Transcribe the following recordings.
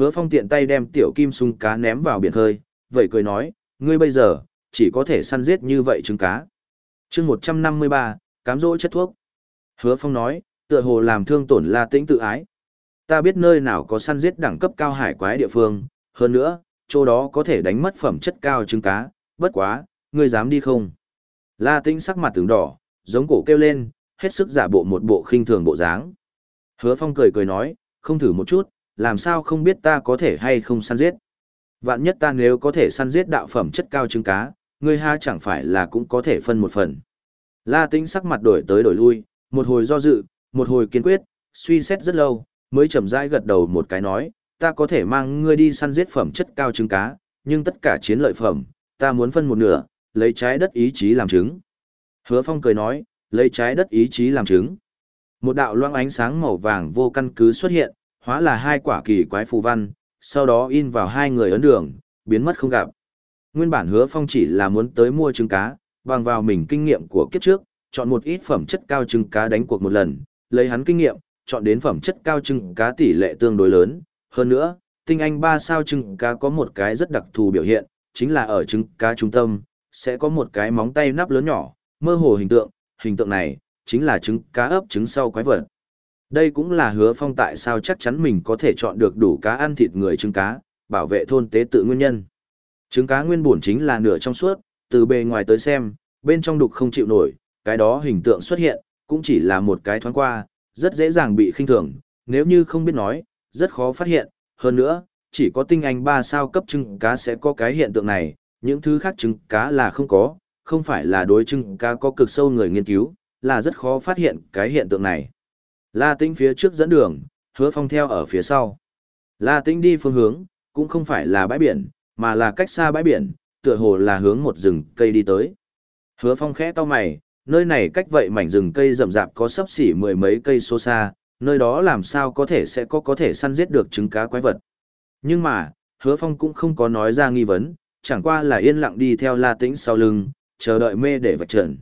Hứa phong tiện tay đem tiểu kim sung cá ném vào biển khơi, vậy cười nói, ngươi bây giờ, chỉ có thể săn giết như vậy trứng cá. chương 153, cám dỗ chất thuốc. Hứa phong nói, tựa hồ làm thương tổn la tĩnh tự ái. Ta biết nơi nào có săn giết đẳng cấp cao hải quái địa phương, hơn nữa, chỗ đó có thể đánh mất phẩm chất cao trứng cá, bất quá, ngươi dám đi không? La tĩnh sắc mặt tướng đỏ, giống cổ kêu lên, hết sức giả bộ một bộ khinh thường bộ dáng. Hứa phong cười cười nói, không thử một chút, làm sao không biết ta có thể hay không săn giết. Vạn nhất ta nếu có thể săn giết đạo phẩm chất cao trứng cá, ngươi ha chẳng phải là cũng có thể phân một phần. La tĩnh sắc mặt đổi tới đổi lui, một hồi do dự, một hồi kiên quyết, suy xét rất lâu, mới chậm rãi gật đầu một cái nói, ta có thể mang ngươi đi săn giết phẩm chất cao trứng cá, nhưng tất cả chiến lợi phẩm, ta muốn phân một nửa, lấy trái đất ý chí làm trứng. Hứa Phong cười nói, lấy trái đất ý chí làm trứng. Một đạo loang ánh sáng màu vàng vô căn cứ xuất hiện, hóa là hai quả kỳ quái phù văn, sau đó in vào hai người ấn đường, biến mất không gặp. Nguyên bản Hứa Phong chỉ là muốn tới mua trứng cá, bằng vào mình kinh nghiệm của kiếp trước, chọn một ít phẩm chất cao trứng cá đánh cuộc một lần, lấy hắn kinh nghiệm, chọn đến phẩm chất cao trứng cá tỷ lệ tương đối lớn. Hơn nữa, tinh anh ba sao trứng cá có một cái rất đặc thù biểu hiện, chính là ở trứng cá trung tâm, sẽ có một cái móng tay nắp lớn nhỏ, mơ hồ hình tượng, hình tượng này, chính là trứng cá ấp trứng sau quái vật. Đây cũng là hứa phong tại sao chắc chắn mình có thể chọn được đủ cá ăn thịt người trứng cá, bảo vệ thôn tế tự nguyên nhân. Trứng cá nguyên bổn chính là nửa trong suốt, từ bề ngoài tới xem, bên trong đục không chịu nổi, cái đó hình tượng xuất hiện, cũng chỉ là một cái thoáng qua, rất dễ dàng bị khinh thường, nếu như không biết nói, rất khó phát hiện, hơn nữa, chỉ có tinh anh 3 sao cấp trứng cá sẽ có cái hiện tượng này, những thứ khác trứng cá là không có, không phải là đối trứng cá có cực sâu người nghiên cứu, là rất khó phát hiện cái hiện tượng này. La Tĩnh phía trước dẫn đường, hứa phong theo ở phía sau. La Tĩnh đi phương hướng, cũng không phải là bãi biển, mà là cách xa bãi biển, tựa hồ là hướng một rừng cây đi tới. Hứa phong khẽ to mày, nơi này cách vậy mảnh rừng cây rậm rạp có sấp xỉ mười mấy cây số xa, nơi đó làm sao có thể sẽ có có thể săn giết được trứng cá quái vật. Nhưng mà, hứa phong cũng không có nói ra nghi vấn, chẳng qua là yên lặng đi theo La Tĩnh sau lưng, chờ đợi mê để vạch trần.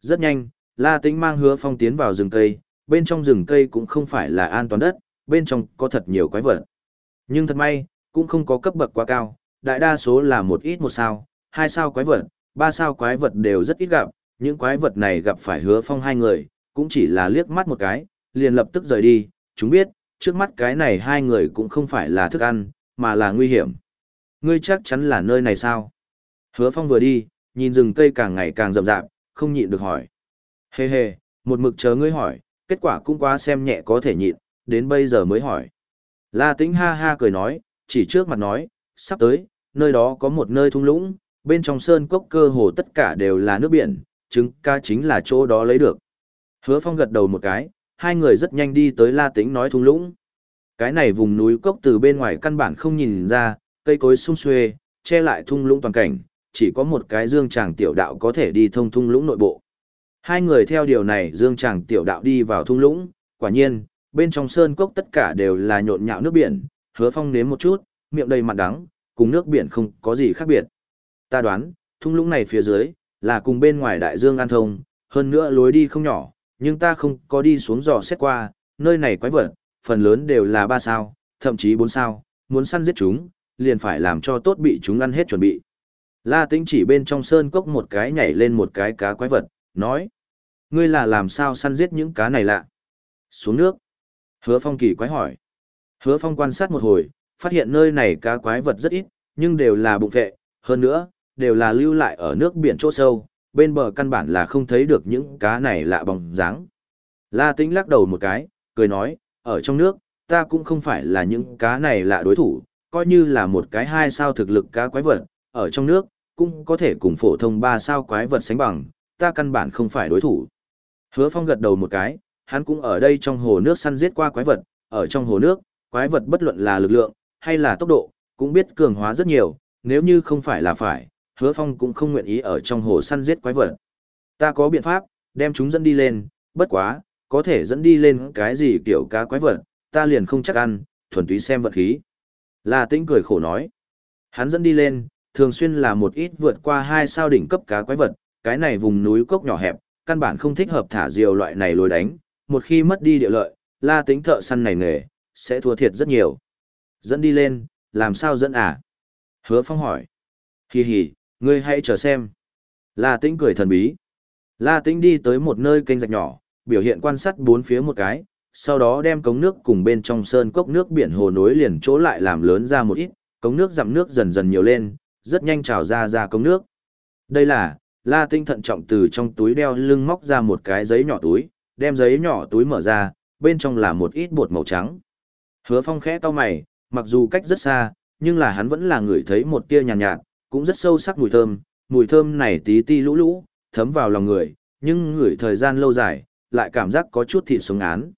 Rất nhanh, La Tĩnh mang hứa phong tiến vào rừng cây, bên trong rừng cây cũng không phải là an toàn đất, bên trong có thật nhiều quái vật. Nhưng thật may, cũng không có cấp bậc quá cao, đại đa số là một ít một sao, hai sao quái vật, ba sao quái vật đều rất ít gặp, những quái vật này gặp phải hứa phong hai người, cũng chỉ là liếc mắt một cái, liền lập tức rời đi, chúng biết, trước mắt cái này hai người cũng không phải là thức ăn, mà là nguy hiểm. Ngươi chắc chắn là nơi này sao? Hứa phong vừa đi, nhìn rừng cây càng ngày càng rậm rạp, không nhịn được hỏi. Hê hê, một mực chờ ngươi hỏi, kết quả cũng quá xem nhẹ có thể nhịn, đến bây giờ mới hỏi. La tĩnh ha ha cười nói, chỉ trước mặt nói, sắp tới, nơi đó có một nơi thung lũng, bên trong sơn cốc cơ hồ tất cả đều là nước biển, trứng ca chính là chỗ đó lấy được. Hứa phong gật đầu một cái, hai người rất nhanh đi tới La tĩnh nói thung lũng. Cái này vùng núi cốc từ bên ngoài căn bản không nhìn ra, cây cối sung xuê, che lại thung lũng toàn cảnh, chỉ có một cái dương tràng tiểu đạo có thể đi thông thung lũng nội bộ. Hai người theo điều này dương tràng tiểu đạo đi vào thung lũng, quả nhiên, bên trong sơn cốc tất cả đều là nhộn nhạo nước biển, hứa phong nếm một chút, miệng đầy mặn đắng, cùng nước biển không có gì khác biệt. Ta đoán, thung lũng này phía dưới, là cùng bên ngoài đại dương an thông, hơn nữa lối đi không nhỏ, nhưng ta không có đi xuống dò xét qua, nơi này quái vật, phần lớn đều là ba sao, thậm chí bốn sao, muốn săn giết chúng, liền phải làm cho tốt bị chúng ăn hết chuẩn bị. La Tĩnh chỉ bên trong sơn cốc một cái nhảy lên một cái cá quái vật, nói. Ngươi là làm sao săn giết những cá này lạ? Xuống nước. Hứa Phong kỳ quái hỏi. Hứa Phong quan sát một hồi, phát hiện nơi này cá quái vật rất ít, nhưng đều là bụng vệ, hơn nữa, đều là lưu lại ở nước biển chỗ sâu, bên bờ căn bản là không thấy được những cá này lạ bóng dáng. La Tĩnh lắc đầu một cái, cười nói, ở trong nước, ta cũng không phải là những cá này lạ đối thủ, coi như là một cái hai sao thực lực cá quái vật, ở trong nước, cũng có thể cùng phổ thông ba sao quái vật sánh bằng, ta căn bản không phải đối thủ. Hứa Phong gật đầu một cái, hắn cũng ở đây trong hồ nước săn giết qua quái vật, ở trong hồ nước, quái vật bất luận là lực lượng, hay là tốc độ, cũng biết cường hóa rất nhiều, nếu như không phải là phải, Hứa Phong cũng không nguyện ý ở trong hồ săn giết quái vật. Ta có biện pháp, đem chúng dẫn đi lên, bất quá, có thể dẫn đi lên cái gì kiểu cá quái vật, ta liền không chắc ăn, thuần túy xem vật khí. La Tĩnh cười khổ nói. Hắn dẫn đi lên, thường xuyên là một ít vượt qua hai sao đỉnh cấp cá quái vật, cái này vùng núi cốc nhỏ hẹp, căn bản không thích hợp thả diều loại này lối đánh, một khi mất đi địa lợi, la tính thợ săn này nghề, sẽ thua thiệt rất nhiều. Dẫn đi lên, làm sao dẫn à? Hứa phong hỏi. Hì hì, ngươi hãy chờ xem. La tĩnh cười thần bí. La tĩnh đi tới một nơi kênh rạch nhỏ, biểu hiện quan sát bốn phía một cái, sau đó đem cống nước cùng bên trong sơn cốc nước biển hồ nối liền chỗ lại làm lớn ra một ít, cống nước dặm nước dần dần nhiều lên, rất nhanh trào ra ra cống nước. Đây là, La Tinh thận trọng từ trong túi đeo lưng móc ra một cái giấy nhỏ túi, đem giấy nhỏ túi mở ra, bên trong là một ít bột màu trắng. Hứa Phong khẽ cau mày, mặc dù cách rất xa, nhưng là hắn vẫn là người thấy một tia nhàn nhạt, nhạt, cũng rất sâu sắc mùi thơm, mùi thơm này tí ti lũ lũ, thấm vào lòng người, nhưng ngửi thời gian lâu dài, lại cảm giác có chút thịt sống án.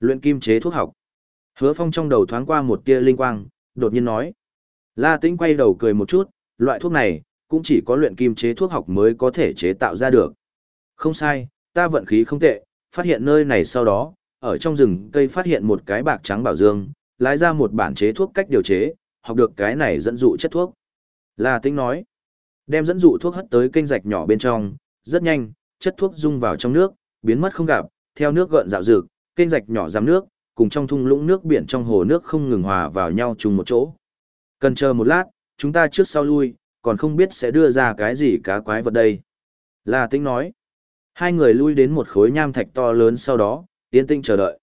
Luyện kim chế thuốc học. Hứa Phong trong đầu thoáng qua một tia linh quang, đột nhiên nói. La Tĩnh quay đầu cười một chút, loại thuốc này, cũng chỉ có luyện kim chế thuốc học mới có thể chế tạo ra được. Không sai, ta vận khí không tệ, phát hiện nơi này sau đó, ở trong rừng cây phát hiện một cái bạc trắng bảo dương, lái ra một bản chế thuốc cách điều chế, học được cái này dẫn dụ chất thuốc. Là tính nói, đem dẫn dụ thuốc hất tới kênh rạch nhỏ bên trong, rất nhanh, chất thuốc dung vào trong nước, biến mất không gặp, theo nước gợn dạo dược, kênh rạch nhỏ giảm nước, cùng trong thung lũng nước biển trong hồ nước không ngừng hòa vào nhau chung một chỗ. Cần chờ một lát, chúng ta trước sau lui, còn không biết sẽ đưa ra cái gì cá quái vật đây. La Tĩnh nói. Hai người lui đến một khối nham thạch to lớn sau đó, yên tinh chờ đợi.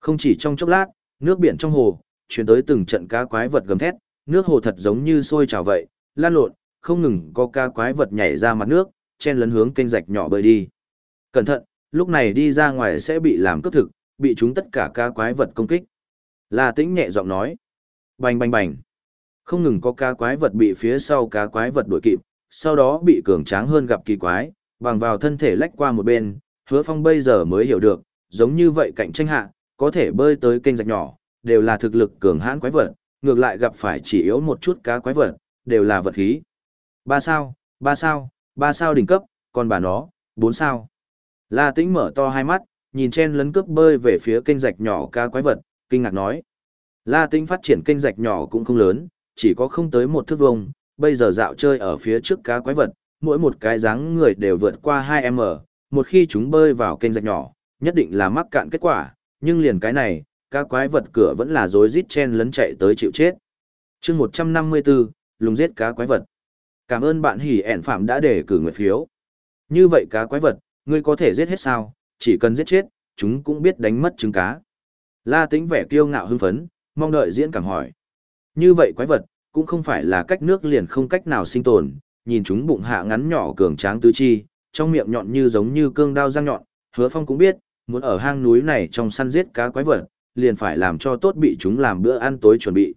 Không chỉ trong chốc lát, nước biển trong hồ, chuyển tới từng trận cá quái vật gầm thét, nước hồ thật giống như sôi trào vậy, lan lộn, không ngừng có cá quái vật nhảy ra mặt nước, chen lấn hướng kênh rạch nhỏ bơi đi. Cẩn thận, lúc này đi ra ngoài sẽ bị làm cướp thực, bị chúng tất cả cá quái vật công kích. La Tĩnh nhẹ giọng nói. Bành bành bành. Không ngừng có cá quái vật bị phía sau cá quái vật đuổi kịp, sau đó bị cường tráng hơn gặp kỳ quái, bằng vào thân thể lách qua một bên, hứa phong bây giờ mới hiểu được, giống như vậy cạnh tranh hạ, có thể bơi tới kênh rạch nhỏ, đều là thực lực cường hãn quái vật, ngược lại gặp phải chỉ yếu một chút cá quái vật, đều là vật khí. Ba sao, ba sao, ba sao đỉnh cấp, còn bà nó, bốn sao. La tĩnh mở to hai mắt, nhìn chen lấn cướp bơi về phía kênh rạch nhỏ cá quái vật, kinh ngạc nói. La tĩnh phát triển kênh rạch nhỏ cũng không lớn, chỉ có không tới một thước vông, bây giờ dạo chơi ở phía trước cá quái vật, mỗi một cái dáng người đều vượt qua 2m, một khi chúng bơi vào kênh rạch nhỏ, nhất định là mắc cạn kết quả, nhưng liền cái này, cá quái vật cửa vẫn là rối rít chen lấn chạy tới chịu chết. chương 154, lùng giết cá quái vật. Cảm ơn bạn hỉ ẹn phạm đã để cử nguyện phiếu. Như vậy cá quái vật, ngươi có thể giết hết sao, chỉ cần giết chết, chúng cũng biết đánh mất trứng cá. La tính vẻ kiêu ngạo hưng phấn, mong đợi diễn cảm hỏi. Như vậy quái vật, cũng không phải là cách nước liền không cách nào sinh tồn, nhìn chúng bụng hạ ngắn nhỏ cường tráng tứ chi, trong miệng nhọn như giống như cương đao răng nhọn, hứa phong cũng biết, muốn ở hang núi này trong săn giết cá quái vật, liền phải làm cho tốt bị chúng làm bữa ăn tối chuẩn bị.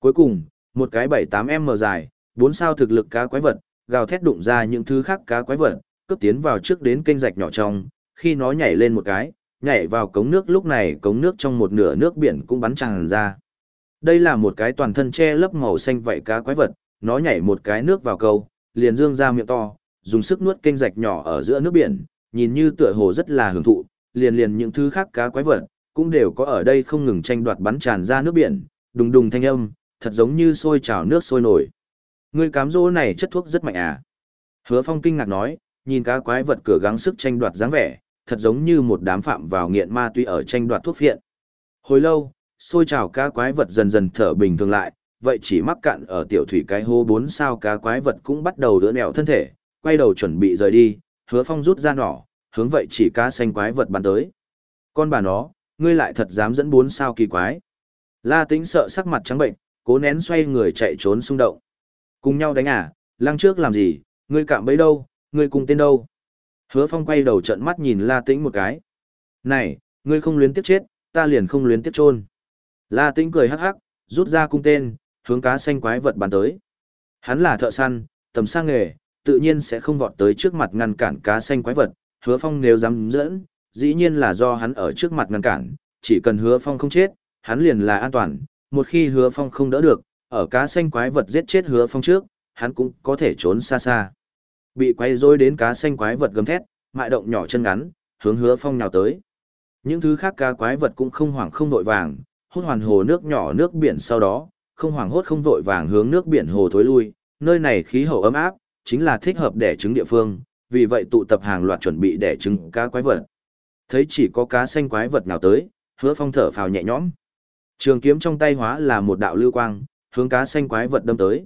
Cuối cùng, một cái 7-8m dài, bốn sao thực lực cá quái vật, gào thét đụng ra những thứ khác cá quái vật, cướp tiến vào trước đến kênh rạch nhỏ trong, khi nó nhảy lên một cái, nhảy vào cống nước lúc này cống nước trong một nửa nước biển cũng bắn tràn ra. Đây là một cái toàn thân che lấp màu xanh vậy cá quái vật, nó nhảy một cái nước vào câu, liền dương ra miệng to, dùng sức nuốt kênh rạch nhỏ ở giữa nước biển, nhìn như tựa hồ rất là hưởng thụ, liền liền những thứ khác cá quái vật, cũng đều có ở đây không ngừng tranh đoạt bắn tràn ra nước biển, đùng đùng thanh âm, thật giống như sôi trào nước sôi nổi. Người cám dỗ này chất thuốc rất mạnh à? Hứa Phong kinh ngạc nói, nhìn cá quái vật cửa gắng sức tranh đoạt dáng vẻ, thật giống như một đám phạm vào nghiện ma túy ở tranh đoạt thuốc phiện. Hồi lâu, xôi trào cá quái vật dần dần thở bình thường lại, vậy chỉ mắc cạn ở tiểu thủy cái hô bốn sao cá quái vật cũng bắt đầu đỡ nẹo thân thể, quay đầu chuẩn bị rời đi, hứa phong rút ra nỏ, hướng vậy chỉ cá xanh quái vật bắn tới. Con bà nó, ngươi lại thật dám dẫn bốn sao kỳ quái. La tính sợ sắc mặt trắng bệnh, cố nén xoay người chạy trốn xung động. Cùng nhau đánh à, lăng trước làm gì, ngươi cạm bấy đâu, ngươi cùng tên đâu. Hứa phong quay đầu trận mắt nhìn la tĩnh một cái. Này, ngươi không luyến tiếc chết, ta liền không luyến tiếc trôn. La Tĩnh cười hắc hắc, rút ra cung tên, hướng cá xanh quái vật bắn tới. Hắn là thợ săn, tầm sang nghề, tự nhiên sẽ không vọt tới trước mặt ngăn cản cá xanh quái vật, hứa phong nếu dám dẫn, dĩ nhiên là do hắn ở trước mặt ngăn cản, chỉ cần hứa phong không chết, hắn liền là an toàn, một khi hứa phong không đỡ được, ở cá xanh quái vật giết chết hứa phong trước, hắn cũng có thể trốn xa xa. Bị quay rối đến cá xanh quái vật gầm thét, mại động nhỏ chân ngắn, hướng hứa phong nhào tới. Những thứ khác cá quái vật cũng không hoảng không đội vàng, hút hoàn hồ nước nhỏ nước biển sau đó, không hoảng hốt không vội vàng hướng nước biển hồ thối lui, nơi này khí hậu ấm áp, chính là thích hợp đẻ trứng địa phương, vì vậy tụ tập hàng loạt chuẩn bị đẻ trứng cá quái vật. Thấy chỉ có cá xanh quái vật nào tới, hứa phong thở phào nhẹ nhõm. Trường kiếm trong tay hóa là một đạo lưu quang, hướng cá xanh quái vật đâm tới.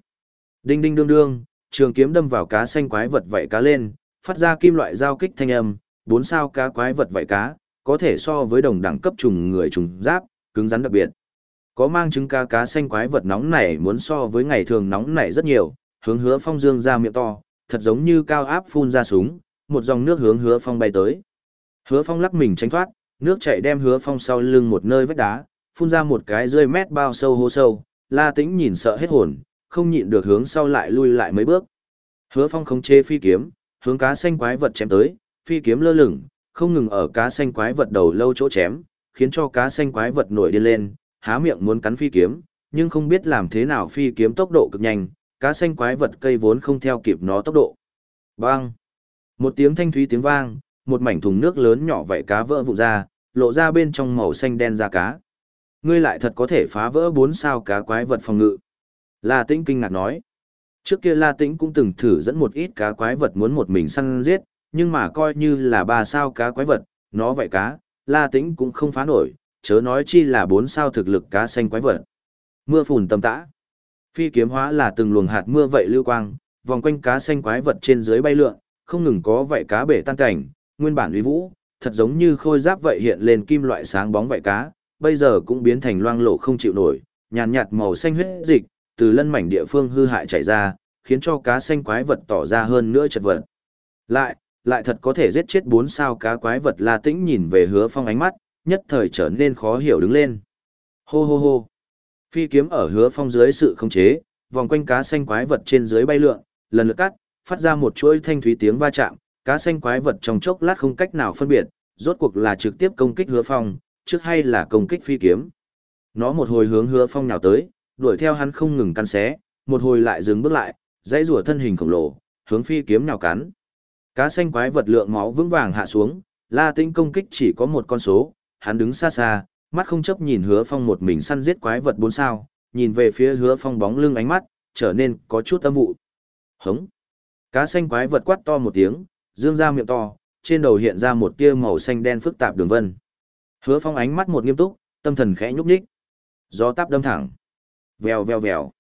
Đinh đinh đương đương, trường kiếm đâm vào cá xanh quái vật vậy cá lên, phát ra kim loại giao kích thanh âm, bốn sao cá quái vật vậy cá, có thể so với đồng đẳng cấp trùng người trùng giáp, cứng rắn đặc biệt. Có mang trứng cá cá xanh quái vật nóng này muốn so với ngày thường nóng này rất nhiều, hướng hứa phong dương ra miệng to, thật giống như cao áp phun ra súng, một dòng nước hướng hứa phong bay tới. Hứa phong lắc mình tránh thoát, nước chảy đem hứa phong sau lưng một nơi vách đá, phun ra một cái rơi mét bao sâu hố sâu, la tĩnh nhìn sợ hết hồn, không nhịn được hướng sau lại lui lại mấy bước. Hứa phong khống chế phi kiếm, hướng cá xanh quái vật chém tới, phi kiếm lơ lửng, không ngừng ở cá xanh quái vật đầu lâu chỗ chém, khiến cho cá xanh quái vật nổi điên lên, há miệng muốn cắn phi kiếm, nhưng không biết làm thế nào phi kiếm tốc độ cực nhanh, cá xanh quái vật cây vốn không theo kịp nó tốc độ. Bang! Một tiếng thanh thúy tiếng vang, một mảnh thùng nước lớn nhỏ vậy cá vỡ vụn ra, lộ ra bên trong màu xanh đen da cá. Ngươi lại thật có thể phá vỡ bốn sao cá quái vật phòng ngự. La Tĩnh kinh ngạc nói. Trước kia La Tĩnh cũng từng thử dẫn một ít cá quái vật muốn một mình săn giết, nhưng mà coi như là ba sao cá quái vật, nó vậy cá, La Tĩnh cũng không phá nổi, chớ nói chi là bốn sao thực lực cá xanh quái vật. Mưa phùn tầm tã. Phi kiếm hóa là từng luồng hạt mưa vậy lưu quang, vòng quanh cá xanh quái vật trên dưới bay lượn, không ngừng có vậy cá bể tan cảnh, nguyên bản uy vũ, thật giống như khôi giáp vậy hiện lên kim loại sáng bóng vậy cá, bây giờ cũng biến thành loang lộ không chịu nổi, nhàn nhạt màu xanh huyết dịch, từ lân mảnh địa phương hư hại chảy ra, khiến cho cá xanh quái vật tỏ ra hơn nữa chật vật. Lại, lại thật có thể giết chết bốn sao cá quái vật La Tĩnh nhìn về hứa phong ánh mắt, nhất thời trở nên khó hiểu đứng lên. Hô hô hô. Phi kiếm ở hứa phong dưới sự khống chế, vòng quanh cá xanh quái vật trên dưới bay lượn, lần lượt cắt, phát ra một chuỗi thanh thúy tiếng va chạm, cá xanh quái vật trong chốc lát không cách nào phân biệt, rốt cuộc là trực tiếp công kích hứa phong, trước hay là công kích phi kiếm. Nó một hồi hướng hứa phong nhào tới, đuổi theo hắn không ngừng căn xé, một hồi lại dừng bước lại, dãy rùa thân hình khổng lồ, hướng phi kiếm nhào cắn. Cá xanh quái vật lượng máu vững vàng hạ xuống, La Tĩnh công kích chỉ có một con số, hắn đứng xa xa, mắt không chấp nhìn Hứa Phong một mình săn giết quái vật bốn sao, nhìn về phía Hứa Phong bóng lưng ánh mắt trở nên có chút âm vụ. Hống. Cá xanh quái vật quát to một tiếng, dương ra miệng to, trên đầu hiện ra một tia màu xanh đen phức tạp đường vân. Hứa Phong ánh mắt một nghiêm túc, tâm thần khẽ nhúc nhích. Gió táp đâm thẳng. Vèo vèo vèo.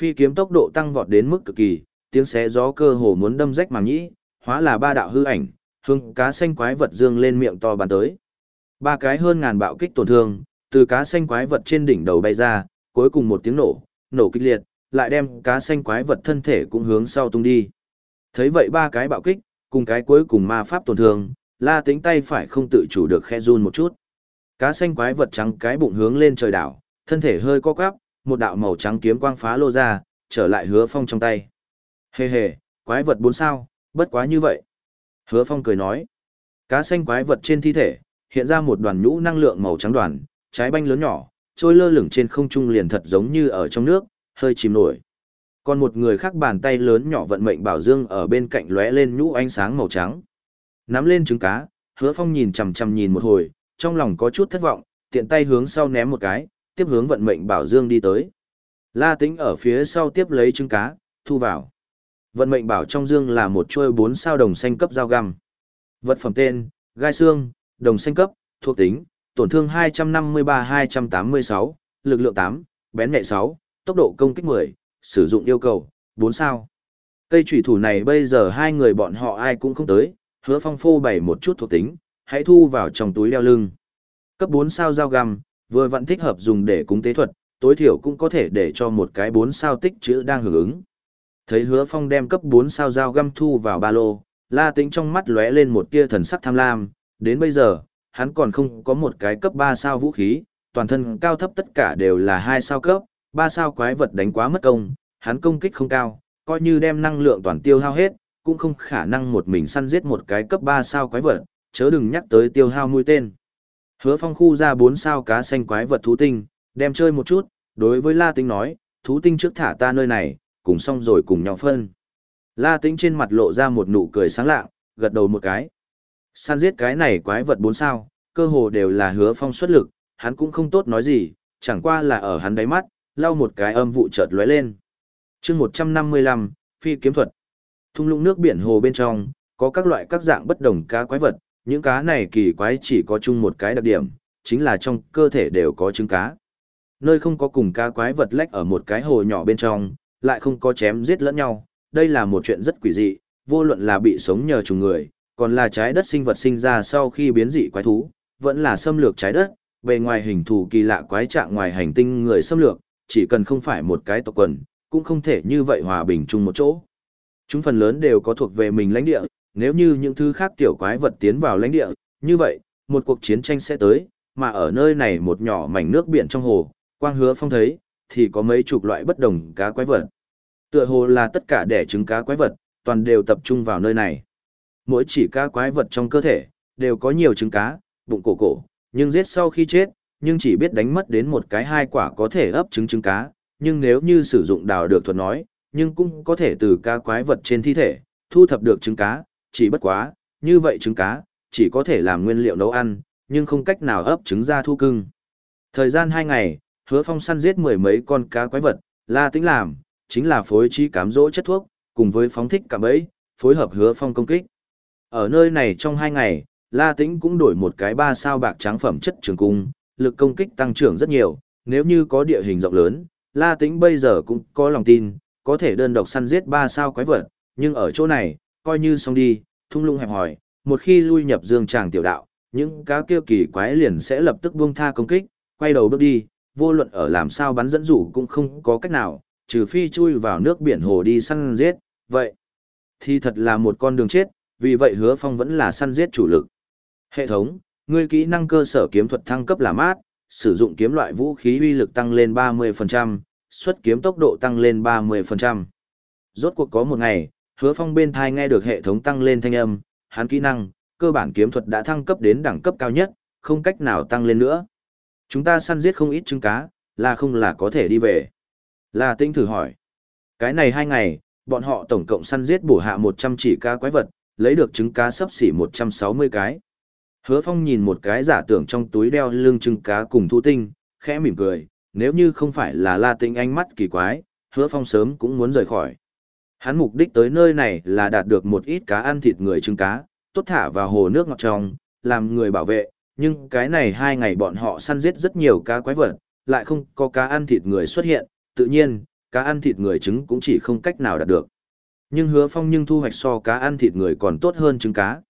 Phi kiếm tốc độ tăng vọt đến mức cực kỳ, tiếng xé gió cơ hồ muốn đâm rách màng nhĩ, hóa là ba đạo hư ảnh, hương cá xanh quái vật dương lên miệng to bàn tới. Ba cái hơn ngàn bạo kích tổn thương, từ cá xanh quái vật trên đỉnh đầu bay ra, cuối cùng một tiếng nổ, nổ kịch liệt, lại đem cá xanh quái vật thân thể cũng hướng sau tung đi. Thấy vậy ba cái bạo kích, cùng cái cuối cùng ma pháp tổn thương, la tính tay phải không tự chủ được khe run một chút. Cá xanh quái vật trắng cái bụng hướng lên trời đảo, thân thể hơi co quắp, một đạo màu trắng kiếm quang phá lô ra, trở lại hứa phong trong tay. Hề hề, quái vật bốn sao, bất quá như vậy. Hứa phong cười nói, cá xanh quái vật trên thi thể, hiện ra một đoàn nhũ năng lượng màu trắng đoàn, trái banh lớn nhỏ, trôi lơ lửng trên không trung liền thật giống như ở trong nước, hơi chìm nổi. Còn một người khác bàn tay lớn nhỏ vận mệnh bảo dương ở bên cạnh lóe lên nhũ ánh sáng màu trắng. Nắm lên trứng cá, hứa phong nhìn chằm chằm nhìn một hồi, trong lòng có chút thất vọng, tiện tay hướng sau ném một cái, tiếp hướng vận mệnh bảo dương đi tới. La Tĩnh ở phía sau tiếp lấy trứng cá, thu vào. Vận mệnh bảo trong dương là một chuôi bốn sao đồng xanh cấp dao găm. Vật phẩm tên, gai xương, đồng xanh cấp, thuộc tính, tổn thương 253-286, lực lượng 8, bén nhạy 6, tốc độ công kích 10, sử dụng yêu cầu, 4 sao. Cây trùy thủ này bây giờ hai người bọn họ ai cũng không tới, hứa phong phô bày một chút thuộc tính, hãy thu vào trong túi đeo lưng. Cấp 4 sao dao găm, vừa vẫn thích hợp dùng để cúng tế thuật, tối thiểu cũng có thể để cho một cái 4 sao tích chữ đang hưởng ứng. Thấy hứa phong đem cấp 4 sao dao găm thu vào ba lô, la tĩnh trong mắt lóe lên một tia thần sắc tham lam, đến bây giờ, hắn còn không có một cái cấp 3 sao vũ khí, toàn thân cao thấp tất cả đều là hai sao cấp, ba sao quái vật đánh quá mất công, hắn công kích không cao, coi như đem năng lượng toàn tiêu hao hết, cũng không khả năng một mình săn giết một cái cấp 3 sao quái vật, chớ đừng nhắc tới tiêu hao mũi tên. Hứa phong khu ra 4 sao cá xanh quái vật thú tinh, đem chơi một chút, đối với La Tinh nói, thú tinh trước thả ta nơi này, cùng xong rồi cùng nhau phân. La Tĩnh trên mặt lộ ra một nụ cười sáng lạng, gật đầu một cái. Săn giết cái này quái vật bốn sao, cơ hồ đều là hứa phong xuất lực, hắn cũng không tốt nói gì, chẳng qua là ở hắn đáy mắt, lau một cái âm vụ chợt lóe lên. chương 155, Phi kiếm thuật. Thung lũng nước biển hồ bên trong, có các loại các dạng bất đồng cá quái vật, những cá này kỳ quái chỉ có chung một cái đặc điểm, chính là trong cơ thể đều có trứng cá. Nơi không có cùng cá quái vật lách ở một cái hồ nhỏ bên trong, lại không có chém giết lẫn nhau, đây là một chuyện rất quỷ dị, vô luận là bị sống nhờ trùng người, còn là trái đất sinh vật sinh ra sau khi biến dị quái thú, vẫn là xâm lược trái đất, bề ngoài hình thù kỳ lạ quái trạng ngoài hành tinh người xâm lược, chỉ cần không phải một cái tộc quần, cũng không thể như vậy hòa bình chung một chỗ. Chúng phần lớn đều có thuộc về mình lãnh địa, nếu như những thứ khác tiểu quái vật tiến vào lãnh địa, như vậy, một cuộc chiến tranh sẽ tới, mà ở nơi này một nhỏ mảnh nước biển trong hồ, quang hứa phong thấy, thì có mấy chục loại bất đồng cá quái vật. Tựa hồ là tất cả đẻ trứng cá quái vật, toàn đều tập trung vào nơi này. Mỗi chỉ cá quái vật trong cơ thể, đều có nhiều trứng cá, bụng cổ cổ, nhưng giết sau khi chết, nhưng chỉ biết đánh mất đến một cái hai quả có thể ấp trứng trứng cá, nhưng nếu như sử dụng đào được thuật nói, nhưng cũng có thể từ cá quái vật trên thi thể, thu thập được trứng cá, chỉ bất quá, như vậy trứng cá, chỉ có thể làm nguyên liệu nấu ăn, nhưng không cách nào ấp trứng ra thu cưng. Thời gian hai ngày, hứa phong săn giết mười mấy con cá quái vật, la tính làm, chính là phối trí cám dỗ chất thuốc, cùng với phóng thích cạm bẫy, phối hợp hứa phong công kích. Ở nơi này trong hai ngày, La Tĩnh cũng đổi một cái ba sao bạc trắng phẩm chất trường cung, lực công kích tăng trưởng rất nhiều, nếu như có địa hình rộng lớn, La Tĩnh bây giờ cũng có lòng tin, có thể đơn độc săn giết ba sao quái vật, nhưng ở chỗ này, coi như xong đi, thung lũng hẹp hỏi, một khi lui nhập dương tràng tiểu đạo, những cá kia kỳ quái liền sẽ lập tức buông tha công kích, quay đầu bước đi, vô luận ở làm sao bắn dẫn dụ cũng không có cách nào, trừ phi chui vào nước biển hồ đi săn giết, vậy thì thật là một con đường chết, vì vậy hứa phong vẫn là săn giết chủ lực. Hệ thống, ngươi kỹ năng cơ sở kiếm thuật thăng cấp là mát, sử dụng kiếm loại vũ khí uy lực tăng lên 30%, xuất kiếm tốc độ tăng lên 30%. Rốt cuộc có một ngày, hứa phong bên thai nghe được hệ thống tăng lên thanh âm, hắn kỹ năng, cơ bản kiếm thuật đã thăng cấp đến đẳng cấp cao nhất, không cách nào tăng lên nữa. Chúng ta săn giết không ít trứng cá, là không là có thể đi về. Là tinh thử hỏi. Cái này hai ngày, bọn họ tổng cộng săn giết bổ hạ 100 chỉ cá quái vật, lấy được trứng cá sấp xỉ 160 cái. Hứa Phong nhìn một cái giả tưởng trong túi đeo lưng trứng cá cùng thu tinh, khẽ mỉm cười, nếu như không phải là La Tinh ánh mắt kỳ quái, Hứa Phong sớm cũng muốn rời khỏi. Hắn mục đích tới nơi này là đạt được một ít cá ăn thịt người trứng cá, tốt thả vào hồ nước ngọt trong, làm người bảo vệ, nhưng cái này hai ngày bọn họ săn giết rất nhiều cá quái vật, lại không có cá ăn thịt người xuất hiện, tự nhiên, cá ăn thịt người trứng cũng chỉ không cách nào đạt được. Nhưng hứa phong nhưng thu hoạch so cá ăn thịt người còn tốt hơn trứng cá.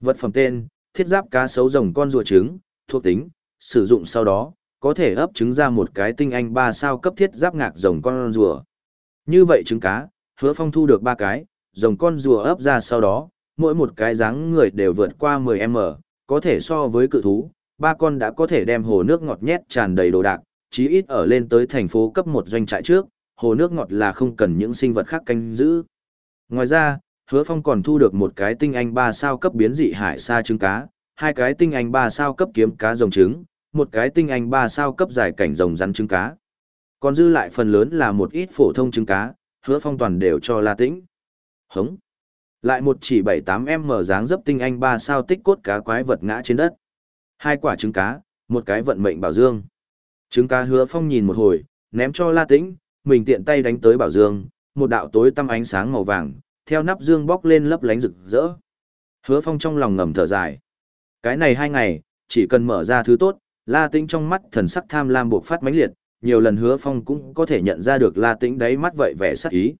Vật phẩm tên, thiết giáp cá sấu rồng con rùa trứng, thuộc tính, sử dụng sau đó, có thể ấp trứng ra một cái tinh anh ba sao cấp thiết giáp ngạc rồng con rùa. Như vậy trứng cá, hứa phong thu được ba cái, rồng con rùa ấp ra sau đó, mỗi một cái dáng người đều vượt qua 10m, có thể so với cự thú, ba con đã có thể đem hồ nước ngọt nhét tràn đầy đồ đạc, chí ít ở lên tới thành phố cấp một doanh trại trước, hồ nước ngọt là không cần những sinh vật khác canh giữ. Ngoài ra, hứa phong còn thu được một cái tinh anh ba sao cấp biến dị hải sa trứng cá, hai cái tinh anh ba sao cấp kiếm cá rồng trứng, một cái tinh anh ba sao cấp dài cảnh rồng rắn trứng cá. Còn dư lại phần lớn là một ít phổ thông trứng cá, hứa phong toàn đều cho La Tĩnh. Hống. Lại một chỉ 7-8M dáng dấp tinh anh ba sao tích cốt cá quái vật ngã trên đất. Hai quả trứng cá, một cái vận mệnh bảo dương. Trứng cá hứa phong nhìn một hồi, ném cho La Tĩnh, mình tiện tay đánh tới bảo dương, một đạo tối tăm ánh sáng màu vàng, theo nắp dương bóc lên lấp lánh rực rỡ. Hứa phong trong lòng ngầm thở dài. Cái này hai ngày, chỉ cần mở ra thứ tốt, La Tĩnh trong mắt thần sắc tham lam buộc phát mãnh liệt, nhiều lần hứa phong cũng có thể nhận ra được La Tĩnh đáy mắt vậy vẻ sắc ý.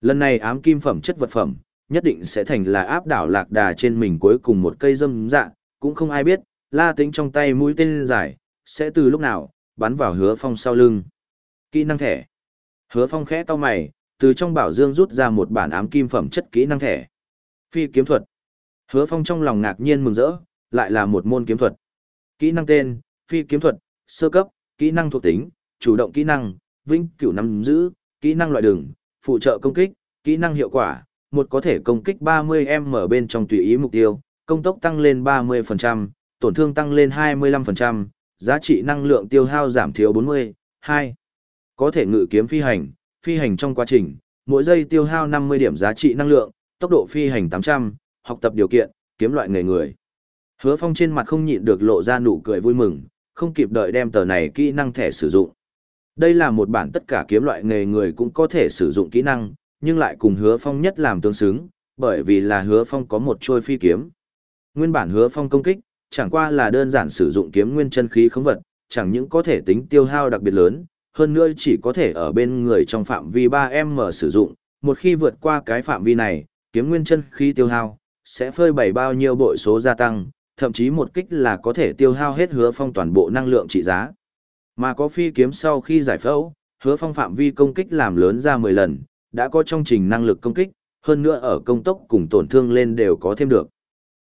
Lần này ám kim phẩm chất vật phẩm, nhất định sẽ thành là áp đảo lạc đà trên mình cuối cùng một cây dâm dạ, cũng không ai biết, La Tĩnh trong tay mũi tên dài, sẽ từ lúc nào, bắn vào hứa phong sau lưng. Kỹ năng thẻ. Hứa phong khẽ to mày, từ trong bảo dương rút ra một bản ám kim phẩm chất kỹ năng thẻ. Phi kiếm thuật. Hứa phong trong lòng ngạc nhiên mừng rỡ, lại là một môn kiếm thuật. Kỹ năng tên, phi kiếm thuật, sơ cấp, kỹ năng thuộc tính, chủ động kỹ năng, vinh cửu nắm giữ, kỹ năng loại đường, phụ trợ công kích, kỹ năng hiệu quả, một có thể công kích 30m bên trong tùy ý mục tiêu, công tốc tăng lên 30%, tổn thương tăng lên 25%, giá trị năng lượng tiêu hao giảm thiếu 40, 2. Có thể ngự kiếm phi hành, phi hành trong quá trình, mỗi giây tiêu hao 50 điểm giá trị năng lượng, tốc độ phi hành 800, học tập điều kiện, kiếm loại nghề người. Hứa Phong trên mặt không nhịn được lộ ra nụ cười vui mừng, không kịp đợi đem tờ này kỹ năng thẻ sử dụng. Đây là một bản tất cả kiếm loại nghề người cũng có thể sử dụng kỹ năng, nhưng lại cùng Hứa Phong nhất làm tương xứng, bởi vì là Hứa Phong có một trôi phi kiếm. Nguyên bản Hứa Phong công kích, chẳng qua là đơn giản sử dụng kiếm nguyên chân khí khống vật, chẳng những có thể tính tiêu hao đặc biệt lớn, hơn nữa chỉ có thể ở bên người trong phạm vi 3M sử dụng, một khi vượt qua cái phạm vi này, kiếm nguyên chân khí tiêu hao, sẽ phơi bày bao nhiêu bội số gia tăng, thậm chí một kích là có thể tiêu hao hết hứa phong toàn bộ năng lượng trị giá. Mà có phi kiếm sau khi giải phẫu, hứa phong phạm vi công kích làm lớn ra 10 lần, đã có trong trình năng lực công kích, hơn nữa ở công tốc cùng tổn thương lên đều có thêm được.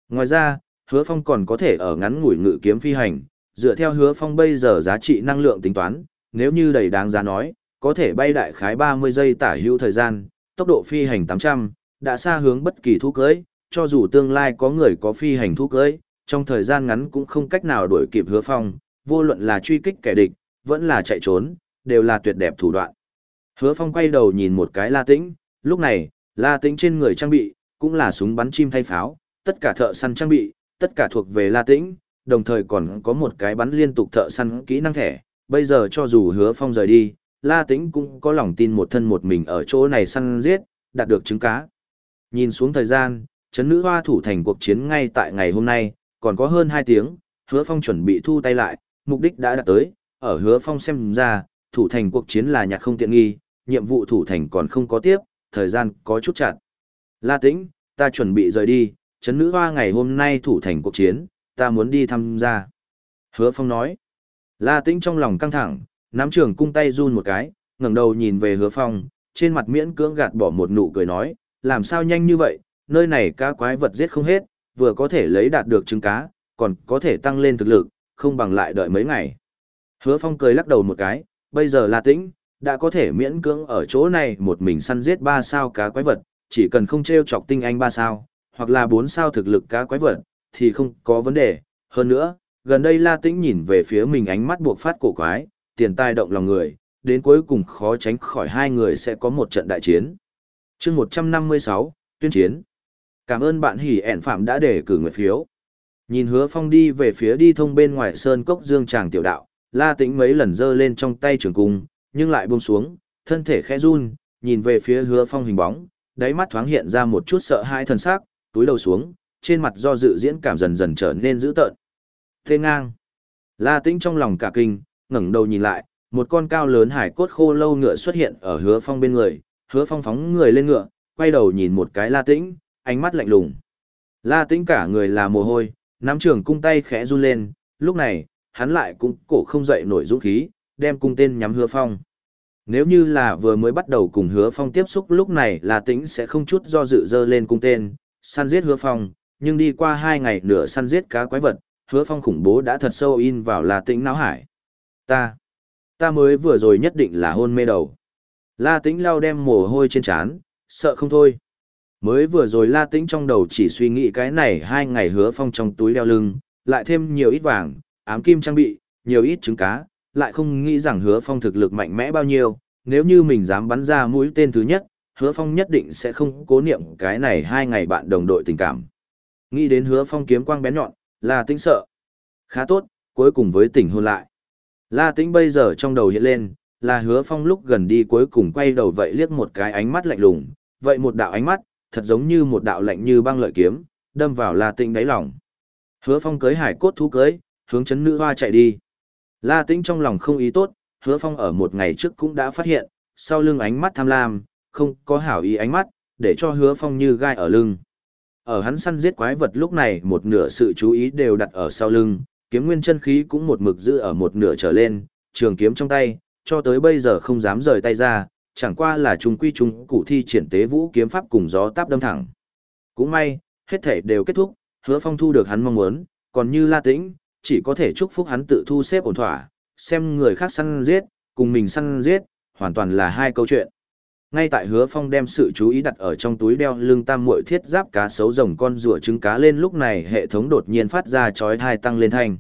Ngoài ra, hứa phong còn có thể ở ngắn ngủi ngự kiếm phi hành, dựa theo hứa phong bây giờ giá trị năng lượng tính toán, nếu như đầy đáng giá nói, có thể bay đại khái 30 giây tả hữu thời gian, tốc độ phi hành 800, đã xa hướng bất kỳ thu cưới, cho dù tương lai có người có phi hành thu cưới, trong thời gian ngắn cũng không cách nào đuổi kịp hứa phong, vô luận là truy kích kẻ địch, vẫn là chạy trốn, đều là tuyệt đẹp thủ đoạn. Hứa phong quay đầu nhìn một cái la tĩnh, lúc này, la tĩnh trên người trang bị, cũng là súng bắn chim thay pháo, tất cả thợ săn trang bị, tất cả thuộc về la tĩnh, đồng thời còn có một cái bắn liên tục thợ săn kỹ năng thẻ, bây giờ cho dù hứa phong rời đi, La Tĩnh cũng có lòng tin một thân một mình ở chỗ này săn giết, đạt được trứng cá. Nhìn xuống thời gian, chấn nữ hoa thủ thành cuộc chiến ngay tại ngày hôm nay, còn có hơn 2 tiếng, hứa phong chuẩn bị thu tay lại, mục đích đã đạt tới, ở hứa phong xem ra, thủ thành cuộc chiến là nhặt không tiện nghi, nhiệm vụ thủ thành còn không có tiếp, thời gian có chút chặt. La Tĩnh, ta chuẩn bị rời đi, chấn nữ hoa ngày hôm nay thủ thành cuộc chiến, ta muốn đi tham gia. Hứa phong nói, La Tĩnh trong lòng căng thẳng, nắm trường cung tay run một cái, ngẩng đầu nhìn về hứa phong, trên mặt miễn cưỡng gạt bỏ một nụ cười nói, làm sao nhanh như vậy, nơi này cá quái vật giết không hết, vừa có thể lấy đạt được trứng cá, còn có thể tăng lên thực lực, không bằng lại đợi mấy ngày. Hứa phong cười lắc đầu một cái, bây giờ La Tĩnh, đã có thể miễn cưỡng ở chỗ này một mình săn giết ba sao cá quái vật, chỉ cần không treo chọc tinh anh ba sao, hoặc là bốn sao thực lực cá quái vật, thì không có vấn đề. Hơn nữa, gần đây La Tĩnh nhìn về phía mình ánh mắt buộc phát cổ quái, tiền tai động lòng người, đến cuối cùng khó tránh khỏi hai người sẽ có một trận đại chiến. chương 156, tuyên chiến. Cảm ơn bạn hỉ ẻn phạm đã để cử nguyện phiếu. Nhìn hứa phong đi về phía đi thông bên ngoài sơn cốc dương tràng tiểu đạo, la tĩnh mấy lần giơ lên trong tay trường cung, nhưng lại buông xuống, thân thể khẽ run, nhìn về phía hứa phong hình bóng, đáy mắt thoáng hiện ra một chút sợ hãi thần sắc, túi đầu xuống, trên mặt do dự diễn cảm dần dần trở nên dữ tợn. thế ngang. La tĩnh trong lòng cả kinh, ngẩng đầu nhìn lại, một con cao lớn hải cốt khô lâu ngựa xuất hiện ở hứa phong bên người, hứa phong phóng người lên ngựa, quay đầu nhìn một cái la tĩnh, ánh mắt lạnh lùng. La tĩnh cả người là mồ hôi, nắm trường cung tay khẽ run lên, lúc này, hắn lại cũng cổ không dậy nổi dũng khí, đem cung tên nhắm hứa phong. Nếu như là vừa mới bắt đầu cùng hứa phong tiếp xúc lúc này La tĩnh sẽ không chút do dự dơ lên cung tên, săn giết hứa phong, nhưng đi qua hai ngày nửa săn giết cá quái vật, hứa phong khủng bố đã thật sâu in vào La tĩnh não hải. Ta, ta mới vừa rồi nhất định là hôn mê đầu. La tĩnh lau đem mồ hôi trên trán, sợ không thôi. Mới vừa rồi La Tĩnh trong đầu chỉ suy nghĩ cái này hai ngày hứa phong trong túi đeo lưng, lại thêm nhiều ít vàng, ám kim trang bị, nhiều ít trứng cá, lại không nghĩ rằng hứa phong thực lực mạnh mẽ bao nhiêu, nếu như mình dám bắn ra mũi tên thứ nhất, hứa phong nhất định sẽ không cố niệm cái này hai ngày bạn đồng đội tình cảm. Nghĩ đến hứa phong kiếm quang bén nhọn, La Tĩnh sợ. Khá tốt, cuối cùng với tỉnh hôn lại. La Tĩnh bây giờ trong đầu hiện lên, là hứa phong lúc gần đi cuối cùng quay đầu vậy liếc một cái ánh mắt lạnh lùng, vậy một đạo ánh mắt, thật giống như một đạo lạnh như băng lợi kiếm, đâm vào La Tĩnh đáy lòng. Hứa Phong cưới hải cốt thú cưới, hướng chấn nữ hoa chạy đi. La Tĩnh trong lòng không ý tốt, Hứa Phong ở một ngày trước cũng đã phát hiện, sau lưng ánh mắt tham lam, không có hảo ý ánh mắt, để cho Hứa Phong như gai ở lưng. Ở hắn săn giết quái vật lúc này một nửa sự chú ý đều đặt ở sau lưng, kiếm nguyên chân khí cũng một mực giữ ở một nửa trở lên, trường kiếm trong tay, cho tới bây giờ không dám rời tay ra, chẳng qua là trung quy trung cụ thi triển tế vũ kiếm pháp cùng gió táp đâm thẳng. Cũng may, hết thể đều kết thúc, hứa phong thu được hắn mong muốn, còn như la tĩnh, chỉ có thể chúc phúc hắn tự thu xếp ổn thỏa, xem người khác săn giết, cùng mình săn giết, hoàn toàn là hai câu chuyện. Ngay tại hứa phong đem sự chú ý đặt ở trong túi đeo lưng tam muội thiết giáp cá sấu rồng con rùa trứng cá lên lúc này hệ thống đột nhiên phát ra chói tai tăng lên thanh.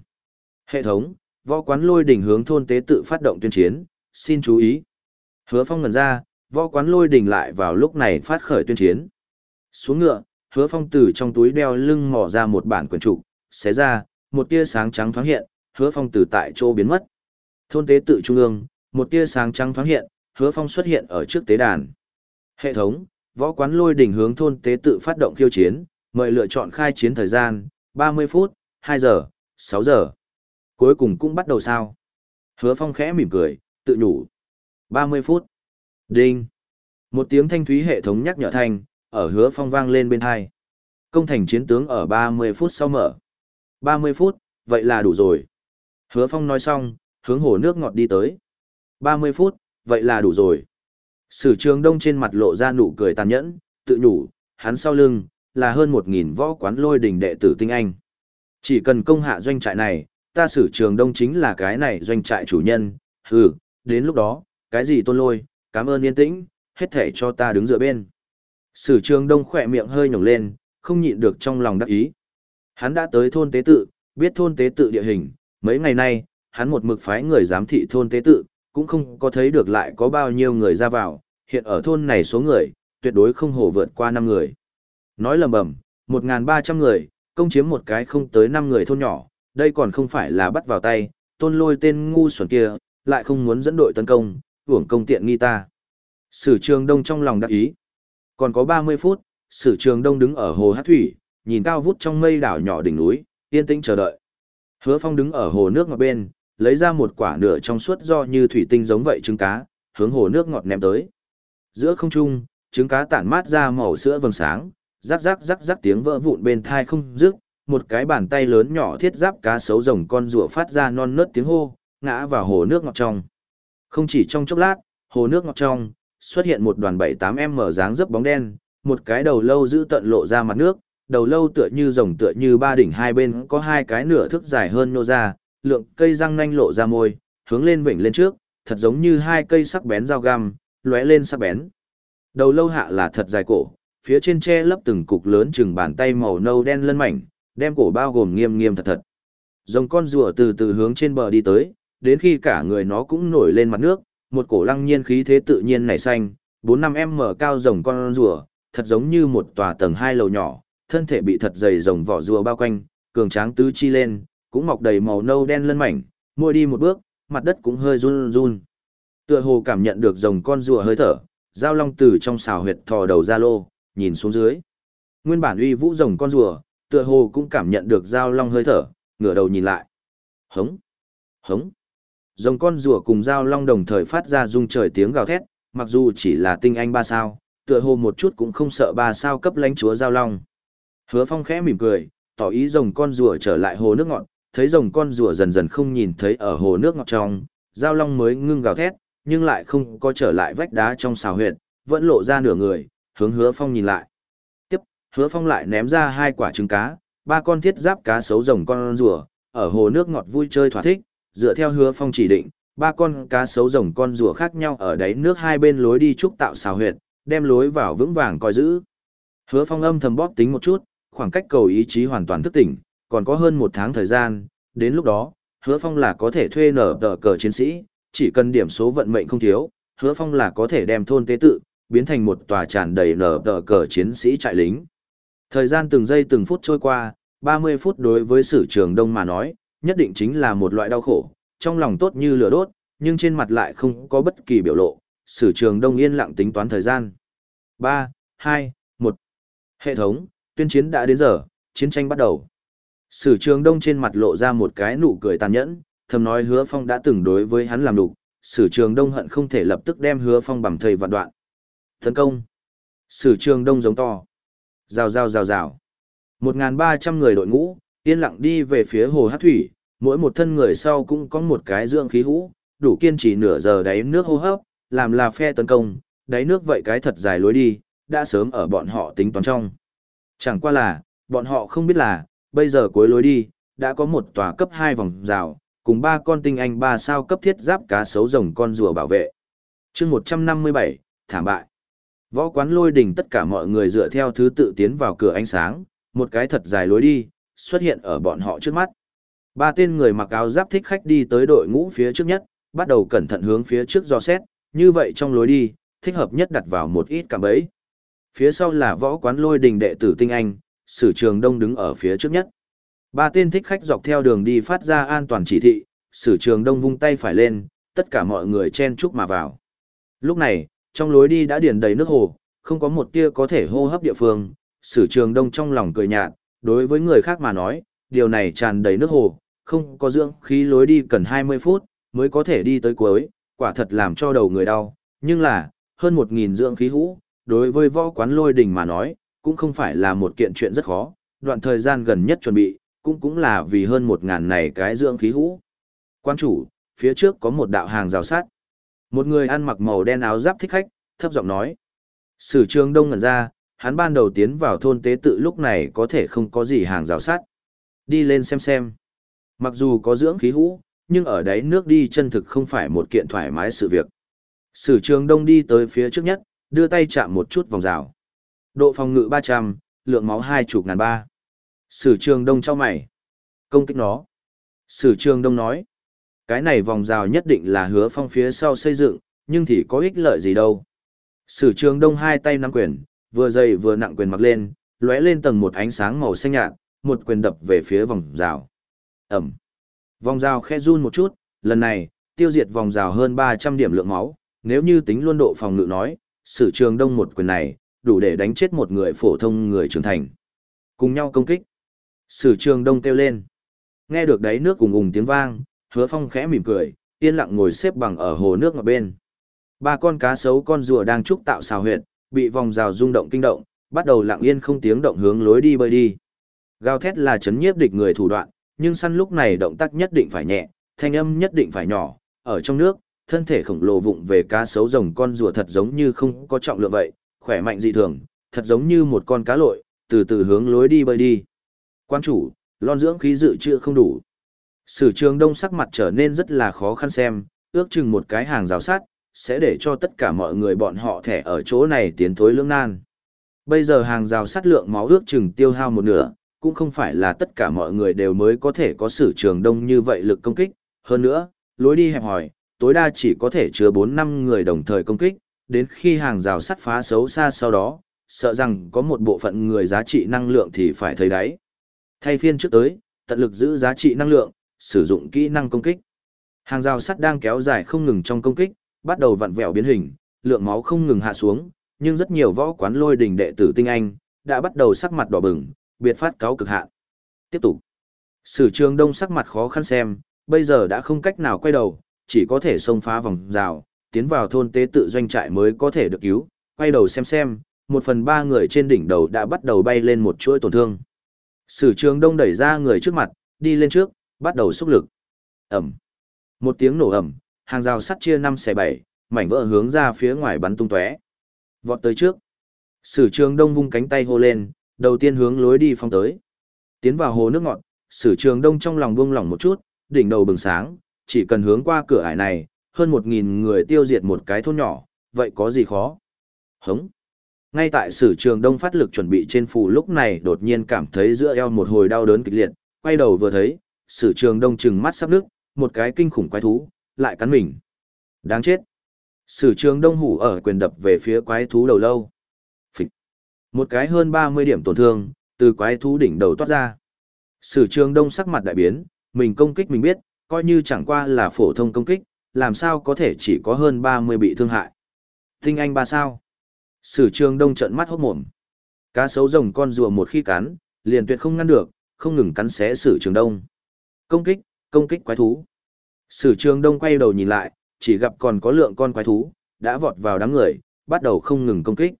Hệ thống, võ quán lôi đỉnh hướng thôn tế tự phát động tuyên chiến, xin chú ý. Hứa Phong ngần ra, võ quán lôi đỉnh lại vào lúc này phát khởi tuyên chiến. Xuống ngựa, Hứa Phong từ trong túi đeo lưng mò ra một bản quyển trục, xé ra, một tia sáng trắng thoáng hiện, Hứa Phong từ tại chỗ biến mất. Thôn tế tự trung ương, một tia sáng trắng thoáng hiện, Hứa Phong xuất hiện ở trước tế đàn. Hệ thống, võ quán lôi đỉnh hướng thôn tế tự phát động khiêu chiến, mời lựa chọn khai chiến thời gian, 30 phút, 2 giờ, 6 giờ. Cuối cùng cũng bắt đầu sao? Hứa Phong khẽ mỉm cười, tự nhủ. 30 phút. Đinh. Một tiếng thanh thúy hệ thống nhắc nhở thanh, ở Hứa Phong vang lên bên hai. Công thành chiến tướng ở 30 phút sau mở. 30 phút, vậy là đủ rồi. Hứa Phong nói xong, hướng hồ nước ngọt đi tới. 30 phút, vậy là đủ rồi. Sử trường đông trên mặt lộ ra nụ cười tàn nhẫn, tự nhủ, hắn sau lưng, là hơn 1.000 võ quán lôi đỉnh đệ tử tinh anh. Chỉ cần công hạ doanh trại này, ta sử trường đông chính là cái này doanh trại chủ nhân, hừ, đến lúc đó, cái gì tôn lôi, cảm ơn yên tĩnh, hết thể cho ta đứng dựa bên. Sử trường đông khỏe miệng hơi nhổng lên, không nhịn được trong lòng đắc ý. Hắn đã tới thôn tế tự, biết thôn tế tự địa hình, mấy ngày nay, hắn một mực phái người giám thị thôn tế tự, cũng không có thấy được lại có bao nhiêu người ra vào, hiện ở thôn này số người, tuyệt đối không hổ vượt qua 5 người. Nói lầm bầm, 1.300 người, công chiếm một cái không tới 5 người thôn nhỏ, đây còn không phải là bắt vào tay, tôn lôi tên ngu xuẩn kia, lại không muốn dẫn đội tấn công, hưởng công tiện nghi ta. Sử trường đông trong lòng đắc ý. Còn có 30 phút, sử trường đông đứng ở hồ hát thủy, nhìn cao vút trong mây đảo nhỏ đỉnh núi, yên tĩnh chờ đợi. Hứa phong đứng ở hồ nước ngọt bên, lấy ra một quả nửa trong suốt do như thủy tinh giống vậy trứng cá, hướng hồ nước ngọt ném tới. Giữa không trung, trứng cá tản mát ra màu sữa vầng sáng, rắc rắc rắc rắc tiếng vỡ vụn bên thai không dứt, một cái bàn tay lớn nhỏ thiết giáp cá sấu rồng con rùa phát ra non nớt tiếng hô, ngã vào hồ nước ngọt trong. Không chỉ trong chốc lát, hồ nước ngọt trong, xuất hiện một đoàn 7-8m dáng dấp bóng đen, một cái đầu lâu giữ tận lộ ra mặt nước, đầu lâu tựa như rồng tựa như ba đỉnh hai bên có hai cái nửa thước dài hơn nô ra, lượng cây răng nanh lộ ra môi, hướng lên vỉnh lên trước, thật giống như hai cây sắc bén dao găm, lóe lên sắc bén. Đầu lâu hạ là thật dài cổ, phía trên che lấp từng cục lớn chừng bàn tay màu nâu đen lân mảnh, đem cổ bao gồm nghiêm nghiêm thật thật. Rồng con rùa từ từ hướng trên bờ đi tới, đến khi cả người nó cũng nổi lên mặt nước, một cổ lăng nhiên khí thế tự nhiên nảy xanh, 4-5m cao rồng con rùa, thật giống như một tòa tầng hai lầu nhỏ, thân thể bị thật dày rồng vỏ rùa bao quanh, cường tráng tứ chi lên, cũng mọc đầy màu nâu đen lân mảnh, mỗi đi một bước, mặt đất cũng hơi run run. Tựa hồ cảm nhận được rồng con rùa hơi thở, giao long từ trong xào huyệt thò đầu ra lô, nhìn xuống dưới. Nguyên bản uy vũ rồng con rùa, tựa hồ cũng cảm nhận được giao long hơi thở, ngửa đầu nhìn lại. Hống! Hống! Rồng con rùa cùng giao long đồng thời phát ra rung trời tiếng gào thét, mặc dù chỉ là tinh anh ba sao, tựa hồ một chút cũng không sợ ba sao cấp lãnh chúa giao long. Hứa Phong khẽ mỉm cười, tỏ ý rồng con rùa trở lại hồ nước ngọt, thấy rồng con rùa dần dần không nhìn thấy ở hồ nước ngọt trong, giao long mới ngưng gào thét, nhưng lại không có trở lại vách đá trong xào huyệt, vẫn lộ ra nửa người, hướng Hứa Phong nhìn lại. Tiếp, Hứa Phong lại ném ra hai quả trứng cá, ba con thiết giáp cá sấu rồng con rùa, ở hồ nước ngọt vui chơi thỏa thích, dựa theo Hứa Phong chỉ định, ba con cá sấu rồng con rùa khác nhau ở đáy nước hai bên lối đi trúc tạo xào huyệt, đem lối vào vững vàng coi giữ. Hứa Phong âm thầm bóp tính một chút, khoảng cách cầu ý chí hoàn toàn thức tỉnh, còn có hơn một tháng thời gian, đến lúc đó, hứa phong là có thể thuê nở tờ cờ chiến sĩ, chỉ cần điểm số vận mệnh không thiếu, hứa phong là có thể đem thôn tế tự, biến thành một tòa tràn đầy nở tờ cờ chiến sĩ trại lính. Thời gian từng giây từng phút trôi qua, 30 phút đối với sử trường đông mà nói, nhất định chính là một loại đau khổ, trong lòng tốt như lửa đốt, nhưng trên mặt lại không có bất kỳ biểu lộ, sử trường đông yên lặng tính toán thời gian. 3, 2, 1. Hệ thống, tuyên chiến đã đến giờ, chiến tranh bắt đầu. Sử trường đông trên mặt lộ ra một cái nụ cười tàn nhẫn, thầm nói hứa phong đã từng đối với hắn làm đục, sử trường đông hận không thể lập tức đem hứa phong bằng thầy vạn đoạn. Tấn công. Sử trường đông giống to. Rào rào rào rào. 1.300 người đội ngũ, yên lặng đi về phía hồ hát thủy, mỗi một thân người sau cũng có một cái dưỡng khí hũ, đủ kiên trì nửa giờ đáy nước hô hấp, làm là phe tấn công, đáy nước vậy cái thật dài lối đi, đã sớm ở bọn họ tính toán trong. Chẳng qua là, bọn họ không biết là, bây giờ cuối lối đi, đã có một tòa cấp 2 vòng rào, cùng ba con tinh anh ba sao cấp thiết giáp cá sấu rồng con rùa bảo vệ. chương 157, thảm bại. Võ quán lôi đỉnh tất cả mọi người dựa theo thứ tự tiến vào cửa ánh sáng, một cái thật dài lối đi, xuất hiện ở bọn họ trước mắt. Ba tên người mặc áo giáp thích khách đi tới đội ngũ phía trước nhất, bắt đầu cẩn thận hướng phía trước do xét, như vậy trong lối đi, thích hợp nhất đặt vào một ít cạm bẫy. Phía sau là võ quán lôi đình đệ tử tinh anh, sử trường đông đứng ở phía trước nhất. Ba tên thích khách dọc theo đường đi phát ra an toàn chỉ thị, sử trường đông vung tay phải lên, tất cả mọi người chen chúc mà vào. Lúc này, trong lối đi đã điền đầy nước hồ, không có một tia có thể hô hấp địa phương, sử trường đông trong lòng cười nhạt, đối với người khác mà nói, điều này tràn đầy nước hồ, không có dưỡng khí lối đi cần 20 phút, mới có thể đi tới cuối, quả thật làm cho đầu người đau, nhưng là, hơn một nghìn dưỡng khí hũ, đối với võ quán lôi đình mà nói, cũng không phải là một kiện chuyện rất khó, đoạn thời gian gần nhất chuẩn bị, cũng cũng là vì hơn một ngàn này cái dưỡng khí hũ. Quan chủ, phía trước có một đạo hàng rào sát. Một người ăn mặc màu đen áo giáp thích khách, thấp giọng nói. Sử trường đông ngẩn ra, hắn ban đầu tiến vào thôn tế tự lúc này có thể không có gì hàng rào sát. Đi lên xem xem. Mặc dù có dưỡng khí hũ, nhưng ở đấy nước đi chân thực không phải một kiện thoải mái sự việc. Sử trường đông đi tới phía trước nhất, đưa tay chạm một chút vòng rào. Độ phòng ngự 300, lượng máu hai chục ngàn ba. Sử trường đông cho mày. Công kích nó. Sử trường đông nói. Cái này vòng rào nhất định là hứa phong phía sau xây dựng, nhưng thì có ích lợi gì đâu. Sử trường đông hai tay nắm quyền, vừa dày vừa nặng quyền mặc lên, lóe lên tầng một ánh sáng màu xanh nhạt, một quyền đập về phía vòng rào. Ẩm. Vòng rào khe run một chút, lần này, tiêu diệt vòng rào hơn 300 điểm lượng máu, nếu như tính luôn độ phòng ngự nói, sử trường đông một quyền này, đủ để đánh chết một người phổ thông người trưởng thành. Cùng nhau công kích. Sử trường đông kêu lên. Nghe được đáy nước cùng ùng tiếng vang, hứa phong khẽ mỉm cười, yên lặng ngồi xếp bằng ở hồ nước ngọt bên. Ba con cá sấu con rùa đang trúc tạo xào huyệt, bị vòng rào rung động kinh động, bắt đầu lặng yên không tiếng động hướng lối đi bơi đi. Gào thét là chấn nhiếp địch người thủ đoạn, nhưng săn lúc này động tác nhất định phải nhẹ, thanh âm nhất định phải nhỏ, ở trong nước, thân thể khổng lồ vụng về cá sấu rồng con rùa thật giống như không có trọng lượng vậy, khỏe mạnh dị thường, thật giống như một con cá lội, từ từ hướng lối đi bơi đi. Quan chủ, lon dưỡng khí dự trữ không đủ. Sử trường đông sắc mặt trở nên rất là khó khăn xem, ước chừng một cái hàng rào sát, sẽ để cho tất cả mọi người bọn họ thẻ ở chỗ này tiến thối lưỡng nan. Bây giờ hàng rào sát lượng máu ước chừng tiêu hao một nửa, cũng không phải là tất cả mọi người đều mới có thể có sử trường đông như vậy lực công kích. Hơn nữa, lối đi hẹp hòi, tối đa chỉ có thể chứa 4-5 người đồng thời công kích, đến khi hàng rào sắt phá xấu xa sau đó, sợ rằng có một bộ phận người giá trị năng lượng thì phải thấy đáy. Thay phiên trước tới, tận lực giữ giá trị năng lượng, sử dụng kỹ năng công kích. Hàng rào sắt đang kéo dài không ngừng trong công kích, bắt đầu vặn vẹo biến hình, lượng máu không ngừng hạ xuống, nhưng rất nhiều võ quán lôi đỉnh đệ tử tinh anh đã bắt đầu sắc mặt đỏ bừng, biệt phát cáo cực hạn. Tiếp tục. Sử trường đông sắc mặt khó khăn xem, bây giờ đã không cách nào quay đầu, chỉ có thể xông phá vòng rào, tiến vào thôn tế tự doanh trại mới có thể được cứu, quay đầu xem xem, một phần ba người trên đỉnh đầu đã bắt đầu bay lên một chuỗi tổn thương. Sử trường đông đẩy ra người trước mặt, đi lên trước, bắt đầu xúc lực. Ẩm. Một tiếng nổ ẩm, hàng rào sắt chia năm xẻ bảy, mảnh vỡ hướng ra phía ngoài bắn tung tóe. Vọt tới trước. Sử trường đông vung cánh tay hô lên, đầu tiên hướng lối đi phong tới. Tiến vào hồ nước ngọt, sử trường đông trong lòng buông lỏng một chút, đỉnh đầu bừng sáng, chỉ cần hướng qua cửa ải này, hơn một nghìn người tiêu diệt một cái thôn nhỏ, vậy có gì khó? Hống! Ngay tại sử trường đông phát lực chuẩn bị trên phù lúc này đột nhiên cảm thấy giữa eo một hồi đau đớn kịch liệt, quay đầu vừa thấy, sử trường đông trừng mắt sắp nước, một cái kinh khủng quái thú, lại cắn mình. Đáng chết! Sử trường đông hủ ở quyền đập về phía quái thú đầu lâu. Phịch! Một cái hơn 30 điểm tổn thương, từ quái thú đỉnh đầu toát ra. Sử trường đông sắc mặt đại biến, mình công kích mình biết, coi như chẳng qua là phổ thông công kích, làm sao có thể chỉ có hơn 30 bị thương hại. Tinh anh ba sao. Sử trường đông trận mắt hốt mồm. Cá sấu rồng con rùa một khi cắn, liền tuyệt không ngăn được, không ngừng cắn xé sử trường đông. Công kích, công kích quái thú. Sử trường đông quay đầu nhìn lại, chỉ gặp còn có lượng con quái thú, đã vọt vào đám người, bắt đầu không ngừng công kích.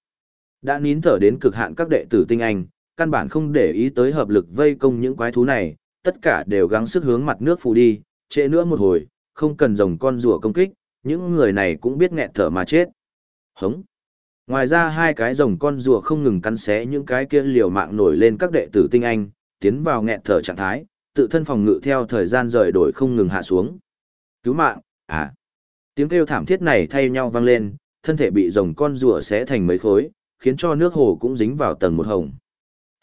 Đã nín thở đến cực hạn các đệ tử tinh anh, căn bản không để ý tới hợp lực vây công những quái thú này, tất cả đều gắng sức hướng mặt nước phù đi, trễ nữa một hồi, không cần rồng con rùa công kích, những người này cũng biết nghẹt thở mà chết. Hống. Ngoài ra hai cái rồng con rùa không ngừng cắn xé những cái kia liều mạng nổi lên các đệ tử tinh anh, tiến vào nghẹt thở trạng thái, tự thân phòng ngự theo thời gian rời đổi không ngừng hạ xuống. Cứu mạng, à. Tiếng kêu thảm thiết này thay nhau vang lên, thân thể bị rồng con rùa xé thành mấy khối, khiến cho nước hồ cũng dính vào tầng một hồng.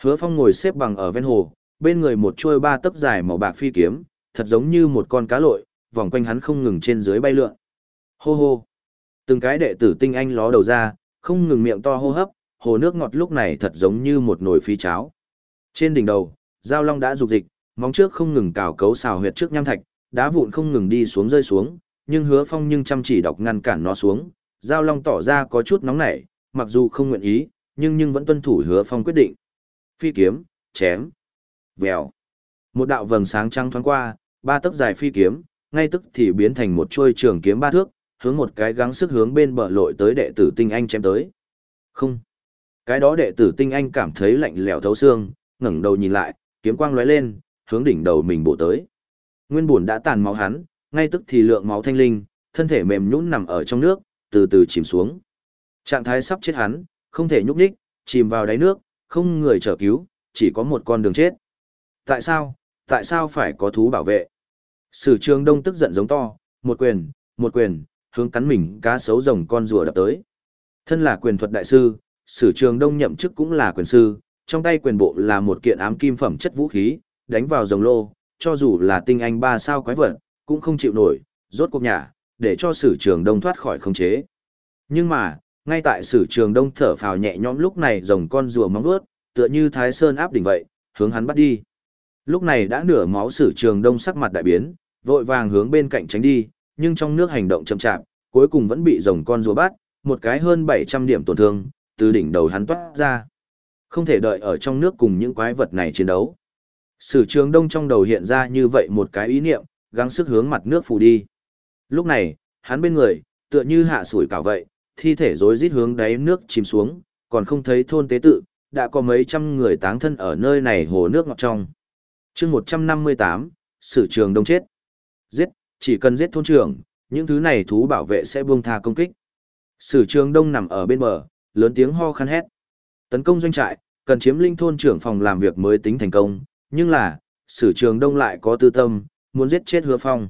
Hứa Phong ngồi xếp bằng ở ven hồ, bên người một chuôi ba tấc dài màu bạc phi kiếm, thật giống như một con cá lội, vòng quanh hắn không ngừng trên dưới bay lượn. Hô hô. Từng cái đệ tử tinh anh ló đầu ra, không ngừng miệng to hô hấp, hồ nước ngọt lúc này thật giống như một nồi phi cháo. Trên đỉnh đầu, giao long đã dục dịch, móng trước không ngừng cào cấu xào huyệt trước nham thạch, đá vụn không ngừng đi xuống rơi xuống, nhưng Hứa Phong nhưng chăm chỉ đọc ngăn cản nó xuống. Giao long tỏ ra có chút nóng nảy, mặc dù không nguyện ý, nhưng nhưng vẫn tuân thủ Hứa Phong quyết định. Phi kiếm, chém. Vèo. Một đạo vầng sáng trắng thoáng qua, ba tấc dài phi kiếm, ngay tức thì biến thành một chuôi trường kiếm ba thước, hướng một cái gắng sức hướng bên bờ lội tới đệ tử tinh anh chém tới. Không. Cái đó đệ tử tinh anh cảm thấy lạnh lẽo thấu xương, ngẩng đầu nhìn lại, kiếm quang lóe lên, hướng đỉnh đầu mình bổ tới. Nguyên buồn đã tàn máu hắn, ngay tức thì lượng máu thanh linh, thân thể mềm nhũn nằm ở trong nước, từ từ chìm xuống. Trạng thái sắp chết hắn, không thể nhúc nhích, chìm vào đáy nước, không người trở cứu, chỉ có một con đường chết. Tại sao, tại sao phải có thú bảo vệ? Sử trường đông tức giận giống to, một quyền, một quyền, hướng cắn mình cá sấu rồng con rùa đập tới. Thân là quyền thuật đại sư, sử trường đông nhậm chức cũng là quyền sư, trong tay quyền bộ là một kiện ám kim phẩm chất vũ khí, đánh vào rồng lô, cho dù là tinh anh ba sao quái vật, cũng không chịu nổi, rốt cuộc nhả, để cho sử trường đông thoát khỏi khống chế. Nhưng mà, ngay tại sử trường đông thở phào nhẹ nhõm lúc này rồng con rùa móng vuốt, tựa như thái sơn áp đỉnh vậy, hướng hắn bắt đi. Lúc này đã nửa máu sử trường đông sắc mặt đại biến, vội vàng hướng bên cạnh tránh đi, nhưng trong nước hành động chậm chạp, cuối cùng vẫn bị rồng con rùa bắt, một cái hơn 700 điểm tổn thương, từ đỉnh đầu hắn toát ra. Không thể đợi ở trong nước cùng những quái vật này chiến đấu. Sử trường đông trong đầu hiện ra như vậy một cái ý niệm, gắng sức hướng mặt nước phủ đi. Lúc này, hắn bên người, tựa như hạ sủi cảo vậy, thi thể rối rít hướng đáy nước chìm xuống, còn không thấy thôn tế tự, đã có mấy trăm người táng thân ở nơi này hồ nước ngọt trong chương 158, Sử trường đông chết. Giết, chỉ cần giết thôn trưởng, những thứ này thú bảo vệ sẽ buông tha công kích. Sử trường đông nằm ở bên bờ, lớn tiếng ho khăn hét. Tấn công doanh trại, cần chiếm linh thôn trưởng phòng làm việc mới tính thành công, nhưng là, sử trường đông lại có tư tâm, muốn giết chết hứa phong.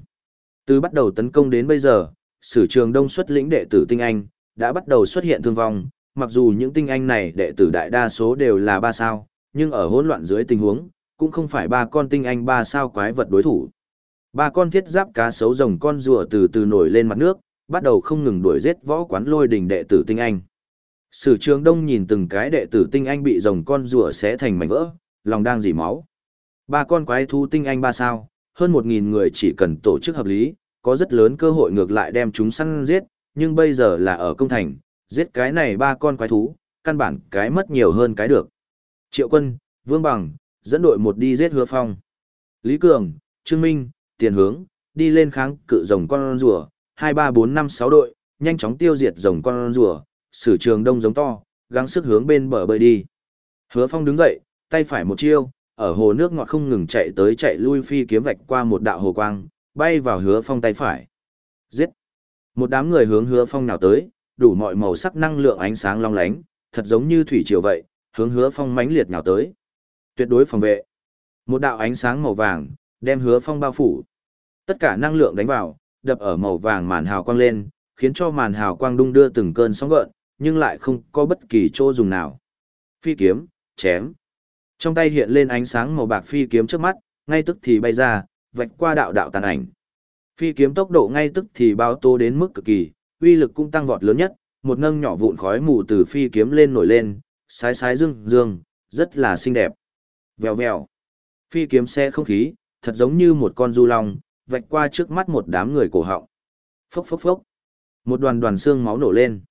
Từ bắt đầu tấn công đến bây giờ, sử trường đông xuất lĩnh đệ tử tinh anh, đã bắt đầu xuất hiện thương vong, mặc dù những tinh anh này đệ tử đại đa số đều là ba sao, nhưng ở hỗn loạn dưới tình huống, cũng không phải ba con tinh anh ba sao quái vật đối thủ. Ba con thiết giáp cá sấu rồng con rùa từ từ nổi lên mặt nước, bắt đầu không ngừng đuổi giết võ quán lôi đình đệ tử tinh anh. Sử trường đông nhìn từng cái đệ tử tinh anh bị rồng con rùa xé thành mảnh vỡ, lòng đang dỉ máu. Ba con quái thú tinh anh ba sao, hơn một nghìn người chỉ cần tổ chức hợp lý, có rất lớn cơ hội ngược lại đem chúng săn giết, nhưng bây giờ là ở công thành, giết cái này ba con quái thú, căn bản cái mất nhiều hơn cái được. Triệu quân, Vương Bằng, dẫn đội một đi giết hứa phong. Lý Cường, Trương Minh, Tiền Hướng, đi lên kháng cự rồng con rùa, 2 3 4 5 6 đội, nhanh chóng tiêu diệt rồng con rùa, sử trường đông giống to, gắng sức hướng bên bờ bơi đi. Hứa Phong đứng dậy, tay phải một chiêu, ở hồ nước ngọt không ngừng chạy tới chạy lui phi kiếm vạch qua một đạo hồ quang, bay vào Hứa Phong tay phải. Giết! Một đám người hướng Hứa Phong nào tới, đủ mọi màu sắc năng lượng ánh sáng long lánh, thật giống như thủy triều vậy, hướng Hứa Phong mãnh liệt nào tới. Tuyệt đối phòng vệ. Một đạo ánh sáng màu vàng, đem Hứa Phong bao phủ. Tất cả năng lượng đánh vào, đập ở màu vàng màn hào quang lên, khiến cho màn hào quang đung đưa từng cơn sóng gợn, nhưng lại không có bất kỳ chỗ dùng nào. Phi kiếm, chém. Trong tay hiện lên ánh sáng màu bạc phi kiếm trước mắt, ngay tức thì bay ra, vạch qua đạo đạo tàn ảnh. Phi kiếm tốc độ ngay tức thì báo tô đến mức cực kỳ, uy lực cũng tăng vọt lớn nhất, một nâng nhỏ vụn khói mù từ phi kiếm lên nổi lên, sái sái dương dương, rất là xinh đẹp. Vèo vèo. Phi kiếm xe không khí, thật giống như một con du long, vạch qua trước mắt một đám người cổ họng. Phốc phốc phốc. Một đoàn đoàn xương máu nổ lên.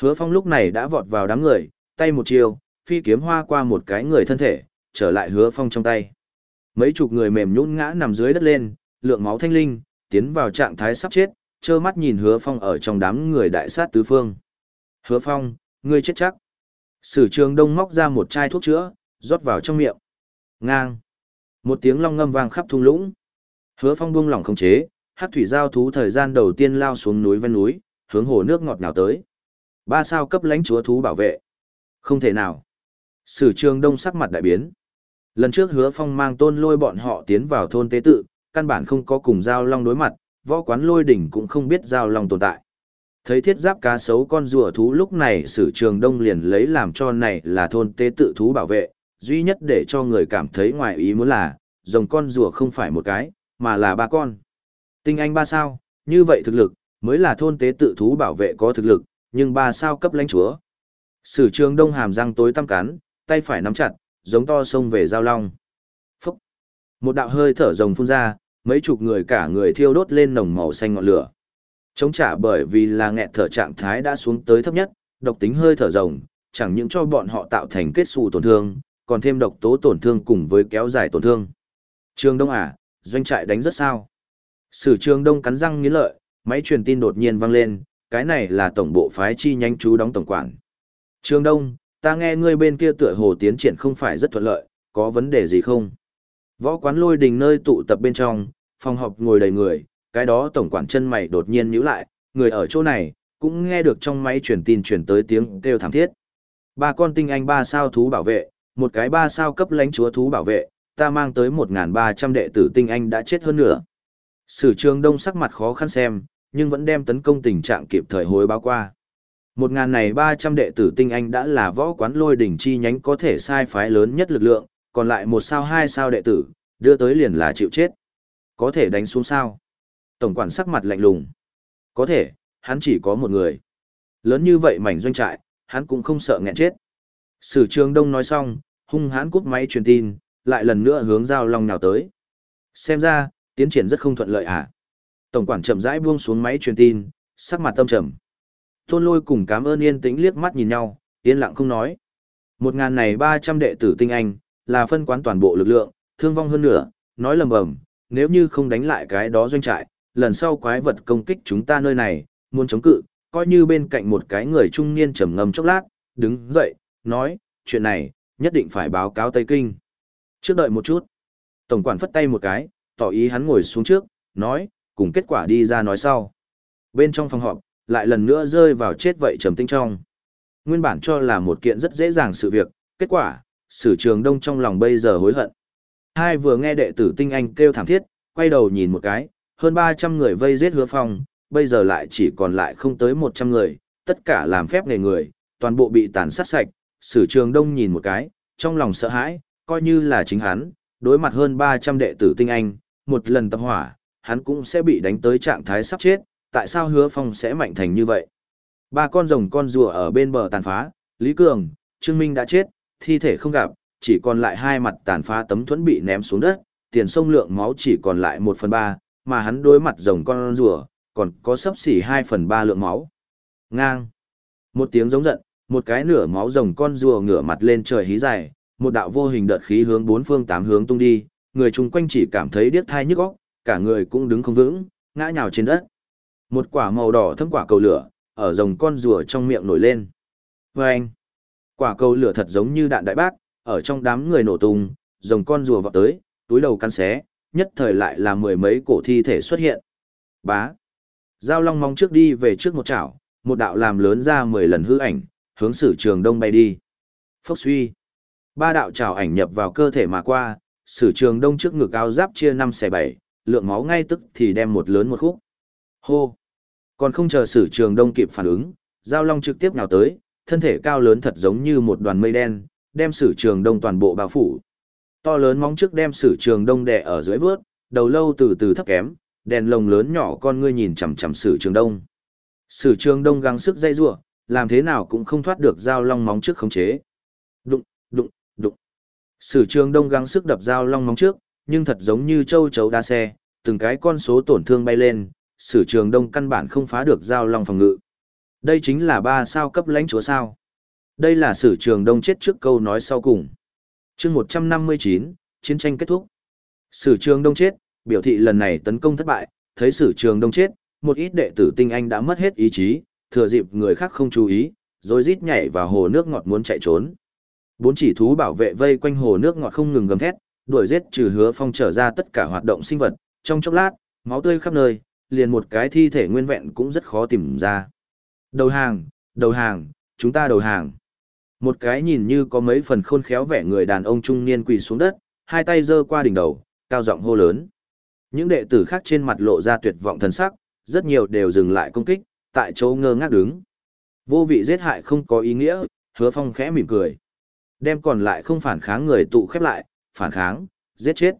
Hứa Phong lúc này đã vọt vào đám người, tay một chiều, phi kiếm hoa qua một cái người thân thể, trở lại Hứa Phong trong tay. Mấy chục người mềm nhũn ngã nằm dưới đất lên, lượng máu thanh linh, tiến vào trạng thái sắp chết, trơ mắt nhìn Hứa Phong ở trong đám người đại sát tứ phương. Hứa Phong, ngươi chết chắc. Sử trường đông móc ra một chai thuốc chữa, rót vào trong miệng. Ngang. Một tiếng long ngâm vang khắp thung lũng. Hứa Phong buông lỏng không chế, hắc thủy giao thú thời gian đầu tiên lao xuống núi ven núi, hướng hồ nước ngọt nào tới. Ba sao cấp lãnh chúa thú bảo vệ. Không thể nào. Sử trường đông sắc mặt đại biến. Lần trước hứa phong mang tôn lôi bọn họ tiến vào thôn tế tự, căn bản không có cùng giao long đối mặt, võ quán lôi đỉnh cũng không biết giao long tồn tại. Thấy thiết giáp cá sấu con rùa thú lúc này sử trường đông liền lấy làm cho này là thôn tế tự thú bảo vệ, duy nhất để cho người cảm thấy ngoài ý muốn là, rồng con rùa không phải một cái, mà là ba con. Tinh anh ba sao, như vậy thực lực, mới là thôn tế tự thú bảo vệ có thực lực, nhưng ba sao cấp lãnh chúa. Sử trường đông hàm răng tối tăm cắn, tay phải nắm chặt, giống to sông về giao long. Phúc! Một đạo hơi thở rồng phun ra, mấy chục người cả người thiêu đốt lên nồng màu xanh ngọn lửa. Chống trả bởi vì là nghẹt thở trạng thái đã xuống tới thấp nhất, độc tính hơi thở rồng, chẳng những cho bọn họ tạo thành kết xù tổn thương, còn thêm độc tố tổn thương cùng với kéo dài tổn thương. Trường Đông à, doanh trại đánh rất sao. Sử trường đông cắn răng nghiến lợi, máy truyền tin đột nhiên vang lên, cái này là tổng bộ phái chi nhanh chú đóng tổng quản. Trường đông, ta nghe ngươi bên kia tựa hồ tiến triển không phải rất thuận lợi, có vấn đề gì không? Võ quán lôi đình nơi tụ tập bên trong, phòng họp ngồi đầy người, cái đó tổng quản chân mày đột nhiên nhíu lại, người ở chỗ này, cũng nghe được trong máy truyền tin truyền tới tiếng kêu thảm thiết. Ba con tinh anh ba sao thú bảo vệ, một cái ba sao cấp lãnh chúa thú bảo vệ, ta mang tới 1.300 đệ tử tinh anh đã chết hơn nữa. Sử trường đông sắc mặt khó khăn xem, nhưng vẫn đem tấn công tình trạng kịp thời hối báo qua. Một ngàn này 300 đệ tử tinh anh đã là võ quán lôi đỉnh chi nhánh có thể sai phái lớn nhất lực lượng, còn lại một sao hai sao đệ tử, đưa tới liền là chịu chết. Có thể đánh xuống sao? Tổng quản sắc mặt lạnh lùng. Có thể, hắn chỉ có một người. Lớn như vậy mảnh doanh trại, hắn cũng không sợ nghẹn chết. Sử trường đông nói xong, hung hãn cút máy truyền tin, lại lần nữa hướng giao long nào tới. Xem ra, tiến triển rất không thuận lợi à. Tổng quản chậm rãi buông xuống máy truyền tin, sắc mặt tâm trầm. Tôn lôi cùng cảm ơn yên tĩnh liếc mắt nhìn nhau, yên lặng không nói. Một ngàn này ba trăm đệ tử tinh anh, là phân quán toàn bộ lực lượng, thương vong hơn nửa, nói lầm bầm, nếu như không đánh lại cái đó doanh trại, lần sau quái vật công kích chúng ta nơi này, muốn chống cự, coi như bên cạnh một cái người trung niên trầm ngâm chốc lát, đứng dậy, nói, chuyện này, nhất định phải báo cáo Tây Kinh. Trước đợi một chút. Tổng quản phất tay một cái, tỏ ý hắn ngồi xuống trước, nói, cùng kết quả đi ra nói sau. Bên trong phòng họp, lại lần nữa rơi vào chết vậy trầm tinh trong. Nguyên bản cho là một kiện rất dễ dàng sự việc, kết quả, sử trường đông trong lòng bây giờ hối hận. Hai vừa nghe đệ tử tinh anh kêu thảm thiết, quay đầu nhìn một cái, hơn 300 người vây giết hứa phong, bây giờ lại chỉ còn lại không tới 100 người, tất cả làm phép nghề người, toàn bộ bị tàn sát sạch, sử trường đông nhìn một cái, trong lòng sợ hãi, coi như là chính hắn, đối mặt hơn 300 đệ tử tinh anh, một lần tập hỏa, hắn cũng sẽ bị đánh tới trạng thái sắp chết, tại sao hứa phong sẽ mạnh thành như vậy? Ba con rồng con rùa ở bên bờ tàn phá, Lý Cường, Trương Minh đã chết, thi thể không gặp, chỉ còn lại hai mặt tàn phá tấm thuẫn bị ném xuống đất, tiền sông lượng máu chỉ còn lại một phần ba, mà hắn đối mặt rồng con rùa, còn có sấp xỉ hai phần ba lượng máu. Ngang. Một tiếng giống giận, một cái nửa máu rồng con rùa ngửa mặt lên trời hí dài, một đạo vô hình đợt khí hướng bốn phương tám hướng tung đi, người chung quanh chỉ cảm thấy điếc thai nhức óc, cả người cũng đứng không vững, ngã nhào trên đất. Một quả màu đỏ thâm quả cầu lửa, ở rồng con rùa trong miệng nổi lên. Vâng! Quả cầu lửa thật giống như đạn đại bác, ở trong đám người nổ tung, rồng con rùa vọt tới, túi đầu căn xé, nhất thời lại là mười mấy cổ thi thể xuất hiện. Bá! Giao long mong trước đi về trước một chảo, một đạo làm lớn ra mười lần hư ảnh, hướng sử trường đông bay đi. Phốc suy! Ba đạo trào ảnh nhập vào cơ thể mà qua, sử trường đông trước ngực áo giáp chia năm xẻ bảy, lượng máu ngay tức thì đem một lớn một khúc. Hô! Còn không chờ sử trường đông kịp phản ứng, giao long trực tiếp nào tới, thân thể cao lớn thật giống như một đoàn mây đen, đem sử trường đông toàn bộ bao phủ. To lớn móng trước đem sử trường đông đè ở dưới vớt, đầu lâu từ từ thấp kém, đèn lồng lớn nhỏ con ngươi nhìn chằm chằm sử trường đông. Sử trường đông gắng sức dây rủa, làm thế nào cũng không thoát được dao long móng trước khống chế. Đụng, đụng, đụng. Sử trường đông gắng sức đập dao long móng trước, nhưng thật giống như châu chấu đa xe, từng cái con số tổn thương bay lên, sử trường đông căn bản không phá được dao long phòng ngự. Đây chính là ba sao cấp lãnh chúa sao. Đây là sử trường đông chết trước câu nói sau cùng. chương 159, chiến tranh kết thúc. Sử trường đông chết, biểu thị lần này tấn công thất bại, thấy sử trường đông chết, một ít đệ tử tinh anh đã mất hết ý chí, thừa dịp người khác không chú ý, rồi rít nhảy vào hồ nước ngọt muốn chạy trốn. Bốn chỉ thú bảo vệ vây quanh hồ nước ngọt không ngừng gầm thét, đuổi giết trừ hứa phong trở ra tất cả hoạt động sinh vật, trong chốc lát, máu tươi khắp nơi, liền một cái thi thể nguyên vẹn cũng rất khó tìm ra. Đầu hàng, đầu hàng, chúng ta đầu hàng. Một cái nhìn như có mấy phần khôn khéo vẻ người đàn ông trung niên quỳ xuống đất, hai tay giơ qua đỉnh đầu, cao giọng hô lớn. Những đệ tử khác trên mặt lộ ra tuyệt vọng thần sắc, rất nhiều đều dừng lại công kích, tại chỗ ngơ ngác đứng. Vô vị giết hại không có ý nghĩa, hứa phong khẽ mỉm cười. Đem còn lại không phản kháng người tụ khép lại, phản kháng, giết chết.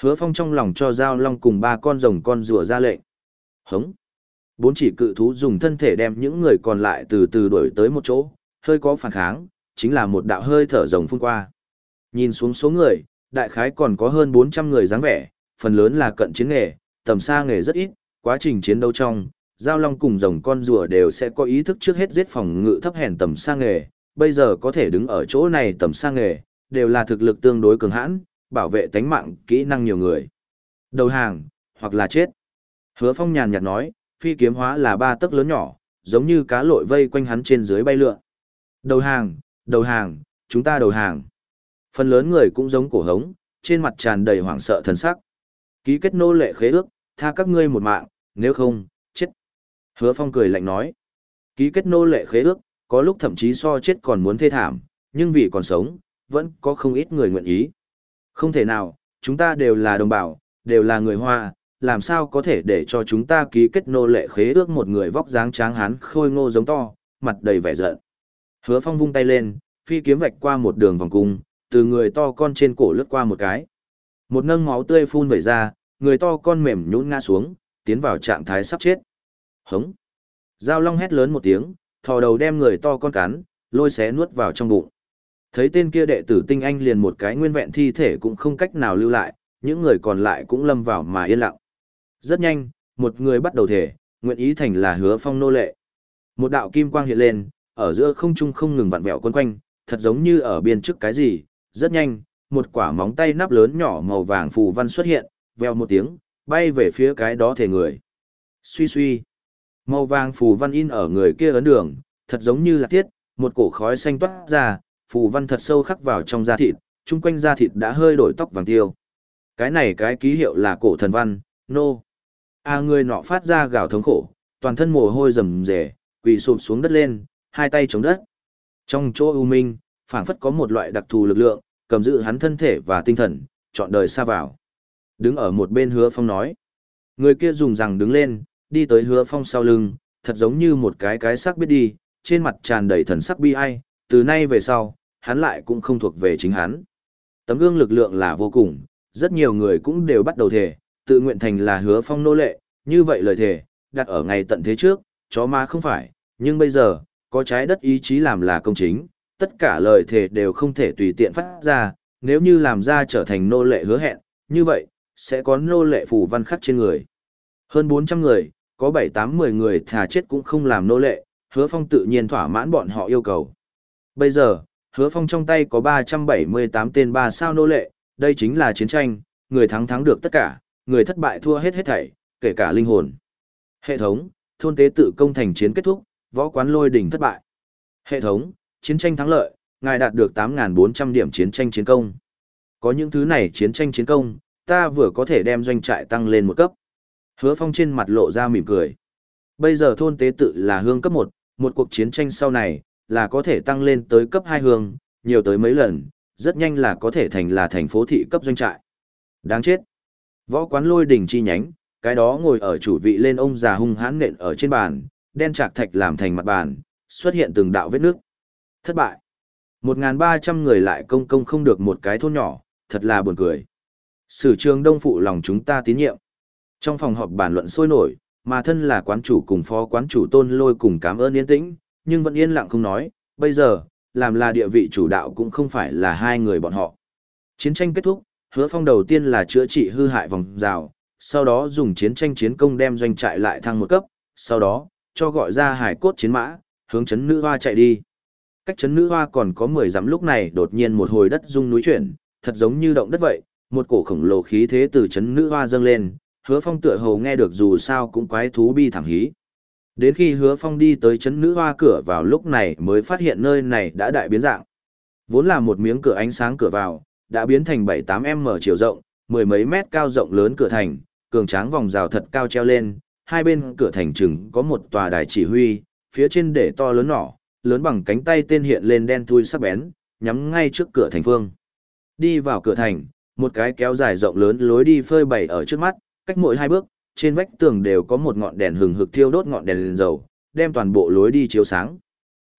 Hứa phong trong lòng cho Giao Long cùng ba con rồng con rùa ra lệnh. Hống. Bốn chỉ cự thú dùng thân thể đem những người còn lại từ từ đuổi tới một chỗ, hơi có phản kháng, chính là một đạo hơi thở rồng phun qua. Nhìn xuống số người, đại khái còn có hơn 400 người dáng vẻ, phần lớn là cận chiến nghề, tầm xa nghề rất ít, quá trình chiến đấu trong, giao long cùng rồng con rùa đều sẽ có ý thức trước hết giết phòng ngự thấp hèn tầm xa nghề, bây giờ có thể đứng ở chỗ này tầm xa nghề, đều là thực lực tương đối cường hãn, bảo vệ tánh mạng, kỹ năng nhiều người. Đầu hàng, hoặc là chết. Hứa Phong nhàn nhạt nói, phi kiếm hóa là ba tấc lớn nhỏ, giống như cá lội vây quanh hắn trên dưới bay lượn. Đầu hàng, đầu hàng, chúng ta đầu hàng. Phần lớn người cũng giống cổ hống, trên mặt tràn đầy hoảng sợ thần sắc. Ký kết nô lệ khế ước, tha các ngươi một mạng, nếu không. Hứa Phong cười lạnh nói. Ký kết nô lệ khế ước, có lúc thậm chí so chết còn muốn thê thảm, nhưng vì còn sống, vẫn có không ít người nguyện ý. Không thể nào, chúng ta đều là đồng bào, đều là người Hoa, làm sao có thể để cho chúng ta ký kết nô lệ khế ước một người vóc dáng tráng hán khôi ngô giống to, mặt đầy vẻ giận. Hứa Phong vung tay lên, phi kiếm vạch qua một đường vòng cung, từ người to con trên cổ lướt qua một cái. Một nâng máu tươi phun vẩy ra, người to con mềm nhũn ngã xuống, tiến vào trạng thái sắp chết. Hống. Giao Long hét lớn một tiếng, thò đầu đem người to con cắn, lôi xé nuốt vào trong bụng. Thấy tên kia đệ tử tinh anh liền một cái nguyên vẹn thi thể cũng không cách nào lưu lại, những người còn lại cũng lâm vào mà yên lặng. Rất nhanh, một người bắt đầu thể, nguyện ý thành là hứa phong nô lệ. Một đạo kim quang hiện lên, ở giữa không trung không ngừng vặn vẹo quấn quanh, thật giống như ở biên trước cái gì, rất nhanh, một quả móng tay nắp lớn nhỏ màu vàng phù văn xuất hiện, veo một tiếng, bay về phía cái đó thể người. Suy suy, màu vàng phù văn in ở người kia ấn đường, thật giống như là tiết, một cổ khói xanh toát ra, phù văn thật sâu khắc vào trong da thịt, chung quanh da thịt đã hơi đổi tóc vàng tiêu. Cái này cái ký hiệu là cổ thần văn, nô. No. A người nọ phát ra gào thống khổ, toàn thân mồ hôi rầm rề, quỳ sụp xuống đất lên, hai tay chống đất. Trong chỗ u minh, phảng phất có một loại đặc thù lực lượng, cầm giữ hắn thân thể và tinh thần, chọn đời xa vào. Đứng ở một bên hứa phong nói. Người kia dùng rằng đứng lên, đi tới hứa phong sau lưng, thật giống như một cái cái sắc biết đi, trên mặt tràn đầy thần sắc bi ai, từ nay về sau, hắn lại cũng không thuộc về chính hắn. Tấm gương lực lượng là vô cùng, rất nhiều người cũng đều bắt đầu thể, tự nguyện thành là hứa phong nô lệ, như vậy lời thể, đặt ở ngày tận thế trước, chó ma không phải, nhưng bây giờ, có trái đất ý chí làm là công chính, tất cả lời thể đều không thể tùy tiện phát ra, nếu như làm ra trở thành nô lệ hứa hẹn, như vậy, sẽ có nô lệ phù văn khắc trên người. Hơn 400 người, có 7-8-10 người thà chết cũng không làm nô lệ, hứa phong tự nhiên thỏa mãn bọn họ yêu cầu. Bây giờ, hứa phong trong tay có 378 tên ba sao nô lệ, đây chính là chiến tranh, người thắng thắng được tất cả, người thất bại thua hết hết thảy, kể cả linh hồn. Hệ thống, thôn tế tự công thành chiến kết thúc, võ quán lôi đỉnh thất bại. Hệ thống, chiến tranh thắng lợi, ngài đạt được 8.400 điểm chiến tranh chiến công. Có những thứ này chiến tranh chiến công, ta vừa có thể đem doanh trại tăng lên một cấp. Hứa phong trên mặt lộ ra mỉm cười. Bây giờ thôn tế tự là hương cấp 1, một cuộc chiến tranh sau này, là có thể tăng lên tới cấp 2 hương, nhiều tới mấy lần, rất nhanh là có thể thành là thành phố thị cấp doanh trại. Đáng chết. Võ quán lôi đỉnh chi nhánh, cái đó ngồi ở chủ vị lên ông già hung hãn nện ở trên bàn, đen trạc thạch làm thành mặt bàn, xuất hiện từng đạo vết nước. Thất bại. 1.300 người lại công công không được một cái thôn nhỏ, thật là buồn cười. Sử trường đông phụ lòng chúng ta tín nhiệm. Trong phòng họp bàn luận sôi nổi, mà thân là quán chủ cùng phó quán chủ tôn lôi cùng cảm ơn yên tĩnh, nhưng vẫn yên lặng không nói, bây giờ, làm là địa vị chủ đạo cũng không phải là hai người bọn họ. Chiến tranh kết thúc, hứa phong đầu tiên là chữa trị hư hại vòng rào, sau đó dùng chiến tranh chiến công đem doanh trại lại thăng một cấp, sau đó, cho gọi ra hải cốt chiến mã, hướng chấn nữ hoa chạy đi. Cách chấn nữ hoa còn có 10 dặm lúc này đột nhiên một hồi đất rung núi chuyển, thật giống như động đất vậy, một cổ khổng lồ khí thế từ chấn nữ hoa dâng lên, hứa phong tựa hồ nghe được dù sao cũng quái thú bi thảm hí. Đến khi hứa phong đi tới chấn nữ hoa cửa vào lúc này mới phát hiện nơi này đã đại biến dạng. Vốn là một miếng cửa ánh sáng cửa vào, đã biến thành 7-8m chiều rộng, mười mấy mét cao rộng lớn cửa thành, cường tráng vòng rào thật cao treo lên, hai bên cửa thành chừng có một tòa đài chỉ huy, phía trên để to lớn nhỏ, lớn bằng cánh tay tên hiện lên đen thui sắc bén, nhắm ngay trước cửa thành phương. Đi vào cửa thành, một cái kéo dài rộng lớn lối đi phơi bày ở trước mắt, cách mỗi hai bước, trên vách tường đều có một ngọn đèn hừng hực thiêu đốt ngọn đèn lên dầu, đem toàn bộ lối đi chiếu sáng.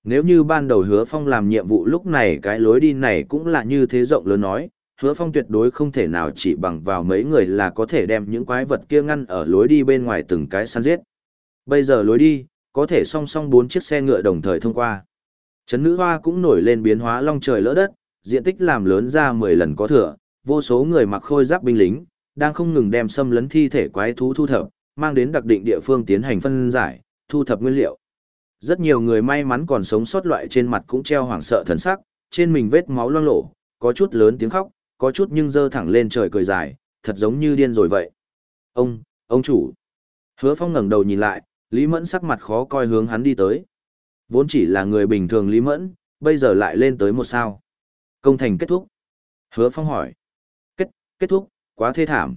Nếu như ban đầu hứa phong làm nhiệm vụ lúc này cái lối đi này cũng là như thế rộng lớn nói, hứa phong tuyệt đối không thể nào chỉ bằng vào mấy người là có thể đem những quái vật kia ngăn ở lối đi bên ngoài từng cái săn giết. Bây giờ lối đi, có thể song song bốn chiếc xe ngựa đồng thời thông qua. Trấn nữ hoa cũng nổi lên biến hóa long trời lỡ đất, diện tích làm lớn ra 10 lần có thừa, vô số người mặc khôi giáp binh lính, đang không ngừng đem xâm lấn thi thể quái thú thu thập, mang đến đặc định địa phương tiến hành phân giải, thu thập nguyên liệu. Rất nhiều người may mắn còn sống sót loại trên mặt cũng treo hoảng sợ thần sắc, trên mình vết máu loang lổ, có chút lớn tiếng khóc, có chút nhưng dơ thẳng lên trời cười dài, thật giống như điên rồi vậy. Ông, ông chủ. Hứa Phong ngẩng đầu nhìn lại, Lý Mẫn sắc mặt khó coi hướng hắn đi tới. Vốn chỉ là người bình thường Lý Mẫn, bây giờ lại lên tới một sao. Công thành kết thúc. Hứa Phong hỏi. Kết, kết thúc, quá thê thảm.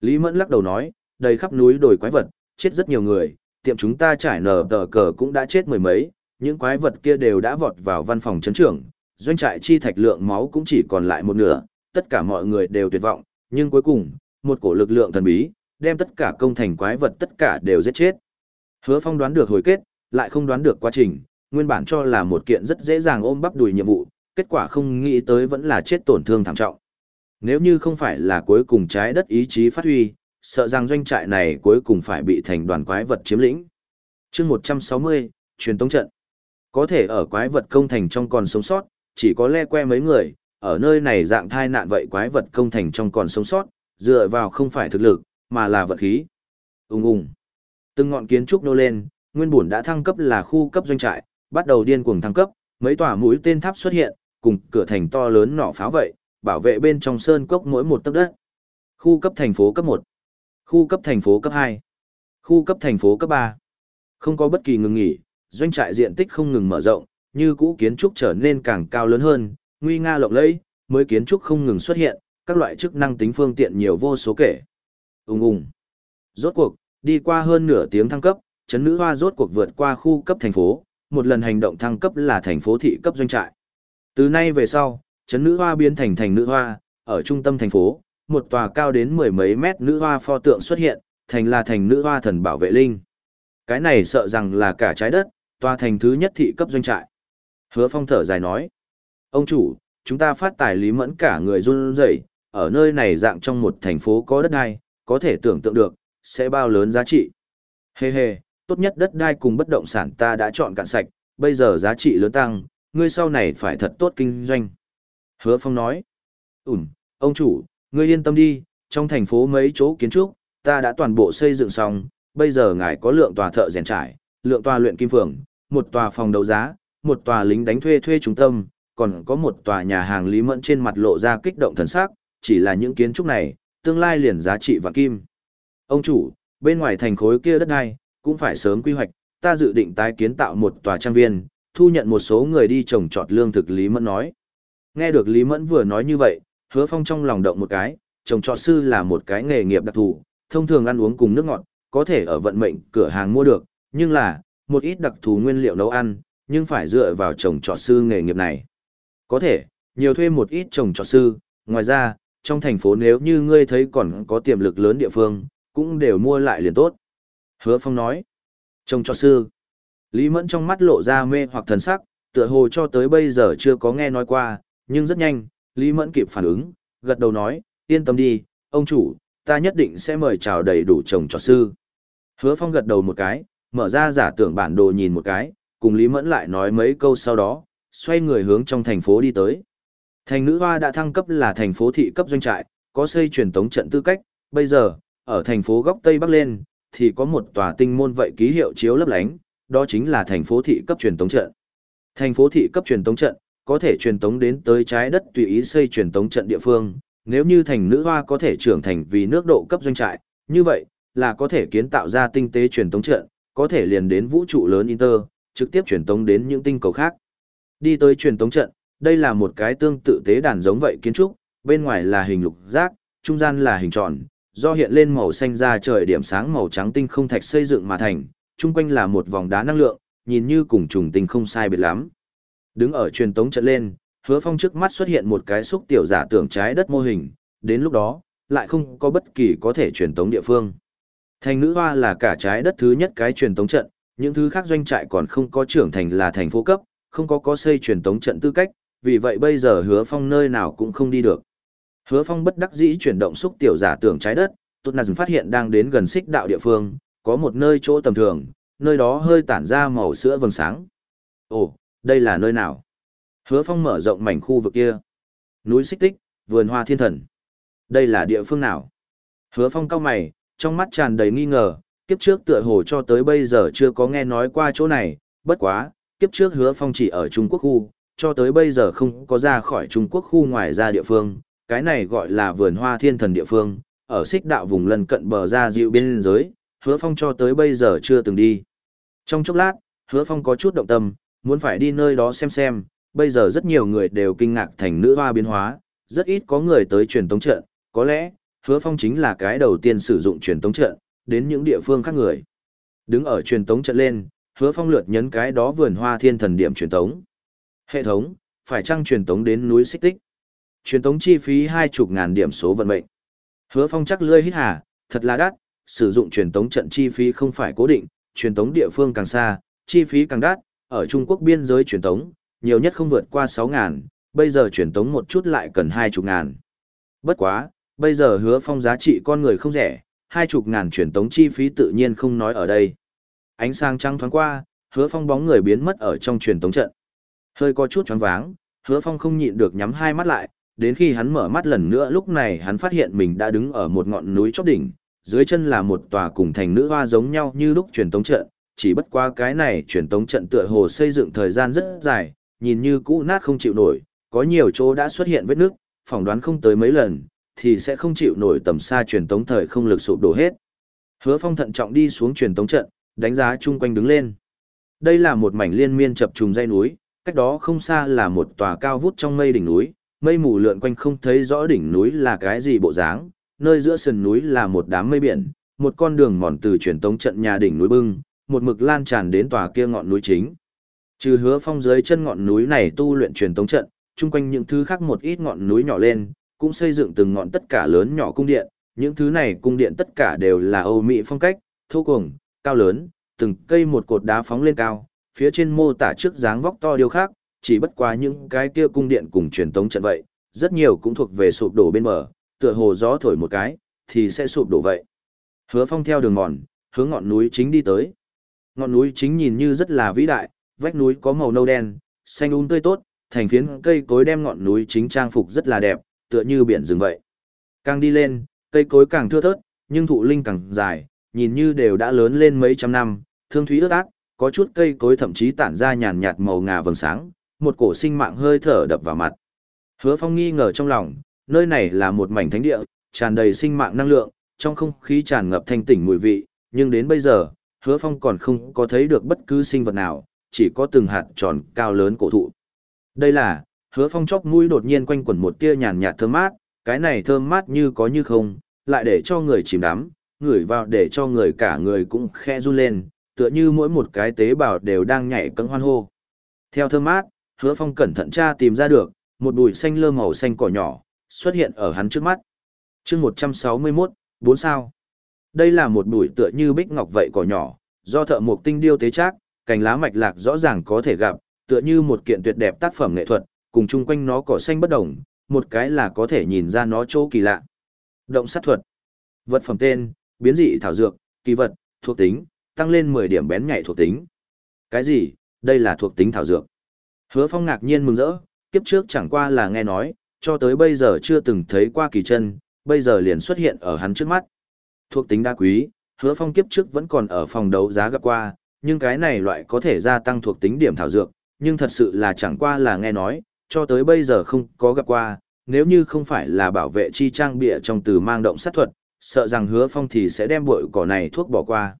Lý Mẫn lắc đầu nói, đầy khắp núi đồi quái vật, chết rất nhiều người, tiệm chúng ta trải nở tờ cờ cũng đã chết mười mấy, những quái vật kia đều đã vọt vào văn phòng chấn trưởng, doanh trại chi thạch lượng máu cũng chỉ còn lại một nửa, tất cả mọi người đều tuyệt vọng, nhưng cuối cùng, một cổ lực lượng thần bí, đem tất cả công thành quái vật tất cả đều giết chết. Hứa Phong đoán được hồi kết, lại không đoán được quá trình, nguyên bản cho là một kiện rất dễ dàng ôm bắp đùi nhiệm vụ, kết quả không nghĩ tới vẫn là chết tổn thương thảm trọng. Nếu như không phải là cuối cùng trái đất ý chí phát huy, sợ rằng doanh trại này cuối cùng phải bị thành đoàn quái vật chiếm lĩnh. chương 160, truyền tống trận. Có thể ở quái vật công thành trong còn sống sót, chỉ có le que mấy người, ở nơi này dạng thai nạn vậy quái vật công thành trong còn sống sót, dựa vào không phải thực lực, mà là vật khí. Ung ung. Từng ngọn kiến trúc nô lên, nguyên bổn đã thăng cấp là khu cấp doanh trại, bắt đầu điên cuồng thăng cấp, mấy tòa mũi tên tháp xuất hiện, cùng cửa thành to lớn nỏ pháo vậy, bảo vệ bên trong sơn cốc mỗi một tấc đất. Khu cấp thành phố cấp 1, khu cấp thành phố cấp 2, khu cấp thành phố cấp 3. Không có bất kỳ ngừng nghỉ, doanh trại diện tích không ngừng mở rộng, như cũ kiến trúc trở nên càng cao lớn hơn, nguy nga lộng lẫy, mới kiến trúc không ngừng xuất hiện, các loại chức năng tính phương tiện nhiều vô số kể. Ùng ùng. Rốt cuộc, đi qua hơn nửa tiếng thăng cấp, chấn nữ hoa rốt cuộc vượt qua khu cấp thành phố, một lần hành động thăng cấp là thành phố thị cấp doanh trại. Từ nay về sau, chấn nữ hoa biến thành thành nữ hoa, ở trung tâm thành phố, một tòa cao đến mười mấy mét nữ hoa pho tượng xuất hiện, thành là thành nữ hoa thần bảo vệ linh. Cái này sợ rằng là cả trái đất, tòa thành thứ nhất thị cấp doanh trại. Hứa phong thở dài nói, ông chủ, chúng ta phát tài lý mẫn cả người run rẩy, ở nơi này dạng trong một thành phố có đất đai, có thể tưởng tượng được, sẽ bao lớn giá trị. Hê hê, tốt nhất đất đai cùng bất động sản ta đã chọn cạn sạch, bây giờ giá trị lớn tăng, ngươi sau này phải thật tốt kinh doanh. Hứa Phong nói, ủm, ông chủ, ngươi yên tâm đi, trong thành phố mấy chỗ kiến trúc, ta đã toàn bộ xây dựng xong, bây giờ ngài có lượng tòa thợ rèn trải, lượng tòa luyện kim phường, một tòa phòng đấu giá, một tòa lính đánh thuê thuê trung tâm, còn có một tòa nhà hàng Lý Mẫn trên mặt lộ ra kích động thần sắc, chỉ là những kiến trúc này, tương lai liền giá trị và kim. Ông chủ, bên ngoài thành khối kia đất đai, cũng phải sớm quy hoạch, ta dự định tái kiến tạo một tòa trang viên, thu nhận một số người đi trồng trọt lương thực Lý Mẫn nói. Nghe được Lý Mẫn vừa nói như vậy, hứa phong trong lòng động một cái, trồng trọt sư là một cái nghề nghiệp đặc thù, thông thường ăn uống cùng nước ngọt, có thể ở vận mệnh cửa hàng mua được, nhưng là, một ít đặc thù nguyên liệu nấu ăn, nhưng phải dựa vào trồng trọt sư nghề nghiệp này. Có thể, nhiều thuê một ít trồng trọt sư, ngoài ra, trong thành phố nếu như ngươi thấy còn có tiềm lực lớn địa phương, cũng đều mua lại liền tốt. Hứa Phong nói, trồng trọt sư. Lý Mẫn trong mắt lộ ra mê hoặc thần sắc, tựa hồ cho tới bây giờ chưa có nghe nói qua, nhưng rất nhanh, Lý Mẫn kịp phản ứng, gật đầu nói, yên tâm đi, ông chủ, ta nhất định sẽ mời chào đầy đủ chồng trò sư. Hứa Phong gật đầu một cái, mở ra giả tưởng bản đồ nhìn một cái, cùng Lý Mẫn lại nói mấy câu sau đó, xoay người hướng trong thành phố đi tới. Thành nữ hoa đã thăng cấp là thành phố thị cấp doanh trại, có xây truyền tống trận tư cách, bây giờ, ở thành phố góc Tây Bắc lên, thì có một tòa tinh môn vậy ký hiệu chiếu lấp lánh, đó chính là thành phố thị cấp truyền tống trận. Thành phố thị cấp truyền tống trận, có thể truyền tống đến tới trái đất tùy ý xây truyền tống trận địa phương, nếu như thành nữ hoa có thể trưởng thành vì nước độ cấp doanh trại, như vậy, là có thể kiến tạo ra tinh tế truyền tống trận, có thể liền đến vũ trụ lớn Inter, trực tiếp truyền tống đến những tinh cầu khác. Đi tới truyền tống trận, đây là một cái tương tự tế đàn giống vậy kiến trúc, bên ngoài là hình lục giác, trung gian là hình tròn, do hiện lên màu xanh ra trời điểm sáng màu trắng tinh không thạch xây dựng mà thành, chung quanh là một vòng đá năng lượng, nhìn như cùng trùng tinh không sai biệt lắm. Đứng ở truyền tống trận lên, hứa phong trước mắt xuất hiện một cái xúc tiểu giả tưởng trái đất mô hình, đến lúc đó, lại không có bất kỳ có thể truyền tống địa phương. Thành nữ hoa là cả trái đất thứ nhất cái truyền tống trận, những thứ khác doanh trại còn không có trưởng thành là thành phố cấp, không có có xây truyền tống trận tư cách, vì vậy bây giờ hứa phong nơi nào cũng không đi được. Hứa phong bất đắc dĩ chuyển động xúc tiểu giả tưởng trái đất, tốt nà phát hiện đang đến gần xích đạo địa phương, có một nơi chỗ tầm thường, nơi đó hơi tản ra màu sữa vầng sáng. Ồ, đây là nơi nào? Hứa phong mở rộng mảnh khu vực kia. Núi xích tích, vườn hoa thiên thần. Đây là địa phương nào? Hứa phong cao mày, trong mắt tràn đầy nghi ngờ, kiếp trước tựa hồ cho tới bây giờ chưa có nghe nói qua chỗ này, bất quá, kiếp trước hứa phong chỉ ở Trung Quốc khu, cho tới bây giờ không có ra khỏi Trung Quốc khu ngoài ra địa phương, cái này gọi là vườn hoa thiên thần địa phương, ở xích đạo vùng lân cận bờ ra dịu biên giới, hứa phong cho tới bây giờ chưa từng đi. Trong chốc lát, hứa phong có chút động tâm, muốn phải đi nơi đó xem xem, bây giờ rất nhiều người đều kinh ngạc thành nữ hoa biến hóa, rất ít có người tới truyền tống trận, có lẽ, hứa phong chính là cái đầu tiên sử dụng truyền tống trận, đến những địa phương khác người. Đứng ở truyền tống trận lên, hứa phong lượt nhấn cái đó vườn hoa thiên thần điểm truyền tống. Hệ thống, phải chăng truyền tống đến núi xích tích? Truyền tống chi phí hai chục ngàn điểm số vận mệnh. Hứa phong chắc lươi hít hà, thật là đắt, sử dụng truyền tống trận chi phí không phải cố định, truyền tống địa phương càng xa, chi phí càng đắt, ở Trung Quốc biên giới truyền tống, nhiều nhất không vượt qua 6 ngàn, bây giờ truyền tống một chút lại cần hai chục ngàn. Bất quá, bây giờ hứa phong giá trị con người không rẻ, hai chục ngàn truyền tống chi phí tự nhiên không nói ở đây. Ánh sáng trăng thoáng qua, hứa phong bóng người biến mất ở trong truyền tống trận. Hơi có chút choáng váng, hứa phong không nhịn được nhắm hai mắt lại, đến khi hắn mở mắt lần nữa lúc này hắn phát hiện mình đã đứng ở một ngọn núi chóp đỉnh, dưới chân là một tòa cùng thành nữ hoa giống nhau như lúc truyền tống trận, chỉ bất qua cái này truyền tống trận tựa hồ xây dựng thời gian rất dài, nhìn như cũ nát không chịu nổi, có nhiều chỗ đã xuất hiện vết nước, phỏng đoán không tới mấy lần, thì sẽ không chịu nổi tầm xa truyền tống thời không lực sụp đổ hết. Hứa Phong thận trọng đi xuống truyền tống trận, đánh giá chung quanh đứng lên. Đây là một mảnh liên miên chập trùng dãy núi, cách đó không xa là một tòa cao vút trong mây đỉnh núi, mây mù lượn quanh không thấy rõ đỉnh núi là cái gì bộ dáng, nơi giữa sườn núi là một đám mây biển, một con đường mòn từ truyền tống trận nhà đỉnh núi bưng, một mực lan tràn đến tòa kia ngọn núi chính. Trừ hứa phong dưới chân ngọn núi này tu luyện truyền tống trận, chung quanh những thứ khác một ít ngọn núi nhỏ lên, cũng xây dựng từng ngọn tất cả lớn nhỏ cung điện, những thứ này cung điện tất cả đều là Âu Mỹ phong cách, thô cùng, cao lớn, từng cây một cột đá phóng lên cao, phía trên mô tả trước dáng vóc to điều khác, chỉ bất quá những cái kia cung điện cùng truyền tống trận vậy, rất nhiều cũng thuộc về sụp đổ bên bờ, tựa hồ gió thổi một cái, thì sẽ sụp đổ vậy. Hứa phong theo đường mòn, hướng ngọn núi chính đi tới. Ngọn núi chính nhìn như rất là vĩ đại, vách núi có màu nâu đen, xanh um tươi tốt, thành phiến cây cối đem ngọn núi chính trang phục rất là đẹp, tựa như biển rừng vậy. Càng đi lên, cây cối càng thưa thớt, nhưng thụ linh càng dài, nhìn như đều đã lớn lên mấy trăm năm, thương thúy ướt át, có chút cây cối thậm chí tản ra nhàn nhạt màu ngà vầng sáng, một cổ sinh mạng hơi thở đập vào mặt. Hứa Phong nghi ngờ trong lòng, nơi này là một mảnh thánh địa, tràn đầy sinh mạng năng lượng, trong không khí tràn ngập thanh tỉnh mùi vị, nhưng đến bây giờ, Hứa Phong còn không có thấy được bất cứ sinh vật nào, chỉ có từng hạt tròn cao lớn cổ thụ. Đây là, Hứa Phong chóc mũi đột nhiên quanh quẩn một tia nhàn nhạt thơm mát, cái này thơm mát như có như không, lại để cho người chìm đắm, ngửi vào để cho người cả người cũng khe run lên, tựa như mỗi một cái tế bào đều đang nhảy cẫng hoan hô. Theo thơm mát, Hứa Phong cẩn thận tra tìm ra được, một bụi xanh lơ màu xanh cỏ nhỏ, xuất hiện ở hắn trước mắt. chương 161, 4 sao. Đây là một bụi tựa như bích ngọc vậy cỏ nhỏ, do thợ mộc tinh điêu tế trác, cành lá mạch lạc rõ ràng có thể gặp, tựa như một kiện tuyệt đẹp tác phẩm nghệ thuật, cùng chung quanh nó cỏ xanh bất đồng, một cái là có thể nhìn ra nó chỗ kỳ lạ. Động sát thuật. Vật phẩm tên, biến dị thảo dược, kỳ vật, thuộc tính, tăng lên 10 điểm bén nhạy thuộc tính. Cái gì? Đây là thuộc tính thảo dược. Hứa Phong ngạc nhiên mừng rỡ, kiếp trước chẳng qua là nghe nói, cho tới bây giờ chưa từng thấy qua kỳ chân, bây giờ liền xuất hiện ở hắn trước mắt. Thuộc tính đa quý, hứa phong kiếp trước vẫn còn ở phòng đấu giá gặp qua, nhưng cái này loại có thể gia tăng thuộc tính điểm thảo dược, nhưng thật sự là chẳng qua là nghe nói, cho tới bây giờ không có gặp qua, nếu như không phải là bảo vệ chi trang bịa trong từ mang động sát thuật, sợ rằng hứa phong thì sẽ đem bội cỏ này thuốc bỏ qua.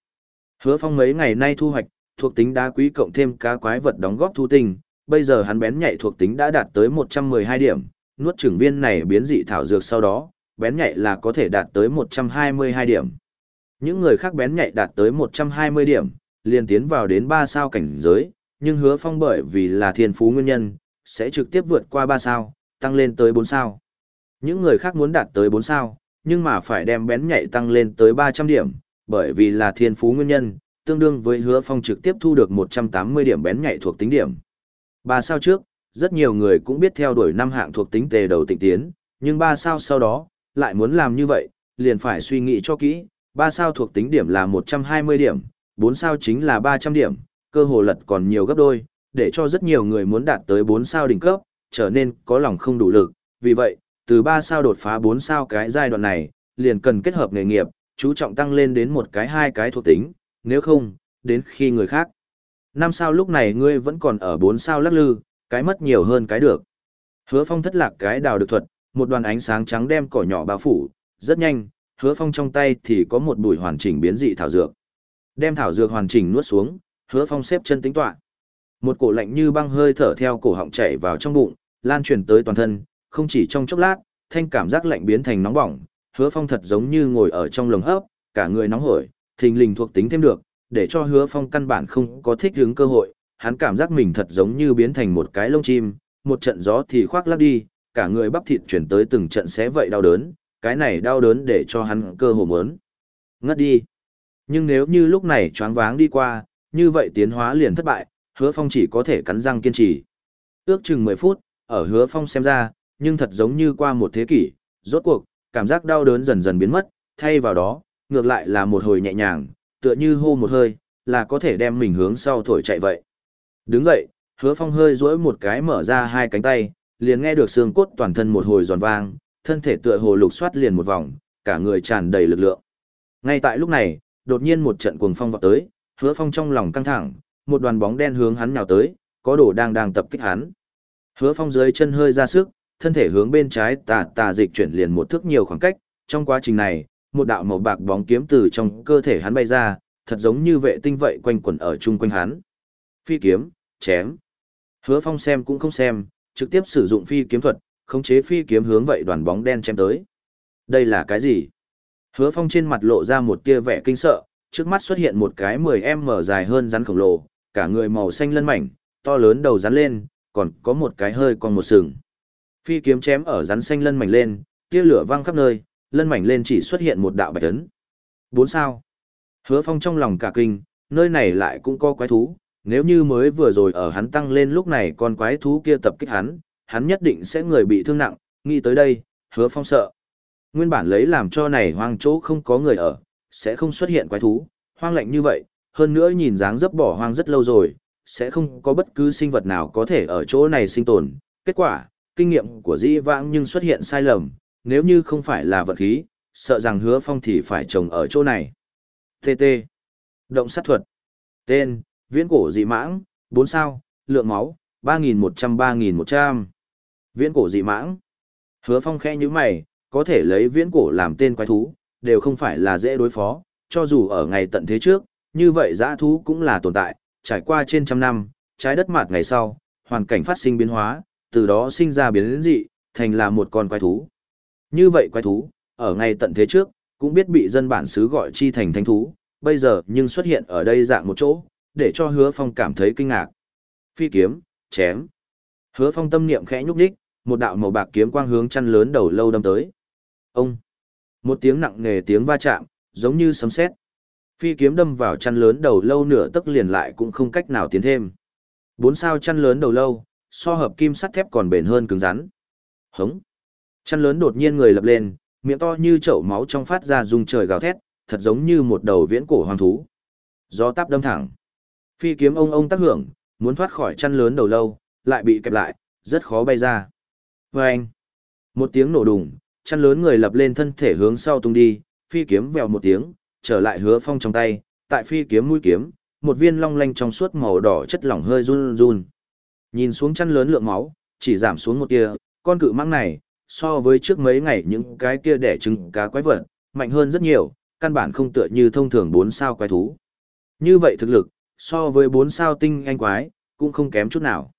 Hứa phong mấy ngày nay thu hoạch, thuộc tính đá quý cộng thêm cá quái vật đóng góp thu tinh, bây giờ hắn bén nhạy thuộc tính đã đạt tới 112 điểm, nuốt trưởng viên này biến dị thảo dược sau đó, bén nhạy là có thể đạt tới 122 điểm. Những người khác bén nhạy đạt tới 120 điểm, liền tiến vào đến 3 sao cảnh giới, nhưng hứa phong bởi vì là thiên phú nguyên nhân, sẽ trực tiếp vượt qua 3 sao, tăng lên tới 4 sao. Những người khác muốn đạt tới 4 sao, nhưng mà phải đem bén nhạy tăng lên tới 300 điểm, bởi vì là thiên phú nguyên nhân, tương đương với hứa phong trực tiếp thu được 180 điểm bén nhạy thuộc tính điểm. Ba sao trước, rất nhiều người cũng biết theo đuổi năm hạng thuộc tính tề đầu tịnh tiến, nhưng ba sao sau đó, lại muốn làm như vậy, liền phải suy nghĩ cho kỹ, ba sao thuộc tính điểm là 120 điểm, bốn sao chính là 300 điểm, cơ hồ lật còn nhiều gấp đôi, để cho rất nhiều người muốn đạt tới 4 sao đỉnh cấp, trở nên có lòng không đủ lực, vì vậy, từ 3 sao đột phá 4 sao cái giai đoạn này, liền cần kết hợp nghề nghiệp, chú trọng tăng lên đến một cái hai cái thuộc tính, nếu không, đến khi người khác Năm sao lúc này ngươi vẫn còn ở bốn sao lắc lư, cái mất nhiều hơn cái được. Hứa phong thất lạc cái đào được thuật, một đoàn ánh sáng trắng đem cỏ nhỏ bao phủ, rất nhanh, hứa phong trong tay thì có một bụi hoàn chỉnh biến dị thảo dược. Đem thảo dược hoàn chỉnh nuốt xuống, hứa phong xếp chân tính toán. Một cổ lạnh như băng hơi thở theo cổ họng chảy vào trong bụng, lan truyền tới toàn thân, không chỉ trong chốc lát, thanh cảm giác lạnh biến thành nóng bỏng, hứa phong thật giống như ngồi ở trong lồng hấp, cả người nóng hổi, thình lình thuộc tính thêm được, để cho hứa phong căn bản không có thích hướng cơ hội, hắn cảm giác mình thật giống như biến thành một cái lông chim, một trận gió thì khoác lắc đi, cả người bắp thịt chuyển tới từng trận xé vậy đau đớn, cái này đau đớn để cho hắn cơ hồ muốn ngất đi. Nhưng nếu như lúc này choáng váng đi qua, như vậy tiến hóa liền thất bại, hứa phong chỉ có thể cắn răng kiên trì. Ước chừng 10 phút, ở hứa phong xem ra, nhưng thật giống như qua một thế kỷ, rốt cuộc, cảm giác đau đớn dần dần biến mất, thay vào đó, ngược lại là một hồi nhẹ nhàng, tựa như hô một hơi, là có thể đem mình hướng sau thổi chạy vậy. Đứng dậy, hứa phong hơi duỗi một cái mở ra hai cánh tay, liền nghe được xương cốt toàn thân một hồi giòn vang, thân thể tựa hồ lục xoát liền một vòng, cả người tràn đầy lực lượng. Ngay tại lúc này, đột nhiên một trận cuồng phong vọt tới, hứa phong trong lòng căng thẳng, một đoàn bóng đen hướng hắn nhào tới, có đồ đang đang tập kích hắn. Hứa phong dưới chân hơi ra sức, thân thể hướng bên trái tà tà dịch chuyển liền một thước nhiều khoảng cách, trong quá trình này, một đạo màu bạc bóng kiếm từ trong cơ thể hắn bay ra, thật giống như vệ tinh vậy quanh quẩn ở chung quanh hắn. Phi kiếm, chém. Hứa Phong xem cũng không xem, trực tiếp sử dụng phi kiếm thuật, khống chế phi kiếm hướng vậy đoàn bóng đen chém tới. Đây là cái gì? Hứa Phong trên mặt lộ ra một tia vẻ kinh sợ, trước mắt xuất hiện một cái 10m dài hơn rắn khổng lồ, cả người màu xanh lân mảnh, to lớn đầu rắn lên, còn có một cái hơi còn một sừng. Phi kiếm chém ở rắn xanh lân mảnh lên, tia lửa văng khắp nơi, lân mảnh lên chỉ xuất hiện một đạo bạch ấn. Bốn sao. Hứa Phong trong lòng cả kinh, nơi này lại cũng có quái thú, nếu như mới vừa rồi ở hắn tăng lên lúc này con quái thú kia tập kích hắn, hắn nhất định sẽ người bị thương nặng, nghĩ tới đây, Hứa Phong sợ. Nguyên bản lấy làm cho này hoang chỗ không có người ở, sẽ không xuất hiện quái thú, hoang lạnh như vậy, hơn nữa nhìn dáng dấp bỏ hoang rất lâu rồi, sẽ không có bất cứ sinh vật nào có thể ở chỗ này sinh tồn. Kết quả, kinh nghiệm của dĩ vãng nhưng xuất hiện sai lầm, nếu như không phải là vật khí, sợ rằng hứa phong thì phải trồng ở chỗ này. TT. Động sát thuật. Tên, viễn cổ dị mãng, 4 sao, lượng máu, 3.100-3.100. Viễn cổ dị mãng. Hứa phong khẽ như mày, có thể lấy viễn cổ làm tên quái thú, đều không phải là dễ đối phó, cho dù ở ngày tận thế trước, như vậy dã thú cũng là tồn tại, trải qua trên trăm năm, trái đất mạt ngày sau, hoàn cảnh phát sinh biến hóa, từ đó sinh ra biến dị, thành là một con quái thú. Như vậy quái thú, ở ngày tận thế trước, cũng biết bị dân bản xứ gọi chi thành thánh thú, bây giờ nhưng xuất hiện ở đây dạng một chỗ, để cho hứa phong cảm thấy kinh ngạc. Phi kiếm, chém. Hứa phong tâm niệm khẽ nhúc đích, một đạo màu bạc kiếm quang hướng chăn lớn đầu lâu đâm tới. Ông! Một tiếng nặng nề tiếng va chạm, giống như sấm sét. Phi kiếm đâm vào chăn lớn đầu lâu nửa tức liền lại cũng không cách nào tiến thêm. Bốn sao chăn lớn đầu lâu, so hợp kim sắt thép còn bền hơn cứng rắn. Hống! Chăn lớn đột nhiên người lập lên, miệng to như chậu máu trong phát ra rung trời gào thét, thật giống như một đầu viễn cổ hoàng thú. Gió táp đâm thẳng. Phi kiếm ông ông tác hưởng, muốn thoát khỏi chăn lớn đầu lâu, lại bị kẹp lại, rất khó bay ra. Và anh, một tiếng nổ đùng, chăn lớn người lập lên thân thể hướng sau tung đi, phi kiếm vèo một tiếng, trở lại hứa phong trong tay, tại phi kiếm mũi kiếm, một viên long lanh trong suốt màu đỏ chất lỏng hơi run run. Nhìn xuống chăn lớn lượng máu, chỉ giảm xuống một tia, con cự mãng này, so với trước mấy ngày những cái kia đẻ trứng cá quái vật, mạnh hơn rất nhiều, căn bản không tựa như thông thường bốn sao quái thú. Như vậy thực lực, so với bốn sao tinh anh quái, cũng không kém chút nào.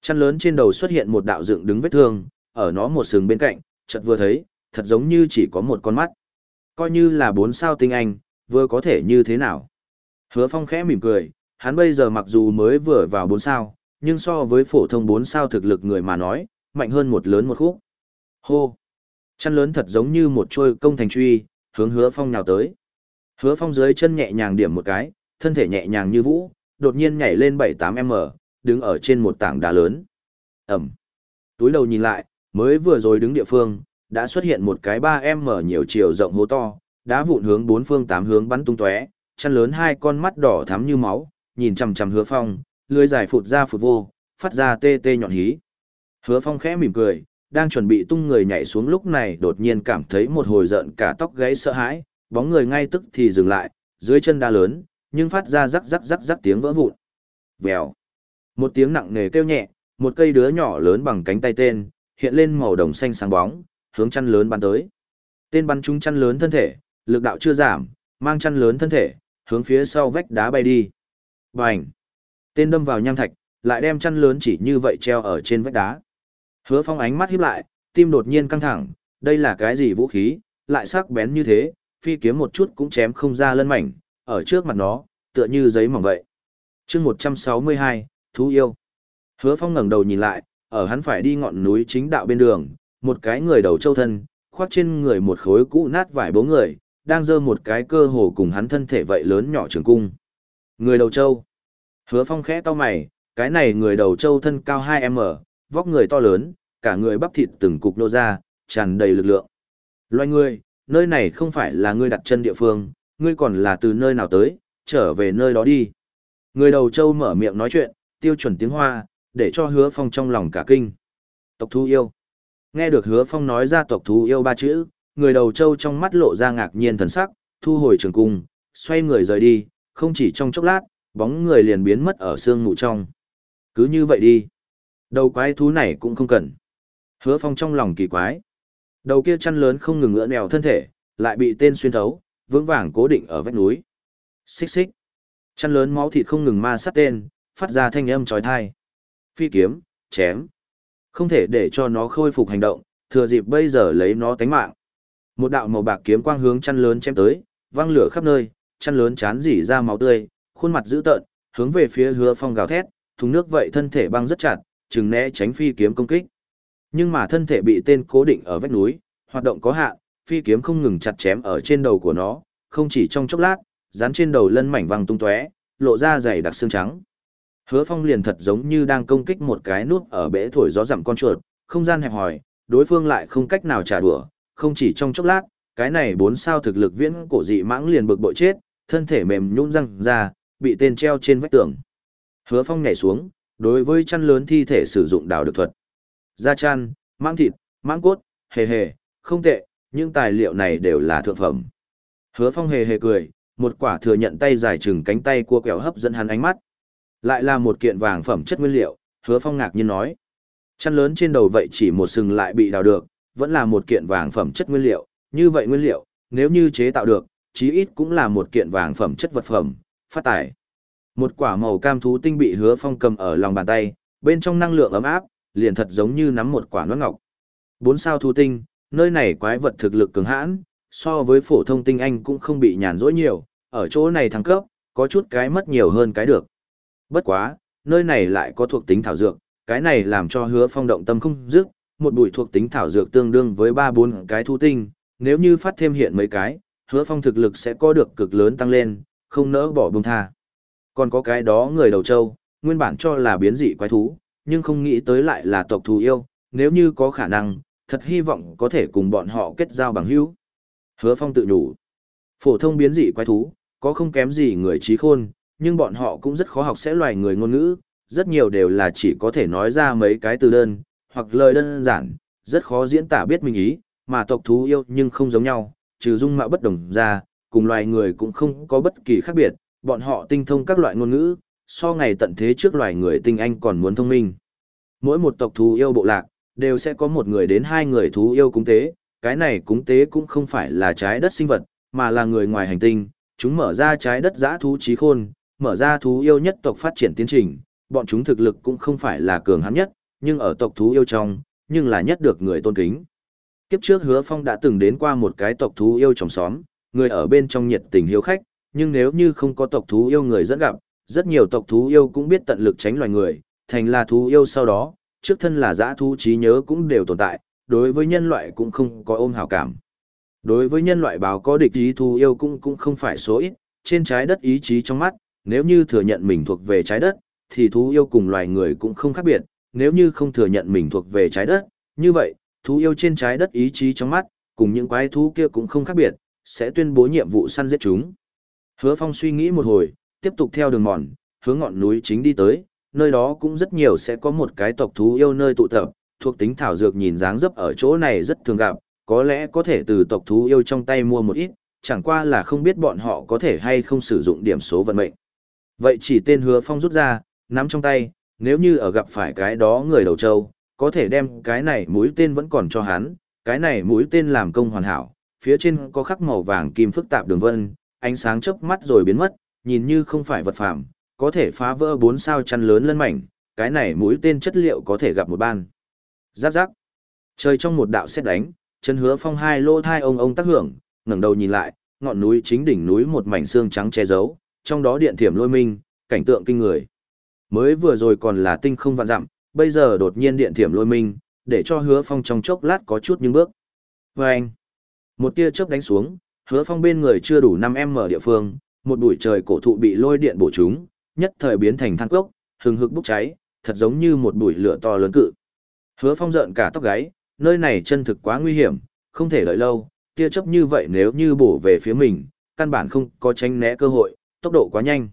Chăn lớn trên đầu xuất hiện một đạo dựng đứng vết thương, ở nó một sừng bên cạnh, chợt vừa thấy, thật giống như chỉ có một con mắt. Coi như là bốn sao tinh anh, vừa có thể như thế nào. Hứa Phong khẽ mỉm cười, hắn bây giờ mặc dù mới vừa vào bốn sao, nhưng so với phổ thông bốn sao thực lực người mà nói, mạnh hơn một lớn một khúc. Hô! Chăn lớn thật giống như một trôi công thành truy, hướng hứa phong nhào tới. Hứa phong dưới chân nhẹ nhàng điểm một cái, thân thể nhẹ nhàng như vũ, đột nhiên nhảy lên 7-8m, đứng ở trên một tảng đá lớn. Ẩm! Túi đầu nhìn lại, mới vừa rồi đứng địa phương, đã xuất hiện một cái 3m nhiều chiều rộng hố to, đá vụn hướng bốn phương tám hướng bắn tung tóe, chăn lớn hai con mắt đỏ thắm như máu, nhìn chằm chằm Hứa Phong, lưỡi dài phụt ra phụt vô, phát ra tê tê nhọn hí. Hứa Phong khẽ mỉm cười, đang chuẩn bị tung người nhảy xuống lúc này đột nhiên cảm thấy một hồi giận cả tóc gáy sợ hãi, bóng người ngay tức thì dừng lại, dưới chân đá lớn, nhưng phát ra rắc rắc rắc rắc tiếng vỡ vụn. Vèo. Một tiếng nặng nề kêu nhẹ, một cây đứa nhỏ lớn bằng cánh tay tên, hiện lên màu đồng xanh sáng bóng, hướng chăn lớn bắn tới. Tên bắn trúng chăn lớn thân thể, lực đạo chưa giảm, mang chăn lớn thân thể, hướng phía sau vách đá bay đi. Bành! Tên đâm vào nham thạch, lại đem chăn lớn chỉ như vậy treo ở trên vách đá. Hứa Phong ánh mắt híp lại, tim đột nhiên căng thẳng, đây là cái gì vũ khí, lại sắc bén như thế, phi kiếm một chút cũng chém không ra lân mảnh, ở trước mặt nó, tựa như giấy mỏng vậy. chương 162, Thú yêu. Hứa Phong ngẩng đầu nhìn lại, ở hắn phải đi ngọn núi chính đạo bên đường, một cái người đầu châu thân, khoác trên người một khối cũ nát vải bố người, đang dơ một cái cơ hồ cùng hắn thân thể vậy lớn nhỏ trường cung. Người đầu châu. Hứa Phong khẽ to mày, cái này người đầu châu thân cao 2m, vóc người to lớn, cả người bắp thịt từng cục nô ra, tràn đầy lực lượng. Loài người, nơi này không phải là ngươi đặt chân địa phương, ngươi còn là từ nơi nào tới, trở về nơi đó đi. Người đầu châu mở miệng nói chuyện, tiêu chuẩn tiếng Hoa, để cho hứa phong trong lòng cả kinh. Tộc thú yêu. Nghe được hứa phong nói ra tộc thú yêu ba chữ, người đầu châu trong mắt lộ ra ngạc nhiên thần sắc, thu hồi trường cung, xoay người rời đi, không chỉ trong chốc lát, bóng người liền biến mất ở sương mù trong. Cứ như vậy đi. Đầu quái thú này cũng không cần. Hứa phong trong lòng kỳ quái. Đầu kia chăn lớn không ngừng ngỡ nèo thân thể, lại bị tên xuyên thấu, vững vàng cố định ở vách núi. Xích xích. Chăn lớn máu thịt không ngừng ma sát tên, phát ra thanh âm trói thai. Phi kiếm, chém. Không thể để cho nó khôi phục hành động, thừa dịp bây giờ lấy nó tánh mạng. Một đạo màu bạc kiếm quang hướng chăn lớn chém tới, văng lửa khắp nơi, chăn lớn chán dỉ ra máu tươi, khuôn mặt dữ tợn, hướng về phía hứa phong gào thét, thùng nước vậy thân thể băng rất chặt, chừng né tránh phi kiếm công kích. Nhưng mà thân thể bị tên cố định ở vách núi, hoạt động có hạn, phi kiếm không ngừng chặt chém ở trên đầu của nó, không chỉ trong chốc lát, dán trên đầu lân mảnh vàng tung tóe, lộ ra dày đặc xương trắng. Hứa Phong liền thật giống như đang công kích một cái nút ở bể thổi gió giảm con chuột, không gian hẹp hòi, đối phương lại không cách nào trả đũa, không chỉ trong chốc lát, cái này bốn sao thực lực viễn cổ dị mãng liền bực bội chết, thân thể mềm nhũn răng ra, bị tên treo trên vách tường. Hứa Phong nhảy xuống, đối với chăn lớn thi thể sử dụng đào được thuật. Da chăn, mãng thịt, mãng cốt, hề hề, không tệ, những tài liệu này đều là thượng phẩm. Hứa Phong hề hề cười, một quả thừa nhận tay dài chừng cánh tay cua quẹo hấp dẫn hắn ánh mắt. Lại là một kiện vàng phẩm chất nguyên liệu, Hứa Phong ngạc nhiên nói. Chăn lớn trên đầu vậy chỉ một sừng lại bị đào được, vẫn là một kiện vàng phẩm chất nguyên liệu, như vậy nguyên liệu, nếu như chế tạo được, chí ít cũng là một kiện vàng phẩm chất vật phẩm, phát tải. Một quả màu cam thú tinh bị Hứa Phong cầm ở lòng bàn tay, bên trong năng lượng ấm áp, liền thật giống như nắm một quả nốt ngọc. Bốn sao thú tinh, nơi này quái vật thực lực cường hãn, so với phổ thông tinh anh cũng không bị nhàn rỗi nhiều, ở chỗ này thăng cấp, có chút cái mất nhiều hơn cái được. Bất quá, nơi này lại có thuộc tính thảo dược, cái này làm cho hứa phong động tâm không dứt, một bụi thuộc tính thảo dược tương đương với 3-4 cái thu tinh, nếu như phát thêm hiện mấy cái, hứa phong thực lực sẽ có được cực lớn tăng lên, không nỡ bỏ bông tha. Còn có cái đó người đầu châu, nguyên bản cho là biến dị quái thú, nhưng không nghĩ tới lại là tộc thú yêu, nếu như có khả năng, thật hy vọng có thể cùng bọn họ kết giao bằng hữu. Hứa Phong tự nhủ, phổ thông biến dị quái thú, có không kém gì người trí khôn, nhưng bọn họ cũng rất khó học sẽ loài người ngôn ngữ, rất nhiều đều là chỉ có thể nói ra mấy cái từ đơn, hoặc lời đơn giản, rất khó diễn tả biết mình ý, mà tộc thú yêu nhưng không giống nhau, trừ dung mạo bất đồng ra, cùng loài người cũng không có bất kỳ khác biệt, bọn họ tinh thông các loại ngôn ngữ, so ngày tận thế trước loài người tinh anh còn muốn thông minh. Mỗi một tộc thú yêu bộ lạc, đều sẽ có một người đến hai người thú yêu cúng tế, cái này cúng tế cũng không phải là trái đất sinh vật, mà là người ngoài hành tinh, chúng mở ra trái đất giã thú trí khôn, mở ra thú yêu nhất tộc phát triển tiến trình, bọn chúng thực lực cũng không phải là cường hãn nhất, nhưng ở tộc thú yêu trong, nhưng là nhất được người tôn kính. Kiếp trước Hứa Phong đã từng đến qua một cái tộc thú yêu trong xóm, người ở bên trong nhiệt tình hiếu khách, nhưng nếu như không có tộc thú yêu người dẫn gặp, rất nhiều tộc thú yêu cũng biết tận lực tránh loài người, thành là thú yêu sau đó, trước thân là giã thú trí nhớ cũng đều tồn tại, đối với nhân loại cũng không có ôm hào cảm. Đối với nhân loại báo có địch ý thú yêu cũng cũng không phải số ít, trên trái đất ý chí trong mắt, nếu như thừa nhận mình thuộc về trái đất, thì thú yêu cùng loài người cũng không khác biệt, nếu như không thừa nhận mình thuộc về trái đất, như vậy, thú yêu trên trái đất ý chí trong mắt, cùng những quái thú kia cũng không khác biệt, sẽ tuyên bố nhiệm vụ săn giết chúng. Hứa Phong suy nghĩ một hồi, tiếp tục theo đường mòn, hướng ngọn núi chính đi tới, nơi đó cũng rất nhiều sẽ có một cái tộc thú yêu nơi tụ tập, thuộc tính thảo dược nhìn dáng dấp ở chỗ này rất thường gặp, có lẽ có thể từ tộc thú yêu trong tay mua một ít, chẳng qua là không biết bọn họ có thể hay không sử dụng điểm số vận mệnh. Vậy chỉ tên hứa phong rút ra, nắm trong tay, nếu như ở gặp phải cái đó người đầu trâu, có thể đem cái này mũi tên vẫn còn cho hắn, cái này mũi tên làm công hoàn hảo, phía trên có khắc màu vàng kim phức tạp đường vân, ánh sáng chớp mắt rồi biến mất, nhìn như không phải vật phẩm có thể phá vỡ bốn sao chăn lớn lân mảnh, cái này mũi tên chất liệu có thể gặp một ban. Giáp giáp. Trời trong một đạo xét đánh, chân hứa phong hai lô thai ông ông tác hưởng, ngẩng đầu nhìn lại, ngọn núi chính đỉnh núi một mảnh xương trắng che giấu, trong đó điện thiểm lôi minh, cảnh tượng kinh người. Mới vừa rồi còn là tinh không vạn dặm, bây giờ đột nhiên điện thiểm lôi minh, để cho hứa phong trong chốc lát có chút những bước. Và anh, một tia chớp đánh xuống, hứa phong bên người chưa đủ 5 m địa phương, một bụi trời cổ thụ bị lôi điện bổ trúng, nhất thời biến thành than cốc, hừng hực bốc cháy, thật giống như một bụi lửa to lớn cự. Hứa phong giận cả tóc gáy, nơi này chân thực quá nguy hiểm, không thể đợi lâu, tia chớp như vậy nếu như bổ về phía mình, căn bản không có tránh né cơ hội, tốc độ quá nhanh.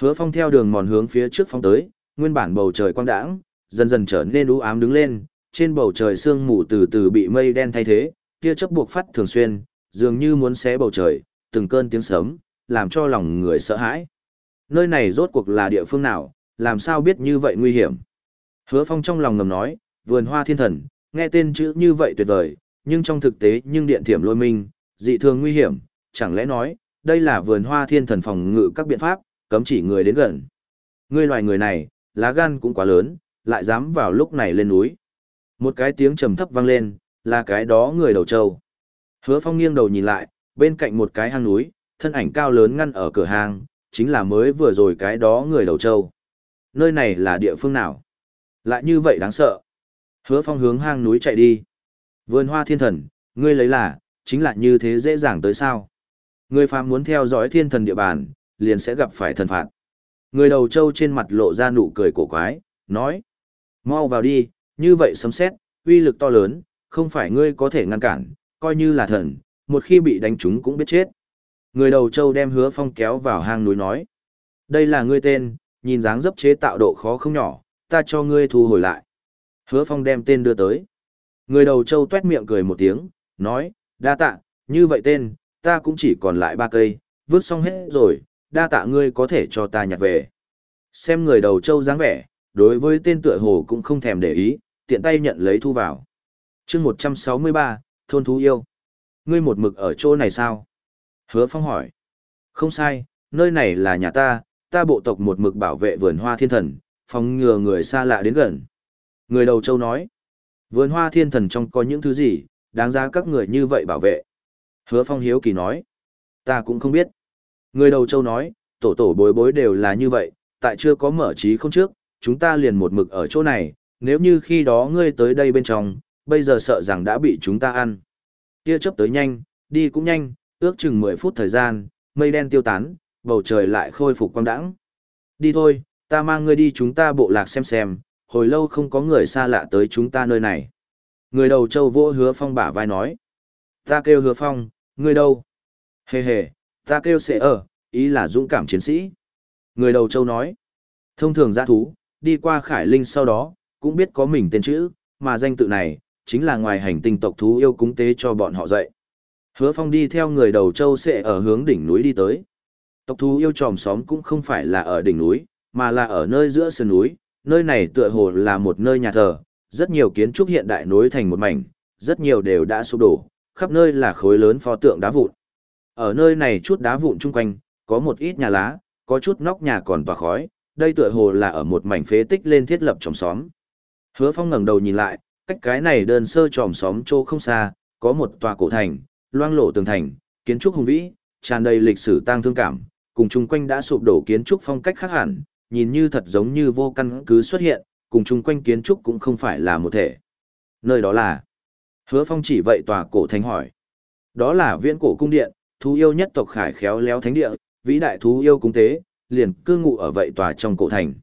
Hứa phong theo đường mòn hướng phía trước phong tới, nguyên bản bầu trời quang đãng, dần dần trở nên u ám đứng lên, trên bầu trời sương mù từ từ bị mây đen thay thế, tia chớp buộc phát thường xuyên, dường như muốn xé bầu trời, từng cơn tiếng sấm, làm cho lòng người sợ hãi. Nơi này rốt cuộc là địa phương nào, làm sao biết như vậy nguy hiểm. Hứa phong trong lòng ngầm nói, vườn hoa thiên thần, nghe tên chữ như vậy tuyệt vời, nhưng trong thực tế nhưng điện thiểm lôi minh, dị thường nguy hiểm, chẳng lẽ nói, đây là vườn hoa thiên thần phòng ngự các biện pháp, cấm chỉ người đến gần. Ngươi loài người này, lá gan cũng quá lớn, lại dám vào lúc này lên núi. Một cái tiếng trầm thấp vang lên, là cái đó người đầu trâu. Hứa phong nghiêng đầu nhìn lại, bên cạnh một cái hang núi, thân ảnh cao lớn ngăn ở cửa hang, chính là mới vừa rồi cái đó người đầu trâu. Nơi này là địa phương nào? Lại như vậy đáng sợ. Hứa phong hướng hang núi chạy đi. Vườn hoa thiên thần, ngươi lấy là, chính là như thế dễ dàng tới sao. Người phàm muốn theo dõi thiên thần địa bàn, liền sẽ gặp phải thần phạt. Người đầu trâu trên mặt lộ ra nụ cười cổ quái, nói. Mau vào đi, như vậy sấm xét, uy lực to lớn, không phải ngươi có thể ngăn cản, coi như là thần, một khi bị đánh trúng cũng biết chết. Người đầu châu đem hứa phong kéo vào hang núi nói. Đây là ngươi tên, nhìn dáng dấp chế tạo độ khó không nhỏ, ta cho ngươi thu hồi lại. Hứa phong đem tên đưa tới. Người đầu trâu tuét miệng cười một tiếng, nói, đa tạ, như vậy tên, ta cũng chỉ còn lại ba cây, vứt xong hết rồi, đa tạ ngươi có thể cho ta nhặt về. Xem người đầu châu dáng vẻ, đối với tên tựa hồ cũng không thèm để ý, tiện tay nhận lấy thu vào. chương 163, thôn thú yêu. Ngươi một mực ở chỗ này sao? Hứa phong hỏi. Không sai, nơi này là nhà ta, ta bộ tộc một mực bảo vệ vườn hoa thiên thần, phòng ngừa người xa lạ đến gần. Người đầu châu nói. Vườn hoa thiên thần trong có những thứ gì, đáng giá các người như vậy bảo vệ. Hứa phong hiếu kỳ nói. Ta cũng không biết. Người đầu châu nói, tổ tổ bối bối đều là như vậy, tại chưa có mở trí không trước, chúng ta liền một mực ở chỗ này, nếu như khi đó ngươi tới đây bên trong, bây giờ sợ rằng đã bị chúng ta ăn. Tia chớp tới nhanh, đi cũng nhanh, ước chừng 10 phút thời gian, mây đen tiêu tán, bầu trời lại khôi phục quang đãng. Đi thôi, ta mang ngươi đi chúng ta bộ lạc xem xem, hồi lâu không có người xa lạ tới chúng ta nơi này. Người đầu châu vô hứa phong bả vai nói. Ta kêu hứa phong, ngươi đâu? Hề hề, ta kêu sẽ ở, ý là dũng cảm chiến sĩ. Người đầu châu nói. Thông thường giã thú, đi qua khải linh sau đó, cũng biết có mình tên chữ, mà danh tự này, chính là ngoài hành tinh tộc thú yêu cúng tế cho bọn họ dạy. Hứa phong đi theo người đầu châu sẽ ở hướng đỉnh núi đi tới. Tộc thú yêu tròm xóm cũng không phải là ở đỉnh núi, mà là ở nơi giữa sườn núi, nơi này tựa hồ là một nơi nhà thờ, rất nhiều kiến trúc hiện đại nối thành một mảnh, rất nhiều đều đã sụp đổ, khắp nơi là khối lớn pho tượng đá vụn. Ở nơi này chút đá vụn chung quanh, có một ít nhà lá, có chút nóc nhà còn tỏa khói, đây tựa hồ là ở một mảnh phế tích lên thiết lập tròm xóm. Hứa Phong ngẩng đầu nhìn lại, cách cái này đơn sơ tròm xóm chỗ không xa, có một tòa cổ thành, loang lổ tường thành, kiến trúc hùng vĩ, tràn đầy lịch sử tang thương cảm, cùng chung quanh đã sụp đổ kiến trúc phong cách khác hẳn, nhìn như thật giống như vô căn cứ xuất hiện, cùng chung quanh kiến trúc cũng không phải là một thể. Nơi đó là Hứa Phong chỉ vậy tòa cổ thành hỏi. Đó là viễn cổ cung điện, thú yêu nhất tộc khải khéo léo thánh địa, vĩ đại thú yêu cung tế, liền cư ngụ ở vậy tòa trong cổ thành.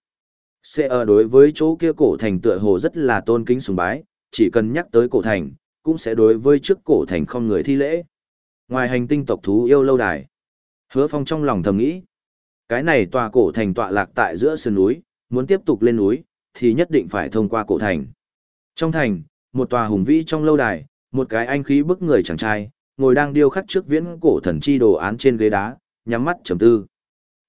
Sẽ ở đối với chỗ kia cổ thành tựa hồ rất là tôn kính sùng bái, chỉ cần nhắc tới cổ thành, cũng sẽ đối với trước cổ thành không người thi lễ. Ngoài hành tinh tộc thú yêu lâu đài, hứa phong trong lòng thầm nghĩ, cái này tòa cổ thành tọa lạc tại giữa sườn núi, muốn tiếp tục lên núi, thì nhất định phải thông qua cổ thành. Trong thành, một tòa hùng vĩ trong lâu đài, một cái anh khí bức người chàng trai, ngồi đang điêu khắc trước viễn cổ thần chi đồ án trên ghế đá, nhắm mắt trầm tư.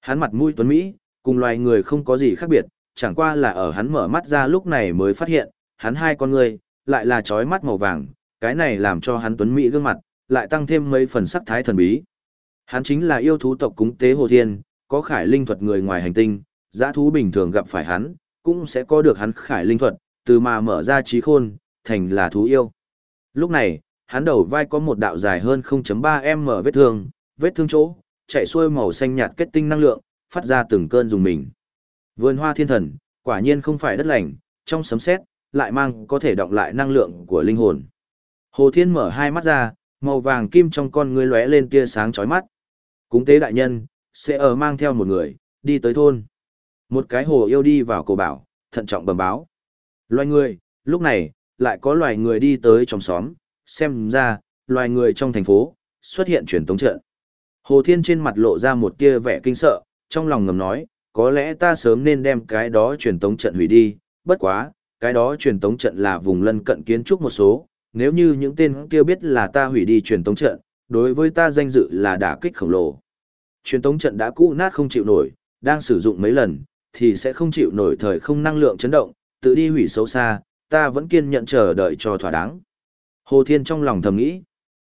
Hắn mặt mũi tuấn Mỹ, cùng loài người không có gì khác biệt, chẳng qua là ở hắn mở mắt ra lúc này mới phát hiện, hắn hai con người, lại là trói mắt màu vàng, cái này làm cho hắn tuấn Mỹ gương mặt, lại tăng thêm mấy phần sắc thái thần bí. Hắn chính là yêu thú tộc cúng tế Hồ Thiên, có khải linh thuật người ngoài hành tinh, giã thú bình thường gặp phải hắn, cũng sẽ có được hắn khải linh thuật, từ mà mở ra trí khôn, thành là thú yêu. Lúc này, hắn đầu vai có một đạo dài hơn 0.3m vết thương, vết thương chỗ, chạy xuôi màu xanh nhạt kết tinh năng lượng, phát ra từng cơn dùng mình. Vườn hoa thiên thần, quả nhiên không phải đất lành, trong sấm sét lại mang có thể động lại năng lượng của linh hồn. Hồ Thiên mở hai mắt ra, màu vàng kim trong con ngươi lóe lên tia sáng chói mắt. Cúng tế đại nhân, sẽ ở mang theo một người, đi tới thôn. Một cái hồ yêu đi vào cổ bảo, thận trọng bẩm báo. Loài người, lúc này, lại có loài người đi tới trong xóm, xem ra, loài người trong thành phố, xuất hiện truyền tống trận. Hồ Thiên trên mặt lộ ra một tia vẻ kinh sợ, trong lòng ngầm nói, có lẽ ta sớm nên đem cái đó truyền tống trận hủy đi, bất quá, cái đó truyền tống trận là vùng lân cận kiến trúc một số, nếu như những tên kia biết là ta hủy đi truyền tống trận, đối với ta danh dự là đả kích khổng lồ. Truyền tống trận đã cũ nát không chịu nổi, đang sử dụng mấy lần, thì sẽ không chịu nổi thời không năng lượng chấn động, tự đi hủy xấu xa, ta vẫn kiên nhận chờ đợi cho thỏa đáng. Hồ Thiên trong lòng thầm nghĩ,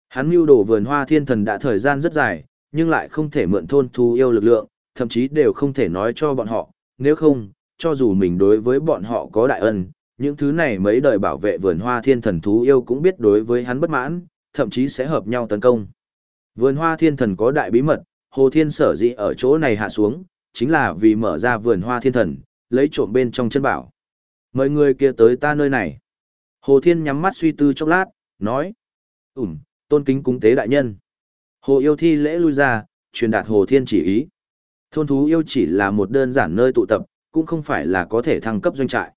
hắn mưu đồ vườn hoa thiên thần đã thời gian rất dài, nhưng lại không thể mượn thôn thu yêu lực lượng, thậm chí đều không thể nói cho bọn họ, nếu không, cho dù mình đối với bọn họ có đại ân, những thứ này mấy đời bảo vệ vườn hoa thiên thần thú yêu cũng biết đối với hắn bất mãn, thậm chí sẽ hợp nhau tấn công. Vườn hoa thiên thần có đại bí mật, Hồ Thiên sở dĩ ở chỗ này hạ xuống, chính là vì mở ra vườn hoa thiên thần, lấy trộm bên trong chân bảo. Mời người kia tới ta nơi này. Hồ Thiên nhắm mắt suy tư chốc lát, nói. Ừm, tôn kính cúng tế đại nhân. Hồ yêu thi lễ lui ra, truyền đạt Hồ Thiên chỉ ý. Thôn thú yêu chỉ là một đơn giản nơi tụ tập, cũng không phải là có thể thăng cấp doanh trại.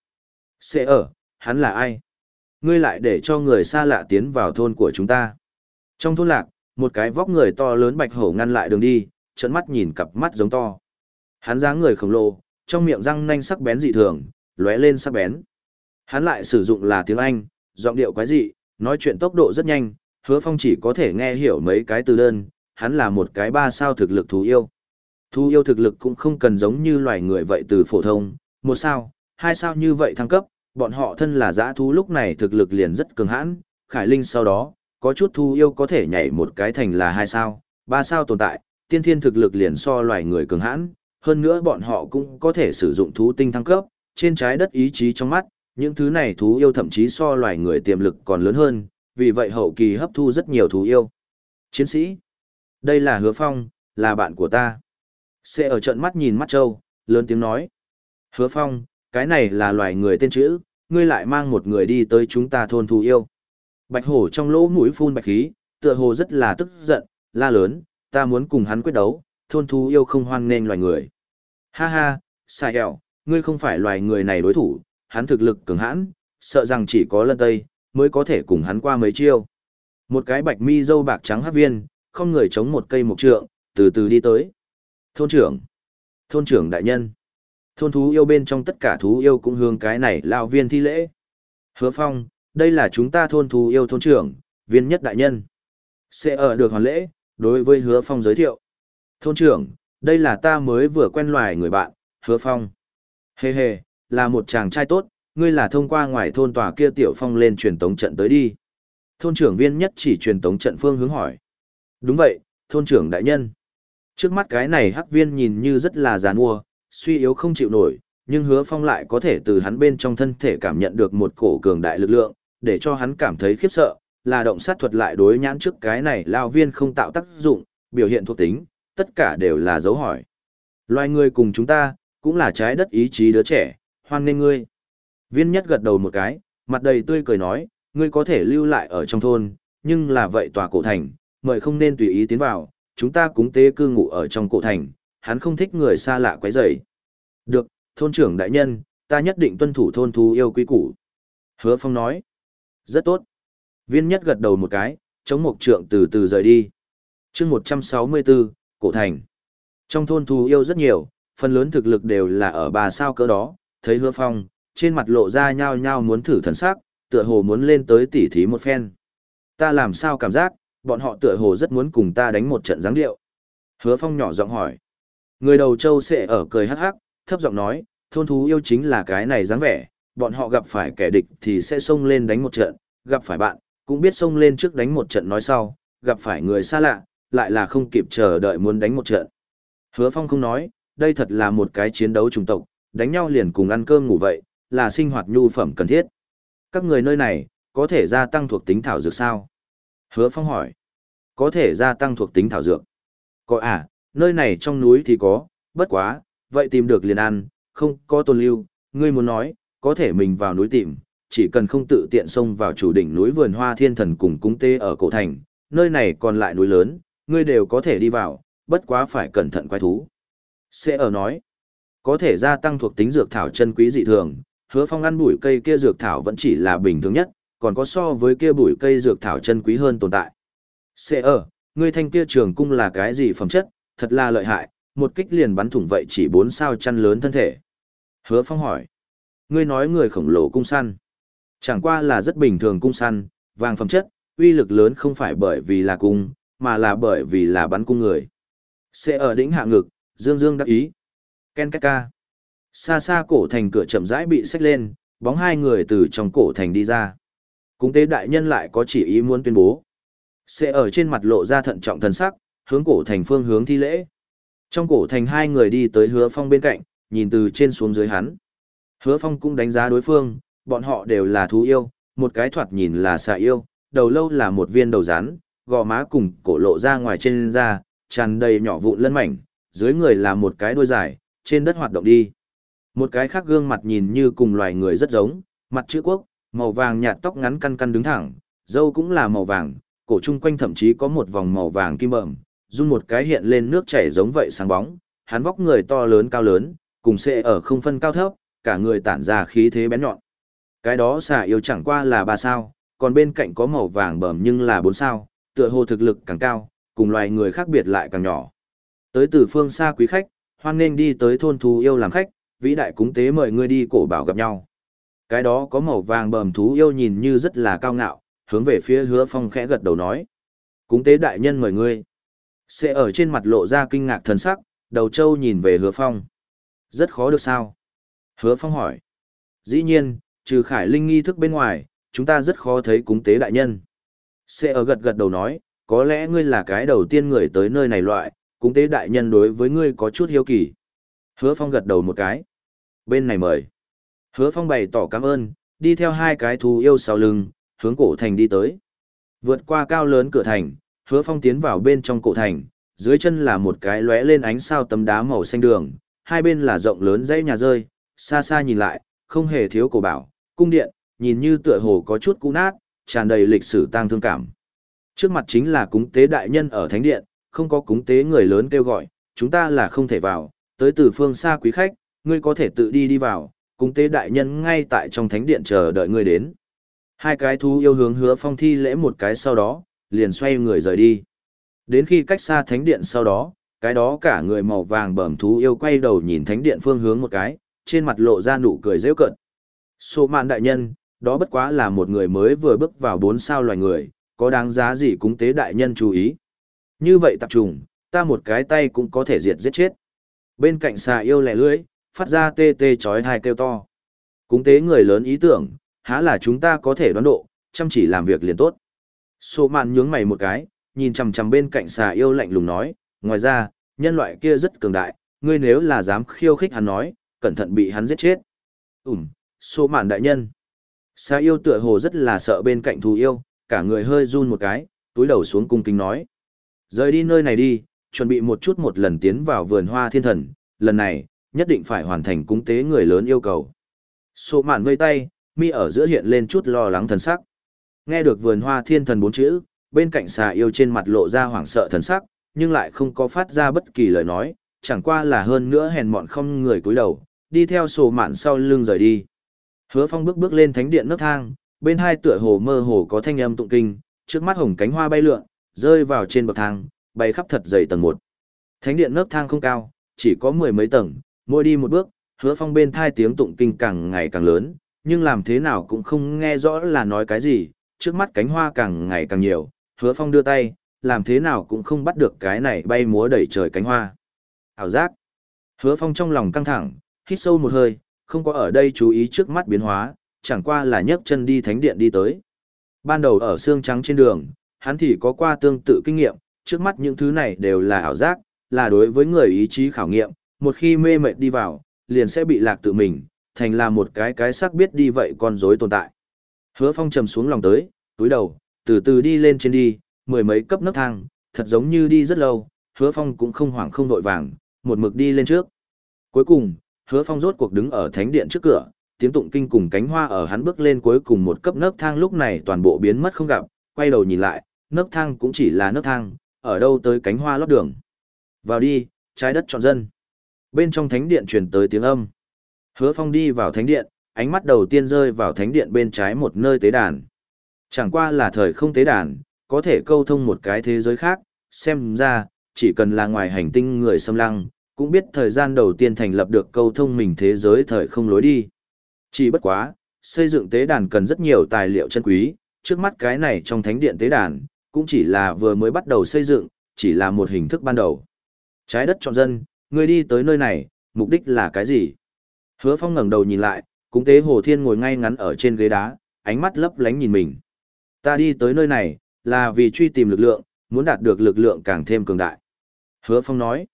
Sẽ ở, hắn là ai? Ngươi lại để cho người xa lạ tiến vào thôn của chúng ta. Trong thôn lạc, một cái vóc người to lớn bạch hổ ngăn lại đường đi, trận mắt nhìn cặp mắt giống to. Hắn dáng người khổng lồ, trong miệng răng nanh sắc bén dị thường, lóe lên sắc bén. Hắn lại sử dụng là tiếng Anh, giọng điệu quái dị, nói chuyện tốc độ rất nhanh, hứa phong chỉ có thể nghe hiểu mấy cái từ đơn, hắn là một cái ba sao thực lực thú yêu. Thú yêu thực lực cũng không cần giống như loài người vậy từ phổ thông, một sao, hai sao như vậy thăng cấp, bọn họ thân là giã thú lúc này thực lực liền rất cường hãn, khải linh sau đó, có chút thú yêu có thể nhảy một cái thành là hai sao, ba sao tồn tại, tiên thiên thực lực liền so loài người cường hãn, hơn nữa bọn họ cũng có thể sử dụng thú tinh thăng cấp, trên trái đất ý chí trong mắt, những thứ này thú yêu thậm chí so loài người tiềm lực còn lớn hơn, vì vậy hậu kỳ hấp thu rất nhiều thú yêu. Chiến sĩ, đây là hứa phong, là bạn của ta. Sẽ ở trận mắt nhìn mắt châu, lớn tiếng nói. Hứa phong, cái này là loài người tên chữ, ngươi lại mang một người đi tới chúng ta thôn thù yêu. Bạch hổ trong lỗ mũi phun bạch khí, tựa hồ rất là tức giận, la lớn, ta muốn cùng hắn quyết đấu, thôn thú yêu không hoan nên loài người. Ha ha, sai hẹo, ngươi không phải loài người này đối thủ, hắn thực lực cường hãn, sợ rằng chỉ có lân tây, mới có thể cùng hắn qua mấy chiêu. Một cái bạch mi dâu bạc trắng hát viên, không người chống một cây mục trượng, từ từ đi tới. Thôn trưởng, thôn trưởng đại nhân, thôn thú yêu bên trong tất cả thú yêu cũng hướng cái này lao viên thi lễ. Hứa phong, đây là chúng ta thôn thú yêu thôn trưởng, viên nhất đại nhân. Sẽ ở được hoàn lễ, đối với hứa phong giới thiệu. Thôn trưởng, đây là ta mới vừa quen loài người bạn, hứa phong. Hề hề, là một chàng trai tốt, ngươi là thông qua ngoài thôn tòa kia tiểu phong lên truyền tống trận tới đi. Thôn trưởng viên nhất chỉ truyền tống trận phương hướng hỏi. Đúng vậy, thôn trưởng đại nhân. Trước mắt cái này hắc viên nhìn như rất là giàn mua, suy yếu không chịu nổi, nhưng hứa phong lại có thể từ hắn bên trong thân thể cảm nhận được một cổ cường đại lực lượng, để cho hắn cảm thấy khiếp sợ, là động sát thuật lại đối nhãn trước cái này lao viên không tạo tác dụng, biểu hiện thuộc tính, tất cả đều là dấu hỏi. Loài người cùng chúng ta, cũng là trái đất ý chí đứa trẻ, hoan nghênh ngươi. Viên nhất gật đầu một cái, mặt đầy tươi cười nói, ngươi có thể lưu lại ở trong thôn, nhưng là vậy tòa cổ thành, mời không nên tùy ý tiến vào, chúng ta cúng tế cư ngụ ở trong cổ thành, hắn không thích người xa lạ quấy rầy. Được, thôn trưởng đại nhân, ta nhất định tuân thủ thôn thú yêu quý củ. Hứa Phong nói, rất tốt. Viên nhất gật đầu một cái, chống mộc trượng từ từ rời đi. chương 164, cổ thành. Trong thôn thú yêu rất nhiều, phần lớn thực lực đều là ở bà sao cỡ đó, thấy hứa phong, trên mặt lộ ra nhao nhao muốn thử thần sắc, tựa hồ muốn lên tới tỉ thí một phen. Ta làm sao cảm giác, bọn họ tựa hồ rất muốn cùng ta đánh một trận giáng điệu. Hứa phong nhỏ giọng hỏi. Người đầu châu sẽ ở cười hắc hắc, thấp giọng nói, thôn thú yêu chính là cái này dáng vẻ, bọn họ gặp phải kẻ địch thì sẽ xông lên đánh một trận, gặp phải bạn, cũng biết xông lên trước đánh một trận nói sau, gặp phải người xa lạ, lại là không kịp chờ đợi muốn đánh một trận. Hứa Phong không nói, đây thật là một cái chiến đấu trùng tộc, đánh nhau liền cùng ăn cơm ngủ vậy, là sinh hoạt nhu phẩm cần thiết. Các người nơi này, có thể gia tăng thuộc tính thảo dược sao? Hứa Phong hỏi. Có thể gia tăng thuộc tính thảo dược. Có à, nơi này trong núi thì có, bất quá, vậy tìm được liền ăn, không có tồn lưu, ngươi muốn nói, có thể mình vào núi tìm, chỉ cần không tự tiện xông vào chủ đỉnh núi vườn hoa thiên thần cùng cung tê ở cổ thành, nơi này còn lại núi lớn, ngươi đều có thể đi vào, bất quá phải cẩn thận quái thú. Sẽ ở nói, có thể gia tăng thuộc tính dược thảo chân quý dị thường, hứa phong ăn bụi cây kia dược thảo vẫn chỉ là bình thường nhất, còn có so với kia bụi cây dược thảo chân quý hơn tồn tại. Sẽ ở, ngươi thanh kia trường cung là cái gì phẩm chất, thật là lợi hại, một kích liền bắn thủng vậy chỉ bốn sao chăn lớn thân thể. Hứa phong hỏi, ngươi nói người khổng lồ cung săn. Chẳng qua là rất bình thường cung săn, vàng phẩm chất, uy lực lớn không phải bởi vì là cung, mà là bởi vì là bắn cung người. Sẽ ở đỉnh hạ ngực, dương dương đắc ý. Ken két ca. Xa xa cổ thành cửa chậm rãi bị xách lên, bóng hai người từ trong cổ thành đi ra. Cung tế đại nhân lại có chỉ ý muốn tuyên bố. Sẽ ở trên mặt lộ ra thận trọng thần sắc, hướng cổ thành phương hướng thi lễ. Trong cổ thành hai người đi tới hứa phong bên cạnh, nhìn từ trên xuống dưới hắn. Hứa phong cũng đánh giá đối phương, bọn họ đều là thú yêu, một cái thoạt nhìn là xà yêu, đầu lâu là một viên đầu rắn, gò má cùng cổ lộ ra ngoài trên da, tràn đầy nhỏ vụn lân mảnh, dưới người là một cái đuôi dài, trên đất hoạt động đi. Một cái khác gương mặt nhìn như cùng loài người rất giống, mặt chữ quốc, màu vàng nhạt tóc ngắn căn căn đứng thẳng, dâu cũng là màu vàng, cổ trung quanh thậm chí có một vòng màu vàng kim bẩm, run một cái hiện lên nước chảy giống vậy sáng bóng, hắn vóc người to lớn cao lớn, cùng sẽ ở không phân cao thấp, cả người tản ra khí thế bén nhọn. Cái đó xà yêu chẳng qua là ba sao, còn bên cạnh có màu vàng bẩm nhưng là bốn sao, tựa hồ thực lực càng cao, cùng loài người khác biệt lại càng nhỏ. Tới từ phương xa quý khách, hoan nên đi tới thôn thú yêu làm khách, vĩ đại cúng tế mời ngươi đi cổ bảo gặp nhau. Cái đó có màu vàng bầm thú yêu nhìn như rất là cao ngạo, hướng về phía hứa phong khẽ gật đầu nói. Cúng tế đại nhân mời ngươi. Sẽ ở trên mặt lộ ra kinh ngạc thần sắc, đầu trâu nhìn về hứa phong. Rất khó được sao? Hứa phong hỏi. Dĩ nhiên, trừ khải linh nghi thức bên ngoài, chúng ta rất khó thấy cúng tế đại nhân. Sẽ ở gật gật đầu nói, có lẽ ngươi là cái đầu tiên người tới nơi này loại, cúng tế đại nhân đối với ngươi có chút hiếu kỳ. Hứa Phong gật đầu một cái. Bên này mời. Hứa Phong bày tỏ cảm ơn, đi theo hai cái thú yêu sau lưng, hướng cổ thành đi tới. Vượt qua cao lớn cửa thành, Hứa Phong tiến vào bên trong cổ thành, dưới chân là một cái lóe lên ánh sao tấm đá màu xanh đường, hai bên là rộng lớn dãy nhà rơi, xa xa nhìn lại, không hề thiếu cổ bảo, cung điện, nhìn như tựa hồ có chút cũ nát, tràn đầy lịch sử tang thương cảm. Trước mặt chính là cúng tế đại nhân ở thánh điện, không có cúng tế người lớn kêu gọi, chúng ta là không thể vào, tới từ phương xa quý khách, ngươi có thể tự đi đi vào, cúng tế đại nhân ngay tại trong thánh điện chờ đợi ngươi đến. Hai cái thú yêu hướng hứa phong thi lễ một cái sau đó, liền xoay người rời đi. Đến khi cách xa thánh điện sau đó, cái đó cả người màu vàng bẩm thú yêu quay đầu nhìn thánh điện phương hướng một cái, trên mặt lộ ra nụ cười rêu cận. Sô mạn đại nhân, đó bất quá là một người mới vừa bước vào bốn sao loài người, có đáng giá gì cúng tế đại nhân chú ý. Như vậy tập trùng, ta một cái tay cũng có thể diệt giết chết. Bên cạnh xà yêu lẻ lưỡi, phát ra tê tê chói hai kêu to. Cúng tế người lớn ý tưởng, há là chúng ta có thể đoán độ, chăm chỉ làm việc liền tốt. Sô mạn nhướng mày một cái, nhìn chằm chằm bên cạnh xà yêu lạnh lùng nói, ngoài ra, nhân loại kia rất cường đại, ngươi nếu là dám khiêu khích hắn nói, cẩn thận bị hắn giết chết. Ừm, sô mạn đại nhân. Xà yêu tựa hồ rất là sợ bên cạnh thù yêu, cả người hơi run một cái, túi đầu xuống cung kính nói. Rời đi nơi này đi, chuẩn bị một chút một lần tiến vào vườn hoa thiên thần, lần này, nhất định phải hoàn thành cúng tế người lớn yêu cầu. Sô mạn vây tay, mi ở giữa hiện lên chút lo lắng thần sắc. Nghe được vườn hoa thiên thần bốn chữ, bên cạnh xà yêu trên mặt lộ ra hoảng sợ thần sắc, nhưng lại không có phát ra bất kỳ lời nói, chẳng qua là hơn nữa hèn mọn không người cúi đầu, đi theo sổ mạn sau lưng rời đi. Hứa phong bước bước lên thánh điện nấc thang, bên hai tựa hồ mơ hồ có thanh âm tụng kinh, trước mắt hồng cánh hoa bay lượn, rơi vào trên bậc thang, bay khắp thật dày tầng một. Thánh điện nấc thang không cao, chỉ có mười mấy tầng, mỗi đi một bước, hứa phong bên thai tiếng tụng kinh càng ngày càng lớn, nhưng làm thế nào cũng không nghe rõ là nói cái gì, trước mắt cánh hoa càng ngày càng nhiều, hứa phong đưa tay, làm thế nào cũng không bắt được cái này bay múa đẩy trời cánh hoa. Hảo giác. Hứa phong trong lòng căng thẳng, hít sâu một hơi, không có ở đây chú ý trước mắt biến hóa, chẳng qua là nhấc chân đi thánh điện đi tới. Ban đầu ở xương trắng trên đường, hắn thì có qua tương tự kinh nghiệm, trước mắt những thứ này đều là ảo giác, là đối với người ý chí khảo nghiệm, một khi mê mệt đi vào, liền sẽ bị lạc tự mình, thành là một cái cái sắc biết đi vậy con rối tồn tại. Hứa Phong trầm xuống lòng tới, túi đầu, từ từ đi lên trên đi, mười mấy cấp nấc thang, thật giống như đi rất lâu, Hứa Phong cũng không hoảng không vội vàng, một mực đi lên trước. Cuối cùng, Hứa Phong rốt cuộc đứng ở thánh điện trước cửa, tiếng tụng kinh cùng cánh hoa ở hắn bước lên cuối cùng một cấp nấc thang lúc này toàn bộ biến mất không gặp, quay đầu nhìn lại, nấc thang cũng chỉ là nấc thang, ở đâu tới cánh hoa lót đường. Vào đi, trái đất chọn dân. Bên trong thánh điện truyền tới tiếng âm. Hứa Phong đi vào thánh điện, ánh mắt đầu tiên rơi vào thánh điện bên trái một nơi tế đàn. Chẳng qua là thời không tế đàn, có thể câu thông một cái thế giới khác, xem ra, chỉ cần là ngoài hành tinh người xâm lăng, cũng biết thời gian đầu tiên thành lập được câu thông mình thế giới thời không lối đi. Chỉ bất quá, xây dựng tế đàn cần rất nhiều tài liệu chân quý, trước mắt cái này trong thánh điện tế đàn, cũng chỉ là vừa mới bắt đầu xây dựng, chỉ là một hình thức ban đầu. Trái đất chọn dân, người đi tới nơi này, mục đích là cái gì? Hứa Phong ngẩng đầu nhìn lại, cũng tế Hồ Thiên ngồi ngay ngắn ở trên ghế đá, ánh mắt lấp lánh nhìn mình. Ta đi tới nơi này, là vì truy tìm lực lượng, muốn đạt được lực lượng càng thêm cường đại. Hứa Phong nói.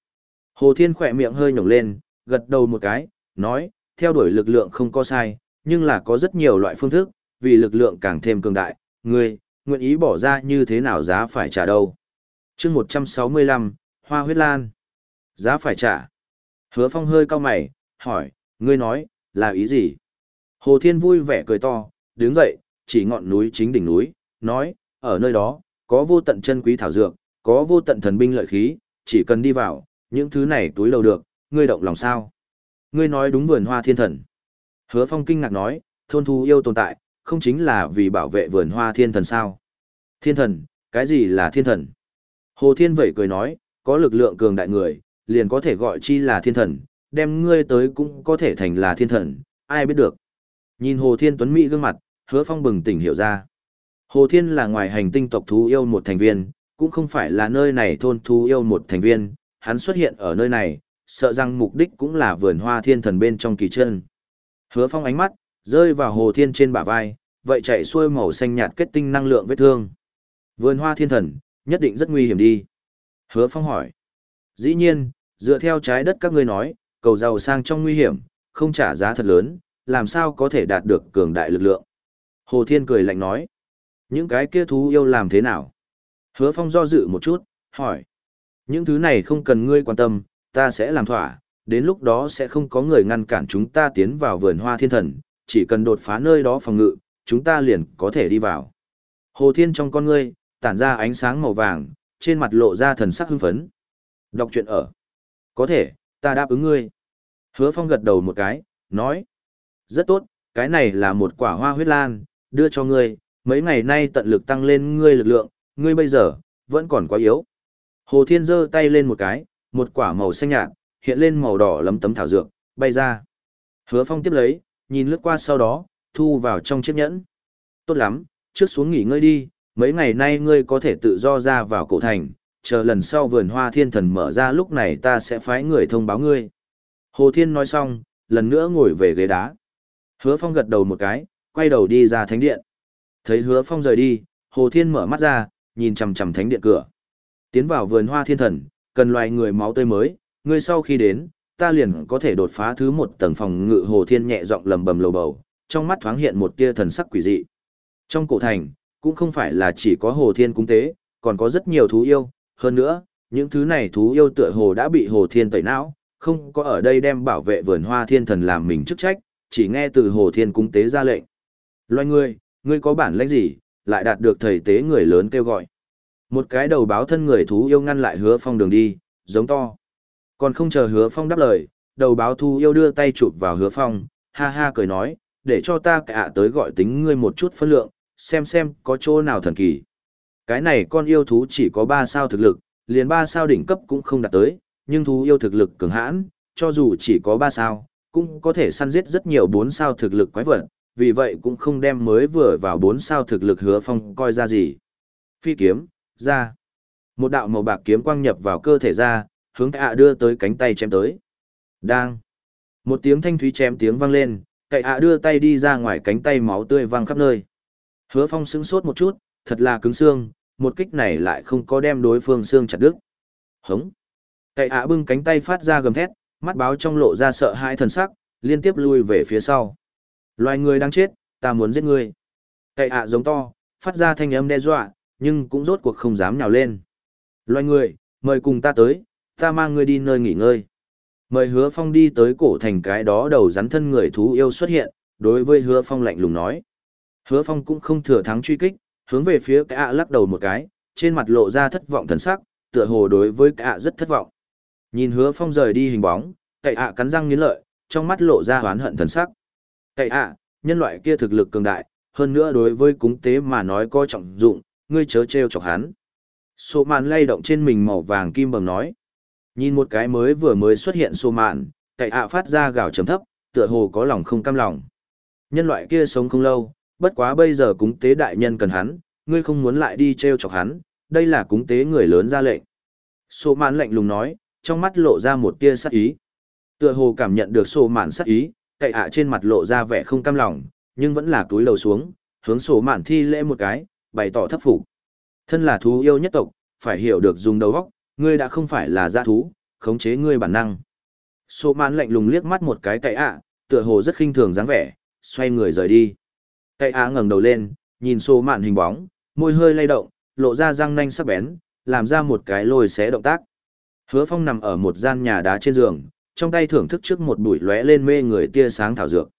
Hồ Thiên khỏe miệng hơi nhổng lên, gật đầu một cái, nói, theo đuổi lực lượng không có sai, nhưng là có rất nhiều loại phương thức, vì lực lượng càng thêm cường đại, ngươi, nguyện ý bỏ ra như thế nào giá phải trả đâu. chương 165, Hoa huyết lan. Giá phải trả. Hứa Phong hơi cao mày, hỏi, ngươi nói, là ý gì? Hồ Thiên vui vẻ cười to, đứng dậy, chỉ ngọn núi chính đỉnh núi, nói, ở nơi đó, có vô tận chân quý thảo dược, có vô tận thần binh lợi khí, chỉ cần đi vào, những thứ này túi lâu được, ngươi động lòng sao? Ngươi nói đúng vườn hoa thiên thần. Hứa Phong kinh ngạc nói, thôn thú yêu tồn tại, không chính là vì bảo vệ vườn hoa thiên thần sao? Thiên thần, cái gì là thiên thần? Hồ Thiên vậy cười nói, có lực lượng cường đại người, liền có thể gọi chi là thiên thần, đem ngươi tới cũng có thể thành là thiên thần, ai biết được. Nhìn Hồ Thiên Tuấn Mỹ gương mặt, hứa phong bừng tỉnh hiểu ra. Hồ Thiên là ngoài hành tinh tộc thú yêu một thành viên, cũng không phải là nơi này thôn thú yêu một thành viên, hắn xuất hiện ở nơi này, sợ rằng mục đích cũng là vườn hoa thiên thần bên trong kỳ chân. Hứa phong ánh mắt, rơi vào Hồ Thiên trên bả vai, vậy chạy xuôi màu xanh nhạt kết tinh năng lượng vết thương. Vườn hoa thiên thần, nhất định rất nguy hiểm đi. Hứa phong hỏi. Dĩ nhiên, dựa theo trái đất các ngươi nói, cầu giàu sang trong nguy hiểm, không trả giá thật lớn, làm sao có thể đạt được cường đại lực lượng. Hồ Thiên cười lạnh nói, những cái kia thú yêu làm thế nào? Hứa Phong do dự một chút, hỏi, những thứ này không cần ngươi quan tâm, ta sẽ làm thỏa, đến lúc đó sẽ không có người ngăn cản chúng ta tiến vào vườn hoa thiên thần, chỉ cần đột phá nơi đó phòng ngự, chúng ta liền có thể đi vào. Hồ Thiên trong con ngươi, tản ra ánh sáng màu vàng, trên mặt lộ ra thần sắc hưng phấn. Đọc truyện ở. Có thể, ta đáp ứng ngươi. Hứa Phong gật đầu một cái, nói. Rất tốt, cái này là một quả hoa huyết lan, đưa cho ngươi, mấy ngày nay tận lực tăng lên ngươi lực lượng, ngươi bây giờ, vẫn còn quá yếu. Hồ Thiên giơ tay lên một cái, một quả màu xanh nhạt, hiện lên màu đỏ lấm tấm thảo dược, bay ra. Hứa Phong tiếp lấy, nhìn lướt qua sau đó, thu vào trong chiếc nhẫn. Tốt lắm, trước xuống nghỉ ngơi đi, mấy ngày nay ngươi có thể tự do ra vào cổ thành, chờ lần sau vườn hoa thiên thần mở ra lúc này ta sẽ phái người thông báo ngươi. Hồ Thiên nói xong, lần nữa ngồi về ghế đá. Hứa Phong gật đầu một cái, quay đầu đi ra thánh điện. Thấy Hứa Phong rời đi, Hồ Thiên mở mắt ra, nhìn chằm chằm thánh điện cửa. Tiến vào vườn hoa thiên thần, cần loài người máu tươi mới, ngươi sau khi đến, ta liền có thể đột phá thứ một tầng phòng ngự Hồ Thiên nhẹ giọng lầm bầm lầu bầu, trong mắt thoáng hiện một tia thần sắc quỷ dị. Trong cổ thành, cũng không phải là chỉ có Hồ Thiên cung tế, còn có rất nhiều thú yêu, hơn nữa, những thứ này thú yêu tựa hồ đã bị Hồ Thiên tẩy não, không có ở đây đem bảo vệ vườn hoa thiên thần làm mình chức trách, chỉ nghe từ Hồ Thiên cung tế ra lệnh. Loài ngươi, ngươi có bản lĩnh gì, lại đạt được thầy tế người lớn kêu gọi. Một cái đầu báo thân người thú yêu ngăn lại hứa phong đường đi, giống to. Còn không chờ hứa phong đáp lời, đầu báo thú yêu đưa tay chụp vào hứa phong, ha ha cười nói, để cho ta cả tới gọi tính ngươi một chút phân lượng, xem xem có chỗ nào thần kỳ. Cái này con yêu thú chỉ có 3 sao thực lực, liền 3 sao đỉnh cấp cũng không đạt tới, nhưng thú yêu thực lực cường hãn, cho dù chỉ có 3 sao, cũng có thể săn giết rất nhiều bốn sao thực lực quái vật, vì vậy cũng không đem mới vừa vào bốn sao thực lực hứa phong coi ra gì. Phi kiếm, ra. Một đạo màu bạc kiếm quang nhập vào cơ thể ra, hướng ạ đưa tới cánh tay chém tới. Đang. Một tiếng thanh thúy chém tiếng vang lên, cậy ạ đưa tay đi ra ngoài cánh tay máu tươi văng khắp nơi. Hứa phong sững sốt một chút, thật là cứng xương, một kích này lại không có đem đối phương xương chặt đứt. Hống. Cậy ạ bưng cánh tay phát ra gầm thét, mắt báo trong lộ ra sợ hãi thần sắc, liên tiếp lui về phía sau. Loài người đang chết, ta muốn giết ngươi. Cậy ạ giống to, phát ra thanh âm đe dọa, nhưng cũng rốt cuộc không dám nhào lên. Loài người, mời cùng ta tới, ta mang ngươi đi nơi nghỉ ngơi. Mời hứa phong đi tới cổ thành cái đó đầu rắn thân người thú yêu xuất hiện, đối với hứa phong lạnh lùng nói. Hứa phong cũng không thừa thắng truy kích, hướng về phía cái ạ lắc đầu một cái, trên mặt lộ ra thất vọng thần sắc, tựa hồ đối với cái ạ rất thất vọng. Nhìn hứa phong rời đi hình bóng, cậy ạ cắn răng nghiến lợi, trong mắt lộ ra oán hận thần sắc. Cậy ạ, nhân loại kia thực lực cường đại, hơn nữa đối với cúng tế mà nói có trọng dụng, ngươi chớ treo chọc hắn. Sô mạn lay động trên mình màu vàng kim bầm nói. Nhìn một cái mới vừa mới xuất hiện sô mạn, cậy ạ phát ra gào trầm thấp, tựa hồ có lòng không cam lòng. Nhân loại kia sống không lâu, bất quá bây giờ cúng tế đại nhân cần hắn, ngươi không muốn lại đi treo chọc hắn, đây là cúng tế người lớn ra lệnh. Sô mạn lạnh lùng nói, trong mắt lộ ra một tia sắc ý. Tựa hồ cảm nhận được sổ mạn sắc ý, cậy ạ trên mặt lộ ra vẻ không cam lòng, nhưng vẫn là túi lầu xuống, hướng sổ mạn thi lễ một cái, bày tỏ thấp phục. Thân là thú yêu nhất tộc, phải hiểu được dùng đầu óc, ngươi đã không phải là gia thú, khống chế ngươi bản năng. Sổ mạn lạnh lùng liếc mắt một cái cậy ạ, tựa hồ rất khinh thường dáng vẻ, xoay người rời đi. Cậy ạ ngẩng đầu lên, nhìn sổ mạn hình bóng, môi hơi lay động, lộ ra răng nanh sắc bén, làm ra một cái lôi xé động tác. Hứa Phong nằm ở một gian nhà đá trên giường, trong tay thưởng thức trước một bụi lóe lên mê người tia sáng thảo dược.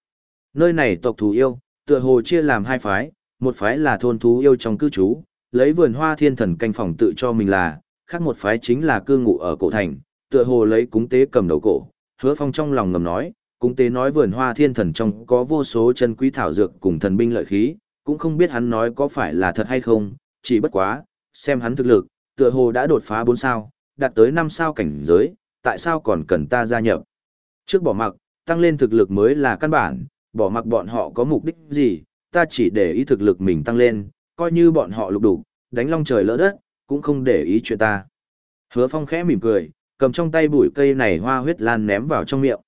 Nơi này tộc thú yêu, tựa hồ chia làm hai phái, một phái là thôn thú yêu trong cư trú, lấy vườn hoa thiên thần canh phòng tự cho mình là, khác một phái chính là cư ngụ ở cổ thành, tựa hồ lấy cúng tế cầm đầu cổ. Hứa Phong trong lòng ngầm nói, cúng tế nói vườn hoa thiên thần trong có vô số chân quý thảo dược cùng thần binh lợi khí, cũng không biết hắn nói có phải là thật hay không, chỉ bất quá, xem hắn thực lực, tựa hồ đã đột phá bốn sao, đạt tới năm sao cảnh giới, tại sao còn cần ta gia nhập? Trước bỏ mặc, tăng lên thực lực mới là căn bản, bỏ mặc bọn họ có mục đích gì, ta chỉ để ý thực lực mình tăng lên, coi như bọn họ lục đủ, đánh long trời lỡ đất, cũng không để ý chuyện ta. Hứa Phong khẽ mỉm cười, cầm trong tay bụi cây này hoa huyết lan ném vào trong miệng.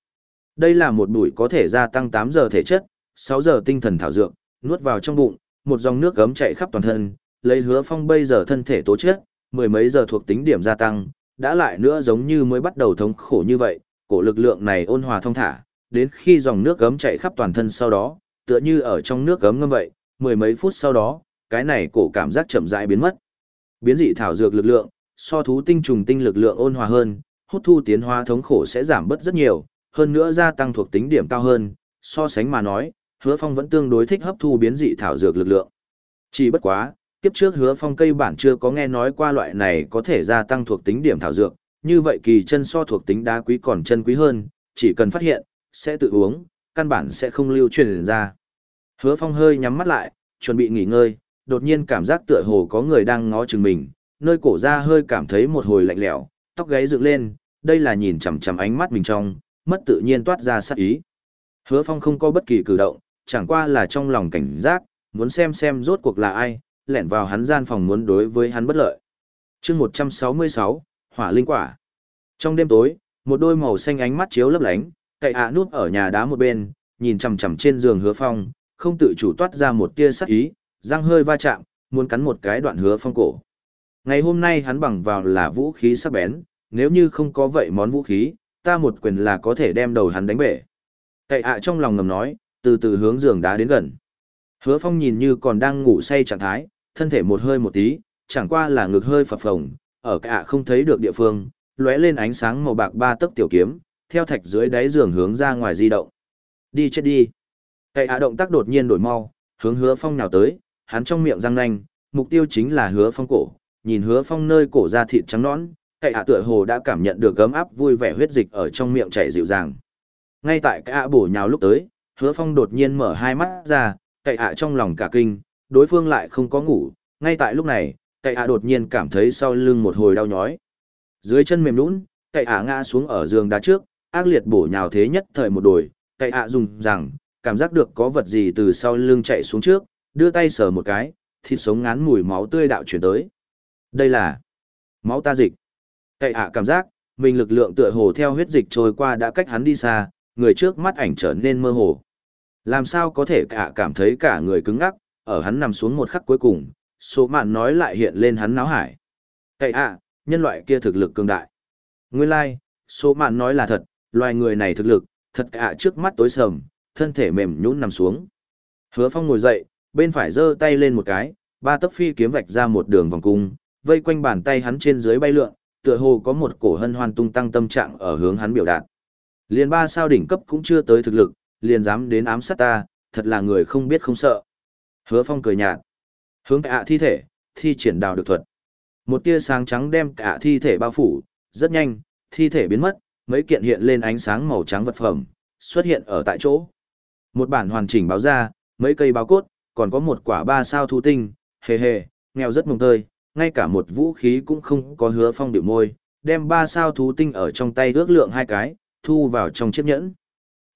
Đây là một bụi có thể gia tăng 8 giờ thể chất, 6 giờ tinh thần thảo dược, nuốt vào trong bụng, một dòng nước gấm chạy khắp toàn thân, lấy Hứa Phong bây giờ thân thể tố chất, mười mấy giờ thuộc tính điểm gia tăng, đã lại nữa giống như mới bắt đầu thống khổ như vậy, cổ lực lượng này ôn hòa thông thả, đến khi dòng nước gấm chạy khắp toàn thân sau đó, tựa như ở trong nước gấm ngâm vậy, mười mấy phút sau đó, cái này cổ cảm giác chậm rãi biến mất. Biến dị thảo dược lực lượng, so thú tinh trùng tinh lực lượng ôn hòa hơn, hút thu tiến hóa thống khổ sẽ giảm bớt rất nhiều, hơn nữa gia tăng thuộc tính điểm cao hơn, so sánh mà nói, Hứa Phong vẫn tương đối thích hấp thu biến dị thảo dược lực lượng. Chỉ bất quá, kiếp trước hứa phong cây bản chưa có nghe nói qua loại này có thể gia tăng thuộc tính điểm thảo dược, như vậy kỳ chân so thuộc tính đá quý còn chân quý hơn, chỉ cần phát hiện, sẽ tự uống, căn bản sẽ không lưu truyền ra. Hứa phong hơi nhắm mắt lại, chuẩn bị nghỉ ngơi, đột nhiên cảm giác tựa hồ có người đang ngó chừng mình, nơi cổ ra hơi cảm thấy một hồi lạnh lẽo, tóc gáy dựng lên, đây là nhìn chằm chằm ánh mắt mình trong, mất tự nhiên toát ra sát ý. Hứa phong không có bất kỳ cử động, chẳng qua là trong lòng cảnh giác, muốn xem xem rốt cuộc là ai, lẻn vào hắn gian phòng muốn đối với hắn bất lợi. chương 166, Hỏa Linh Quả. Trong đêm tối, một đôi màu xanh ánh mắt chiếu lấp lánh, cậy ạ nút ở nhà đá một bên, nhìn chằm chằm trên giường hứa phong, không tự chủ toát ra một tia sắc ý, răng hơi va chạm, muốn cắn một cái đoạn hứa phong cổ. Ngày hôm nay hắn bằng vào là vũ khí sắc bén, nếu như không có vậy món vũ khí, ta một quyền là có thể đem đầu hắn đánh bể. Cậy ạ trong lòng ngầm nói, từ từ hướng giường đá đến gần. Hứa phong nhìn như còn đang ngủ say trạng thái, thân thể một hơi một tí, chẳng qua là ngực hơi phập phồng, ở cả không thấy được địa phương, lóe lên ánh sáng màu bạc ba tấc tiểu kiếm, theo thạch dưới đáy giường hướng ra ngoài di động. Đi chết đi. Cái hạ động tác đột nhiên đổi mau, hướng hứa phong nào tới, hắn trong miệng răng nanh, mục tiêu chính là hứa phong cổ, nhìn hứa phong nơi cổ da thịt trắng nõn, cái hạ tựa hồ đã cảm nhận được gấm áp vui vẻ huyết dịch ở trong miệng chảy dịu dàng. Ngay tại cái hạ bổ nhào lúc tới, hứa phong đột nhiên mở hai mắt ra, cái hạ trong lòng cả kinh, đối phương lại không có ngủ, ngay tại lúc này, cậy ạ đột nhiên cảm thấy sau lưng một hồi đau nhói. Dưới chân mềm nũng, cậy ạ ngã xuống ở giường đá trước, ác liệt bổ nhào thế nhất thời một đồi, cậy ạ dùng rằng, cảm giác được có vật gì từ sau lưng chạy xuống trước, đưa tay sờ một cái, thịt sống ngán mùi máu tươi đạo chuyển tới. Đây là máu ta dịch. Cậy ạ cảm giác, mình lực lượng tựa hồ theo huyết dịch trôi qua đã cách hắn đi xa, người trước mắt ảnh trở nên mơ hồ. Làm sao có thể cả cảm thấy cả người cứng ngắc, ở hắn nằm xuống một khắc cuối cùng, số mạn nói lại hiện lên hắn náo hải. Cậy ạ, nhân loại kia thực lực cường đại. Nguyên lai, like, số mạn nói là thật, loài người này thực lực, thật ạ trước mắt tối sầm, thân thể mềm nhũn nằm xuống. Hứa Phong ngồi dậy, bên phải giơ tay lên một cái, ba tấc phi kiếm vạch ra một đường vòng cung, vây quanh bàn tay hắn trên dưới bay lượn, tựa hồ có một cổ hân hoan tung tăng tâm trạng ở hướng hắn biểu đạt. Liền ba sao đỉnh cấp cũng chưa tới thực lực, liền dám đến ám sát ta, thật là người không biết không sợ. Hứa Phong cười nhạt. Hướng cả thi thể, thi triển đào được thuật. Một tia sáng trắng đem cả thi thể bao phủ, rất nhanh, thi thể biến mất, mấy kiện hiện lên ánh sáng màu trắng vật phẩm, xuất hiện ở tại chỗ. Một bản hoàn chỉnh báo ra, mấy cây báo cốt, còn có một quả ba sao thu tinh, hề hề, nghèo rất mồng tơi, ngay cả một vũ khí cũng không có hứa phong điệu môi, đem ba sao thú tinh ở trong tay ước lượng hai cái, thu vào trong chiếc nhẫn.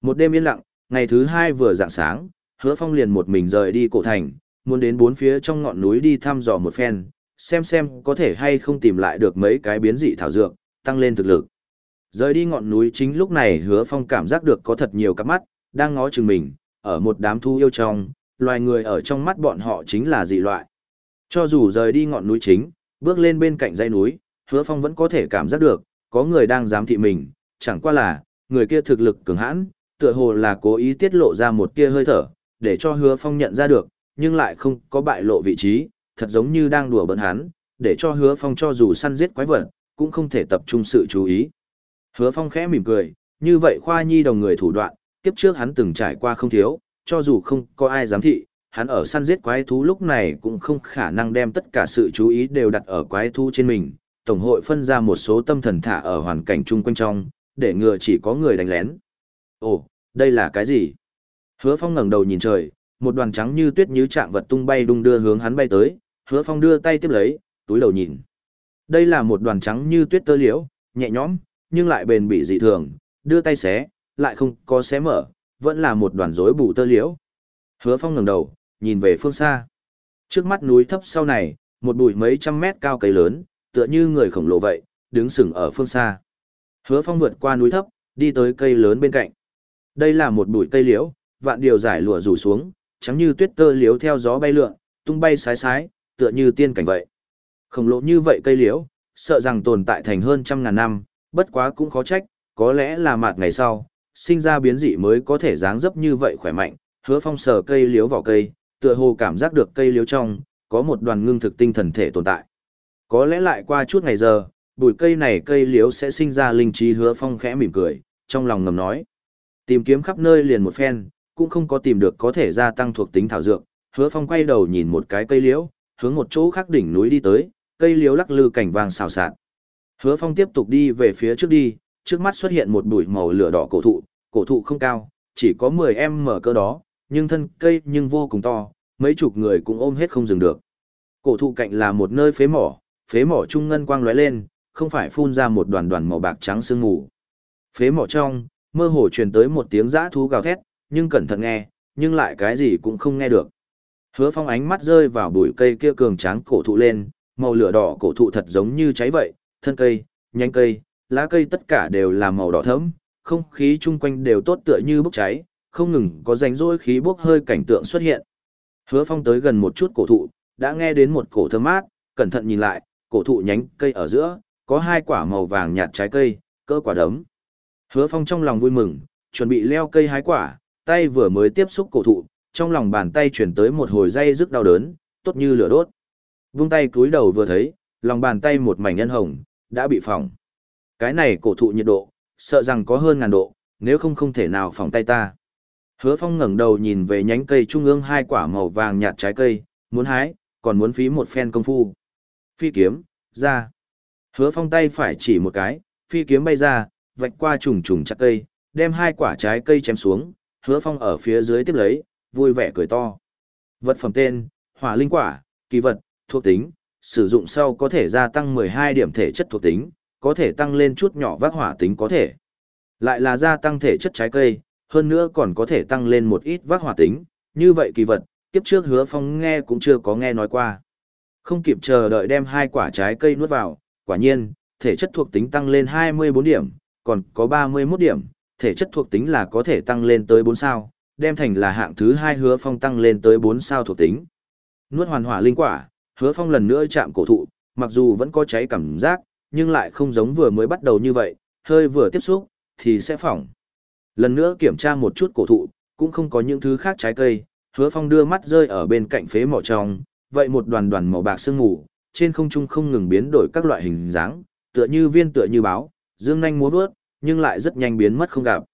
Một đêm yên lặng, ngày thứ hai vừa dạng sáng, hứa phong liền một mình rời đi cổ thành, muốn đến bốn phía trong ngọn núi đi thăm dò một phen, xem xem có thể hay không tìm lại được mấy cái biến dị thảo dược, tăng lên thực lực. Rời đi ngọn núi chính lúc này hứa phong cảm giác được có thật nhiều cặp mắt, đang ngó chừng mình, ở một đám thu yêu trong, loài người ở trong mắt bọn họ chính là dị loại. Cho dù rời đi ngọn núi chính, bước lên bên cạnh dãy núi, hứa phong vẫn có thể cảm giác được, có người đang giám thị mình, chẳng qua là, người kia thực lực cường hãn, tựa hồ là cố ý tiết lộ ra một tia hơi thở, để cho hứa phong nhận ra được, nhưng lại không có bại lộ vị trí, thật giống như đang đùa bỡn hắn, để cho hứa phong cho dù săn giết quái vật, cũng không thể tập trung sự chú ý. Hứa phong khẽ mỉm cười, như vậy khoa nhi đồng người thủ đoạn, kiếp trước hắn từng trải qua không thiếu, cho dù không có ai giám thị, hắn ở săn giết quái thú lúc này cũng không khả năng đem tất cả sự chú ý đều đặt ở quái thú trên mình. Tổng hội phân ra một số tâm thần thả ở hoàn cảnh chung quanh trong, để ngừa chỉ có người đánh lén. Ồ, đây là cái gì? Hứa Phong ngẩng đầu nhìn trời, một đoàn trắng như tuyết như trạng vật tung bay đung đưa hướng hắn bay tới, Hứa Phong đưa tay tiếp lấy, túi đầu nhìn. Đây là một đoàn trắng như tuyết tơ liễu, nhẹ nhõm, nhưng lại bền bỉ dị thường, đưa tay xé, lại không có xé mở, vẫn là một đoàn rối bù tơ liễu. Hứa Phong ngẩng đầu, nhìn về phương xa. Trước mắt núi thấp sau này, một bụi mấy trăm mét cao cây lớn, tựa như người khổng lồ vậy, đứng sừng ở phương xa. Hứa Phong vượt qua núi thấp, đi tới cây lớn bên cạnh. Đây là một bụi cây liễu, vạn điều giải lụa rủ xuống, trắng như tuyết tơ liễu theo gió bay lượn, tung bay sái sái, tựa như tiên cảnh vậy. Khổng lồ như vậy cây liễu, sợ rằng tồn tại thành hơn trăm ngàn năm, bất quá cũng khó trách, có lẽ là mạt ngày sau, sinh ra biến dị mới có thể dáng dấp như vậy khỏe mạnh. Hứa Phong sờ cây liễu vào cây, tựa hồ cảm giác được cây liễu trong, có một đoàn ngưng thực tinh thần thể tồn tại. Có lẽ lại qua chút ngày giờ, bụi cây này cây liễu sẽ sinh ra linh trí hứa phong khẽ mỉm cười, trong lòng ngầm nói. Tìm kiếm khắp nơi liền một phen, cũng không có tìm được có thể gia tăng thuộc tính thảo dược, hứa phong quay đầu nhìn một cái cây liễu, hướng một chỗ khác đỉnh núi đi tới, cây liễu lắc lư cảnh vàng xào xạc. Hứa phong tiếp tục đi về phía trước đi, trước mắt xuất hiện một bụi màu lửa đỏ cổ thụ, cổ thụ không cao, chỉ có 10 em mở cơ đó, nhưng thân cây nhưng vô cùng to, mấy chục người cũng ôm hết không dừng được. Cổ thụ cạnh là một nơi phế mỏ, phế mỏ trung ngân quang lóe lên, không phải phun ra một đoàn đoàn màu bạc trắng sương mù. Phế mỏ trong, mơ hồ truyền tới một tiếng dã thú gào thét, nhưng cẩn thận nghe, nhưng lại cái gì cũng không nghe được. Hứa Phong ánh mắt rơi vào bụi cây kia cường tráng cổ thụ lên, màu lửa đỏ cổ thụ thật giống như cháy vậy, thân cây, nhánh cây, lá cây tất cả đều là màu đỏ thẫm, không khí chung quanh đều tốt tựa như bốc cháy, không ngừng có ránh rỗi khí bốc hơi cảnh tượng xuất hiện. Hứa Phong tới gần một chút cổ thụ, đã nghe đến một cổ thơm mát, cẩn thận nhìn lại, cổ thụ nhánh cây ở giữa, có hai quả màu vàng nhạt trái cây, cỡ quả đấm. Hứa Phong trong lòng vui mừng, chuẩn bị leo cây hái quả, tay vừa mới tiếp xúc cổ thụ, trong lòng bàn tay chuyển tới một hồi dây rức đau đớn, tốt như lửa đốt. Vung tay cúi đầu vừa thấy, lòng bàn tay một mảnh nhân hồng, đã bị phỏng. Cái này cổ thụ nhiệt độ, sợ rằng có hơn ngàn độ, nếu không không thể nào phỏng tay ta. Hứa Phong ngẩng đầu nhìn về nhánh cây trung ương hai quả màu vàng nhạt trái cây, muốn hái, còn muốn phí một phen công phu. Phi kiếm, ra. Hứa Phong tay phải chỉ một cái, phi kiếm bay ra, vạch qua trùng trùng chặt cây, đem hai quả trái cây chém xuống, Hứa Phong ở phía dưới tiếp lấy, vui vẻ cười to. Vật phẩm tên, hỏa linh quả, kỳ vật, thuộc tính, sử dụng sau có thể gia tăng 12 điểm thể chất thuộc tính, có thể tăng lên chút nhỏ vác hỏa tính có thể. Lại là gia tăng thể chất trái cây, hơn nữa còn có thể tăng lên một ít vác hỏa tính, như vậy kỳ vật, kiếp trước hứa phong nghe cũng chưa có nghe nói qua. Không kịp chờ đợi đem hai quả trái cây nuốt vào, quả nhiên, thể chất thuộc tính tăng lên 24 điểm, còn có 31 điểm, thể chất thuộc tính là có thể tăng lên tới 4 sao, đem thành là hạng thứ hai hứa phong tăng lên tới 4 sao thuộc tính. Nuốt hoàn hỏa linh quả, hứa phong lần nữa chạm cổ thụ, mặc dù vẫn có cháy cảm giác, nhưng lại không giống vừa mới bắt đầu như vậy, hơi vừa tiếp xúc, thì sẽ phỏng. Lần nữa kiểm tra một chút cổ thụ, cũng không có những thứ khác trái cây, hứa phong đưa mắt rơi ở bên cạnh phế mỏ trong, vậy một đoàn đoàn màu bạc sương mù, trên không trung không ngừng biến đổi các loại hình dáng, tựa như viên tựa như báo, dương nhanh múa vớt, nhưng lại rất nhanh biến mất không gặp.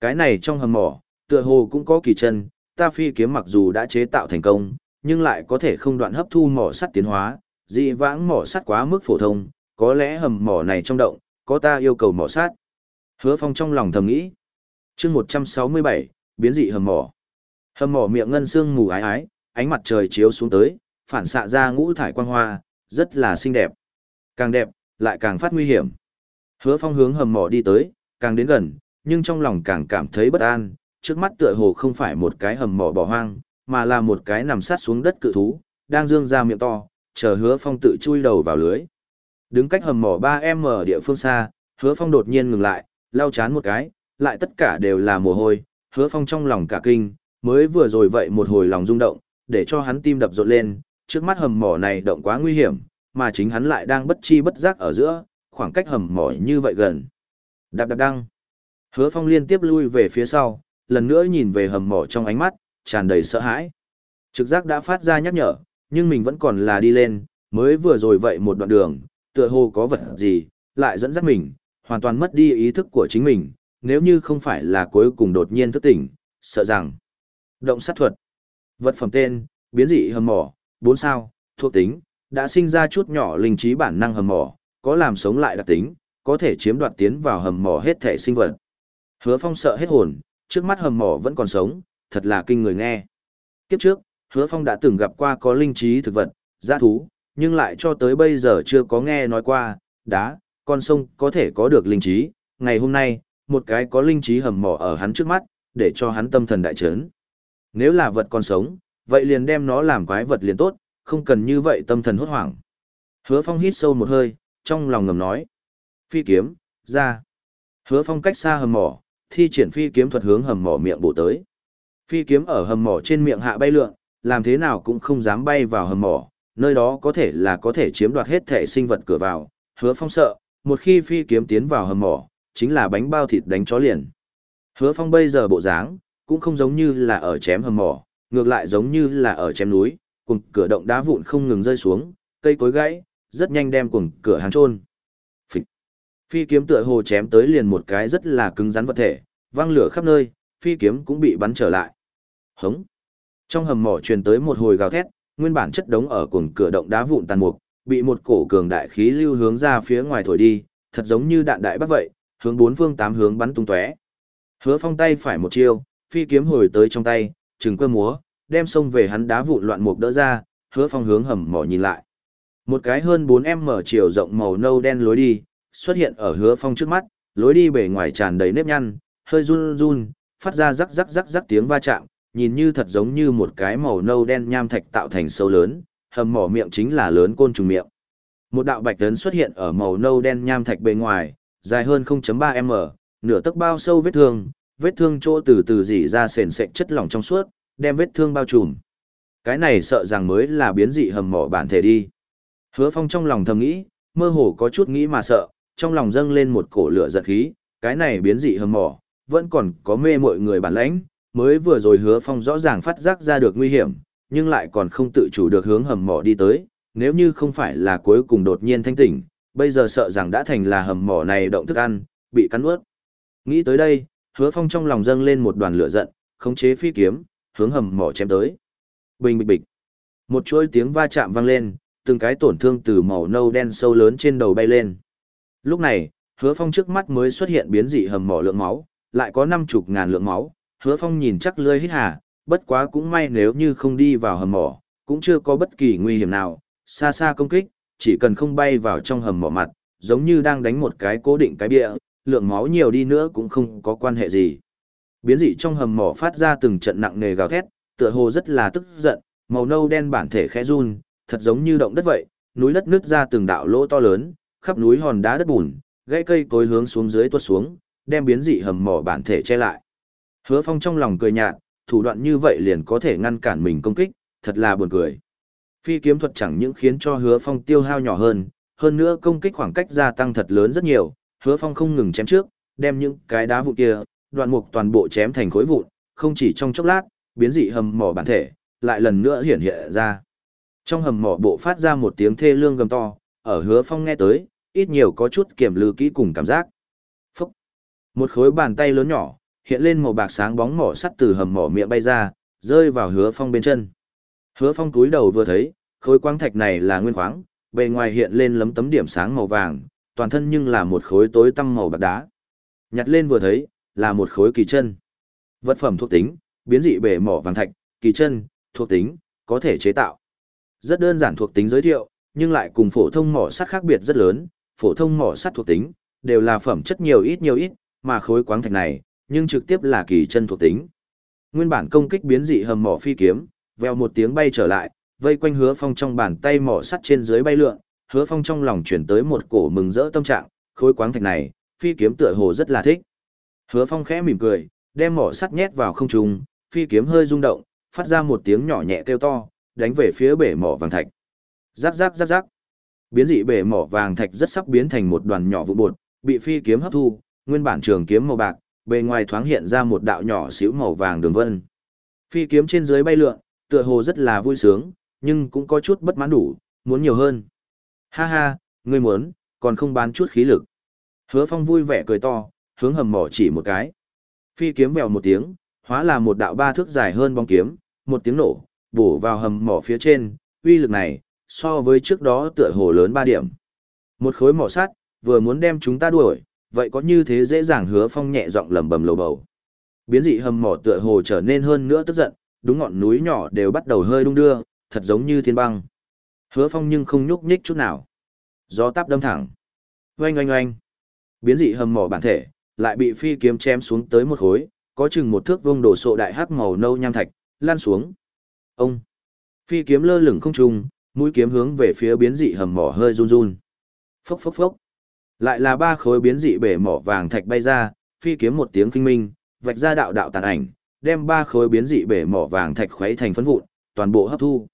Cái này trong hầm mỏ, tựa hồ cũng có kỳ chân, ta phi kiếm mặc dù đã chế tạo thành công, nhưng lại có thể không đoạn hấp thu mỏ sắt tiến hóa, dị vãng mỏ sắt quá mức phổ thông, có lẽ hầm mỏ này trong động, có ta yêu cầu mỏ sắt. Hứa Phong trong lòng thầm nghĩ. Chương 167, biến dị hầm mỏ. Hầm mỏ miệng ngân xương mù ái ái, ánh mặt trời chiếu xuống tới, phản xạ ra ngũ thải quang hoa, rất là xinh đẹp. Càng đẹp, lại càng phát nguy hiểm. Hứa Phong hướng hầm mỏ đi tới, càng đến gần, nhưng trong lòng càng cảm thấy bất an, trước mắt tựa hồ không phải một cái hầm mỏ bỏ hoang, mà là một cái nằm sát xuống đất cự thú, đang dương ra miệng to, chờ Hứa Phong tự chui đầu vào lưới. Đứng cách hầm mỏ 3m ở địa phương xa, Hứa Phong đột nhiên ngừng lại, lau chán một cái, lại tất cả đều là mồ hôi, Hứa Phong trong lòng cả kinh, mới vừa rồi vậy một hồi lòng rung động, để cho hắn tim đập rộn lên, trước mắt hầm mỏ này động quá nguy hiểm, mà chính hắn lại đang bất chi bất giác ở giữa, khoảng cách hầm mỏ như vậy gần. Đạp đạp đăng. Hứa Phong liên tiếp lui về phía sau, lần nữa nhìn về hầm mỏ trong ánh mắt, tràn đầy sợ hãi. Trực giác đã phát ra nhắc nhở, nhưng mình vẫn còn là đi lên, mới vừa rồi vậy một đoạn đường, tựa hồ có vật gì, lại dẫn dắt mình, hoàn toàn mất đi ý thức của chính mình, nếu như không phải là cuối cùng đột nhiên thức tỉnh, sợ rằng. Động sát thuật. Vật phẩm tên, biến dị hầm mỏ, 4 sao, thuộc tính, đã sinh ra chút nhỏ linh trí bản năng hầm mỏ, có làm sống lại đặc tính, có thể chiếm đoạt tiến vào hầm mỏ hết thể sinh vật. Hứa Phong sợ hết hồn, trước mắt hầm mỏ vẫn còn sống, thật là kinh người nghe. Kiếp trước, Hứa Phong đã từng gặp qua có linh trí thực vật, giã thú, nhưng lại cho tới bây giờ chưa có nghe nói qua, đá, con sông có thể có được linh trí. Ngày hôm nay, một cái có linh trí hầm mỏ ở hắn trước mắt, để cho hắn tâm thần đại chấn. Nếu là vật còn sống, vậy liền đem nó làm quái vật liền tốt, không cần như vậy tâm thần hốt hoảng. Hứa Phong hít sâu một hơi, trong lòng ngầm nói. Phi kiếm, ra. Hứa Phong cách xa hầm mỏ, thi triển phi kiếm thuật hướng hầm mỏ miệng bổ tới. Phi kiếm ở hầm mỏ trên miệng hạ bay lượn, làm thế nào cũng không dám bay vào hầm mỏ, nơi đó có thể là có thể chiếm đoạt hết thể sinh vật cửa vào. Hứa Phong sợ, một khi phi kiếm tiến vào hầm mỏ, chính là bánh bao thịt đánh chó liền. Hứa Phong bây giờ bộ dáng, cũng không giống như là ở chém hầm mỏ, ngược lại giống như là ở chém núi, cùng cửa động đá vụn không ngừng rơi xuống, cây cối gãy, rất nhanh đem cuồng cửa hàng trôn. Phịch. Phi kiếm tựa hồ chém tới liền một cái rất là cứng rắn vật thể, vang lửa khắp nơi, phi kiếm cũng bị bắn trở lại. Hống. Trong hầm mỏ truyền tới một hồi gào thét, nguyên bản chất đống ở cuồng cửa động đá vụn tàn mục, bị một cổ cường đại khí lưu hướng ra phía ngoài thổi đi, thật giống như đạn đại bắt vậy, hướng bốn phương tám hướng bắn tung tóe. Hứa Phong tay phải một chiêu, phi kiếm hồi tới trong tay, trừng cơ múa, đem xông về hắn đá vụn loạn mục đỡ ra, Hứa Phong hướng hầm mỏ nhìn lại. Một cái hơn 4m chiều rộng màu nâu đen lối đi, xuất hiện ở Hứa Phong trước mắt, lối đi bề ngoài tràn đầy nếp nhăn, hơi run run, phát ra rắc rắc rắc rắc tiếng va chạm, nhìn như thật giống như một cái màu nâu đen nham thạch tạo thành sâu lớn, hầm mỏ miệng chính là lớn côn trùng miệng. Một đạo bạch tấn xuất hiện ở màu nâu đen nham thạch bề ngoài, dài hơn 0.3m, nửa tấc bao sâu vết thương, vết thương chỗ từ từ dỉ ra sền sệt chất lỏng trong suốt, đem vết thương bao trùm. Cái này sợ rằng mới là biến dị hầm mỏ bản thể đi. Hứa Phong trong lòng thầm nghĩ, mơ hồ có chút nghĩ mà sợ, trong lòng dâng lên một cổ lửa giật khí, cái này biến dị hầm mỏ, vẫn còn có mê mọi người bản lãnh, mới vừa rồi Hứa Phong rõ ràng phát giác ra được nguy hiểm, nhưng lại còn không tự chủ được hướng hầm mỏ đi tới, nếu như không phải là cuối cùng đột nhiên thanh tỉnh, bây giờ sợ rằng đã thành là hầm mỏ này động thức ăn, bị cắn nuốt. Nghĩ tới đây, Hứa Phong trong lòng dâng lên một đoàn lửa giận, khống chế phi kiếm, hướng hầm mỏ chém tới. Bình bịch bịch. Một chuỗi tiếng va chạm vang lên, từng cái tổn thương từ màu nâu đen sâu lớn trên đầu bay lên. Lúc này, Hứa Phong trước mắt mới xuất hiện biến dị hầm mỏ lượng máu, lại có năm chục ngàn lượng máu. Hứa Phong nhìn chắc lươi hít hà, bất quá cũng may nếu như không đi vào hầm mỏ, cũng chưa có bất kỳ nguy hiểm nào, xa xa công kích, chỉ cần không bay vào trong hầm mỏ mặt, giống như đang đánh một cái cố định cái bia, lượng máu nhiều đi nữa cũng không có quan hệ gì. Biến dị trong hầm mỏ phát ra từng trận nặng nề gào thét, tựa hồ rất là tức giận, màu nâu đen bản thể khẽ run, thật giống như động đất vậy, núi đất nứt ra từng đạo lỗ to lớn, khắp núi hòn đá đất bùn, gãy cây cối hướng xuống dưới tuột xuống, đem biến dị hầm mỏ bản thể che lại. Hứa Phong trong lòng cười nhạt, thủ đoạn như vậy liền có thể ngăn cản mình công kích, thật là buồn cười. Phi kiếm thuật chẳng những khiến cho hứa phong tiêu hao nhỏ hơn, hơn nữa công kích khoảng cách gia tăng thật lớn rất nhiều, hứa phong không ngừng chém trước, đem những cái đá vụn kia, đoạn mục toàn bộ chém thành khối vụn, không chỉ trong chốc lát, biến dị hầm mỏ bản thể, lại lần nữa hiện hiện ra. Trong hầm mỏ bộ phát ra một tiếng thê lương gầm to, ở hứa phong nghe tới, ít nhiều có chút kiểm lư kỹ cùng cảm giác. Phúc! Một khối bàn tay lớn nhỏ, hiện lên màu bạc sáng bóng mỏ sắt từ hầm mỏ miệng bay ra, rơi vào hứa phong bên chân. Hứa phong túi đầu vừa thấy, khối quang thạch này là nguyên khoáng, bề ngoài hiện lên lấm tấm điểm sáng màu vàng, toàn thân nhưng là một khối tối tăm màu bạc đá. Nhặt lên vừa thấy, là một khối kỳ chân. Vật phẩm thuộc tính, biến dị bể mỏ vàng thạch, kỳ chân, thuộc tính, có thể chế tạo. Rất đơn giản thuộc tính giới thiệu, nhưng lại cùng phổ thông mỏ sắt khác biệt rất lớn, phổ thông mỏ sắt thuộc tính, đều là phẩm chất nhiều ít nhiều ít, mà khối quáng thạch này, nhưng trực tiếp là kỳ chân thuộc tính. Nguyên bản công kích biến dị hầm mỏ phi kiếm, veo một tiếng bay trở lại, vây quanh hứa phong trong bàn tay mỏ sắt trên dưới bay lượn, hứa phong trong lòng chuyển tới một cổ mừng rỡ tâm trạng, khối quáng thạch này, phi kiếm tựa hồ rất là thích. Hứa phong khẽ mỉm cười, đem mỏ sắt nhét vào không trung, phi kiếm hơi rung động, phát ra một tiếng nhỏ nhẹ kêu to, đánh về phía bể mỏ vàng thạch. Rắc rắc rắc rắc. Biến dị bể mỏ vàng thạch rất sắp biến thành một đoàn nhỏ vụn bột, bị phi kiếm hấp thu, nguyên bản trường kiếm màu bạc, bề ngoài thoáng hiện ra một đạo nhỏ xíu màu vàng đường vân. Phi kiếm trên dưới bay lượn, tựa hồ rất là vui sướng, nhưng cũng có chút bất mãn đủ, muốn nhiều hơn. Ha ha, ngươi muốn, còn không bán chút khí lực. Hứa Phong vui vẻ cười to, hướng hầm mỏ chỉ một cái. Phi kiếm vèo một tiếng, hóa là một đạo ba thước dài hơn bóng kiếm, một tiếng nổ, bổ vào hầm mỏ phía trên, uy lực này, so với trước đó tựa hồ lớn ba điểm. Một khối mỏ sắt, vừa muốn đem chúng ta đuổi, vậy có như thế dễ dàng hứa phong nhẹ giọng lầm bầm lầu bầu. Biến dị hầm mỏ tựa hồ trở nên hơn nữa tức giận, đúng ngọn núi nhỏ đều bắt đầu hơi đung đưa, thật giống như thiên băng. Hứa phong nhưng không nhúc nhích chút nào. Gió táp đâm thẳng. Oanh oanh oanh. Biến dị hầm mỏ bản thể, lại bị phi kiếm chém xuống tới một khối, có chừng một thước vông đổ sộ đại hắc màu nâu nham thạch, lan xuống. Ông. Phi kiếm lơ lửng không trung, mũi kiếm hướng về phía biến dị hầm mỏ hơi run run. Phốc phốc phốc. Lại là ba khối biến dị bể mỏ vàng thạch bay ra, phi kiếm một tiếng kinh minh, vạch ra đạo đạo tàn ảnh, đem ba khối biến dị bể mỏ vàng thạch khuấy thành phấn vụn, toàn bộ hấp thu.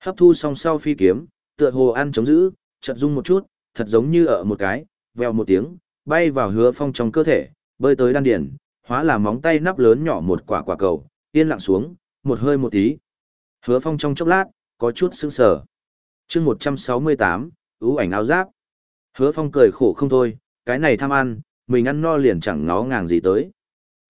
Hấp thu xong sau phi kiếm, tựa hồ ăn chống giữ, chợt rung một chút, thật giống như ở một cái, veo một tiếng, bay vào hứa phong trong cơ thể, bơi tới đan điển, hóa là móng tay nắp lớn nhỏ một quả quả cầu, yên lặng xuống, một hơi một tí. Hứa phong trong chốc lát, có chút sững sờ. chương 168, ưu ảnh áo giáp. Hứa phong cười khổ không thôi, cái này tham ăn, mình ăn no liền chẳng ngó ngàng gì tới.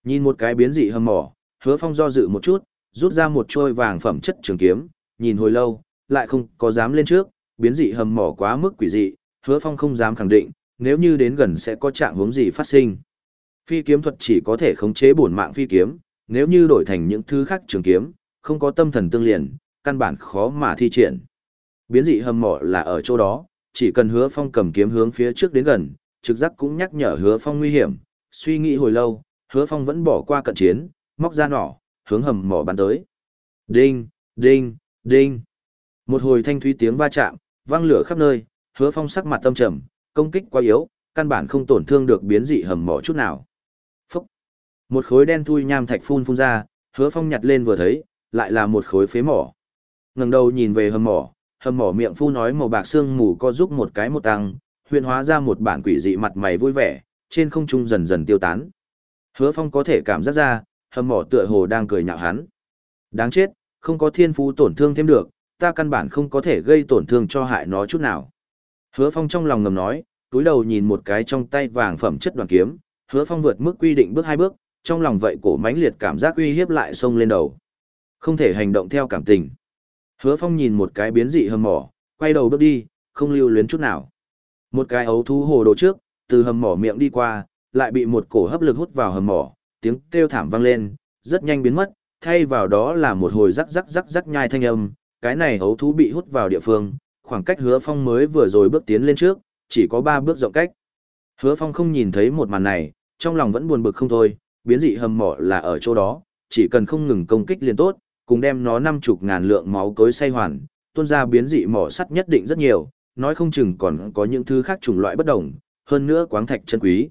Nhìn một cái biến dị hầm mỏ, hứa phong do dự một chút, rút ra một trôi vàng phẩm chất trường kiếm, nhìn hồi lâu, lại không có dám lên trước, biến dị hầm mỏ quá mức quỷ dị, hứa phong không dám khẳng định, nếu như đến gần sẽ có trạng hướng gì phát sinh. Phi kiếm thuật chỉ có thể khống chế bổn mạng phi kiếm, nếu như đổi thành những thứ khác trường kiếm, không có tâm thần tương liền, căn bản khó mà thi triển. Biến dị hầm mỏ là ở chỗ đó, chỉ cần hứa phong cầm kiếm hướng phía trước đến gần, trực giác cũng nhắc nhở hứa phong nguy hiểm, suy nghĩ hồi lâu, hứa phong vẫn bỏ qua cận chiến, móc ra nỏ, hướng hầm mỏ bắn tới. Đinh, đinh, đinh. Một hồi thanh thúy tiếng va chạm, vang lửa khắp nơi, hứa phong sắc mặt tâm trầm, công kích quá yếu, căn bản không tổn thương được biến dị hầm mỏ chút nào. Phúc! Một khối đen thui nham thạch phun phun ra, hứa phong nhặt lên vừa thấy, lại là một khối phế mỏ. ngẩng đầu nhìn về hầm mỏ, hầm mỏ miệng phu nói màu bạc xương mù co giúp một cái một tăng, huyền hóa ra một bản quỷ dị mặt mày vui vẻ, trên không trung dần dần tiêu tán. Hứa phong có thể cảm giác ra, hầm mỏ tựa hồ đang cười nhạo hắn. Đáng chết, không có thiên phú tổn thương thêm được, ta căn bản không có thể gây tổn thương cho hại nó chút nào. Hứa Phong trong lòng ngầm nói, túi đầu nhìn một cái trong tay vàng phẩm chất đoàn kiếm, Hứa Phong vượt mức quy định bước hai bước, trong lòng vậy cổ mãnh liệt cảm giác uy hiếp lại xông lên đầu. Không thể hành động theo cảm tình. Hứa Phong nhìn một cái biến dị hầm mỏ, quay đầu bước đi, không lưu luyến chút nào. Một cái ấu thú hồ đồ trước, từ hầm mỏ miệng đi qua, lại bị một cổ hấp lực hút vào hầm mỏ, tiếng kêu thảm vang lên, rất nhanh biến mất, thay vào đó là một hồi rắc rắc rắc rắc nhai thanh âm, cái này ấu thú bị hút vào địa phương, khoảng cách hứa phong mới vừa rồi bước tiến lên trước, chỉ có ba bước rộng cách. Hứa phong không nhìn thấy một màn này, trong lòng vẫn buồn bực không thôi, biến dị hầm mỏ là ở chỗ đó, chỉ cần không ngừng công kích liền tốt, cùng đem nó năm chục ngàn lượng máu cối say hoàn, tuôn ra biến dị mỏ sắt nhất định rất nhiều, nói không chừng còn có những thứ khác chủng loại bất đồng, hơn nữa quáng thạch chân quý.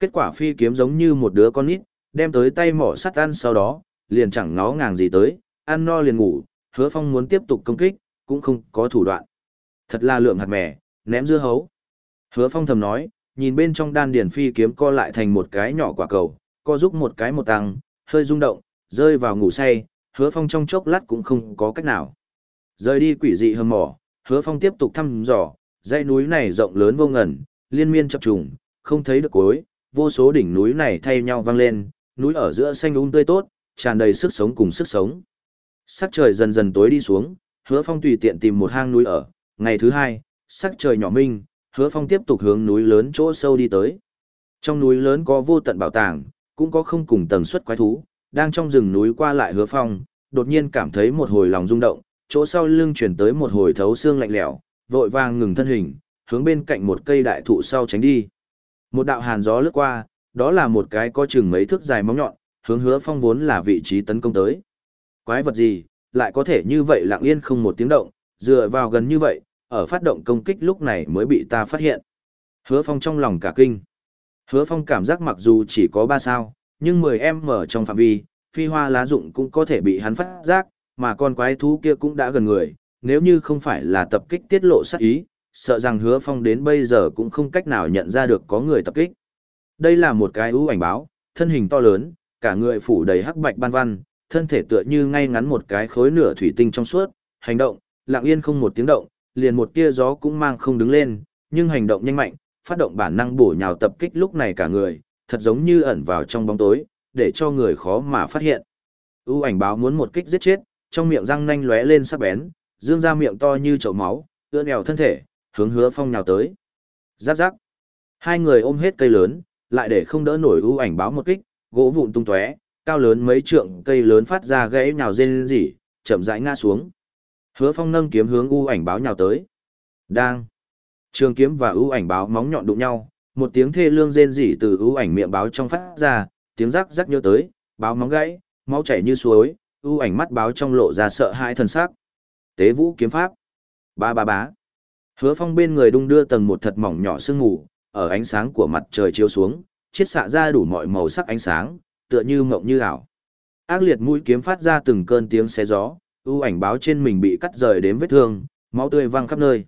Kết quả phi kiếm giống như một đứa con nít, đem tới tay mỏ sắt ăn sau đó, liền chẳng ngó ngàng gì tới, ăn no liền ngủ, hứa phong muốn tiếp tục công kích, cũng không có thủ đoạn. Thật là lượng hạt mè, ném dưa hấu. Hứa phong thầm nói, nhìn bên trong đan điển phi kiếm co lại thành một cái nhỏ quả cầu, co giúp một cái một tăng, hơi rung động, rơi vào ngủ say, hứa phong trong chốc lát cũng không có cách nào. Rời đi quỷ dị hầm mỏ, hứa phong tiếp tục thăm dò, dãy núi này rộng lớn vô ngần, liên miên chập trùng, không thấy được cuối, vô số đỉnh núi này thay nhau vang lên, núi ở giữa xanh um tươi tốt, tràn đầy sức sống cùng sức sống. Sắc trời dần dần tối đi xuống, hứa phong tùy tiện tìm một hang núi ở, ngày thứ hai, sắc trời nhỏ minh, hứa phong tiếp tục hướng núi lớn chỗ sâu đi tới. Trong núi lớn có vô tận bảo tàng, cũng có không cùng tầng suất quái thú, đang trong rừng núi qua lại hứa phong, đột nhiên cảm thấy một hồi lòng rung động, chỗ sau lưng chuyển tới một hồi thấu xương lạnh lẽo, vội vàng ngừng thân hình, hướng bên cạnh một cây đại thụ sau tránh đi. Một đạo hàn gió lướt qua, đó là một cái có chừng mấy thước dài móng nhọn, hướng hứa phong vốn là vị trí tấn công tới. Quái vật gì, lại có thể như vậy lặng yên không một tiếng động, dựa vào gần như vậy, ở phát động công kích lúc này mới bị ta phát hiện. Hứa phong trong lòng cả kinh. Hứa phong cảm giác mặc dù chỉ có ba sao, nhưng 10 em mở trong phạm vi, phi hoa lá dụng cũng có thể bị hắn phát giác, mà con quái thú kia cũng đã gần người, nếu như không phải là tập kích tiết lộ sát ý, sợ rằng hứa phong đến bây giờ cũng không cách nào nhận ra được có người tập kích. Đây là một cái ưu ảnh báo, thân hình to lớn, cả người phủ đầy hắc bạch ban văn, thân thể tựa như ngay ngắn một cái khối nửa thủy tinh trong suốt, hành động, lặng yên không một tiếng động, liền một tia gió cũng mang không đứng lên, nhưng hành động nhanh mạnh, phát động bản năng bổ nhào tập kích lúc này cả người, thật giống như ẩn vào trong bóng tối, để cho người khó mà phát hiện. U ảnh báo muốn một kích giết chết, trong miệng răng nanh lóe lên sắc bén, dương ra miệng to như chậu máu, ưỡn eo thân thể, hướng hứa phong nhào tới. Giáp giáp. Hai người ôm hết cây lớn, lại để không đỡ nổi u ảnh báo một kích, gỗ vụn tung tóe, cao lớn mấy trượng cây lớn phát ra gãy nhào rên rỉ, chậm rãi ngã xuống. Hứa Phong nâng kiếm hướng u ảnh báo nhào tới. Đang. Trường kiếm và u ảnh báo móng nhọn đụng nhau, một tiếng thê lương rên rỉ từ ưu ảnh miệng báo trong phát ra, tiếng rắc rắc nhớ tới, báo móng gãy, máu chảy như suối, ưu ảnh mắt báo trong lộ ra sợ hãi thần sắc. Tế vũ kiếm pháp. Ba ba bá. Hứa Phong bên người đung đưa tầng một thật mỏng nhỏ sương mù, ở ánh sáng của mặt trời chiếu xuống, chiết xạ ra đủ mọi màu sắc ánh sáng, tựa như mộng như ảo. Ác liệt mũi kiếm phát ra từng cơn tiếng xé gió, ưu ảnh báo trên mình bị cắt rời đến vết thương, máu tươi văng khắp nơi.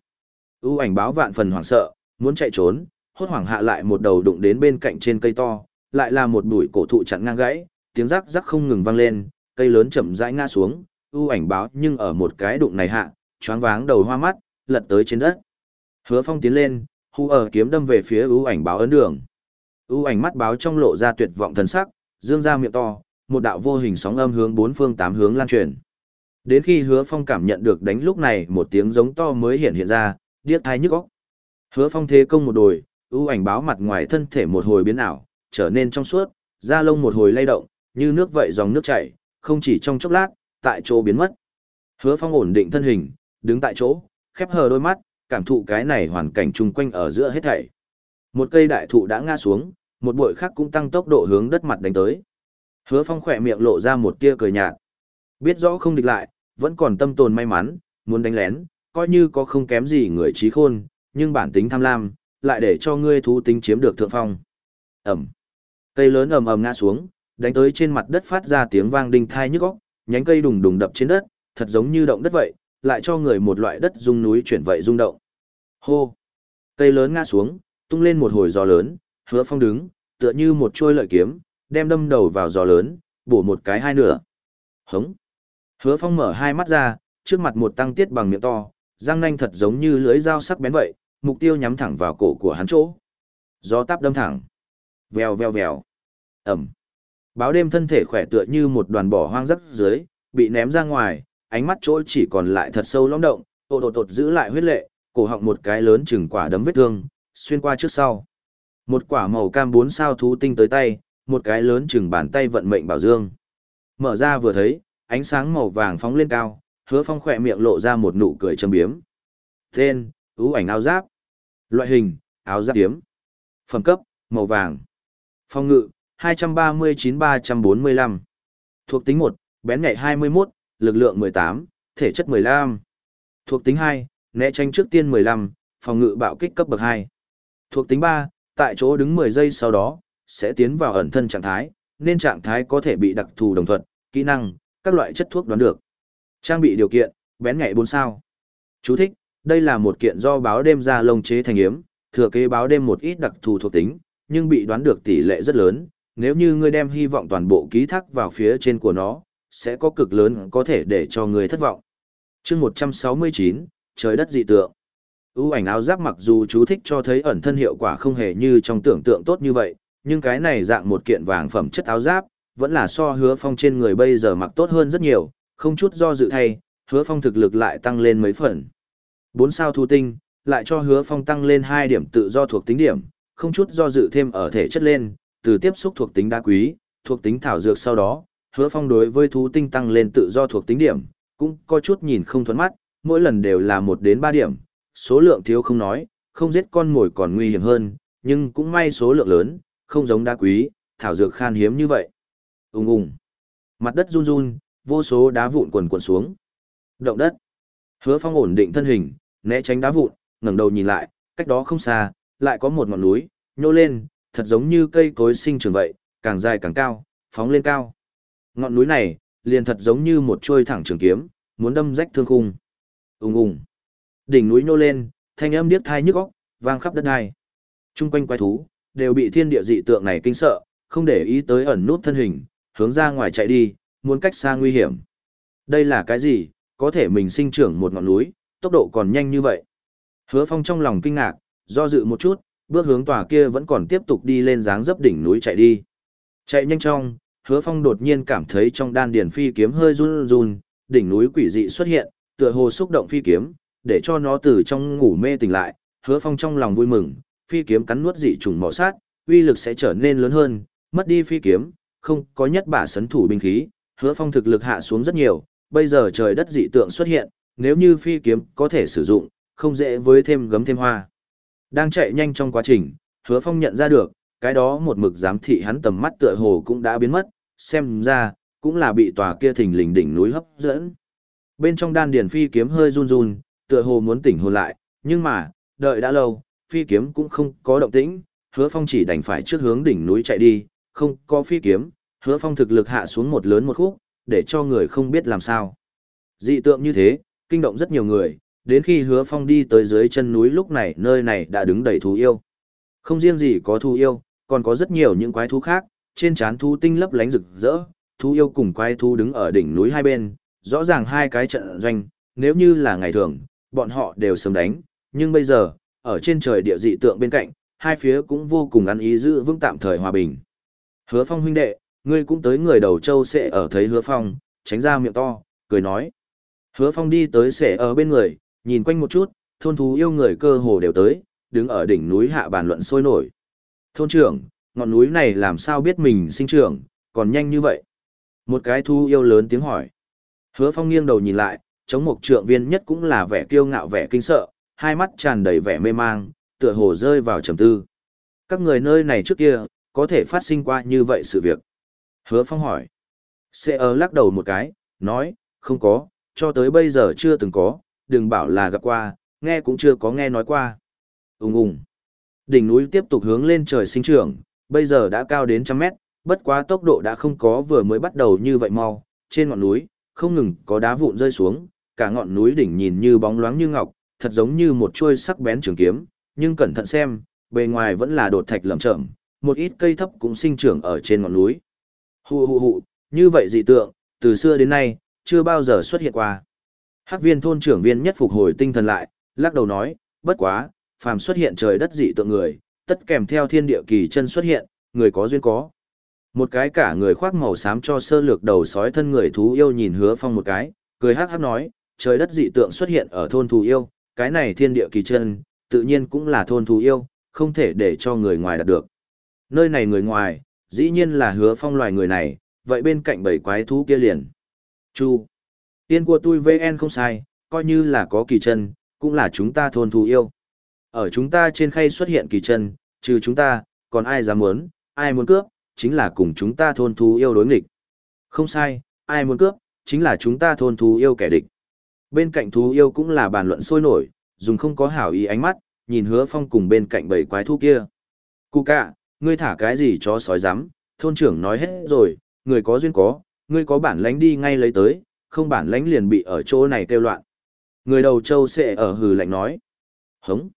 ưu ảnh báo vạn phần hoảng sợ, muốn chạy trốn, hốt hoảng hạ lại một đầu đụng đến bên cạnh trên cây to, lại là một bụi cổ thụ chặn ngang gãy, tiếng rắc rắc không ngừng vang lên, cây lớn chậm rãi ngã xuống, ưu ảnh báo nhưng ở một cái đụng này hạ, choáng váng đầu hoa mắt, lật tới trên đất. Hứa Phong tiến lên, hù ở kiếm đâm về phía ưu ảnh báo ấn đường. ưu ảnh mắt báo trong lộ ra tuyệt vọng thần sắc, dương ra miệng to, một đạo vô hình sóng âm hướng bốn phương tám hướng lan truyền. Đến khi Hứa Phong cảm nhận được đánh lúc này một tiếng giống to mới hiện hiện ra, điếc tai nhức óc. Hứa Phong thế công một đồi, ưu ảnh báo mặt ngoài thân thể một hồi biến ảo, trở nên trong suốt, da lông một hồi lay động, như nước vậy dòng nước chảy, không chỉ trong chốc lát, tại chỗ biến mất. Hứa Phong ổn định thân hình, đứng tại chỗ, khép hờ đôi mắt, cảm thụ cái này hoàn cảnh chung quanh ở giữa hết thảy. Một cây đại thụ đã ngã xuống, một bụi khác cũng tăng tốc độ hướng đất mặt đánh tới. Hứa Phong khỏe miệng lộ ra một tia cười nhạt. Biết rõ không địch lại, vẫn còn tâm tồn may mắn, muốn đánh lén, coi như có không kém gì người trí khôn, nhưng bản tính tham lam, lại để cho ngươi thú tính chiếm được thượng phong. Ẩm. Cây lớn ầm ầm ngã xuống, đánh tới trên mặt đất phát ra tiếng vang đinh thai nhức óc, nhánh cây đùng đùng đập trên đất, thật giống như động đất vậy, lại cho người một loại đất rung núi chuyển vậy rung động. Hô. Cây lớn ngã xuống, tung lên một hồi gió lớn, Hứa Phong đứng, tựa như một trôi lợi kiếm, đem đâm đầu vào gió lớn, bổ một cái hai nửa. Hống. Hứa Phong mở hai mắt ra, trước mặt một tăng tiết bằng miệng to, răng nanh thật giống như lưỡi dao sắc bén vậy, mục tiêu nhắm thẳng vào cổ của hắn chỗ. Gió táp đâm thẳng. Vèo vèo vèo. Ẩm. Báo đêm thân thể khỏe tựa như một đoàn bỏ hoang rất dưới, bị ném ra ngoài, ánh mắt chỗ chỉ còn lại thật sâu lõm động, ột ột ột giữ lại huyết lệ, cổ họng một cái lớn chừng quả đấm vết thương, xuyên qua trước sau. Một quả màu cam bốn sao thú tinh tới tay, một cái lớn chừng bàn tay vận mệnh bảo dương. Mở ra vừa thấy, ánh sáng màu vàng phóng lên cao, hứa phong khỏe miệng lộ ra một nụ cười châm biếm. Tên, ưu ảnh ao giáp. Loại hình, áo giáp kiếm. Phẩm cấp, màu vàng. Phong ngự, 239-345. Thuộc tính 1, bén nhạy 21, lực lượng 18, thể chất 15. Thuộc tính 2, né tránh trước tiên 15, phòng ngự bạo kích cấp bậc 2. Thuộc tính 3, tại chỗ đứng 10 giây sau đó, sẽ tiến vào ẩn thân trạng thái, nên trạng thái có thể bị đặc thù đồng thuận, kỹ năng, các loại chất thuốc đoán được. Trang bị điều kiện, bén nhạy 4 sao. Chú thích, đây là một kiện do báo đêm ra lông chế thành yếm, thừa kế báo đêm một ít đặc thù thuộc tính, nhưng bị đoán được tỷ lệ rất lớn, nếu như ngươi đem hy vọng toàn bộ ký thác vào phía trên của nó, sẽ có cực lớn có thể để cho ngươi thất vọng. chương 169, trời đất dị tượng. ưu ảnh áo giáp mặc dù chú thích cho thấy ẩn thân hiệu quả không hề như trong tưởng tượng tốt như vậy, nhưng cái này dạng một kiện vàng phẩm chất áo giáp, vẫn là so hứa phong trên người bây giờ mặc tốt hơn rất nhiều, không chút do dự thay, hứa phong thực lực lại tăng lên mấy phần. Bốn sao thu tinh, lại cho hứa phong tăng lên hai điểm tự do thuộc tính điểm, không chút do dự thêm ở thể chất lên, từ tiếp xúc thuộc tính đa quý, thuộc tính thảo dược sau đó, hứa phong đối với thú tinh tăng lên tự do thuộc tính điểm, cũng có chút nhìn không thuẫn mắt, mỗi lần đều là một đến ba điểm, số lượng thiếu không nói, không giết con mồi còn nguy hiểm hơn, nhưng cũng may số lượng lớn, không giống đá quý, thảo dược khan hiếm như vậy. Ùng ùng. Mặt đất run run, vô số đá vụn quần quần xuống. Động đất. Hứa Phong ổn định thân hình, né tránh đá vụn, ngẩng đầu nhìn lại, cách đó không xa, lại có một ngọn núi, nhô lên, thật giống như cây cối sinh trưởng vậy, càng dài càng cao, phóng lên cao. Ngọn núi này, liền thật giống như một chuôi thẳng trường kiếm, muốn đâm rách thương khung. Ùng ùng. Đỉnh núi nhô lên, thanh âm điếc tai nhức óc, vang khắp đất đai. Trung quanh quái thú đều bị thiên địa dị tượng này kinh sợ, không để ý tới ẩn nút thân hình, hướng ra ngoài chạy đi, muốn cách xa nguy hiểm. Đây là cái gì, có thể mình sinh trưởng một ngọn núi, tốc độ còn nhanh như vậy. Hứa Phong trong lòng kinh ngạc, do dự một chút, bước hướng tòa kia vẫn còn tiếp tục đi lên dáng dấp đỉnh núi chạy đi. Chạy nhanh trong, Hứa Phong đột nhiên cảm thấy trong đan điền phi kiếm hơi run run, đỉnh núi quỷ dị xuất hiện, tựa hồ xúc động phi kiếm, để cho nó từ trong ngủ mê tỉnh lại. Hứa Phong trong lòng vui mừng, phi kiếm cắn nuốt dị trùng mỏ sát, uy lực sẽ trở nên lớn hơn, mất đi phi kiếm, không có nhất bả sấn thủ binh khí, hứa phong thực lực hạ xuống rất nhiều, bây giờ trời đất dị tượng xuất hiện, nếu như phi kiếm có thể sử dụng, không dễ với thêm gấm thêm hoa. Đang chạy nhanh trong quá trình, hứa phong nhận ra được, cái đó một mực giám thị hắn tầm mắt tựa hồ cũng đã biến mất, xem ra, cũng là bị tòa kia thình lình đỉnh núi hấp dẫn. Bên trong đan điền phi kiếm hơi run run, tựa hồ muốn tỉnh hồn lại, nhưng mà, đợi đã lâu, phi kiếm cũng không có động tĩnh, hứa phong chỉ đành phải trước hướng đỉnh núi chạy đi, không có phi kiếm, hứa phong thực lực hạ xuống một lớn một khúc, để cho người không biết làm sao. Dị tượng như thế, kinh động rất nhiều người, đến khi hứa phong đi tới dưới chân núi lúc này nơi này đã đứng đầy thú yêu. Không riêng gì có thú yêu, còn có rất nhiều những quái thú khác, trên trán thú tinh lấp lánh rực rỡ, thú yêu cùng quái thú đứng ở đỉnh núi hai bên, rõ ràng hai cái trận doanh, nếu như là ngày thường, bọn họ đều sớm đánh, nhưng bây giờ, ở trên trời địa dị tượng bên cạnh, hai phía cũng vô cùng ăn ý giữ vững tạm thời hòa bình. Hứa Phong huynh đệ, ngươi cũng tới người đầu châu sẽ ở thấy Hứa Phong, tránh ra miệng to, cười nói. Hứa Phong đi tới sẽ ở bên người, nhìn quanh một chút, thôn thú yêu người cơ hồ đều tới, đứng ở đỉnh núi hạ bàn luận sôi nổi. Thôn trưởng, ngọn núi này làm sao biết mình sinh trưởng, còn nhanh như vậy? Một cái thú yêu lớn tiếng hỏi. Hứa Phong nghiêng đầu nhìn lại, chống mục trượng viên nhất cũng là vẻ kiêu ngạo vẻ kinh sợ, hai mắt tràn đầy vẻ mê mang, tựa hồ rơi vào trầm tư. Các người nơi này trước kia, có thể phát sinh qua như vậy sự việc. Hứa Phong hỏi. Sẽ ở lắc đầu một cái, nói, không có, cho tới bây giờ chưa từng có, đừng bảo là gặp qua, nghe cũng chưa có nghe nói qua. Úng Úng. Đỉnh núi tiếp tục hướng lên trời sinh trưởng, bây giờ đã cao đến trăm mét, bất quá tốc độ đã không có vừa mới bắt đầu như vậy mau, trên ngọn núi, không ngừng có đá vụn rơi xuống, cả ngọn núi đỉnh nhìn như bóng loáng như ngọc, thật giống như một chuôi sắc bén trường kiếm, nhưng cẩn thận xem, bề ngoài vẫn là đột thạch lởm chởm, một ít cây thấp cũng sinh trưởng ở trên ngọn núi. Hù hù hù, như vậy dị tượng, từ xưa đến nay, chưa bao giờ xuất hiện qua. Hắc viên thôn trưởng viên nhất phục hồi tinh thần lại, lắc đầu nói, bất quá, phàm xuất hiện trời đất dị tượng người, tất kèm theo thiên địa kỳ chân xuất hiện, người có duyên có. Một cái cả người khoác màu xám cho sơ lược đầu sói thân người thú yêu nhìn hứa phong một cái, cười hắc hắc nói, trời đất dị tượng xuất hiện ở thôn thú yêu, cái này thiên địa kỳ chân, tự nhiên cũng là thôn thú yêu, không thể để cho người ngoài đạt được. Nơi này người ngoài, dĩ nhiên là hứa phong loài người này, vậy bên cạnh bảy quái thú kia liền. Chu. Tiên của tôi VN không sai, coi như là có kỳ chân, cũng là chúng ta thôn thù yêu. Ở chúng ta trên khay xuất hiện kỳ chân, trừ chúng ta, còn ai dám muốn, ai muốn cướp, chính là cùng chúng ta thôn thú yêu đối nghịch. Không sai, ai muốn cướp, chính là chúng ta thôn thú yêu kẻ địch. Bên cạnh thú yêu cũng là bàn luận sôi nổi, dùng không có hảo ý ánh mắt, nhìn hứa phong cùng bên cạnh bảy quái thú kia. Cụ cạ, ngươi thả cái gì cho sói rắm thôn trưởng nói hết rồi, người có duyên có, ngươi có bản lánh đi ngay lấy tới, không bản lánh liền bị ở chỗ này kêu loạn. Người đầu châu sẽ ở hừ lạnh nói. Hống.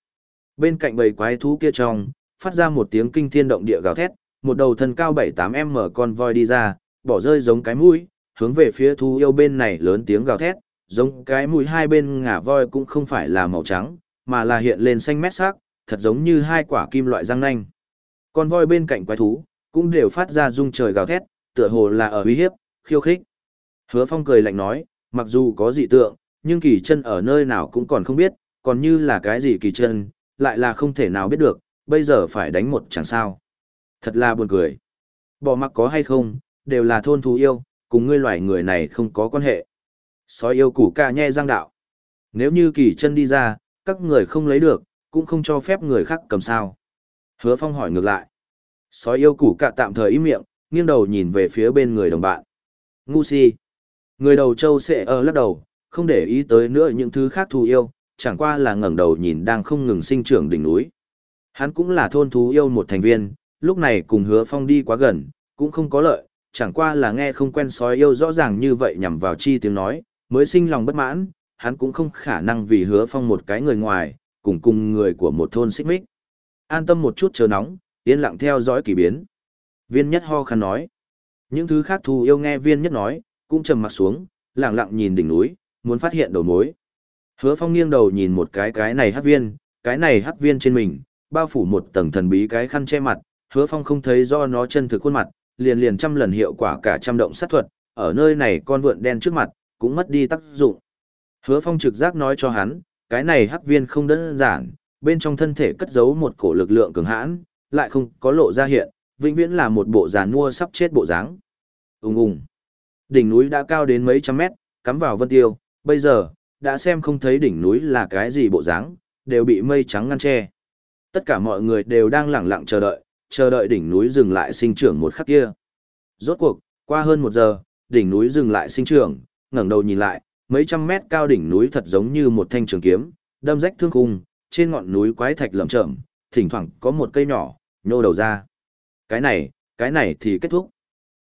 Bên cạnh bầy quái thú kia trong, phát ra một tiếng kinh thiên động địa gào thét, một đầu thân cao 7-8m con voi đi ra, bỏ rơi giống cái mũi, hướng về phía thú yêu bên này lớn tiếng gào thét, giống cái mũi hai bên ngả voi cũng không phải là màu trắng, mà là hiện lên xanh mét sắc, thật giống như hai quả kim loại răng nanh. Con voi bên cạnh quái thú, cũng đều phát ra rung trời gào thét, tựa hồ là ở uy hiếp, khiêu khích. Hứa Phong cười lạnh nói, mặc dù có dị tượng, nhưng kỳ chân ở nơi nào cũng còn không biết, còn như là cái gì kỳ chân, lại là không thể nào biết được, bây giờ phải đánh một chẳng sao. Thật là buồn cười. Bỏ mặc có hay không, đều là thôn thú yêu, cùng ngươi loài người này không có quan hệ. Sói yêu củ ca nhe giang đạo. Nếu như kỳ chân đi ra, các người không lấy được, cũng không cho phép người khác cầm sao. Hứa Phong hỏi ngược lại. Sói yêu củ cạ tạm thời im miệng, nghiêng đầu nhìn về phía bên người đồng bạn. Ngu si. Người đầu châu sẽ ở lắc đầu, không để ý tới nữa những thứ khác thú yêu, chẳng qua là ngẩng đầu nhìn đang không ngừng sinh trưởng đỉnh núi. Hắn cũng là thôn thú yêu một thành viên, lúc này cùng hứa phong đi quá gần, cũng không có lợi, chẳng qua là nghe không quen sói yêu rõ ràng như vậy nhằm vào chi tiếng nói, mới sinh lòng bất mãn, hắn cũng không khả năng vì hứa phong một cái người ngoài, cùng cùng người của một thôn xích mích. An tâm một chút chờ nóng, yên lặng theo dõi kỳ biến. Viên nhất ho khăn nói. Những thứ khác thù yêu nghe viên nhất nói, cũng trầm mặt xuống, lặng lặng nhìn đỉnh núi, muốn phát hiện đầu mối. Hứa Phong nghiêng đầu nhìn một cái cái này hắc viên, cái này hắc viên trên mình, bao phủ một tầng thần bí cái khăn che mặt, Hứa Phong không thấy do nó chân thực khuôn mặt, liền liền trăm lần hiệu quả cả trăm động sát thuật, ở nơi này con vượn đen trước mặt, cũng mất đi tác dụng. Hứa Phong trực giác nói cho hắn, cái này hắc viên không đơn giản, bên trong thân thể cất giấu một cổ lực lượng cường hãn, lại không có lộ ra hiện, vĩnh viễn là một bộ giàn mua sắp chết bộ dáng. Ùng ùng. Đỉnh núi đã cao đến mấy trăm mét, cắm vào vân tiêu, bây giờ, đã xem không thấy đỉnh núi là cái gì bộ dáng, đều bị mây trắng ngăn che. Tất cả mọi người đều đang lặng lặng chờ đợi, chờ đợi đỉnh núi dừng lại sinh trưởng một khắc kia. Rốt cuộc, qua hơn một giờ, đỉnh núi dừng lại sinh trưởng, ngẩng đầu nhìn lại, mấy trăm mét cao đỉnh núi thật giống như một thanh trường kiếm, đâm rách thương khung, trên ngọn núi quái thạch lởm chởm, thỉnh thoảng có một cây nhỏ nhô đầu ra. Cái này, cái này thì kết thúc.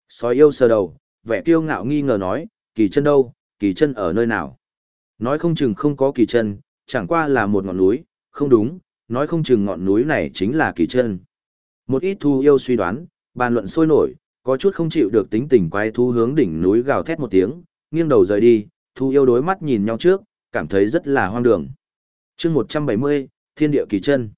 Sói yêu sờ đầu, vẻ kiêu ngạo nghi ngờ nói, kỳ chân đâu, kỳ chân ở nơi nào? Nói không chừng không có kỳ chân, chẳng qua là một ngọn núi, không đúng, nói không chừng ngọn núi này chính là kỳ chân. Một ít thu yêu suy đoán, bàn luận sôi nổi, có chút không chịu được tính tình quái thu hướng đỉnh núi gào thét một tiếng, nghiêng đầu rời đi, thu yêu đối mắt nhìn nhau trước, cảm thấy rất là hoang đường. chương 170, Thiên địa kỳ chân.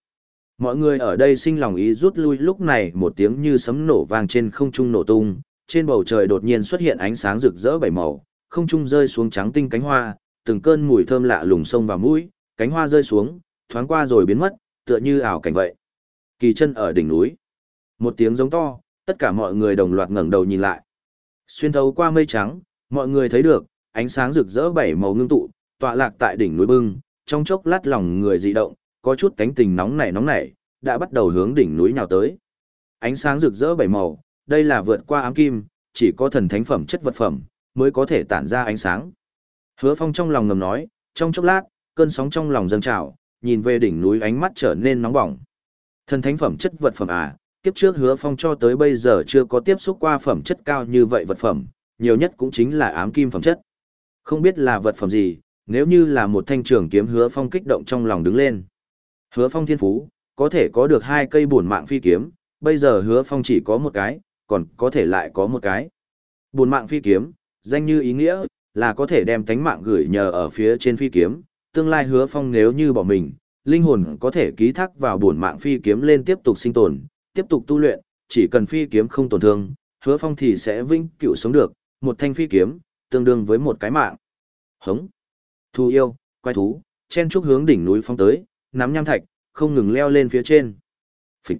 Mọi người ở đây sinh lòng ý rút lui lúc này một tiếng như sấm nổ vang trên không trung nổ tung, trên bầu trời đột nhiên xuất hiện ánh sáng rực rỡ bảy màu, không trung rơi xuống trắng tinh cánh hoa, từng cơn mùi thơm lạ lùng sông vào mũi, cánh hoa rơi xuống, thoáng qua rồi biến mất, tựa như ảo cảnh vậy. Kỳ chân ở đỉnh núi. Một tiếng giống to, tất cả mọi người đồng loạt ngẩng đầu nhìn lại. Xuyên thấu qua mây trắng, mọi người thấy được, ánh sáng rực rỡ bảy màu ngưng tụ, tọa lạc tại đỉnh núi bưng, trong chốc lát lòng người dị động, có chút cánh tình nóng nảy nóng nảy, đã bắt đầu hướng đỉnh núi nhào tới. Ánh sáng rực rỡ bảy màu, đây là vượt qua ám kim, chỉ có thần thánh phẩm chất vật phẩm mới có thể tản ra ánh sáng. Hứa Phong trong lòng ngầm nói, trong chốc lát, cơn sóng trong lòng dâng trào, nhìn về đỉnh núi ánh mắt trở nên nóng bỏng. Thần thánh phẩm chất vật phẩm à, kiếp trước Hứa Phong cho tới bây giờ chưa có tiếp xúc qua phẩm chất cao như vậy vật phẩm, nhiều nhất cũng chính là ám kim phẩm chất. Không biết là vật phẩm gì, nếu như là một thanh trường kiếm Hứa Phong kích động trong lòng đứng lên. Hứa Phong thiên phú, có thể có được hai cây bổn mạng phi kiếm, bây giờ Hứa Phong chỉ có một cái, còn có thể lại có một cái. Bổn mạng phi kiếm, danh như ý nghĩa, là có thể đem tánh mạng gửi nhờ ở phía trên phi kiếm, tương lai hứa phong nếu như bỏ mình, linh hồn có thể ký thác vào bổn mạng phi kiếm lên tiếp tục sinh tồn, tiếp tục tu luyện, chỉ cần phi kiếm không tổn thương, hứa phong thì sẽ vinh cựu sống được, một thanh phi kiếm, tương đương với một cái mạng. Hống, thu yêu, quay thú, chen trúc hướng đỉnh núi phong tới, nắm nham thạch, không ngừng leo lên phía trên. Phịch.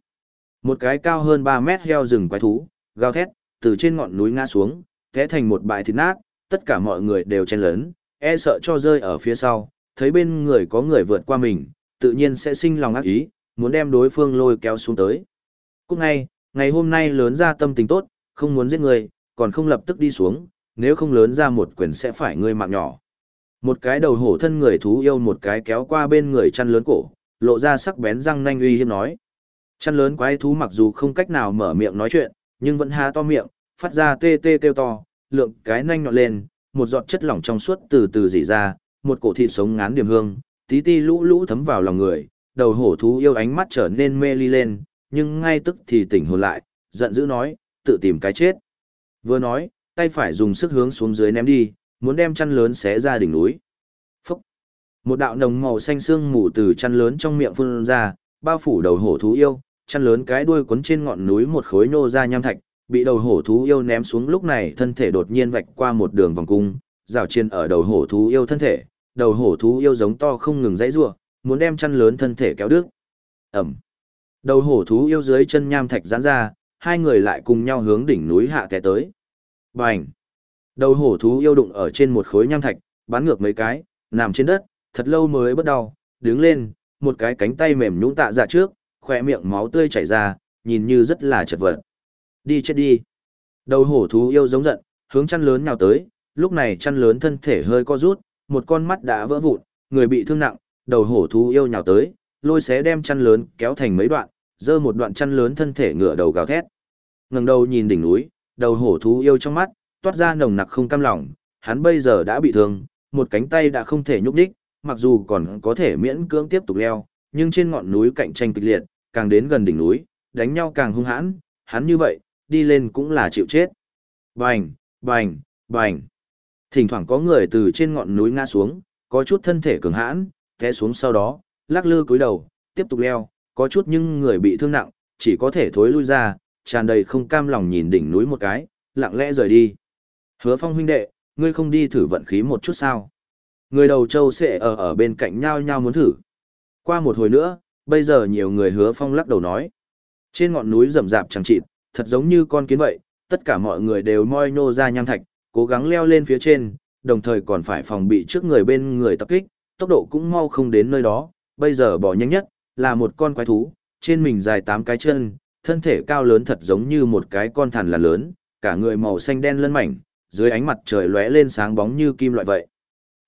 Một cái cao hơn 3 mét heo rừng quái thú, gào thét, từ trên ngọn núi ngã xuống, té thành một bãi thịt nát, tất cả mọi người đều chen lớn, e sợ cho rơi ở phía sau, thấy bên người có người vượt qua mình, tự nhiên sẽ sinh lòng ác ý, muốn đem đối phương lôi kéo xuống tới. Cũng ngay, ngày hôm nay lớn ra tâm tình tốt, không muốn giết người, còn không lập tức đi xuống, nếu không lớn ra một quyền sẽ phải ngươi mạng nhỏ. Một cái đầu hổ thân người thú yêu một cái kéo qua bên người chăn lớn cổ, lộ ra sắc bén răng nanh uy hiếp nói. Chăn lớn quái thú mặc dù không cách nào mở miệng nói chuyện, nhưng vẫn há to miệng, phát ra tê tê kêu to, lượng cái nanh nhọn lên, một giọt chất lỏng trong suốt từ từ dỉ ra, một cổ thịt sống ngán điểm hương, tí ti lũ lũ thấm vào lòng người, đầu hổ thú yêu ánh mắt trở nên mê ly lên, nhưng ngay tức thì tỉnh hồn lại, giận dữ nói, tự tìm cái chết. Vừa nói, tay phải dùng sức hướng xuống dưới ném đi, muốn đem chăn lớn xé ra đỉnh núi. Phúc! Một đạo nồng màu xanh xương mù từ chăn lớn trong miệng phun ra, bao phủ đầu hổ thú yêu, chăn lớn cái đuôi cuốn trên ngọn núi một khối nô ra nham thạch, bị đầu hổ thú yêu ném xuống lúc này thân thể đột nhiên vạch qua một đường vòng cung, rào chiên ở đầu hổ thú yêu thân thể, đầu hổ thú yêu giống to không ngừng dãy rủa, muốn đem chăn lớn thân thể kéo đứt. Ẩm. Đầu hổ thú yêu dưới chân nham thạch giãn ra, hai người lại cùng nhau hướng đỉnh núi hạ té tới. Bành. Đầu hổ thú yêu đụng ở trên một khối nham thạch, bắn ngược mấy cái, nằm trên đất, thật lâu mới bất đau, đứng lên, một cái cánh tay mềm nhũn tạ ra trước, khỏe miệng máu tươi chảy ra, nhìn như rất là chật vật. Đi chết đi. Đầu hổ thú yêu giống giận, hướng chăn lớn nhào tới, lúc này chăn lớn thân thể hơi co rút, một con mắt đã vỡ vụn, người bị thương nặng, đầu hổ thú yêu nhào tới, lôi xé đem chăn lớn kéo thành mấy đoạn, giơ một đoạn chăn lớn thân thể ngựa đầu gào thét. Ngẩng đầu nhìn đỉnh núi, đầu hổ thú yêu trong mắt, toát ra nồng nặc không cam lòng, hắn bây giờ đã bị thương, một cánh tay đã không thể nhúc nhích, mặc dù còn có thể miễn cưỡng tiếp tục leo, nhưng trên ngọn núi cạnh tranh kịch liệt, càng đến gần đỉnh núi, đánh nhau càng hung hãn, hắn như vậy, đi lên cũng là chịu chết. Bành, bành, bành. Thỉnh thoảng có người từ trên ngọn núi ngã xuống, có chút thân thể cường hãn, té xuống sau đó, lắc lư cúi đầu, tiếp tục leo, có chút nhưng người bị thương nặng, chỉ có thể thối lui ra, tràn đầy không cam lòng nhìn đỉnh núi một cái, lặng lẽ rời đi. Hứa phong huynh đệ, ngươi không đi thử vận khí một chút sao? Người đầu châu sẽ ở ở bên cạnh nhau nhau muốn thử. Qua một hồi nữa, bây giờ nhiều người hứa phong lắc đầu nói. Trên ngọn núi rậm rạp chẳng chịt, thật giống như con kiến vậy, tất cả mọi người đều moi nô ra nham thạch, cố gắng leo lên phía trên, đồng thời còn phải phòng bị trước người bên người tập kích, tốc độ cũng mau không đến nơi đó, bây giờ bỏ nhanh nhất, là một con quái thú, trên mình dài 8 cái chân, thân thể cao lớn thật giống như một cái con thằn là lớn, cả người màu xanh đen lân mảnh, dưới ánh mặt trời lóe lên sáng bóng như kim loại vậy.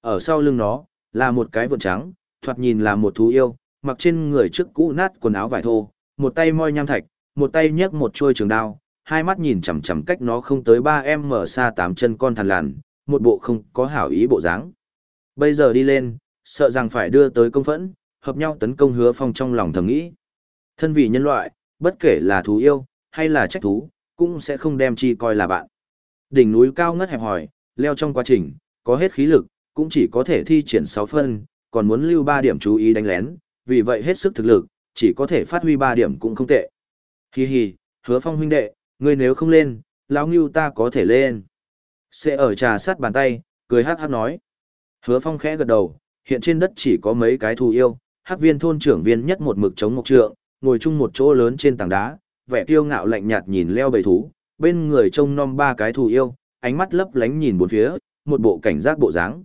Ở sau lưng nó, là một cái vượn trắng, thoạt nhìn là một thú yêu, mặc trên người trước cũ nát quần áo vải thô, một tay moi nham thạch, một tay nhấc một chuôi trường đao, hai mắt nhìn chằm chằm cách nó không tới 3 em mở xa tám chân con thằn lằn, một bộ không có hảo ý bộ dáng. Bây giờ đi lên, sợ rằng phải đưa tới công phẫn, hợp nhau tấn công hứa phong trong lòng thầm nghĩ. Thân vì nhân loại, bất kể là thú yêu, hay là trách thú, cũng sẽ không đem chi coi là bạn. Đỉnh núi cao ngất hẹp hỏi, leo trong quá trình, có hết khí lực, cũng chỉ có thể thi triển 6 phân, còn muốn lưu 3 điểm chú ý đánh lén, vì vậy hết sức thực lực, chỉ có thể phát huy 3 điểm cũng không tệ. Hi hi, hứa phong huynh đệ, ngươi nếu không lên, lão ngưu ta có thể lên. Sẽ ở trà sát bàn tay, cười hát hát nói. Hứa phong khẽ gật đầu, hiện trên đất chỉ có mấy cái thù yêu, hắc viên thôn trưởng viên nhất một mực chống mộc trượng, ngồi chung một chỗ lớn trên tảng đá, vẻ kiêu ngạo lạnh nhạt nhìn leo bầy thú, bên người trông nom ba cái thù yêu, ánh mắt lấp lánh nhìn bốn phía, một bộ cảnh giác bộ dáng.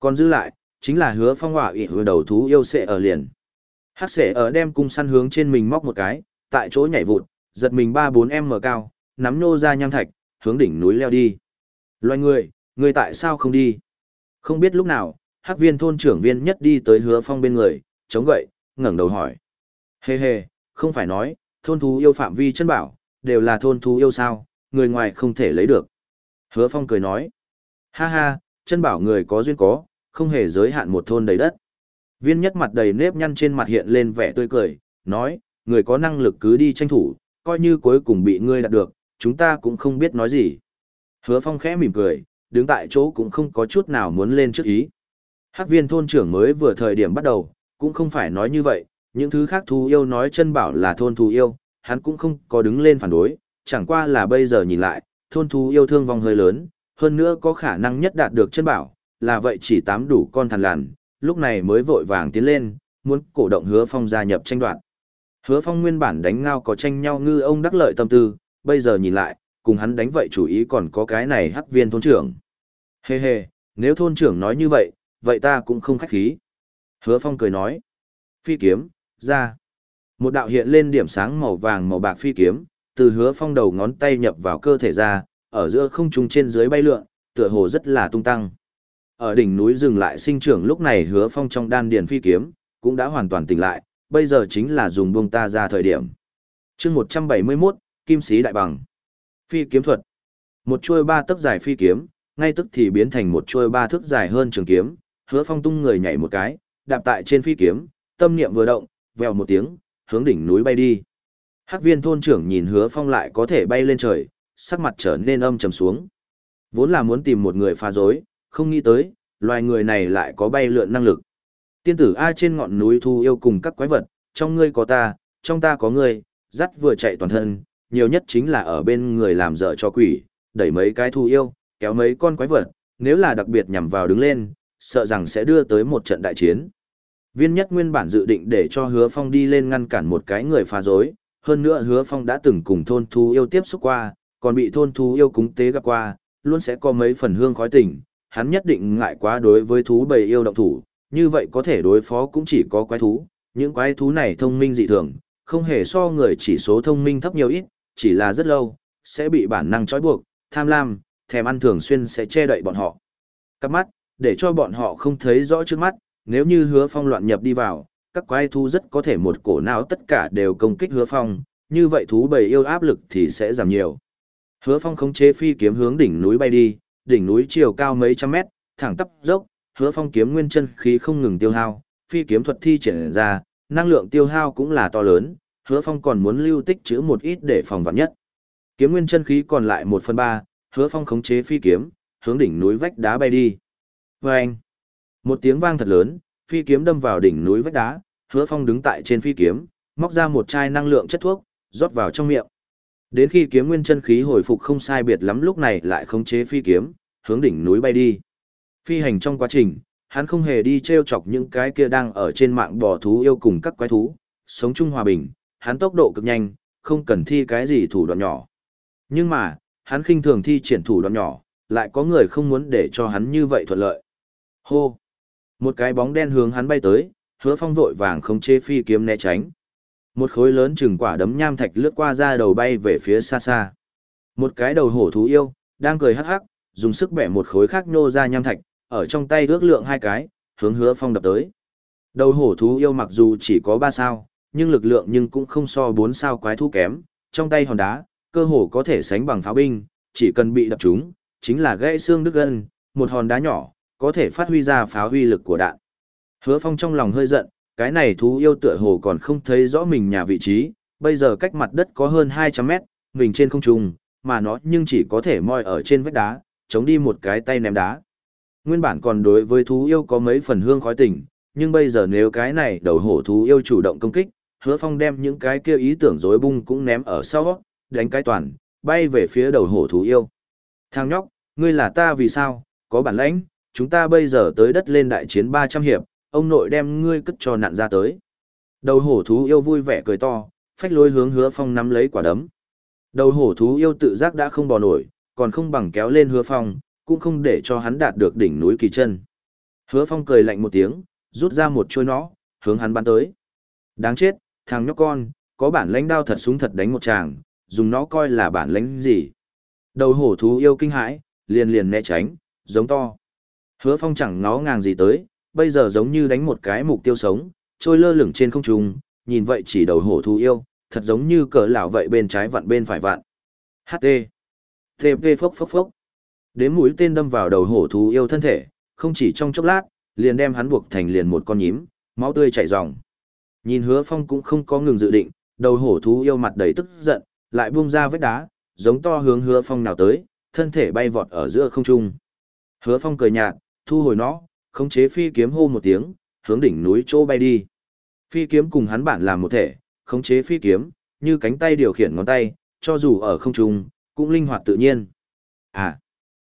Còn dư lại, chính là hứa phong hỏa ị hứa đầu thú yêu sẽ ở liền. Hắc sẽ ở đem cung săn hướng trên mình móc một cái, tại chỗ nhảy vụt, giật mình ba bốn em mở cao, nắm nô ra nham thạch, hướng đỉnh núi leo đi. Loài người, người tại sao không đi? Không biết lúc nào, hắc viên thôn trưởng viên nhất đi tới hứa phong bên người, chống gậy, ngẩng đầu hỏi. Hê hê, không phải nói, thôn thú yêu phạm vi chân bảo, đều là thôn thú yêu sao, người ngoài không thể lấy được. Hứa phong cười nói. Ha ha, chân bảo người có duyên có, không hề giới hạn một thôn đầy đất. Viên nhất mặt đầy nếp nhăn trên mặt hiện lên vẻ tươi cười, nói, người có năng lực cứ đi tranh thủ, coi như cuối cùng bị ngươi đạt được, chúng ta cũng không biết nói gì. Hứa phong khẽ mỉm cười, đứng tại chỗ cũng không có chút nào muốn lên trước ý. Hắc viên thôn trưởng mới vừa thời điểm bắt đầu, cũng không phải nói như vậy, những thứ khác thú yêu nói chân bảo là thôn thú yêu, hắn cũng không có đứng lên phản đối, chẳng qua là bây giờ nhìn lại, thôn thú yêu thương vong hơi lớn, hơn nữa có khả năng nhất đạt được chân bảo, là vậy chỉ tám đủ con thằn lằn, lúc này mới vội vàng tiến lên, muốn cổ động hứa phong gia nhập tranh đoạt. Hứa phong nguyên bản đánh ngao có tranh nhau ngư ông đắc lợi tâm tư, bây giờ nhìn lại, cùng hắn đánh vậy chủ ý còn có cái này hắc viên thôn trưởng. Hê hê, nếu thôn trưởng nói như vậy, vậy ta cũng không khách khí. Hứa phong cười nói. Phi kiếm, ra. Một đạo hiện lên điểm sáng màu vàng màu bạc phi kiếm, từ hứa phong đầu ngón tay nhập vào cơ thể ra, ở giữa không trung trên dưới bay lượn, tựa hồ rất là tung tăng. Ở đỉnh núi dừng lại sinh trưởng lúc này hứa phong trong đan điền phi kiếm, cũng đã hoàn toàn tỉnh lại, bây giờ chính là dùng buông ta ra thời điểm. chương 171, Kim Sĩ Đại Bằng. Phi kiếm thuật. Một chuôi ba tấc dài phi kiếm, ngay tức thì biến thành một chuôi ba thước dài hơn trường kiếm, hứa phong tung người nhảy một cái, đạp tại trên phi kiếm, tâm niệm vừa động, vèo một tiếng, hướng đỉnh núi bay đi. Hắc viên thôn trưởng nhìn hứa phong lại có thể bay lên trời, sắc mặt trở nên âm trầm xuống. Vốn là muốn tìm một người phá rối, không nghĩ tới, loài người này lại có bay lượn năng lực. Tiên tử A trên ngọn núi thu yêu cùng các quái vật, trong ngươi có ta, trong ta có ngươi, dắt vừa chạy toàn thân, nhiều nhất chính là ở bên người làm dở cho quỷ, đẩy mấy cái thu yêu, kéo mấy con quái vật, nếu là đặc biệt nhằm vào đứng lên, sợ rằng sẽ đưa tới một trận đại chiến. Viên nhất nguyên bản dự định để cho hứa phong đi lên ngăn cản một cái người phá rối, hơn nữa hứa phong đã từng cùng thôn thú yêu tiếp xúc qua, còn bị thôn thú yêu cúng tế gặp qua, luôn sẽ có mấy phần hương khói tình, hắn nhất định ngại quá đối với thú bầy yêu động thủ, như vậy có thể đối phó cũng chỉ có quái thú, những quái thú này thông minh dị thường, không hề so người chỉ số thông minh thấp nhiều ít, chỉ là rất lâu, sẽ bị bản năng trói buộc, tham lam, thèm ăn thường xuyên sẽ che đậy bọn họ. Cắp mắt, để cho bọn họ không thấy rõ trước mắt, nếu như hứa phong loạn nhập đi vào, các quái thú rất có thể một cổ não tất cả đều công kích hứa phong, như vậy thú bầy yêu áp lực thì sẽ giảm nhiều. Hứa phong khống chế phi kiếm hướng đỉnh núi bay đi, đỉnh núi chiều cao mấy trăm mét, thẳng tắp dốc, hứa phong kiếm nguyên chân khí không ngừng tiêu hao, phi kiếm thuật thi triển ra, năng lượng tiêu hao cũng là to lớn, hứa phong còn muốn lưu tích chữ một ít để phòng vạn nhất. Kiếm nguyên chân khí còn lại một phần ba, hứa phong khống chế phi kiếm, hướng đỉnh núi vách đá bay đi. Và anh, một tiếng vang thật lớn, phi kiếm đâm vào đỉnh núi vách đá, hứa phong đứng tại trên phi kiếm, móc ra một chai năng lượng chất thuốc, rót vào trong miệng. Đến khi kiếm nguyên chân khí hồi phục không sai biệt lắm lúc này lại khống chế phi kiếm, hướng đỉnh núi bay đi. Phi hành trong quá trình, hắn không hề đi treo chọc những cái kia đang ở trên mạng bò thú yêu cùng các quái thú, sống chung hòa bình, hắn tốc độ cực nhanh, không cần thi cái gì thủ đoạn nhỏ. Nhưng mà, hắn khinh thường thi triển thủ đoạn nhỏ, lại có người không muốn để cho hắn như vậy thuận lợi. Hô! Một cái bóng đen hướng hắn bay tới, hứa phong vội vàng không chế phi kiếm né tránh. Một khối lớn chừng quả đấm nham thạch lướt qua ra đầu bay về phía xa xa. Một cái đầu hổ thú yêu, đang cười hắc hắc, dùng sức bẻ một khối khác nhô ra nham thạch, ở trong tay ước lượng hai cái, hướng hứa phong đập tới. Đầu hổ thú yêu mặc dù chỉ có ba sao, nhưng lực lượng nhưng cũng không so bốn sao quái thú kém, trong tay hòn đá, cơ hồ có thể sánh bằng pháo binh, chỉ cần bị đập trúng, chính là gãy xương đứt gân, một hòn đá nhỏ, có thể phát huy ra phá huy lực của đạn. Hứa Phong trong lòng hơi giận, cái này thú yêu tựa hồ còn không thấy rõ mình nhà vị trí, bây giờ cách mặt đất có hơn 200 mét, mình trên không trung, mà nó nhưng chỉ có thể moi ở trên vách đá, chống đi một cái tay ném đá. Nguyên bản còn đối với thú yêu có mấy phần hương khói tình, nhưng bây giờ nếu cái này đầu hổ thú yêu chủ động công kích, hứa phong đem những cái kia ý tưởng rối bung cũng ném ở sau, đánh cái toàn, bay về phía đầu hổ thú yêu. Thằng nhóc, ngươi là ta vì sao, có bản lãnh, chúng ta bây giờ tới đất lên đại chiến 300 hiệp, ông nội đem ngươi cất cho nạn ra tới. Đầu hổ thú yêu vui vẻ cười to, phách lối hướng hứa phong nắm lấy quả đấm. Đầu hổ thú yêu tự giác đã không bò nổi, còn không bằng kéo lên hứa phong, cũng không để cho hắn đạt được đỉnh núi kỳ chân. Hứa phong cười lạnh một tiếng, rút ra một chuôi nó, hướng hắn bắn tới. Đáng chết, thằng nhóc con, có bản lãnh đao thật súng thật đánh một chàng, dùng nó coi là bản lãnh gì. Đầu hổ thú yêu kinh hãi, liền liền né tránh, giống to. Hứa phong chẳng ngó ngàng gì tới, bây giờ giống như đánh một cái mục tiêu sống, trôi lơ lửng trên không trung, nhìn vậy chỉ đầu hổ thú yêu, thật giống như cỡ lão vậy bên trái vặn bên phải vặn. HT. TP phốc phốc phốc. Đếm mũi tên đâm vào đầu hổ thú yêu thân thể, không chỉ trong chốc lát, liền đem hắn buộc thành liền một con nhím, máu tươi chảy ròng. Nhìn hứa phong cũng không có ngừng dự định, đầu hổ thú yêu mặt đầy tức giận, lại buông ra vết đá, giống to hướng hứa phong nào tới, thân thể bay vọt ở giữa không trung. Hứa phong cười nhạt, thu hồi nó, khống chế phi kiếm hô một tiếng, hướng đỉnh núi chỗ bay đi. Phi kiếm cùng hắn bản làm một thể, khống chế phi kiếm, như cánh tay điều khiển ngón tay, cho dù ở không trung, cũng linh hoạt tự nhiên. À,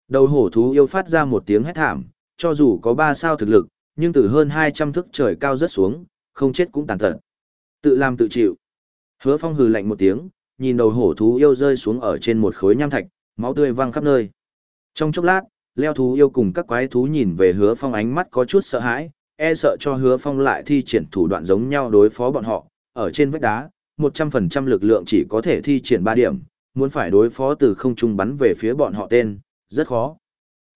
đầu hổ thú yêu phát ra một tiếng hét thảm, cho dù có ba sao thực lực, nhưng từ hơn 200 thước trời cao rất xuống, không chết cũng tàn tật. Tự làm tự chịu. Hứa phong hừ lạnh một tiếng, nhìn đầu hổ thú yêu rơi xuống ở trên một khối nham thạch, máu tươi văng khắp nơi. Trong chốc lát, leo thú yêu cùng các quái thú nhìn về hứa phong ánh mắt có chút sợ hãi, e sợ cho hứa phong lại thi triển thủ đoạn giống nhau đối phó bọn họ, ở trên vách đá, 100% lực lượng chỉ có thể thi triển ba điểm, muốn phải đối phó từ không trung bắn về phía bọn họ tên, rất khó.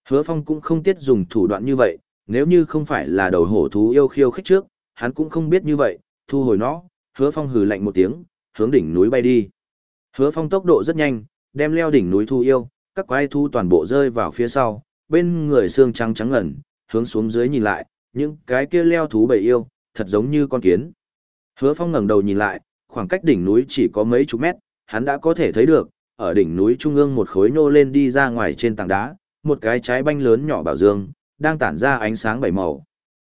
Hứa phong cũng không tiết dùng thủ đoạn như vậy, nếu như không phải là đầu hổ thú yêu khiêu khích trước, hắn cũng không biết như vậy, thu hồi nó, hứa phong hừ lạnh một tiếng, hướng đỉnh núi bay đi. Hứa phong tốc độ rất nhanh, đem leo đỉnh núi thu yêu, các quái thú toàn bộ rơi vào phía sau, bên người xương trắng trắng ngẩn, hướng xuống dưới nhìn lại, những cái kia leo thú bầy yêu, thật giống như con kiến. Hứa Phong ngẩng đầu nhìn lại, khoảng cách đỉnh núi chỉ có mấy chục mét, hắn đã có thể thấy được, ở đỉnh núi trung ương một khối nô lên đi ra ngoài trên tảng đá, một cái trái banh lớn nhỏ bảo dương, đang tản ra ánh sáng bảy màu.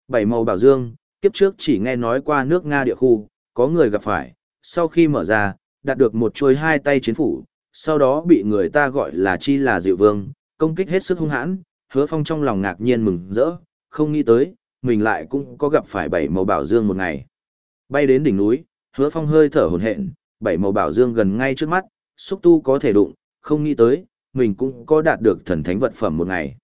Bảy màu bảo dương, kiếp trước chỉ nghe nói qua nước Nga địa khu, có người gặp phải, sau khi mở ra, đạt được một chuôi hai tay chiến phủ, sau đó bị người ta gọi là chi là diệu vương, công kích hết sức hung hãn, hứa phong trong lòng ngạc nhiên mừng rỡ, không nghĩ tới, mình lại cũng có gặp phải bảy màu bảo dương một ngày. Bay đến đỉnh núi, hứa phong hơi thở hồn hện, bảy màu bảo dương gần ngay trước mắt, xúc tu có thể đụng, không nghĩ tới, mình cũng có đạt được thần thánh vật phẩm một ngày.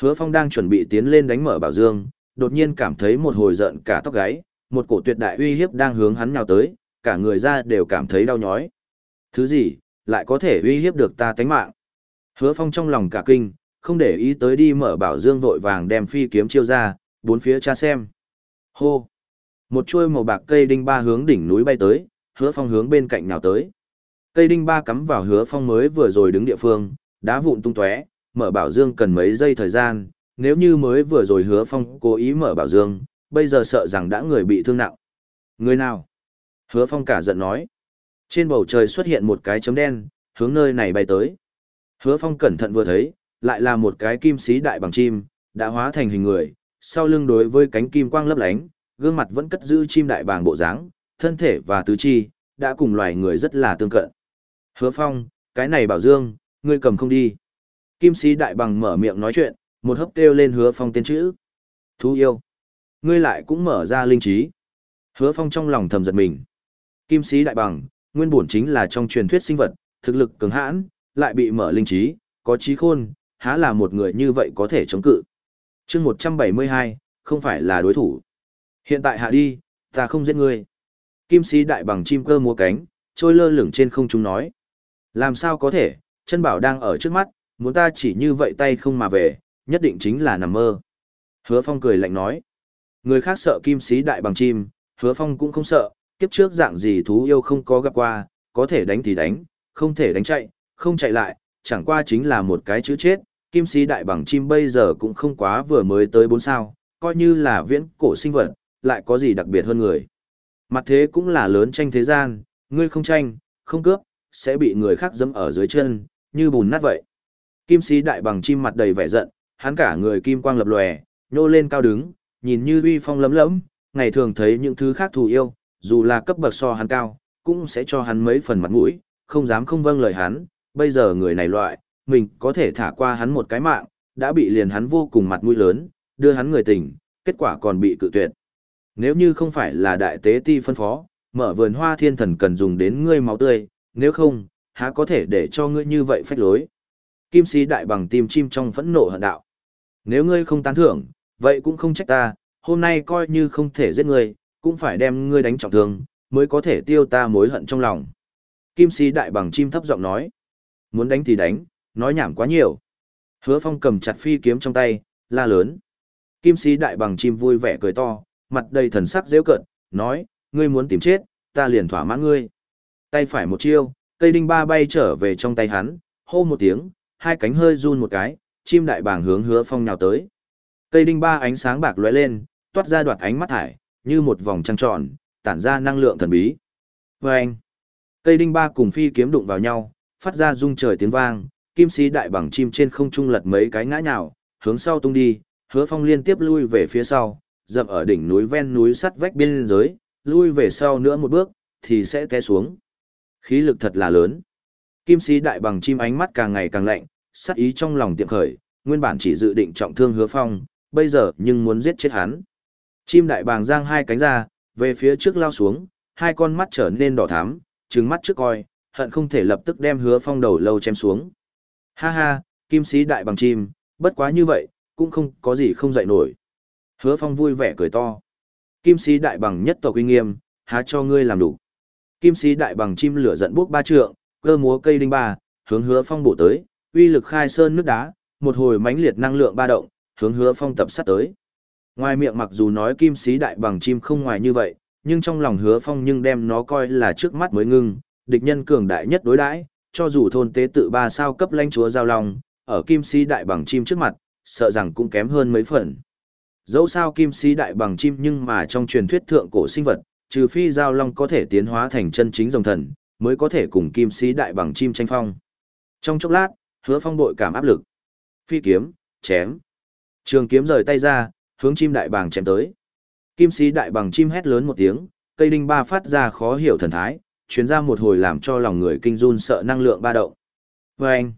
Hứa phong đang chuẩn bị tiến lên đánh mở bảo dương, đột nhiên cảm thấy một hồi giận cả tóc gáy, một cổ tuyệt đại uy hiếp đang hướng hắn nhào tới, cả người ra đều cảm thấy đau nhói. Thứ gì, lại có thể uy hiếp được ta tánh mạng? Hứa phong trong lòng cả kinh, không để ý tới đi mở bảo dương vội vàng đem phi kiếm chiêu ra, bốn phía tra xem. Hô! Một chuôi màu bạc cây đinh ba hướng đỉnh núi bay tới, hứa phong hướng bên cạnh nào tới. Cây đinh ba cắm vào hứa phong mới vừa rồi đứng địa phương, đá vụn tung tóe, mở bảo dương cần mấy giây thời gian, nếu như mới vừa rồi hứa phong cố ý mở bảo dương, bây giờ sợ rằng đã người bị thương nặng. Người nào? Hứa phong cả giận nói. Trên bầu trời xuất hiện một cái chấm đen, hướng nơi này bay tới. Hứa phong cẩn thận vừa thấy, lại là một cái kim sĩ đại bằng chim, đã hóa thành hình người, sau lưng đối với cánh kim quang lấp lánh, gương mặt vẫn cất giữ chim đại bàng bộ dáng, thân thể và tứ chi, đã cùng loài người rất là tương cận. Hứa phong, cái này bảo dương, ngươi cầm không đi. Kim sĩ đại bằng mở miệng nói chuyện, một hấp kêu lên hứa phong tên chữ. Thú yêu. Ngươi lại cũng mở ra linh trí. Hứa phong trong lòng thầm giật mình. Kim sĩ đại bằng, nguyên bổn chính là trong truyền thuyết sinh vật, thực lực cường hãn, lại bị mở linh trí, có trí khôn, há là một người như vậy có thể chống cự. chương 172, không phải là đối thủ. Hiện tại hạ đi, ta không giết ngươi. Kim sĩ đại bằng chim cơ múa cánh, trôi lơ lửng trên không trung nói. Làm sao có thể, chân bảo đang ở trước mắt, muốn ta chỉ như vậy tay không mà về, nhất định chính là nằm mơ. Hứa Phong cười lạnh nói. Người khác sợ kim sĩ đại bằng chim, Hứa Phong cũng không sợ, kiếp trước dạng gì thú yêu không có gặp qua, có thể đánh thì đánh, không thể đánh chạy, không chạy lại, chẳng qua chính là một cái chữ chết, kim sĩ đại bằng chim bây giờ cũng không quá vừa mới tới bốn sao, coi như là viễn cổ sinh vật, lại có gì đặc biệt hơn người. Mặt thế cũng là lớn tranh thế gian, ngươi không tranh, không cướp, sẽ bị người khác dẫm ở dưới chân, như bùn nát vậy. Kim sĩ đại bằng chim mặt đầy vẻ giận, hắn cả người kim quang lập lòe, nhô lên cao đứng, nhìn như uy phong lấm lẫm, ngày thường thấy những thứ khác thù yêu, dù là cấp bậc so hắn cao, cũng sẽ cho hắn mấy phần mặt mũi, không dám không vâng lời hắn, bây giờ người này loại, mình có thể thả qua hắn một cái mạng, đã bị liền hắn vô cùng mặt mũi lớn, đưa hắn người tình, kết quả còn bị cự tuyệt. Nếu như không phải là đại tế ti phân phó, mở vườn hoa thiên thần cần dùng đến ngươi máu tươi, nếu không, há có thể để cho ngươi như vậy phách lối. Kim sĩ đại bằng tim chim trong phẫn nộ hận đạo. Nếu ngươi không tán thưởng, vậy cũng không trách ta, hôm nay coi như không thể giết ngươi, cũng phải đem ngươi đánh trọng thương, mới có thể tiêu ta mối hận trong lòng. Kim sĩ đại bằng chim thấp giọng nói. Muốn đánh thì đánh, nói nhảm quá nhiều. Hứa phong cầm chặt phi kiếm trong tay, la lớn. Kim sĩ đại bằng chim vui vẻ cười to, mặt đầy thần sắc dễ cận, nói, ngươi muốn tìm chết, ta liền thỏa mãn ngươi. Tay phải một chiêu, cây đinh ba bay trở về trong tay hắn, hô một tiếng, hai cánh hơi run một cái, chim đại bàng hướng hứa phong nhào tới. Cây đinh ba ánh sáng bạc lóe lên, toát ra đoạt ánh mắt thải, như một vòng trăng tròn, tản ra năng lượng thần bí. Và anh, cây đinh ba cùng phi kiếm đụng vào nhau, phát ra rung trời tiếng vang, kim sĩ đại bằng chim trên không trung lật mấy cái ngã nhào, hướng sau tung đi, hứa phong liên tiếp lui về phía sau, dậm ở đỉnh núi ven núi sắt vách biên giới, lui về sau nữa một bước, thì sẽ té xuống. Khí lực thật là lớn. Kim sĩ đại bằng chim ánh mắt càng ngày càng lạnh, sát ý trong lòng tiệm khởi, nguyên bản chỉ dự định trọng thương hứa phong, bây giờ nhưng muốn giết chết hắn. Chim đại bàng giang hai cánh ra, về phía trước lao xuống, hai con mắt trở nên đỏ thắm, trừng mắt trước coi, hận không thể lập tức đem hứa phong đầu lâu chém xuống. Ha ha, kim sĩ đại bằng chim, bất quá như vậy, cũng không có gì không dậy nổi. Hứa phong vui vẻ cười to. Kim sĩ đại bằng nhất tộc uy nghiêm, há cho ngươi làm đủ. Kim sĩ đại bằng chim lửa giận bốc ba trượng, cơ múa cây đinh ba, hướng hứa phong bổ tới, uy lực khai sơn nước đá, một hồi mãnh liệt năng lượng ba động, hướng hứa phong tập sát tới. Ngoài miệng mặc dù nói kim sĩ đại bằng chim không ngoài như vậy, nhưng trong lòng hứa phong nhưng đem nó coi là trước mắt mới ngưng, địch nhân cường đại nhất đối đãi, cho dù thôn tế tự ba sao cấp lãnh chúa giao long, ở kim sĩ đại bằng chim trước mặt, sợ rằng cũng kém hơn mấy phần. Dẫu sao kim sĩ đại bằng chim nhưng mà trong truyền thuyết thượng cổ sinh vật, trừ phi giao long có thể tiến hóa thành chân chính rồng thần, mới có thể cùng kim sĩ đại bằng chim tranh phong. Trong chốc lát, hứa phong bội cảm áp lực. Phi kiếm, chém. Trường kiếm rời tay ra, hướng chim đại bàng chém tới. Kim sĩ đại bằng chim hét lớn một tiếng, cây đinh ba phát ra khó hiểu thần thái, chuyến ra một hồi làm cho lòng người kinh run sợ năng lượng ba động. Và anh,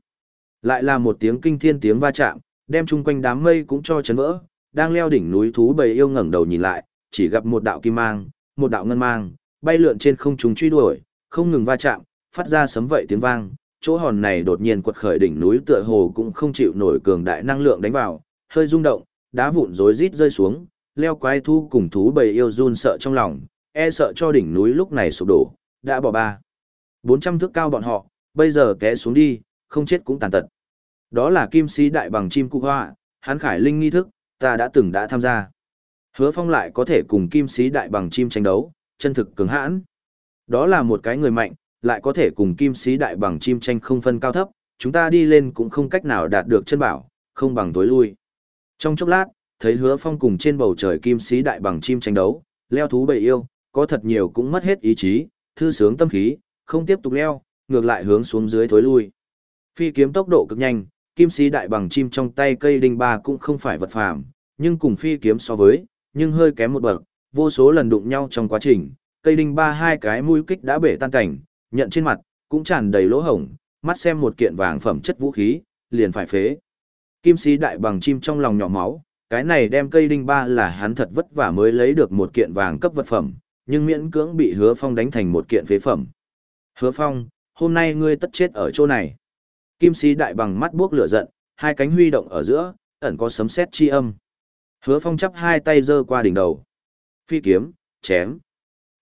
lại là một tiếng kinh thiên tiếng va chạm, đem chung quanh đám mây cũng cho chấn vỡ, đang leo đỉnh núi thú bầy yêu ngẩng đầu nhìn lại, chỉ gặp một đạo kim mang, một đạo ngân mang, bay lượn trên không trung truy đuổi, không ngừng va chạm, phát ra sấm vậy tiếng vang, chỗ hòn này đột nhiên quật khởi đỉnh núi tựa hồ cũng không chịu nổi cường đại năng lượng đánh vào, hơi rung động, đá vụn rối rít rơi xuống, leo quái thu cùng thú bầy yêu run sợ trong lòng, e sợ cho đỉnh núi lúc này sụp đổ, đã bỏ ba. 400 thước cao bọn họ, bây giờ té xuống đi, không chết cũng tàn tật. Đó là kim sĩ đại bằng chim cụ hoa, hắn khải linh nghi thức, ta đã từng đã tham gia. Hứa phong lại có thể cùng kim sĩ đại bằng chim tranh đấu, chân thực cứng hãn. Đó là một cái người mạnh, lại có thể cùng kim sĩ đại bằng chim tranh không phân cao thấp, chúng ta đi lên cũng không cách nào đạt được chân bảo, không bằng tối lui. Trong chốc lát, thấy hứa phong cùng trên bầu trời kim sĩ đại bằng chim tranh đấu, leo thú bầy yêu, có thật nhiều cũng mất hết ý chí, thư sướng tâm khí, không tiếp tục leo, ngược lại hướng xuống dưới thối lui. Phi kiếm tốc độ cực nhanh, kim sĩ đại bằng chim trong tay cây đinh ba cũng không phải vật phàm, nhưng cùng phi kiếm so với, nhưng hơi kém một bậc, vô số lần đụng nhau trong quá trình, cây đinh ba hai cái mũi kích đã bể tan cảnh, nhận trên mặt, cũng tràn đầy lỗ hổng, mắt xem một kiện vàng phẩm chất vũ khí, liền phải phế. Kim sĩ đại bằng chim trong lòng nhỏ máu, cái này đem cây đinh ba là hắn thật vất vả mới lấy được một kiện vàng cấp vật phẩm, nhưng miễn cưỡng bị hứa phong đánh thành một kiện phế phẩm. Hứa phong, hôm nay ngươi tất chết ở chỗ này. Kim sĩ đại bằng mắt buốc lửa giận, hai cánh huy động ở giữa, ẩn có sấm sét chi âm. Hứa phong chắp hai tay giơ qua đỉnh đầu. Phi kiếm, chém.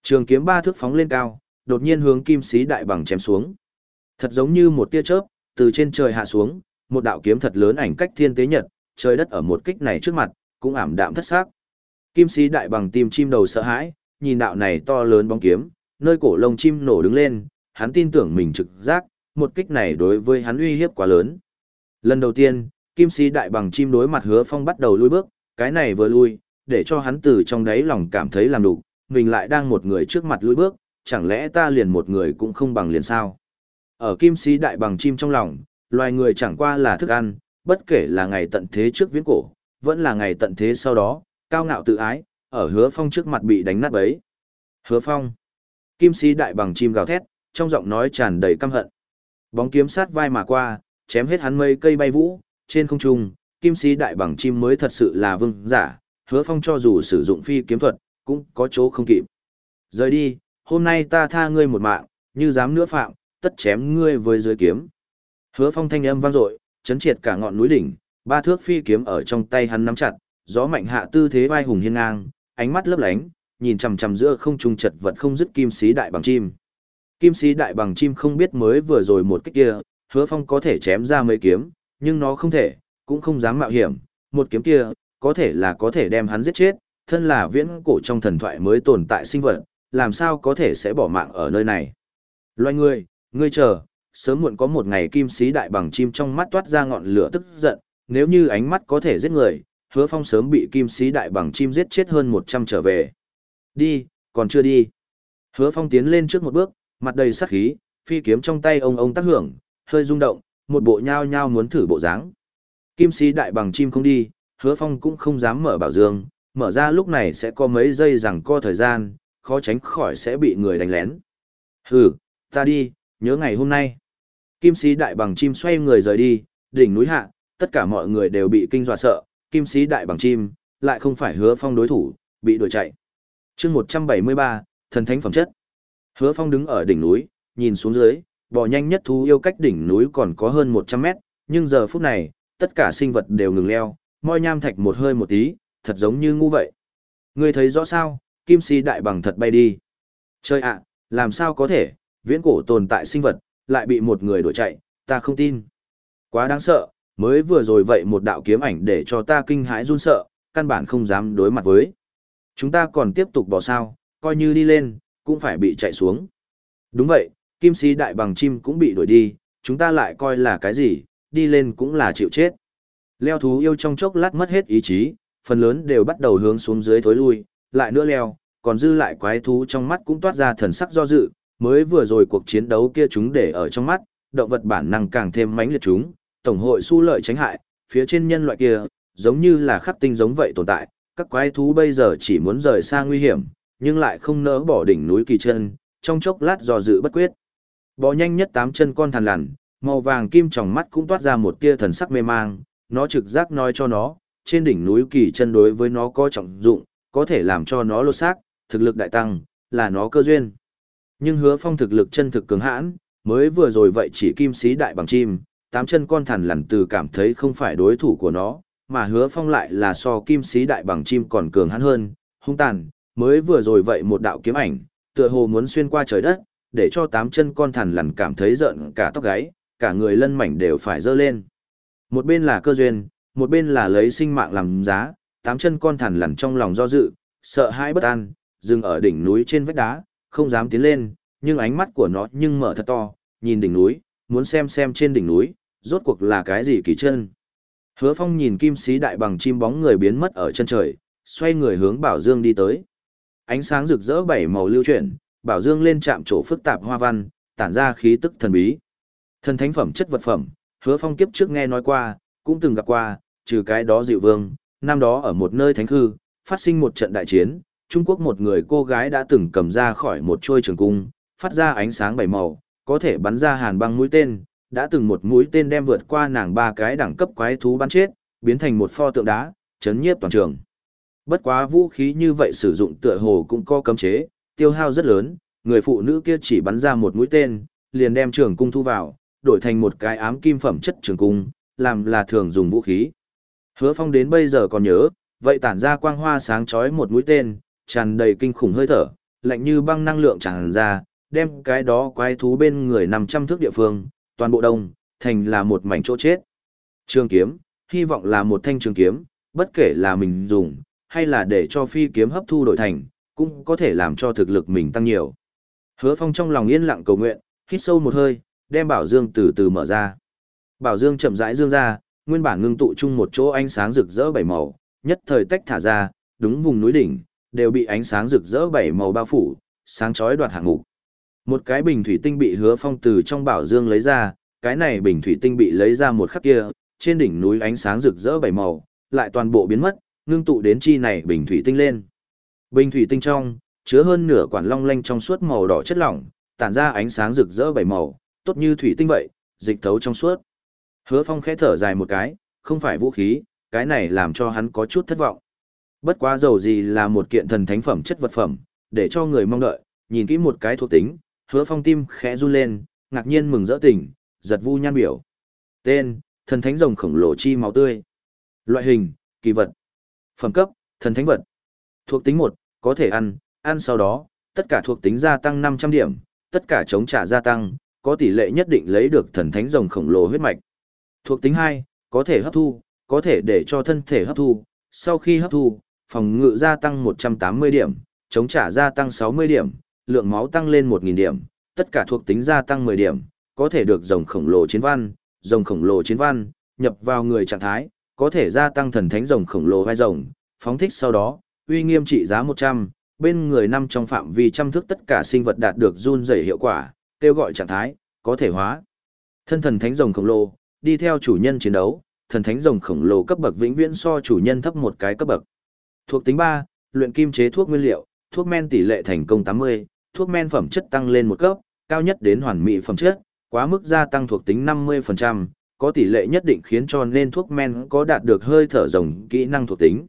Trường kiếm ba thước phóng lên cao, đột nhiên hướng kim sĩ đại bằng chém xuống. Thật giống như một tia chớp, từ trên trời hạ xuống, một đạo kiếm thật lớn ảnh cách thiên tế nhật, trời đất ở một kích này trước mặt, cũng ảm đạm thất xác. Kim sĩ đại bằng tim chim đầu sợ hãi, nhìn đạo này to lớn bóng kiếm, nơi cổ lông chim nổ đứng lên, hắn tin tưởng mình trực giác, một kích này đối với hắn uy hiếp quá lớn. Lần đầu tiên, kim sĩ đại bằng chim đối mặt hứa phong bắt đầu lui bước, cái này vừa lui, để cho hắn từ trong đáy lòng cảm thấy làm đủ, mình lại đang một người trước mặt lui bước, chẳng lẽ ta liền một người cũng không bằng liền sao? Ở kim sĩ đại bằng chim trong lòng, loài người chẳng qua là thức ăn, bất kể là ngày tận thế trước viễn cổ, vẫn là ngày tận thế sau đó, cao ngạo tự ái, ở hứa phong trước mặt bị đánh nát ấy. Hứa phong. Kim sĩ đại bằng chim gào thét, trong giọng nói tràn đầy căm hận. Bóng kiếm sát vai mà qua, chém hết hắn mây cây bay vũ, trên không trung, kim sĩ đại bằng chim mới thật sự là vương giả, hứa phong cho dù sử dụng phi kiếm thuật, cũng có chỗ không kịp. Rời đi, hôm nay ta tha ngươi một mạng, như dám nữa phạm, tất chém ngươi với dưới kiếm. Hứa phong thanh âm vang dội, chấn triệt cả ngọn núi đỉnh, ba thước phi kiếm ở trong tay hắn nắm chặt, gió mạnh hạ tư thế vai hùng hiên ngang, ánh mắt lấp lánh, nhìn chằm chằm giữa không trung chật vật không dứt kim sĩ đại bằng chim. Kim sĩ đại bằng chim không biết mới vừa rồi một cái kia, hứa phong có thể chém ra mấy kiếm, nhưng nó không thể, cũng không dám mạo hiểm, một kiếm kia, có thể là có thể đem hắn giết chết, thân là viễn cổ trong thần thoại mới tồn tại sinh vật, làm sao có thể sẽ bỏ mạng ở nơi này. Loài người, ngươi chờ, sớm muộn có một ngày kim sĩ đại bằng chim trong mắt toát ra ngọn lửa tức giận, nếu như ánh mắt có thể giết người, hứa phong sớm bị kim sĩ đại bằng chim giết chết hơn 100 trở về. Đi, còn chưa đi. Hứa phong tiến lên trước một bước, mặt đầy sắc khí, phi kiếm trong tay ông ông tác hưởng, hơi rung động, một bộ nhao nhao muốn thử bộ dáng. Kim sĩ đại bằng chim không đi, hứa phong cũng không dám mở bảo dương, mở ra lúc này sẽ có mấy giây rằng co thời gian, khó tránh khỏi sẽ bị người đánh lén. Hừ, ta đi, nhớ ngày hôm nay. Kim sĩ đại bằng chim xoay người rời đi, đỉnh núi hạ, tất cả mọi người đều bị kinh dọa sợ, kim sĩ đại bằng chim, lại không phải hứa phong đối thủ, bị đuổi chạy. chương 173, thần thánh phẩm chất. Hứa phong đứng ở đỉnh núi, nhìn xuống dưới, bò nhanh nhất thú yêu cách đỉnh núi còn có hơn 100 mét, nhưng giờ phút này, tất cả sinh vật đều ngừng leo, môi nham thạch một hơi một tí, thật giống như ngu vậy. Ngươi thấy rõ sao, kim Sĩ đại bằng thật bay đi. Chơi ạ, làm sao có thể, viễn cổ tồn tại sinh vật, lại bị một người đuổi chạy, ta không tin. Quá đáng sợ, mới vừa rồi vậy một đạo kiếm ảnh để cho ta kinh hãi run sợ, căn bản không dám đối mặt với. Chúng ta còn tiếp tục bỏ sao, coi như đi lên, cũng phải bị chạy xuống. Đúng vậy, kim sĩ đại bằng chim cũng bị đuổi đi, chúng ta lại coi là cái gì, đi lên cũng là chịu chết. Leo thú yêu trong chốc lát mất hết ý chí, phần lớn đều bắt đầu hướng xuống dưới thối lui, lại nữa leo, còn dư lại quái thú trong mắt cũng toát ra thần sắc do dự, mới vừa rồi cuộc chiến đấu kia chúng để ở trong mắt, động vật bản năng càng thêm mãnh liệt chúng, tổng hội su lợi tránh hại, phía trên nhân loại kia, giống như là khắc tinh giống vậy tồn tại, các quái thú bây giờ chỉ muốn rời xa nguy hiểm, nhưng lại không nỡ bỏ đỉnh núi kỳ chân, trong chốc lát do dự bất quyết. Bò nhanh nhất tám chân con thằn lằn, màu vàng kim trong mắt cũng toát ra một tia thần sắc mê mang, nó trực giác nói cho nó, trên đỉnh núi kỳ chân đối với nó có trọng dụng, có thể làm cho nó lột xác, thực lực đại tăng, là nó cơ duyên. Nhưng hứa phong thực lực chân thực cường hãn, mới vừa rồi vậy chỉ kim sĩ đại bằng chim, tám chân con thằn lằn từ cảm thấy không phải đối thủ của nó, mà hứa phong lại là so kim sĩ đại bằng chim còn cường hãn hơn, hung tàn, mới vừa rồi vậy một đạo kiếm ảnh, tựa hồ muốn xuyên qua trời đất, để cho tám chân con thằn lằn cảm thấy giận cả tóc gáy, cả người lân mảnh đều phải dơ lên. Một bên là cơ duyên, một bên là lấy sinh mạng làm giá, tám chân con thằn lằn trong lòng do dự, sợ hãi bất an, dừng ở đỉnh núi trên vách đá, không dám tiến lên, nhưng ánh mắt của nó nhưng mở thật to, nhìn đỉnh núi, muốn xem xem trên đỉnh núi, rốt cuộc là cái gì kỳ chân. Hứa Phong nhìn kim sĩ đại bằng chim bóng người biến mất ở chân trời, xoay người hướng Bảo Dương đi tới. Ánh sáng rực rỡ bảy màu lưu chuyển, Bảo Dương lên chạm chỗ phức tạp hoa văn, tản ra khí tức thần bí. Thần thánh phẩm chất vật phẩm, Hứa Phong kiếp trước nghe nói qua, cũng từng gặp qua, trừ cái đó dịu vương, năm đó ở một nơi thánh hư, phát sinh một trận đại chiến, Trung Quốc một người cô gái đã từng cầm ra khỏi một chuôi trường cung, phát ra ánh sáng bảy màu, có thể bắn ra hàn băng mũi tên, đã từng một mũi tên đem vượt qua nàng ba cái đẳng cấp quái thú bắn chết, biến thành một pho tượng đá, chấn nhiếp toàn trường. Bất quá vũ khí như vậy sử dụng tựa hồ cũng có cấm chế, tiêu hao rất lớn, người phụ nữ kia chỉ bắn ra một mũi tên, liền đem trường cung thu vào, đổi thành một cái ám kim phẩm chất trường cung, làm là thường dùng vũ khí. Hứa Phong đến bây giờ còn nhớ, vậy tản ra quang hoa sáng chói một mũi tên, tràn đầy kinh khủng hơi thở, lạnh như băng năng lượng tràn ra, đem cái đó quái thú bên người 500 thước địa phương, toàn bộ đông, thành là một mảnh chỗ chết. Trường kiếm, hy vọng là một thanh trường kiếm, bất kể là mình dùng, hay là để cho phi kiếm hấp thu đổi thành, cũng có thể làm cho thực lực mình tăng nhiều. Hứa Phong trong lòng yên lặng cầu nguyện, hít sâu một hơi, đem bảo dương từ từ mở ra. Bảo dương chậm rãi dương ra, nguyên bản ngưng tụ chung một chỗ ánh sáng rực rỡ bảy màu, nhất thời tách thả ra, đúng vùng núi đỉnh, đều bị ánh sáng rực rỡ bảy màu bao phủ, sáng chói đoạt hạng mục. Một cái bình thủy tinh bị hứa phong từ trong bảo dương lấy ra, cái này bình thủy tinh bị lấy ra một khắc kia, trên đỉnh núi ánh sáng rực rỡ bảy màu, lại toàn bộ biến mất, ngưng tụ đến chi này bình thủy tinh lên. Bình thủy tinh trong, chứa hơn nửa quản long lanh trong suốt màu đỏ chất lỏng, tản ra ánh sáng rực rỡ bảy màu, tốt như thủy tinh vậy, dịch thấu trong suốt. Hứa Phong khẽ thở dài một cái, không phải vũ khí, cái này làm cho hắn có chút thất vọng. Bất quá dầu gì là một kiện thần thánh phẩm chất vật phẩm, để cho người mong đợi, nhìn kỹ một cái thuộc tính, Hứa Phong tim khẽ run lên, ngạc nhiên mừng rỡ tỉnh, giật vu nhan biểu. Tên: Thần thánh rồng khổng lồ chi máu tươi. Loại hình: Kỳ vật. Phẩm cấp: Thần thánh vật. Thuộc tính một, có thể ăn, ăn sau đó, tất cả thuộc tính gia tăng 500 điểm, tất cả chống trả gia tăng, có tỷ lệ nhất định lấy được thần thánh rồng khổng lồ huyết mạch. Thuộc tính hai, có thể hấp thu, có thể để cho thân thể hấp thu, sau khi hấp thu, phòng ngự gia tăng 180 điểm, chống trả gia tăng 60 điểm, lượng máu tăng lên 1000 điểm, tất cả thuộc tính gia tăng 10 điểm, có thể được rồng khổng lồ chiến văn, rồng khổng lồ chiến văn, nhập vào người trạng thái, có thể gia tăng thần thánh rồng khổng lồ vai rồng, phóng thích sau đó, uy nghiêm trị giá 100, bên người năm trong phạm vi trăm thức tất cả sinh vật đạt được run rẩy hiệu quả, kêu gọi trạng thái, có thể hóa. Thân thần thánh rồng khổng lồ, đi theo chủ nhân chiến đấu, thần thánh rồng khổng lồ cấp bậc vĩnh viễn so chủ nhân thấp một cái cấp bậc. Thuộc tính 3, luyện kim chế thuốc nguyên liệu, thuốc men tỷ lệ thành công 80, thuốc men phẩm chất tăng lên một cấp, cao nhất đến hoàn mỹ phẩm chất, quá mức gia tăng thuộc tính 50%, có tỷ lệ nhất định khiến cho nên thuốc men có đạt được hơi thở rồng kỹ năng thuộc tính.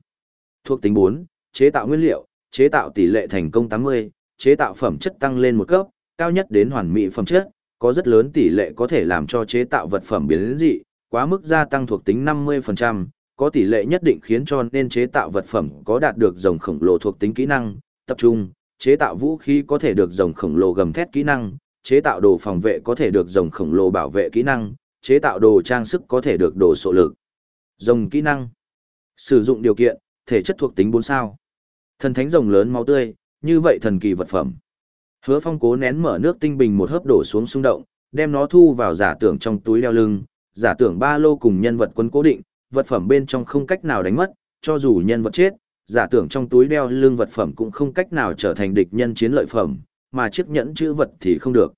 Thuộc tính 4, chế tạo nguyên liệu, chế tạo tỷ lệ thành công 80, chế tạo phẩm chất tăng lên một cấp, cao nhất đến hoàn mỹ phẩm chất, có rất lớn tỷ lệ có thể làm cho chế tạo vật phẩm biến dị, quá mức gia tăng thuộc tính 50%, có tỷ lệ nhất định khiến cho nên chế tạo vật phẩm có đạt được rồng khổng lồ thuộc tính kỹ năng, tập trung, chế tạo vũ khí có thể được rồng khổng lồ gầm thét kỹ năng, chế tạo đồ phòng vệ có thể được rồng khổng lồ bảo vệ kỹ năng, chế tạo đồ trang sức có thể được đồ sộ lực. Rồng kỹ năng. Sử dụng điều kiện, thể chất thuộc tính 4 sao. Thần thánh rồng lớn máu tươi, như vậy thần kỳ vật phẩm. Hứa Phong cố nén mở nước tinh bình một hớp đổ xuống xung động, đem nó thu vào giả tưởng trong túi đeo lưng, giả tưởng ba lô cùng nhân vật quân cố định, vật phẩm bên trong không cách nào đánh mất, cho dù nhân vật chết, giả tưởng trong túi đeo lưng vật phẩm cũng không cách nào trở thành địch nhân chiến lợi phẩm, mà chiếc nhẫn chữ vật thì không được.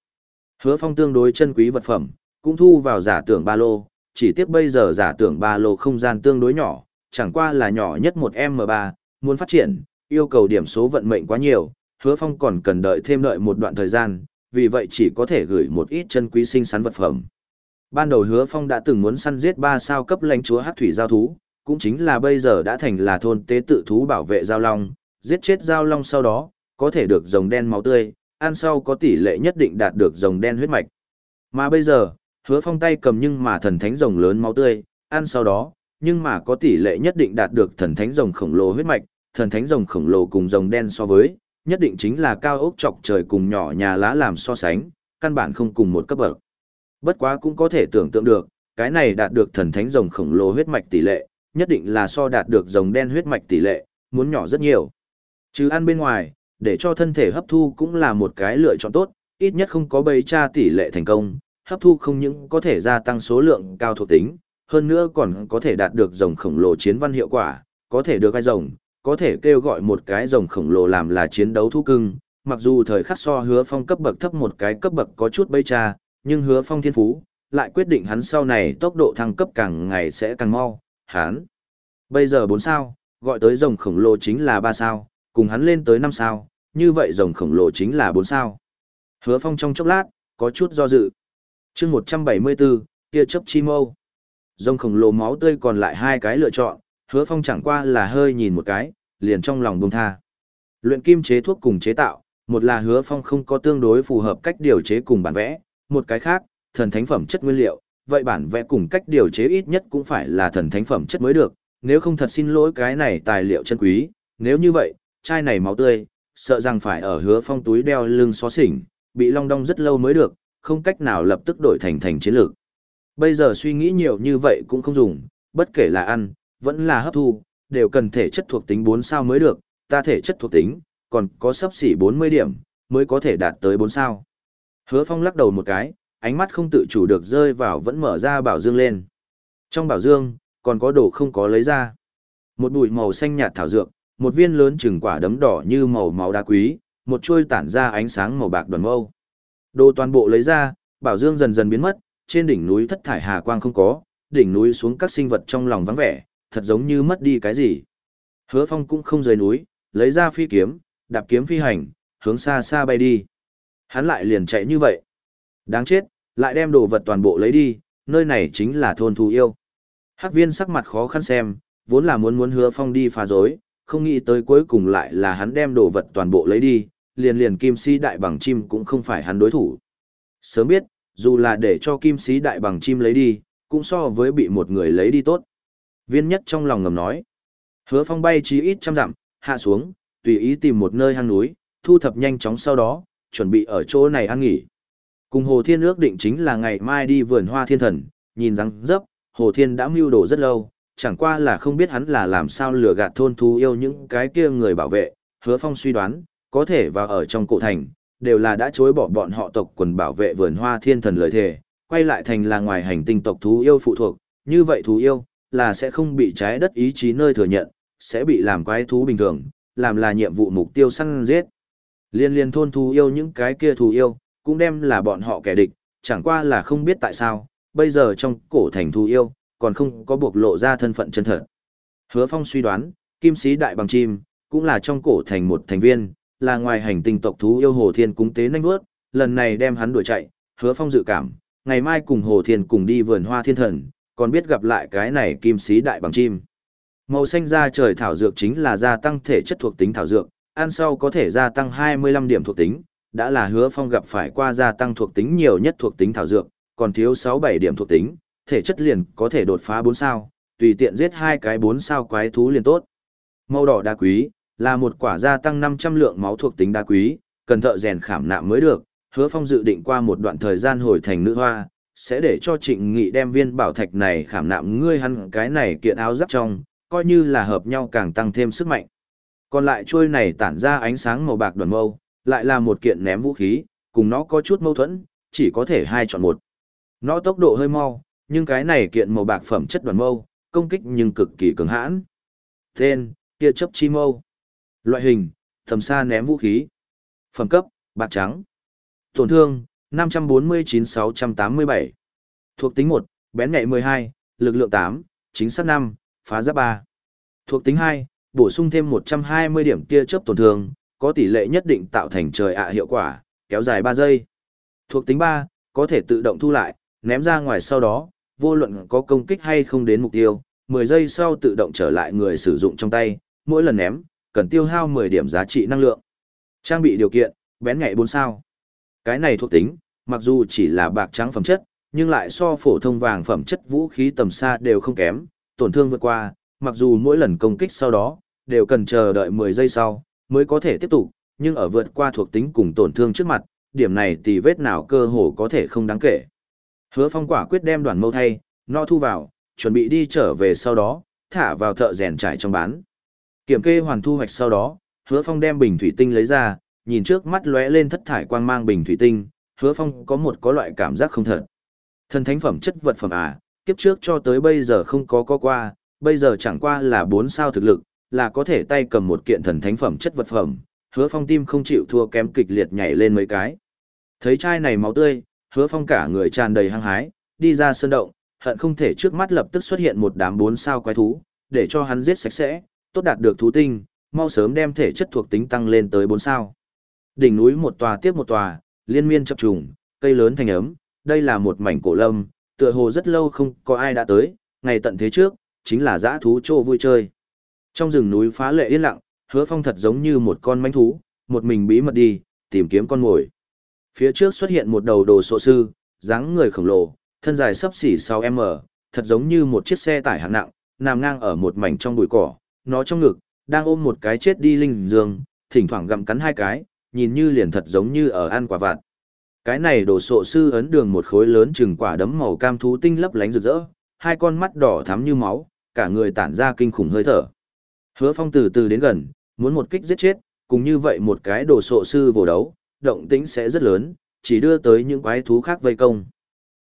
Hứa phong tương đối chân quý vật phẩm, cũng thu vào giả tưởng ba lô, chỉ tiếc bây giờ giả tưởng ba lô không gian tương đối nhỏ, chẳng qua là nhỏ nhất một M3, muốn phát triển, yêu cầu điểm số vận mệnh quá nhiều, hứa phong còn cần đợi thêm đợi một đoạn thời gian, vì vậy chỉ có thể gửi một ít chân quý sinh sắn vật phẩm. Ban đầu hứa phong đã từng muốn săn giết ba sao cấp lãnh chúa hát thủy giao thú, cũng chính là bây giờ đã thành là thôn tế tự thú bảo vệ giao long, giết chết giao long sau đó, có thể được rồng đen máu tươi, ăn sau có tỷ lệ nhất định đạt được rồng đen huyết mạch. Mà bây giờ, hứa phong tay cầm nhưng mà thần thánh rồng lớn máu tươi, ăn sau đó, nhưng mà có tỷ lệ nhất định đạt được thần thánh rồng khổng lồ huyết mạch, thần thánh rồng khổng lồ cùng rồng đen so với, nhất định chính là cao ốc chọc trời cùng nhỏ nhà lá làm so sánh, căn bản không cùng một cấp bậc. Bất quá cũng có thể tưởng tượng được, cái này đạt được thần thánh rồng khổng lồ huyết mạch tỷ lệ, nhất định là so đạt được rồng đen huyết mạch tỷ lệ, muốn nhỏ rất nhiều. Chứ ăn bên ngoài, để cho thân thể hấp thu cũng là một cái lựa chọn tốt, ít nhất không có bấy tra tỷ lệ thành công, hấp thu không những có thể gia tăng số lượng cao thuộc tính, hơn nữa còn có thể đạt được rồng khổng lồ chiến văn hiệu quả, có thể được ai rồng, có thể kêu gọi một cái rồng khổng lồ làm là chiến đấu thú cưng, mặc dù thời khắc so hứa phong cấp bậc thấp một cái cấp bậc có chút bấy cha, nhưng hứa phong thiên phú, lại quyết định hắn sau này tốc độ thăng cấp càng ngày sẽ càng mau, hắn. Bây giờ 4 sao, gọi tới rồng khổng lồ chính là 3 sao, cùng hắn lên tới 5 sao, như vậy rồng khổng lồ chính là 4 sao. Hứa phong trong chốc lát, có chút do dự. chương 174, kia chấp chi mâu. Rồng khổng lồ máu tươi còn lại hai cái lựa chọn, hứa phong chẳng qua là hơi nhìn một cái, liền trong lòng buông tha. Luyện kim chế thuốc cùng chế tạo, một là hứa phong không có tương đối phù hợp cách điều chế cùng bản vẽ, một cái khác, thần thánh phẩm chất nguyên liệu, vậy bản vẽ cùng cách điều chế ít nhất cũng phải là thần thánh phẩm chất mới được, nếu không thật xin lỗi cái này tài liệu chân quý, nếu như vậy, chai này máu tươi, sợ rằng phải ở hứa phong túi đeo lưng xó xỉnh, bị long đong rất lâu mới được, không cách nào lập tức đổi thành thành chiến lược. Bây giờ suy nghĩ nhiều như vậy cũng không dùng, bất kể là ăn, vẫn là hấp thu, đều cần thể chất thuộc tính 4 sao mới được, ta thể chất thuộc tính, còn có sấp xỉ 40 điểm, mới có thể đạt tới 4 sao. Hứa Phong lắc đầu một cái, ánh mắt không tự chủ được rơi vào vẫn mở ra bảo dương lên. Trong bảo dương, còn có đồ không có lấy ra. Một bụi màu xanh nhạt thảo dược, một viên lớn chừng quả đấm đỏ như màu máu đá quý, một chuôi tản ra ánh sáng màu bạc đoàn mâu. Đồ toàn bộ lấy ra, bảo dương dần dần biến mất, trên đỉnh núi thất thải hà quang không có, đỉnh núi xuống các sinh vật trong lòng vắng vẻ, thật giống như mất đi cái gì. Hứa Phong cũng không rời núi, lấy ra phi kiếm, đạp kiếm phi hành, hướng xa xa bay đi. Hắn lại liền chạy như vậy. Đáng chết, lại đem đồ vật toàn bộ lấy đi, nơi này chính là thôn thú yêu. Hắc viên sắc mặt khó khăn xem, vốn là muốn muốn hứa phong đi phá dối, không nghĩ tới cuối cùng lại là hắn đem đồ vật toàn bộ lấy đi, liền liền kim sĩ đại bằng chim cũng không phải hắn đối thủ. Sớm biết, dù là để cho kim sĩ đại bằng chim lấy đi, cũng so với bị một người lấy đi tốt. Viên nhất trong lòng ngầm nói. Hứa phong bay chí ít trăm dặm, hạ xuống, tùy ý tìm một nơi hang núi, thu thập nhanh chóng sau đó, chuẩn bị ở chỗ này ăn nghỉ. Cùng Hồ Thiên ước định chính là ngày mai đi vườn hoa thiên thần, nhìn răng dấp, Hồ Thiên đã mưu đồ rất lâu, chẳng qua là không biết hắn là làm sao lừa gạt thôn thú yêu những cái kia người bảo vệ, hứa phong suy đoán, có thể vào ở trong cổ thành, đều là đã chối bỏ bọn họ tộc quần bảo vệ vườn hoa thiên thần lời thề, quay lại thành là ngoài hành tinh tộc thú yêu phụ thuộc, như vậy thú yêu, là sẽ không bị trái đất ý chí nơi thừa nhận, sẽ bị làm quái thú bình thường, làm là nhiệm vụ mục tiêu săn giết. Liên liên thôn thú yêu những cái kia thú yêu, cũng đem là bọn họ kẻ địch, chẳng qua là không biết tại sao, bây giờ trong cổ thành thu yêu, còn không có buộc lộ ra thân phận chân thật. Hứa Phong suy đoán, kim sĩ đại bằng chim, cũng là trong cổ thành một thành viên, là ngoài hành tinh tộc thú yêu Hồ Thiên cúng tế nhanh bước, lần này đem hắn đuổi chạy, Hứa Phong dự cảm, ngày mai cùng Hồ Thiên cùng đi vườn hoa thiên thần, còn biết gặp lại cái này kim sĩ đại bằng chim. Màu xanh da trời thảo dược chính là gia tăng thể chất thuộc tính thảo dược, ăn sau có thể gia tăng 25 điểm thuộc tính, đã là hứa phong gặp phải qua gia tăng thuộc tính nhiều nhất thuộc tính thảo dược, còn thiếu 6-7 điểm thuộc tính, thể chất liền có thể đột phá bốn sao, tùy tiện giết hai cái bốn sao quái thú liền tốt. Màu đỏ đá quý, là một quả gia tăng 500 lượng máu thuộc tính đá quý, cần thợ rèn khảm nạm mới được, hứa phong dự định qua một đoạn thời gian hồi thành nữ hoa, sẽ để cho trịnh nghị đem viên bảo thạch này khảm nạm ngươi hắn cái này kiện áo giáp trong, coi như là hợp nhau càng tăng thêm sức mạnh. Còn lại chuôi này tản ra ánh sáng màu bạc đoàn mâu, lại là một kiện ném vũ khí, cùng nó có chút mâu thuẫn, chỉ có thể hai chọn một. Nó tốc độ hơi mau, nhưng cái này kiện màu bạc phẩm chất đoàn mâu, công kích nhưng cực kỳ cứng hãn. Tên, tia chớp chi mâu. Loại hình, tầm xa ném vũ khí. Phẩm cấp, bạc trắng. Tổn thương, 549-687. Thuộc tính 1, bén nhạy 12, lực lượng 8, chính xác 5, phá giáp 3. Thuộc tính 2, bổ sung thêm 120 điểm tia chớp tổn thương, có tỷ lệ nhất định tạo thành trời ạ hiệu quả, kéo dài 3 giây. Thuộc tính 3, có thể tự động thu lại, ném ra ngoài sau đó, vô luận có công kích hay không đến mục tiêu, 10 giây sau tự động trở lại người sử dụng trong tay, mỗi lần ném, cần tiêu hao 10 điểm giá trị năng lượng. Trang bị điều kiện, bén nhạy 4 sao. Cái này thuộc tính, mặc dù chỉ là bạc trắng phẩm chất, nhưng lại so phổ thông vàng phẩm chất vũ khí tầm xa đều không kém, tổn thương vượt qua, mặc dù mỗi lần công kích sau đó, đều cần chờ đợi 10 giây sau, mới có thể tiếp tục, nhưng ở vượt qua thuộc tính cùng tổn thương trước mặt, điểm này thì vết nào cơ hồ có thể không đáng kể. Hứa phong quả quyết đem đoàn mâu thay, no thu vào, chuẩn bị đi trở về sau đó, thả vào thợ rèn trải trong bán. Kiểm kê hoàn thu hoạch sau đó, hứa phong đem bình thủy tinh lấy ra, nhìn trước mắt lóe lên thất thải quang mang bình thủy tinh, hứa phong có một có loại cảm giác không thật. Thần thánh phẩm chất vật phẩm à, kiếp trước cho tới bây giờ không có có qua, bây giờ chẳng qua là bốn sao thực lực, là có thể tay cầm một kiện thần thánh phẩm chất vật phẩm, hứa phong tim không chịu thua kém kịch liệt nhảy lên mấy cái. Thấy chai này máu tươi, hứa phong cả người tràn đầy hăng hái, đi ra sơn động, hận không thể trước mắt lập tức xuất hiện một đám bốn sao quái thú, để cho hắn giết sạch sẽ, tốt đạt được thú tinh, mau sớm đem thể chất thuộc tính tăng lên tới bốn sao. Đỉnh núi một tòa tiếp một tòa, liên miên chập trùng, cây lớn thành ấm, đây là một mảnh cổ lâm, tựa hồ rất lâu không có ai đã tới, ngày tận thế trước, chính là dã thú trô vui chơi. Trong rừng núi phá lệ yên lặng, hứa phong thật giống như một con manh thú, một mình bí mật đi, tìm kiếm con mồi. Phía trước xuất hiện một đầu đồ sộ sư, dáng người khổng lồ, thân dài sấp xỉ 6m, thật giống như một chiếc xe tải hạng nặng, nằm ngang ở một mảnh trong bụi cỏ, nó trong ngực, đang ôm một cái chết đi linh dương, thỉnh thoảng gặm cắn hai cái, nhìn như liền thật giống như ở ăn quả vặt. Cái này đồ sộ sư ấn đường một khối lớn chừng quả đấm màu cam thú tinh lấp lánh rực rỡ, hai con mắt đỏ thắm như máu, cả người tản ra kinh khủng hơi thở. Hứa Phong từ từ đến gần, muốn một kích giết chết, cùng như vậy một cái đồ sộ sư vồ đấu, động tĩnh sẽ rất lớn, chỉ đưa tới những quái thú khác vây công.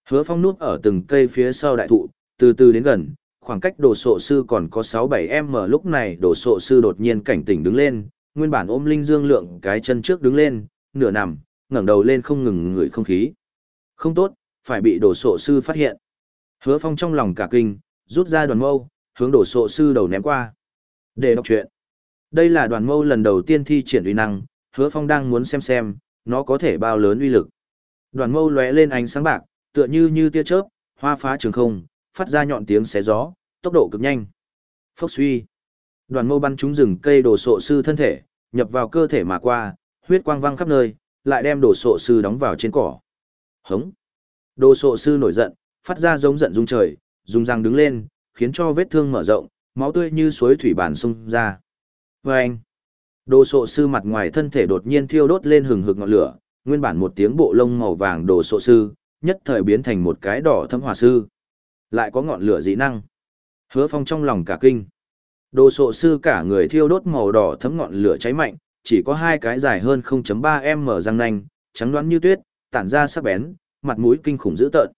Hứa Phong núp ở từng cây phía sau đại thụ, từ từ đến gần, khoảng cách đồ sộ sư còn có 6-7m lúc này đồ sộ sư đột nhiên cảnh tỉnh đứng lên, nguyên bản ôm linh dương lượng cái chân trước đứng lên, nửa nằm, ngẩng đầu lên không ngừng ngửi không khí. Không tốt, phải bị đồ sộ sư phát hiện. Hứa Phong trong lòng cả kinh, rút ra đoàn mâu, hướng đồ sộ sư đầu ném qua. Để đọc chuyện. Đây là đoàn mâu lần đầu tiên thi triển uy năng, Hứa Phong đang muốn xem xem, nó có thể bao lớn uy lực. Đoàn mâu lóe lên ánh sáng bạc, tựa như như tia chớp, hoa phá trường không, phát ra nhọn tiếng xé gió, tốc độ cực nhanh. Phốc suy. Đoàn mâu bắn trúng rừng cây đồ sộ sư thân thể, nhập vào cơ thể mà qua, huyết quang văng khắp nơi, lại đem đồ sộ sư đóng vào trên cỏ. Hống. Đồ sộ sư nổi giận, phát ra giống giận rung trời, dùng răng đứng lên, khiến cho vết thương mở rộng, máu tươi như suối thủy bản sung ra. Vâng! Đồ sộ sư mặt ngoài thân thể đột nhiên thiêu đốt lên hừng hực ngọn lửa, nguyên bản một tiếng bộ lông màu vàng đồ sộ sư, nhất thời biến thành một cái đỏ thâm hỏa sư. Lại có ngọn lửa dị năng. Hứa phong trong lòng cả kinh. Đồ sộ sư cả người thiêu đốt màu đỏ thấm ngọn lửa cháy mạnh, chỉ có hai cái dài hơn 0.3m răng nanh, trắng đoán như tuyết, tản ra sắc bén, mặt mũi kinh khủng dữ tợn.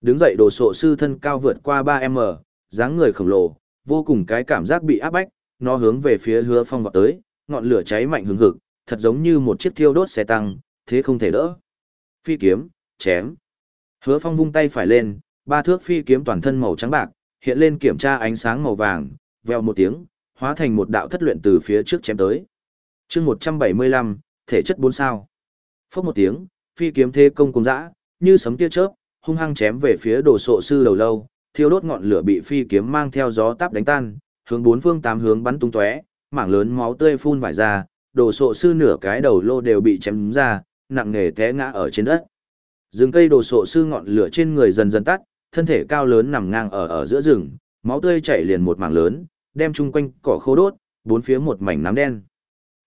Đứng dậy đồ sộ sư thân cao vượt qua 3m, dáng người khổng lồ, vô cùng cái cảm giác bị áp bách, nó hướng về phía hứa phong vọt tới, ngọn lửa cháy mạnh hứng hực, thật giống như một chiếc thiêu đốt xe tăng, thế không thể đỡ. Phi kiếm, chém. Hứa phong vung tay phải lên, ba thước phi kiếm toàn thân màu trắng bạc, hiện lên kiểm tra ánh sáng màu vàng, veo một tiếng, hóa thành một đạo thất luyện từ phía trước chém tới. chương 175, thể chất 4 sao. Phốc một tiếng, phi kiếm thế công cùng dã, như sấm tia chớp, hung hăng chém về phía đồ sộ sư đầu lâu, thiêu đốt ngọn lửa bị phi kiếm mang theo gió táp đánh tan, hướng bốn phương tám hướng bắn tung tóe, mảng lớn máu tươi phun vải ra, đồ sộ sư nửa cái đầu lô đều bị chém ra, nặng nề té ngã ở trên đất. Rừng cây đồ sộ sư ngọn lửa trên người dần dần tắt, thân thể cao lớn nằm ngang ở ở giữa rừng, máu tươi chảy liền một mảng lớn, đem chung quanh cỏ khô đốt, bốn phía một mảnh nám đen.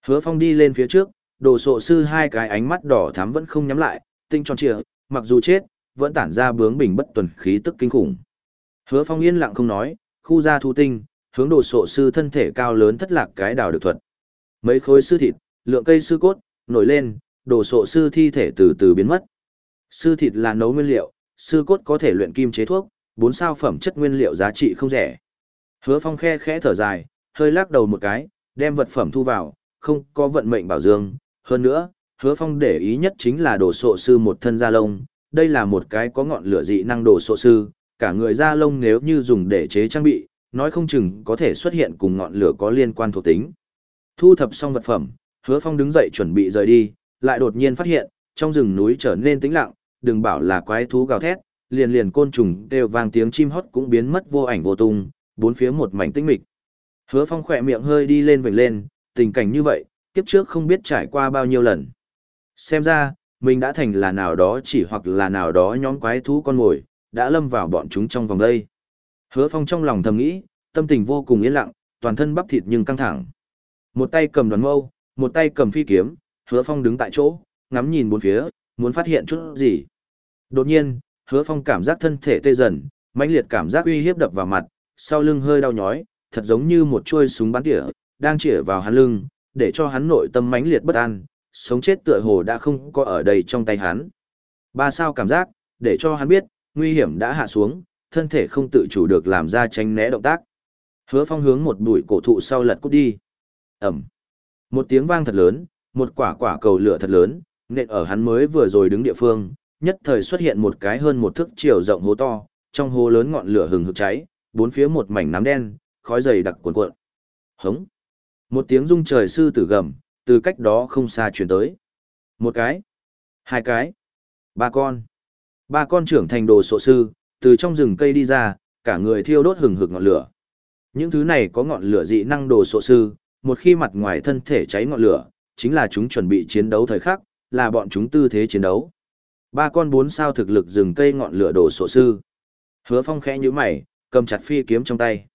Hứa Phong đi lên phía trước, đồ sộ sư hai cái ánh mắt đỏ thắm vẫn không nhắm lại, tinh tròn trịa, mặc dù chết, vẫn tản ra bướng bình bất tuần khí tức kinh khủng. Hứa Phong yên lặng không nói, khu ra thu tinh, hướng đồ sộ sư thân thể cao lớn thất lạc cái đào được thuật. Mấy khối sư thịt, lượng cây sư cốt, nổi lên, đồ sộ sư thi thể từ từ biến mất. Sư thịt là nấu nguyên liệu, sư cốt có thể luyện kim chế thuốc, bốn sao phẩm chất nguyên liệu giá trị không rẻ. Hứa Phong khe khẽ thở dài, hơi lắc đầu một cái, đem vật phẩm thu vào, không có vận mệnh bảo dương. Hơn nữa, hứa phong để ý nhất chính là đồ sộ sư một thân da lông, đây là một cái có ngọn lửa dị năng đồ sộ sư, cả người da lông nếu như dùng để chế trang bị, nói không chừng có thể xuất hiện cùng ngọn lửa có liên quan thuộc tính. Thu thập xong vật phẩm, hứa phong đứng dậy chuẩn bị rời đi, lại đột nhiên phát hiện, trong rừng núi trở nên tĩnh lặng, đừng bảo là quái thú gào thét, liền liền côn trùng đều vang tiếng chim hót cũng biến mất vô ảnh vô tung, bốn phía một mảnh tĩnh mịch. Hứa Phong khỏe miệng hơi đi lên vểnh lên, tình cảnh như vậy, kiếp trước không biết trải qua bao nhiêu lần. Xem ra, mình đã thành là nào đó chỉ hoặc là nào đó nhóm quái thú con mồi, đã lâm vào bọn chúng trong vòng đây. Hứa Phong trong lòng thầm nghĩ, tâm tình vô cùng yên lặng, toàn thân bắp thịt nhưng căng thẳng. Một tay cầm đoàn mâu, một tay cầm phi kiếm, Hứa Phong đứng tại chỗ, ngắm nhìn bốn phía, muốn phát hiện chút gì. Đột nhiên, Hứa Phong cảm giác thân thể tê dần, mãnh liệt cảm giác uy hiếp đập vào mặt, sau lưng hơi đau nhói, thật giống như một chuôi súng bắn tỉa, đang chĩa vào hắn lưng, để cho hắn nội tâm mãnh liệt bất an, sống chết tựa hồ đã không có ở đây trong tay hắn. Ba sao cảm giác, để cho hắn biết, nguy hiểm đã hạ xuống, thân thể không tự chủ được làm ra tránh né động tác. Hứa Phong hướng một bụi cổ thụ sau lật cút đi. ầm, Một tiếng vang thật lớn, một quả quả cầu lửa thật lớn, nện ở hắn mới vừa rồi đứng địa phương, nhất thời xuất hiện một cái hơn một thước chiều rộng hố to, trong hố lớn ngọn lửa hừng hực cháy, bốn phía một mảnh nám đen, khói dày đặc cuồn cuộn. Hống. Một tiếng rung trời sư tử gầm, từ cách đó không xa truyền tới. Một cái, hai cái, ba con. Ba con trưởng thành đồ sộ sư, từ trong rừng cây đi ra, cả người thiêu đốt hừng hực ngọn lửa. Những thứ này có ngọn lửa dị năng đồ sộ sư, một khi mặt ngoài thân thể cháy ngọn lửa, chính là chúng chuẩn bị chiến đấu thời khắc, là bọn chúng tư thế chiến đấu. Ba con bốn sao thực lực rừng cây ngọn lửa đồ sộ sư. Hứa Phong khẽ nhíu mày, cầm chặt phi kiếm trong tay.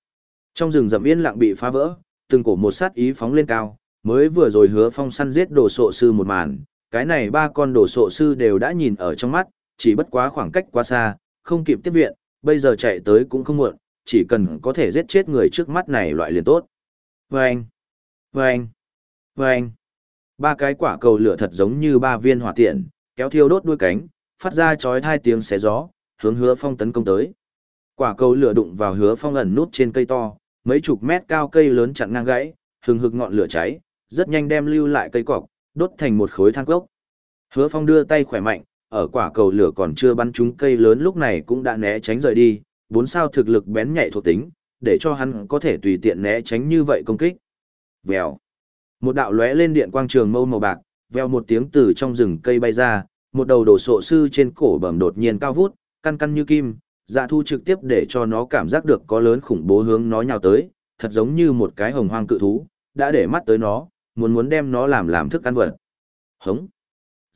Trong rừng rậm yên lặng bị phá vỡ, từng cổ một sát ý phóng lên cao, mới vừa rồi Hứa Phong săn giết đồ sộ sư một màn, cái này ba con đồ sộ sư đều đã nhìn ở trong mắt, chỉ bất quá khoảng cách quá xa, không kịp tiếp viện, bây giờ chạy tới cũng không muộn, chỉ cần có thể giết chết người trước mắt này loại liền tốt. Vâng! Vâng! Vâng! Ba cái quả cầu lửa thật giống như ba viên hỏa tiện, kéo thiêu đốt đuôi cánh, phát ra chói thai tiếng xé gió, hướng hứa phong tấn công tới. Quả cầu lửa đụng vào hứa phong ẩn nút trên cây to, mấy chục mét cao cây lớn chặn ngang gãy, hừng hực ngọn lửa cháy, rất nhanh đem lưu lại cây cọc, đốt thành một khối than gốc. Hứa phong đưa tay khỏe mạnh, ở quả cầu lửa còn chưa bắn trúng cây lớn lúc này cũng đã né tránh rời đi, bốn sao thực lực bén nhạy thuộc tính, để cho hắn có thể tùy tiện né tránh như vậy công kích. Vèo. Một đạo lóe lên điện quang trường mâu màu bạc, veo một tiếng từ trong rừng cây bay ra, một đầu đồ sộ sư trên cổ bẩm đột nhiên cao vút, căn căn như kim, dạ thu trực tiếp để cho nó cảm giác được có lớn khủng bố hướng nó nhào tới, thật giống như một cái hồng hoang cự thú, đã để mắt tới nó, muốn muốn đem nó làm làm thức ăn vật. Hống!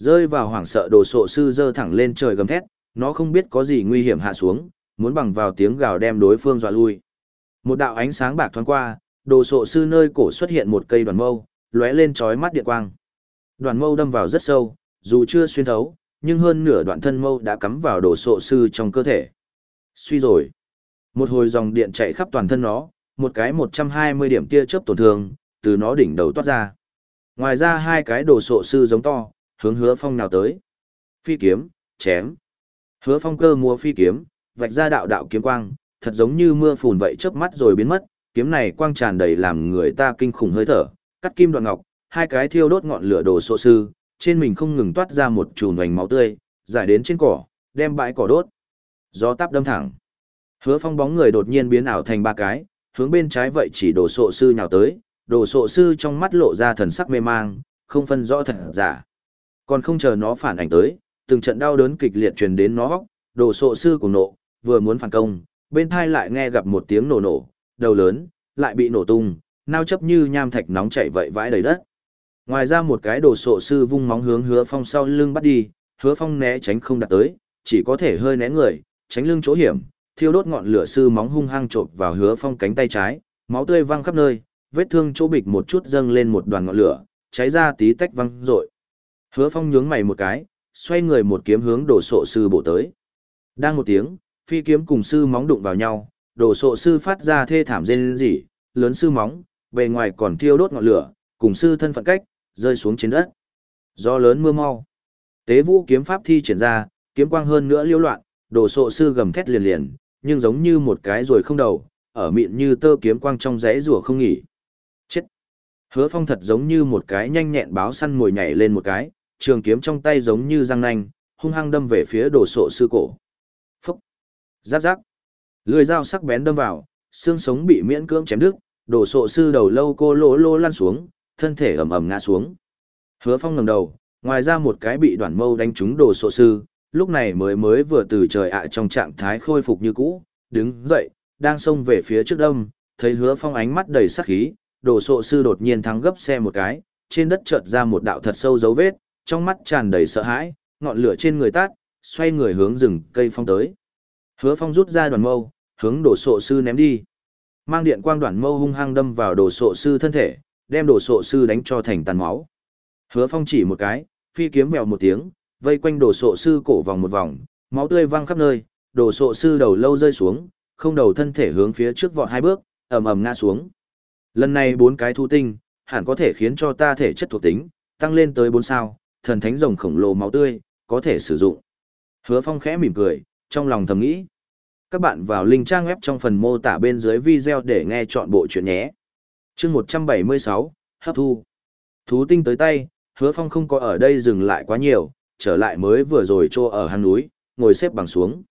Rơi vào hoảng sợ đồ sộ sư dơ thẳng lên trời gầm thét, nó không biết có gì nguy hiểm hạ xuống, muốn bằng vào tiếng gào đem đối phương dọa lui. Một đạo ánh sáng bạc thoáng qua, đồ sộ sư nơi cổ xuất hiện một cây đoàn mâu, lóe lên chói mắt điện quang. Đoàn mâu đâm vào rất sâu, dù chưa xuyên thấu, nhưng hơn nửa đoạn thân mâu đã cắm vào đồ sộ sư trong cơ thể. Suy rồi. Một hồi dòng điện chạy khắp toàn thân nó, một cái 120 điểm tia chớp tổn thương, từ nó đỉnh đầu toát ra. Ngoài ra hai cái đồ sộ sư giống to, hướng hứa phong nào tới. Phi kiếm, chém. Hứa phong cơ mua phi kiếm, vạch ra đạo đạo kiếm quang, thật giống như mưa phùn vậy chớp mắt rồi biến mất, kiếm này quang tràn đầy làm người ta kinh khủng hơi thở, cắt kim đoạn ngọc, hai cái thiêu đốt ngọn lửa đồ sộ sư, trên mình không ngừng toát ra một chùm vành máu tươi, giải đến trên cỏ, đem bãi cỏ đốt. Gió táp đâm thẳng. Hứa phong bóng người đột nhiên biến ảo thành ba cái, hướng bên trái vậy chỉ đồ sộ sư nhào tới, đồ sộ sư trong mắt lộ ra thần sắc mê mang, không phân rõ thật giả. Còn không chờ nó phản ảnh tới, từng trận đau đớn kịch liệt truyền đến nó hóc, đồ sộ sư cùng nộ, vừa muốn phản công, bên thai lại nghe gặp một tiếng nổ nổ, đầu lớn, lại bị nổ tung, nao chấp như nham thạch nóng chảy vậy vãi đầy đất. Ngoài ra một cái đồ sộ sư vung móng hướng hứa phong sau lưng bắt đi, hứa phong né tránh không đặt tới, chỉ có thể hơi né người, tránh lưng chỗ hiểm, thiêu đốt ngọn lửa sư móng hung hăng chộp vào hứa phong cánh tay trái, máu tươi văng khắp nơi, vết thương chỗ bịch một chút dâng lên một đoàn ngọn lửa, cháy ra tí tách văng rội. Hứa phong nhướng mày một cái, xoay người một kiếm hướng đồ sộ sư bổ tới. Đang một tiếng, phi kiếm cùng sư móng đụng vào nhau, đồ sộ sư phát ra thê thảm rên rỉ, lớn sư móng, bề ngoài còn thiêu đốt ngọn lửa, cùng sư thân phận cách, rơi xuống trên đất. Do lớn mưa mau. Tế vũ kiếm pháp thi triển ra, kiếm quang hơn nữa liêu loạn, đồ sộ sư gầm thét liền liền, nhưng giống như một cái rồi không đầu, ở mịn như tơ kiếm quang trong rẽ rùa không nghỉ, Hứa phong thật giống như một cái nhanh nhẹn báo săn mồi nhảy lên một cái, trường kiếm trong tay giống như răng nanh, hung hăng đâm về phía đồ sộ sư cổ. Phúc! Giáp giáp! Lưỡi dao sắc bén đâm vào, xương sống bị miễn cưỡng chém đứt, đồ sộ sư đầu lâu cô lỗ lô lăn xuống, thân thể ầm ầm ngã xuống. Hứa phong ngẩng đầu, ngoài ra một cái bị đoạn mâu đánh trúng đồ sộ sư, lúc này mới mới vừa từ trời ạ trong trạng thái khôi phục như cũ, đứng dậy, đang xông về phía trước đông, thấy hứa phong ánh mắt đầy sắc khí, đồ sộ sư đột nhiên thắng gấp xe một cái, trên đất chợt ra một đạo thật sâu dấu vết, trong mắt tràn đầy sợ hãi, ngọn lửa trên người tát, xoay người hướng rừng cây phong tới. Hứa phong rút ra đoàn mâu, hướng đồ sộ sư ném đi. Mang điện quang đoàn mâu hung hăng đâm vào đồ sộ sư thân thể, đem đồ sộ sư đánh cho thành tàn máu. Hứa phong chỉ một cái, phi kiếm vèo một tiếng, vây quanh đồ sộ sư cổ vòng một vòng, máu tươi văng khắp nơi, đồ sộ sư đầu lâu rơi xuống, không đầu thân thể hướng phía trước vọt hai bước, ầm ầm ngã xuống. Lần này bốn cái thu tinh, hẳn có thể khiến cho ta thể chất thuộc tính, tăng lên tới bốn sao, thần thánh rồng khổng lồ máu tươi, có thể sử dụng. Hứa Phong khẽ mỉm cười, trong lòng thầm nghĩ. Các bạn vào link trang web trong phần mô tả bên dưới video để nghe chọn bộ chuyện nhé. chương 176, hấp thu. Thú tinh tới tay, Hứa Phong không có ở đây dừng lại quá nhiều, trở lại mới vừa rồi trô ở hang núi, ngồi xếp bằng xuống.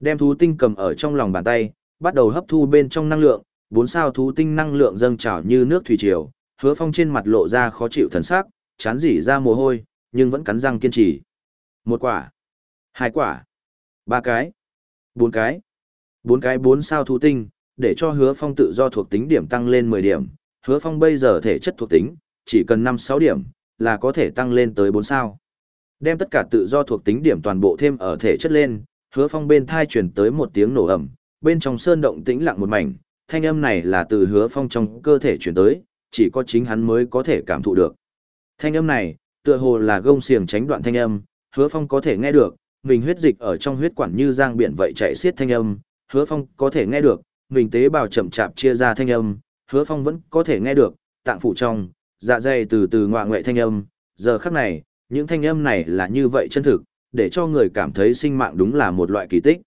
Đem thú tinh cầm ở trong lòng bàn tay, bắt đầu hấp thu bên trong năng lượng, bốn sao thú tinh năng lượng dâng trào như nước thủy triều, hứa phong trên mặt lộ ra khó chịu thần sắc, chán dỉ ra mồ hôi, nhưng vẫn cắn răng kiên trì. Một quả, hai quả, ba cái, bốn cái, bốn cái bốn sao thú tinh, để cho hứa phong tự do thuộc tính điểm tăng lên mười điểm, hứa phong bây giờ thể chất thuộc tính, chỉ cần năm sáu điểm, là có thể tăng lên tới bốn sao. Đem tất cả tự do thuộc tính điểm toàn bộ thêm ở thể chất lên, hứa phong bên thai chuyển tới một tiếng nổ ẩm, bên trong sơn động tĩnh lặng một mảnh, thanh âm này là từ hứa phong trong cơ thể chuyển tới, chỉ có chính hắn mới có thể cảm thụ được. Thanh âm này, tựa hồ là gông xiềng tránh đoạn thanh âm, hứa phong có thể nghe được, mình huyết dịch ở trong huyết quản như giang biển vậy chạy xiết thanh âm, hứa phong có thể nghe được, mình tế bào chậm chạp chia ra thanh âm, hứa phong vẫn có thể nghe được, tạng phủ trong, dạ dày từ từ ngoạ ngoại thanh âm, giờ khắc này, những thanh âm này là như vậy chân thực, để cho người cảm thấy sinh mạng đúng là một loại kỳ tích.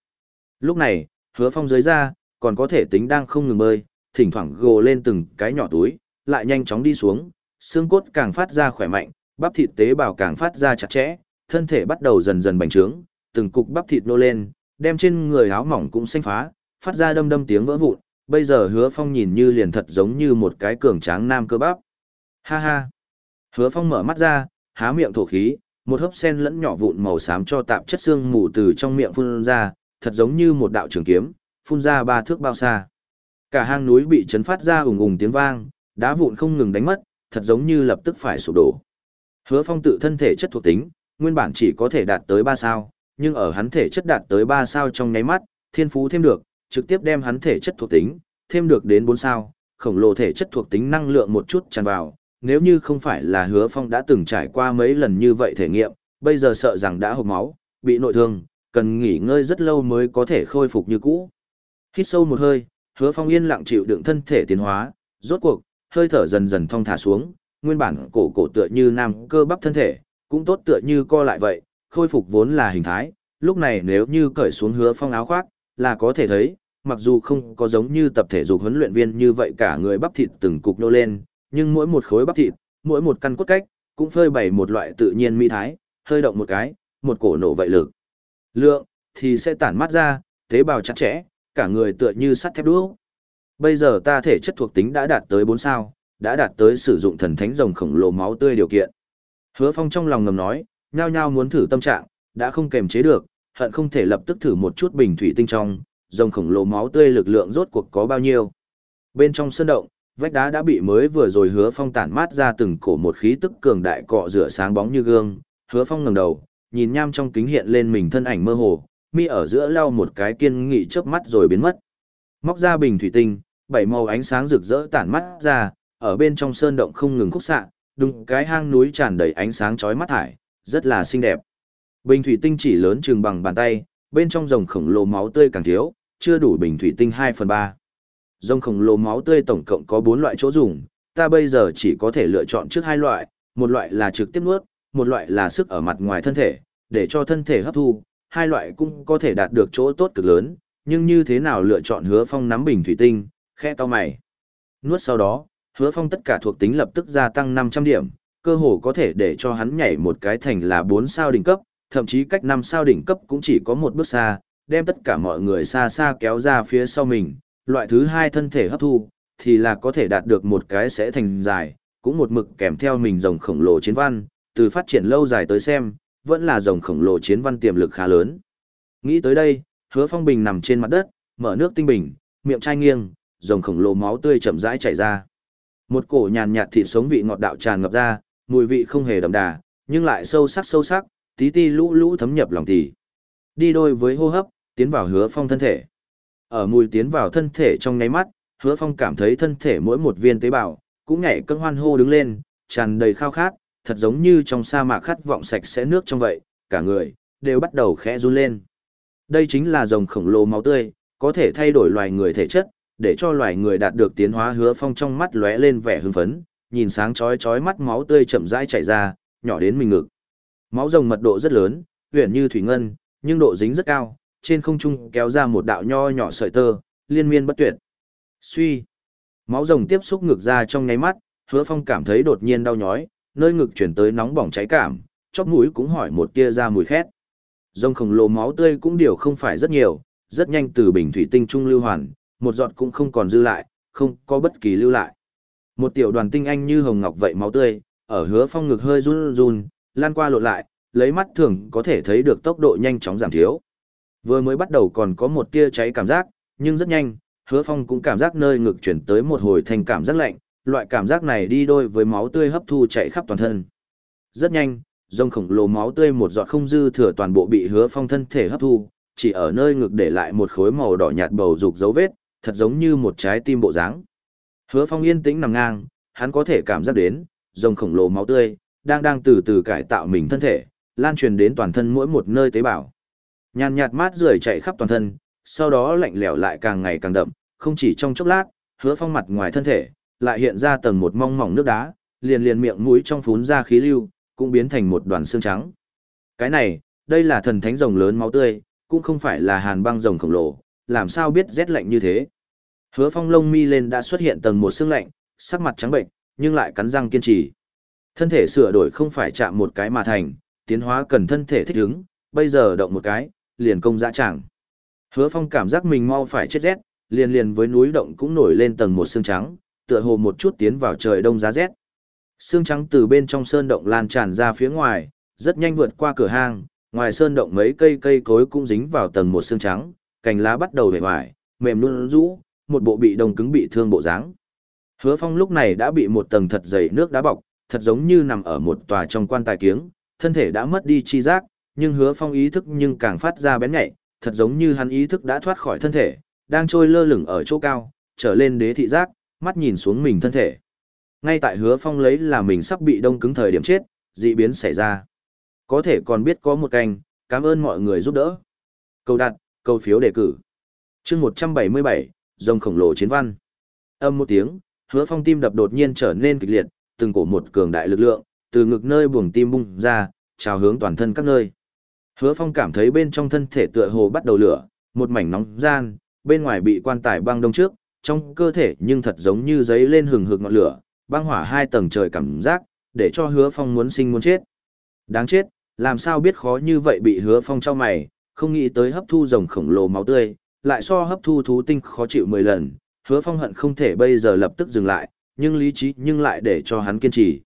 Lúc này, hứa phong dưới ra, còn có thể tính đang không ngừng bơi, thỉnh thoảng gồ lên từng cái nhỏ túi, lại nhanh chóng đi xuống, xương cốt càng phát ra khỏe mạnh, bắp thịt tế bào càng phát ra chặt chẽ, thân thể bắt đầu dần dần bành trướng, từng cục bắp thịt nô lên, đem trên người áo mỏng cũng xanh phá, phát ra đâm đâm tiếng vỡ vụn, bây giờ hứa phong nhìn như liền thật giống như một cái cường tráng nam cơ bắp. Ha ha! Hứa phong mở mắt ra, há miệng thổ khí, một hớp sen lẫn nhỏ vụn màu xám cho tạp chất xương mù từ trong miệng phun ra, thật giống như một đạo trường kiếm, phun ra ba thước bao xa. Cả hang núi bị chấn phát ra ùng ùng tiếng vang, đá vụn không ngừng đánh mất, thật giống như lập tức phải sụp đổ. Hứa Phong tự thân thể chất thuộc tính, nguyên bản chỉ có thể đạt tới 3 sao, nhưng ở hắn thể chất đạt tới 3 sao trong nháy mắt, thiên phú thêm được, trực tiếp đem hắn thể chất thuộc tính thêm được đến 4 sao, khổng lồ thể chất thuộc tính năng lượng một chút tràn vào, nếu như không phải là Hứa Phong đã từng trải qua mấy lần như vậy thể nghiệm, bây giờ sợ rằng đã hộc máu, bị nội thương, cần nghỉ ngơi rất lâu mới có thể khôi phục như cũ. Hít sâu một hơi, hứa phong yên lặng chịu đựng thân thể tiến hóa, rốt cuộc, hơi thở dần dần thong thả xuống, nguyên bản cổ cổ tựa như nam cơ bắp thân thể, cũng tốt tựa như co lại vậy, khôi phục vốn là hình thái, lúc này nếu như cởi xuống hứa phong áo khoác, là có thể thấy, mặc dù không có giống như tập thể dục huấn luyện viên như vậy cả người bắp thịt từng cục nô lên, nhưng mỗi một khối bắp thịt, mỗi một căn cốt cách, cũng phơi bày một loại tự nhiên mỹ thái, hơi động một cái, một cổ nổ vậy lực. Lượng, thì sẽ tản mắt ra, tế bào chặt chẽ, cả người tựa như sắt thép đuốc. Bây giờ ta thể chất thuộc tính đã đạt tới 4 sao, đã đạt tới sử dụng thần thánh rồng khổng lồ máu tươi điều kiện. Hứa Phong trong lòng ngầm nói, nhao nhao muốn thử tâm trạng, đã không kềm chế được, hận không thể lập tức thử một chút bình thủy tinh trong, rồng khổng lồ máu tươi lực lượng rốt cuộc có bao nhiêu. Bên trong sơn động, vách đá đã bị mới vừa rồi Hứa Phong tản mát ra từng cổ một khí tức cường đại cọ rửa sáng bóng như gương, Hứa Phong ngẩng đầu, nhìn nham trong kính hiện lên mình thân ảnh mơ hồ, mi ở giữa lau một cái kiên nghị chớp mắt rồi biến mất. Móc ra bình thủy tinh, bảy màu ánh sáng rực rỡ tản mắt ra, ở bên trong sơn động không ngừng khúc xạ, đúng cái hang núi tràn đầy ánh sáng chói mắt thải, rất là xinh đẹp. Bình thủy tinh chỉ lớn chừng bằng bàn tay, bên trong rồng khổng lồ máu tươi càng thiếu, chưa đủ bình thủy tinh 2 phần 3. Rồng khổng lồ máu tươi tổng cộng có 4 loại chỗ dùng, ta bây giờ chỉ có thể lựa chọn trước hai loại, một loại là trực tiếp nuốt, một loại là sức ở mặt ngoài thân thể, để cho thân thể hấp thu, hai loại cũng có thể đạt được chỗ tốt cực lớn, nhưng như thế nào lựa chọn hứa phong nắm bình thủy tinh, khe to mày. Nuốt sau đó, hứa phong tất cả thuộc tính lập tức gia tăng 500 điểm, cơ hồ có thể để cho hắn nhảy một cái thành là 4 sao đỉnh cấp, thậm chí cách 5 sao đỉnh cấp cũng chỉ có một bước xa, đem tất cả mọi người xa xa kéo ra phía sau mình, loại thứ hai thân thể hấp thu, thì là có thể đạt được một cái sẽ thành dài, cũng một mực kèm theo mình rồng khổng lồ chiến văn, từ phát triển lâu dài tới xem, vẫn là rồng khổng lồ chiến văn tiềm lực khá lớn. Nghĩ tới đây, hứa phong bình nằm trên mặt đất, mở nước tinh bình, miệng chai nghiêng, rồng khổng lồ máu tươi chậm rãi chảy ra. Một cổ nhàn nhạt thịt sống vị ngọt đạo tràn ngập ra, mùi vị không hề đậm đà, nhưng lại sâu sắc sâu sắc, tí ti lũ lũ thấm nhập lòng tỳ. Đi đôi với hô hấp, tiến vào hứa phong thân thể. Ở mùi tiến vào thân thể trong nháy mắt, hứa phong cảm thấy thân thể mỗi một viên tế bào, cũng nhảy cân hoan hô đứng lên, tràn đầy khao khát, thật giống như trong sa mạc khát vọng sạch sẽ nước trong vậy, cả người, đều bắt đầu khẽ run lên. Đây chính là dòng khổng lồ máu tươi, có thể thay đổi loài người thể chất, để cho loài người đạt được tiến hóa hứa phong trong mắt lóe lên vẻ hưng phấn, nhìn sáng chói chói mắt máu tươi chậm rãi chảy ra, nhỏ đến mình ngực. Máu rồng mật độ rất lớn, huyền như thủy ngân, nhưng độ dính rất cao, trên không trung kéo ra một đạo nho nhỏ sợi tơ, liên miên bất tuyệt. Suy. Máu rồng tiếp xúc ngực ra trong nháy mắt, Hứa Phong cảm thấy đột nhiên đau nhói, nơi ngực chuyển tới nóng bỏng cháy cảm, chóp mũi cũng hỏi một tia ra mùi khét. Rồng khổng lồ máu tươi cũng điều không phải rất nhiều, rất nhanh từ bình thủy tinh trung lưu hoàn, một giọt cũng không còn dư lại, không có bất kỳ lưu lại. Một tiểu đoàn tinh anh như hồng ngọc vậy máu tươi, ở hứa phong ngực hơi run run, lan qua lộn lại, lấy mắt thường có thể thấy được tốc độ nhanh chóng giảm thiếu. Vừa mới bắt đầu còn có một tia cháy cảm giác, nhưng rất nhanh, hứa phong cũng cảm giác nơi ngực chuyển tới một hồi thành cảm giác lạnh, loại cảm giác này đi đôi với máu tươi hấp thu chạy khắp toàn thân. Rất nhanh, rông khổng lồ máu tươi một giọt không dư thừa toàn bộ bị hứa phong thân thể hấp thu, chỉ ở nơi ngực để lại một khối màu đỏ nhạt bầu dục dấu vết, thật giống như một trái tim bộ dáng. Hứa phong yên tĩnh nằm ngang, hắn có thể cảm giác đến, rồng khổng lồ máu tươi, đang đang từ từ cải tạo mình thân thể, lan truyền đến toàn thân mỗi một nơi tế bào. Nhàn nhạt mát rượi chạy khắp toàn thân, sau đó lạnh lẽo lại càng ngày càng đậm, không chỉ trong chốc lát, hứa phong mặt ngoài thân thể, lại hiện ra tầng một mong mỏng nước đá, liền liền miệng mũi trong phún ra khí lưu, cũng biến thành một đoàn xương trắng. Cái này, đây là thần thánh rồng lớn máu tươi, cũng không phải là hàn băng rồng khổng lồ, làm sao biết rét lạnh như thế. Hứa phong lông mi lên đã xuất hiện tầng một xương lạnh, sắc mặt trắng bệnh, nhưng lại cắn răng kiên trì. Thân thể sửa đổi không phải chạm một cái mà thành, tiến hóa cần thân thể thích ứng, bây giờ động một cái, liền công dã chẳng. Hứa phong cảm giác mình mau phải chết rét, liền liền với núi động cũng nổi lên tầng một xương trắng, tựa hồ một chút tiến vào trời đông giá rét. Xương trắng từ bên trong sơn động lan tràn ra phía ngoài, rất nhanh vượt qua cửa hang, ngoài sơn động mấy cây cây cối cũng dính vào tầng một xương trắng, cành lá bắt đầu bể hoài, mềm luôn rũ, một bộ bị đông cứng bị thương bộ dáng. Hứa Phong lúc này đã bị một tầng thật dày nước đá bọc, thật giống như nằm ở một tòa trong quan tài kiếng, thân thể đã mất đi chi giác, nhưng Hứa Phong ý thức nhưng càng phát ra bén nhạy, thật giống như hắn ý thức đã thoát khỏi thân thể, đang trôi lơ lửng ở chỗ cao, trở lên đế thị giác, mắt nhìn xuống mình thân thể. Ngay tại Hứa Phong lấy là mình sắp bị đông cứng thời điểm chết, dị biến xảy ra. Có thể còn biết có một canh, cảm ơn mọi người giúp đỡ. Câu đặt, câu phiếu đề cử. chương 177, rồng khổng lồ chiến văn. Âm một tiếng, hứa phong tim đập đột nhiên trở nên kịch liệt, từng cổ một cường đại lực lượng, từ ngực nơi buồng tim bung ra, trào hướng toàn thân các nơi. Hứa phong cảm thấy bên trong thân thể tựa hồ bắt đầu lửa, một mảnh nóng gian, bên ngoài bị quan tài băng đông trước, trong cơ thể nhưng thật giống như giấy lên hừng hực ngọn lửa, băng hỏa hai tầng trời cảm giác, để cho hứa phong muốn sinh muốn chết. Đáng chết, làm sao biết khó như vậy bị hứa phong cho mày, không nghĩ tới hấp thu rồng khổng lồ máu tươi, lại so hấp thu thú tinh khó chịu 10 lần, hứa phong hận không thể bây giờ lập tức dừng lại, nhưng lý trí nhưng lại để cho hắn kiên trì.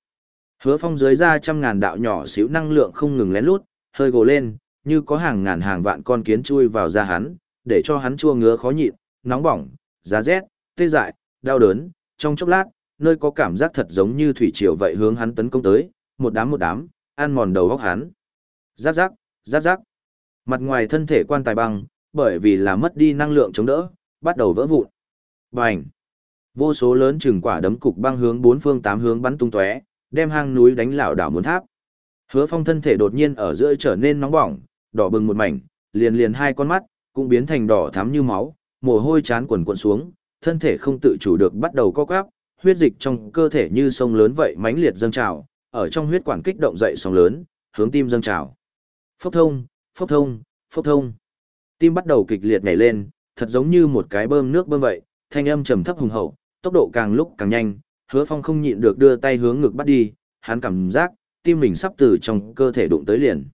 Hứa phong dưới ra trăm ngàn đạo nhỏ xíu năng lượng không ngừng lén lút, hơi gồ lên, như có hàng ngàn hàng vạn con kiến chui vào da hắn, để cho hắn chua ngứa khó nhịn, nóng bỏng, giá rét, tê dại, đau đớn, trong chốc lát, nơi có cảm giác thật giống như thủy triều vậy hướng hắn tấn công tới, một đám một đám, ăn mòn đầu góc hắn. Giáp giáp, giáp giáp. Mặt ngoài thân thể quan tài băng, bởi vì là mất đi năng lượng chống đỡ, bắt đầu vỡ vụn. Bành! Vô số lớn chừng quả đấm cục băng hướng bốn phương tám hướng bắn tung tóe, đem hang núi đánh lảo đảo muốn tháp. Hứa Phong thân thể đột nhiên ở giữa trở nên nóng bỏng, đỏ bừng một mảnh, liền liền hai con mắt cũng biến thành đỏ thắm như máu, mồ hôi chán quần quần xuống, thân thể không tự chủ được bắt đầu co quắp, huyết dịch trong cơ thể như sông lớn vậy mãnh liệt dâng trào, ở trong huyết quản kích động dậy sóng lớn, hướng tim dâng trào. Phốc thông, phốc thông, phốc thông. Tim bắt đầu kịch liệt nhảy lên, thật giống như một cái bơm nước bơm vậy, thanh âm trầm thấp hùng hậu, tốc độ càng lúc càng nhanh, hứa phong không nhịn được đưa tay hướng ngực bắt đi, hắn cảm giác, tim mình sắp từ trong cơ thể đụng tới liền.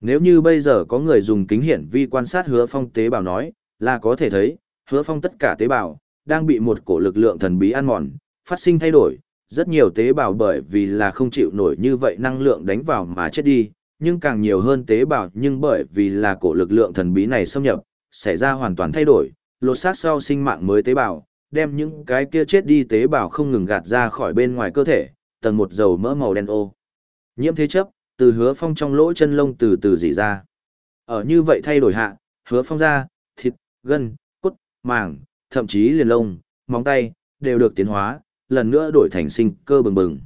Nếu như bây giờ có người dùng kính hiển vi quan sát hứa phong tế bào nói, là có thể thấy, hứa phong tất cả tế bào, đang bị một cổ lực lượng thần bí ăn mòn, phát sinh thay đổi, rất nhiều tế bào bởi vì là không chịu nổi như vậy năng lượng đánh vào mà chết đi, nhưng càng nhiều hơn tế bào nhưng bởi vì là cổ lực lượng thần bí này xâm nhập, xảy ra hoàn toàn thay đổi, lột xác sau sinh mạng mới tế bào, đem những cái kia chết đi tế bào không ngừng gạt ra khỏi bên ngoài cơ thể, tầng một dầu mỡ màu đen ô. Nhiễm thế chấp, từ hứa phong trong lỗ chân lông từ từ dỉ ra. Ở như vậy thay đổi hạ, hứa phong da, thịt, gân, cốt, màng, thậm chí liền lông, móng tay, đều được tiến hóa, lần nữa đổi thành sinh cơ bừng bừng.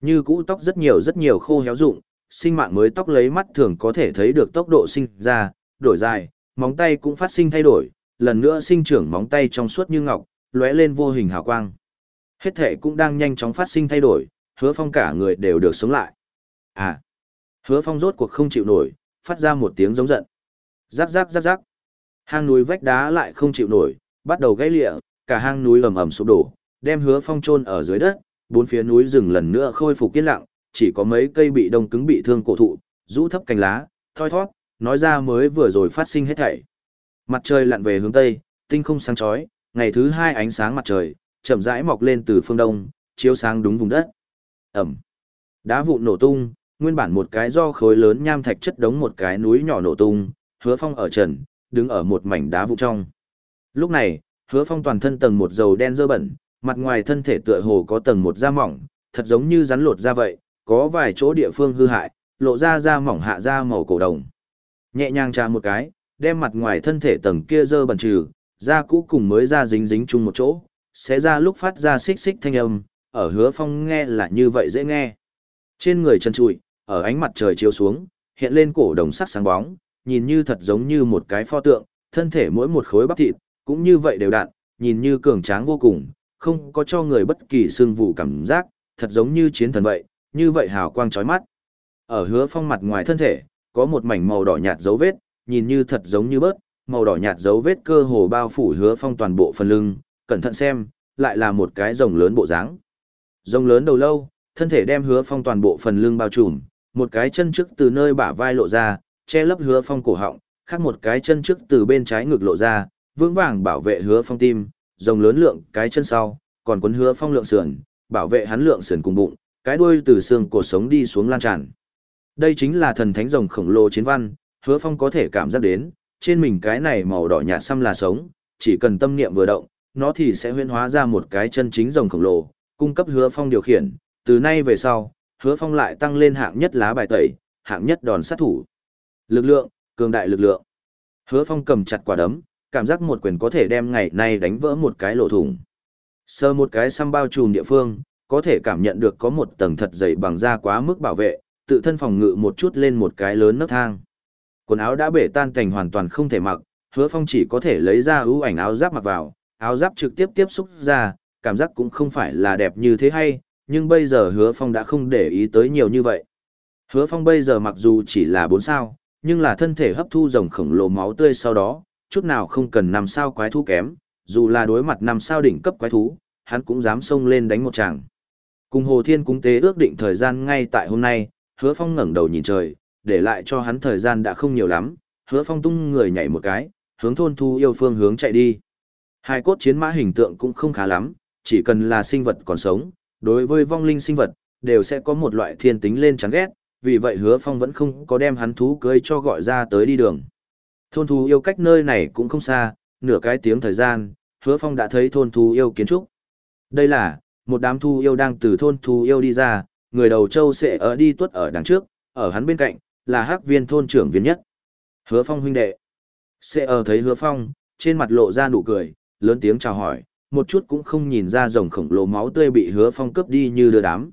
Như cũ tóc rất nhiều rất nhiều khô héo rụng, sinh mạng mới tóc lấy mắt thường có thể thấy được tốc độ sinh ra, đổi dài, móng tay cũng phát sinh thay đổi, lần nữa sinh trưởng móng tay trong suốt như ngọc, lóe lên vô hình hào quang. Hết thể cũng đang nhanh chóng phát sinh thay đổi, hứa phong cả người đều được sống lại. À, hứa phong rốt cuộc không chịu nổi, phát ra một tiếng giống giận. Rắc rắc rắc rắc. Hang núi vách đá lại không chịu nổi, bắt đầu gãy lịa, cả hang núi ầm ầm sụp đổ, đem hứa phong chôn ở dưới đất, bốn phía núi rừng lần nữa khôi phục yên lặng, chỉ có mấy cây bị đông cứng bị thương cổ thụ, rũ thấp cành lá, thoi thoát, nói ra mới vừa rồi phát sinh hết thảy. Mặt trời lặn về hướng tây, tinh không sáng chói, ngày thứ hai ánh sáng mặt trời chậm rãi mọc lên từ phương đông, chiếu sáng đúng vùng đất. Ẩm. Đá vụn nổ tung, nguyên bản một cái do khối lớn nham thạch chất đống một cái núi nhỏ nổ tung, Hứa Phong ở trần, đứng ở một mảnh đá vụn trong. Lúc này, Hứa Phong toàn thân tầng một dầu đen dơ bẩn, mặt ngoài thân thể tựa hồ có tầng một da mỏng, thật giống như rắn lột ra vậy, có vài chỗ địa phương hư hại, lộ ra da mỏng hạ da màu cổ đồng. Nhẹ nhàng trà một cái, đem mặt ngoài thân thể tầng kia dơ bẩn trừ, da cũ cùng mới da dính dính chung một chỗ, sẽ ra lúc phát ra xích xích thanh âm, ở hứa phong nghe là như vậy dễ nghe. Trên người chân trụi, ở ánh mặt trời chiếu xuống, hiện lên cổ đồng sắc sáng bóng, nhìn như thật giống như một cái pho tượng, thân thể mỗi một khối bắp thịt, cũng như vậy đều đặn, nhìn như cường tráng vô cùng, không có cho người bất kỳ sương vụ cảm giác, thật giống như chiến thần vậy, như vậy hào quang chói mắt. Ở hứa phong mặt ngoài thân thể, có một mảnh màu đỏ nhạt dấu vết, nhìn như thật giống như bớt, màu đỏ nhạt dấu vết cơ hồ bao phủ hứa phong toàn bộ phần lưng, cẩn thận xem, lại là một cái rồng lớn bộ dáng. Rồng lớn đầu lâu, thân thể đem hứa phong toàn bộ phần lưng bao trùm, một cái chân trước từ nơi bả vai lộ ra, che lấp hứa phong cổ họng, khác một cái chân trước từ bên trái ngực lộ ra, vững vàng bảo vệ hứa phong tim, rồng lớn lượng cái chân sau, còn quấn hứa phong lượng sườn, bảo vệ hắn lượng sườn cùng bụng, cái đuôi từ xương cổ sống đi xuống lan tràn. Đây chính là thần thánh rồng khổng lồ chiến văn, hứa phong có thể cảm giác đến, trên mình cái này màu đỏ nhạt xăm là sống, chỉ cần tâm niệm vừa động, nó thì sẽ huyễn hóa ra một cái chân chính rồng khổng lồ, cung cấp hứa phong điều khiển, từ nay về sau, hứa phong lại tăng lên hạng nhất lá bài tẩy, hạng nhất đòn sát thủ. Lực lượng, cường đại lực lượng. Hứa phong cầm chặt quả đấm, cảm giác một quyền có thể đem ngày nay đánh vỡ một cái lỗ thủng. Sơ một cái xăm bao trùm địa phương, có thể cảm nhận được có một tầng thật dày bằng da quá mức bảo vệ, tự thân phòng ngự một chút lên một cái lớn nấc thang. Quần áo đã bể tan cảnh hoàn toàn không thể mặc, hứa phong chỉ có thể lấy ra ưu ảnh áo giáp mặc vào, áo giáp trực tiếp tiếp xúc ra, cảm giác cũng không phải là đẹp như thế hay, nhưng bây giờ hứa phong đã không để ý tới nhiều như vậy. Hứa phong bây giờ mặc dù chỉ là 4 sao, nhưng là thân thể hấp thu dòng khổng lồ máu tươi sau đó, chút nào không cần năm sao quái thú kém, dù là đối mặt năm sao đỉnh cấp quái thú, hắn cũng dám xông lên đánh một tràng. Cùng Hồ Thiên cúng tế ước định thời gian ngay tại hôm nay, Hứa Phong ngẩng đầu nhìn trời, để lại cho hắn thời gian đã không nhiều lắm, Hứa Phong tung người nhảy một cái, hướng thôn thu yêu phương hướng chạy đi. Hai cốt chiến mã hình tượng cũng không khá lắm, chỉ cần là sinh vật còn sống, đối với vong linh sinh vật, đều sẽ có một loại thiên tính lên chán ghét, vì vậy hứa phong vẫn không có đem hắn thú cưới cho gọi ra tới đi đường. Thôn thú yêu cách nơi này cũng không xa, nửa cái tiếng thời gian, hứa phong đã thấy thôn thú yêu kiến trúc. Đây là, một đám thu yêu đang từ thôn thu yêu đi ra, người đầu châu sẽ ở đi tuất ở đằng trước, ở hắn bên cạnh, là hắc viên thôn trưởng viên nhất. Hứa phong huynh đệ. Sẽ ở thấy hứa phong, trên mặt lộ ra nụ cười, lớn tiếng chào hỏi, một chút cũng không nhìn ra rồng khổng lồ máu tươi bị hứa phong cướp đi như đưa đám.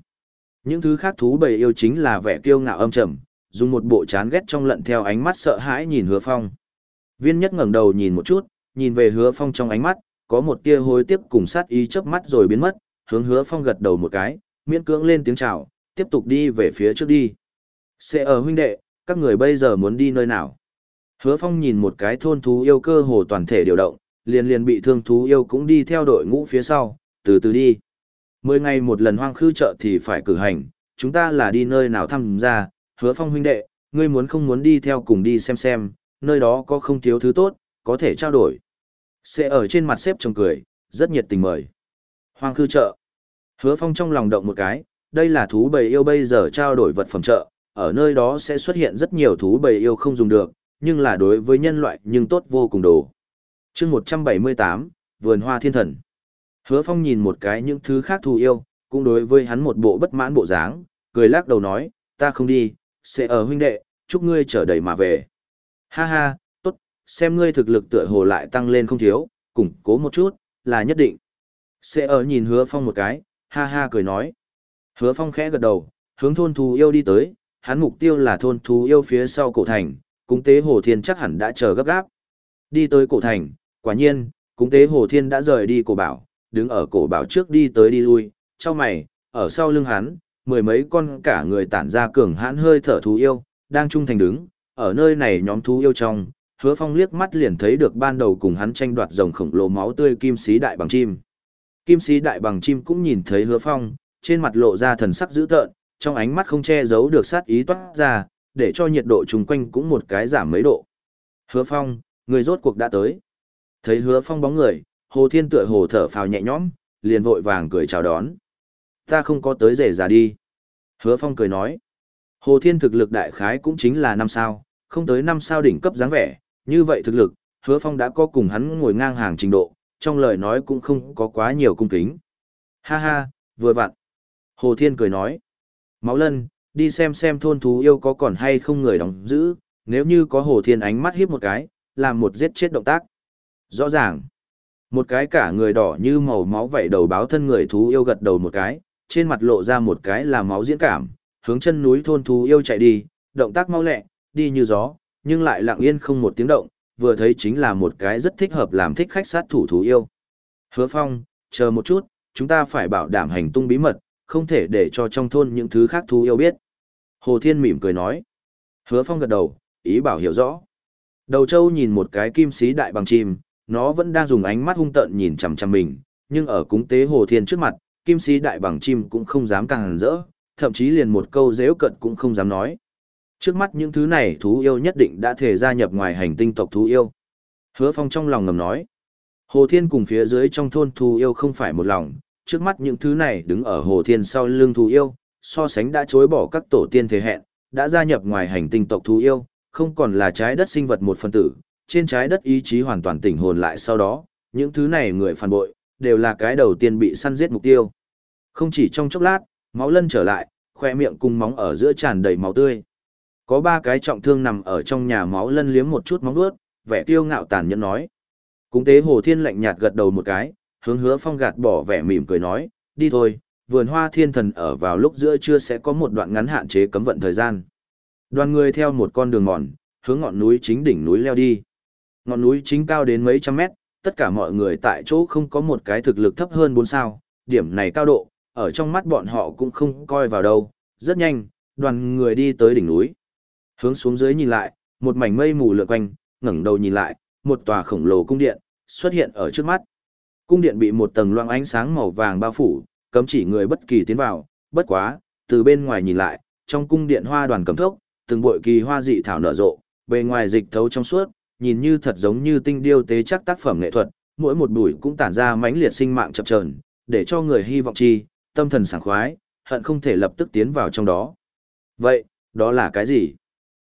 Những thứ khác thú bầy yêu chính là vẻ kiêu ngạo âm trầm, dùng một bộ chán ghét trong lận theo ánh mắt sợ hãi nhìn hứa phong. Viên nhất ngẩng đầu nhìn một chút, nhìn về hứa phong trong ánh mắt, có một tia hối tiếc cùng sát ý chớp mắt rồi biến mất, hướng hứa phong gật đầu một cái, miễn cưỡng lên tiếng chào, tiếp tục đi về phía trước đi. Sẽ ở huynh đệ, các người bây giờ muốn đi nơi nào? Hứa phong nhìn một cái thôn thú yêu cơ hồ toàn thể điều động, liền liền bị thương thú yêu cũng đi theo đội ngũ phía sau, từ từ đi. Mười ngày một lần hoang khư chợ thì phải cử hành, chúng ta là đi nơi nào thăm ra, hứa phong huynh đệ, ngươi muốn không muốn đi theo cùng đi xem xem, nơi đó có không thiếu thứ tốt, có thể trao đổi. Sẽ ở trên mặt xếp chồng cười, rất nhiệt tình mời. Hoang khư chợ. Hứa phong trong lòng động một cái, đây là thú bầy yêu bây giờ trao đổi vật phẩm trợ, ở nơi đó sẽ xuất hiện rất nhiều thú bầy yêu không dùng được, nhưng là đối với nhân loại nhưng tốt vô cùng đồ. chương 178, Vườn Hoa Thiên Thần. Hứa Phong nhìn một cái những thứ khác thù yêu, cũng đối với hắn một bộ bất mãn bộ dáng, cười lắc đầu nói, ta không đi, sẽ ở huynh đệ, chúc ngươi trở đầy mà về. Ha ha, tốt, xem ngươi thực lực tựa hồ lại tăng lên không thiếu, củng cố một chút, là nhất định. Sẽ ở nhìn hứa phong một cái, ha ha cười nói. Hứa phong khẽ gật đầu, hướng thôn thú yêu đi tới, hắn mục tiêu là thôn thú yêu phía sau cổ thành, cúng tế hồ thiên chắc hẳn đã chờ gấp gáp. Đi tới cổ thành, quả nhiên, cúng tế hồ thiên đã rời đi cổ bảo, đứng ở cổ bảo trước đi tới đi lui, trong mày, ở sau lưng hắn, mười mấy con cả người tản ra cường hãn hơi thở thú yêu, đang trung thành đứng, ở nơi này nhóm thú yêu trong, hứa phong liếc mắt liền thấy được ban đầu cùng hắn tranh đoạt rồng khổng lồ máu tươi kim sĩ đại bằng chim. Kim sĩ đại bằng chim cũng nhìn thấy hứa phong, trên mặt lộ ra thần sắc dữ tợn, trong ánh mắt không che giấu được sát ý toát ra, để cho nhiệt độ chung quanh cũng một cái giảm mấy độ. Hứa phong, người rốt cuộc đã tới. Thấy hứa phong bóng người, hồ thiên tựa hồ thở phào nhẹ nhõm, liền vội vàng cười chào đón. Ta không có tới rể già đi. Hứa phong cười nói. Hồ thiên thực lực đại khái cũng chính là năm sao, không tới năm sao đỉnh cấp dáng vẻ, như vậy thực lực, hứa phong đã có cùng hắn ngồi ngang hàng trình độ, trong lời nói cũng không có quá nhiều cung kính. Ha ha, vừa vặn. Hồ Thiên cười nói. Máu lân, đi xem xem thôn thú yêu có còn hay không người đóng giữ, nếu như có Hồ Thiên ánh mắt hiếp một cái, làm một giết chết động tác. Rõ ràng. Một cái cả người đỏ như màu máu vậy đầu báo thân người thú yêu gật đầu một cái, trên mặt lộ ra một cái là máu diễn cảm, hướng chân núi thôn thú yêu chạy đi, động tác mau lẹ, đi như gió, nhưng lại lặng yên không một tiếng động, vừa thấy chính là một cái rất thích hợp làm thích khách sát thủ thú yêu. Hứa Phong, chờ một chút, chúng ta phải bảo đảm hành tung bí mật, không thể để cho trong thôn những thứ khác thú yêu biết. Hồ Thiên mỉm cười nói. Hứa Phong gật đầu, ý bảo hiểu rõ. Đầu Châu nhìn một cái kim sĩ đại bằng chim, nó vẫn đang dùng ánh mắt hung tợn nhìn chằm chằm mình, nhưng ở cúng tế Hồ Thiên trước mặt, kim sĩ đại bằng chim cũng không dám càng rỡ, thậm chí liền một câu dễu cận cũng không dám nói. Trước mắt những thứ này thú yêu nhất định đã thể gia nhập ngoài hành tinh tộc thú yêu. Hứa Phong trong lòng ngầm nói. Hồ Thiên cùng phía dưới trong thôn thú yêu không phải một lòng, trước mắt những thứ này đứng ở Hồ Thiên sau lưng thú yêu, so sánh đã chối bỏ các tổ tiên thế hẹn, đã gia nhập ngoài hành tinh tộc thú yêu, không còn là trái đất sinh vật một phần tử, trên trái đất ý chí hoàn toàn tỉnh hồn lại sau đó, những thứ này người phản bội, đều là cái đầu tiên bị săn giết mục tiêu. Không chỉ trong chốc lát, máu lân trở lại, khoe miệng cùng móng ở giữa tràn đầy máu tươi. Có ba cái trọng thương nằm ở trong nhà máu lân liếm một chút móng vuốt, vẻ tiêu ngạo tàn nhẫn nói. Cung tế Hồ Thiên lạnh nhạt gật đầu một cái, hướng hứa phong gạt bỏ vẻ mỉm cười nói, đi thôi, vườn hoa thiên thần ở vào lúc giữa trưa sẽ có một đoạn ngắn hạn chế cấm vận thời gian. Đoàn người theo một con đường mòn, hướng ngọn núi chính đỉnh núi leo đi. Ngọn núi chính cao đến mấy trăm mét, tất cả mọi người tại chỗ không có một cái thực lực thấp hơn bốn sao, điểm này cao độ, ở trong mắt bọn họ cũng không coi vào đâu. Rất nhanh, đoàn người đi tới đỉnh núi. Hướng xuống dưới nhìn lại, một mảnh mây mù lượn quanh, ngẩng đầu nhìn lại, một tòa khổng lồ cung điện xuất hiện ở trước mắt. Cung điện bị một tầng loang ánh sáng màu vàng bao phủ, cấm chỉ người bất kỳ tiến vào, bất quá, từ bên ngoài nhìn lại, trong cung điện hoa đoàn cầm thốc, từng bội kỳ hoa dị thảo nở rộ, bề ngoài dịch thấu trong suốt, nhìn như thật giống như tinh điêu tế chắc tác phẩm nghệ thuật, mỗi một bụi cũng tản ra mãnh liệt sinh mạng chập chờn, để cho người hy vọng chi, tâm thần sảng khoái, hận không thể lập tức tiến vào trong đó. Vậy, đó là cái gì?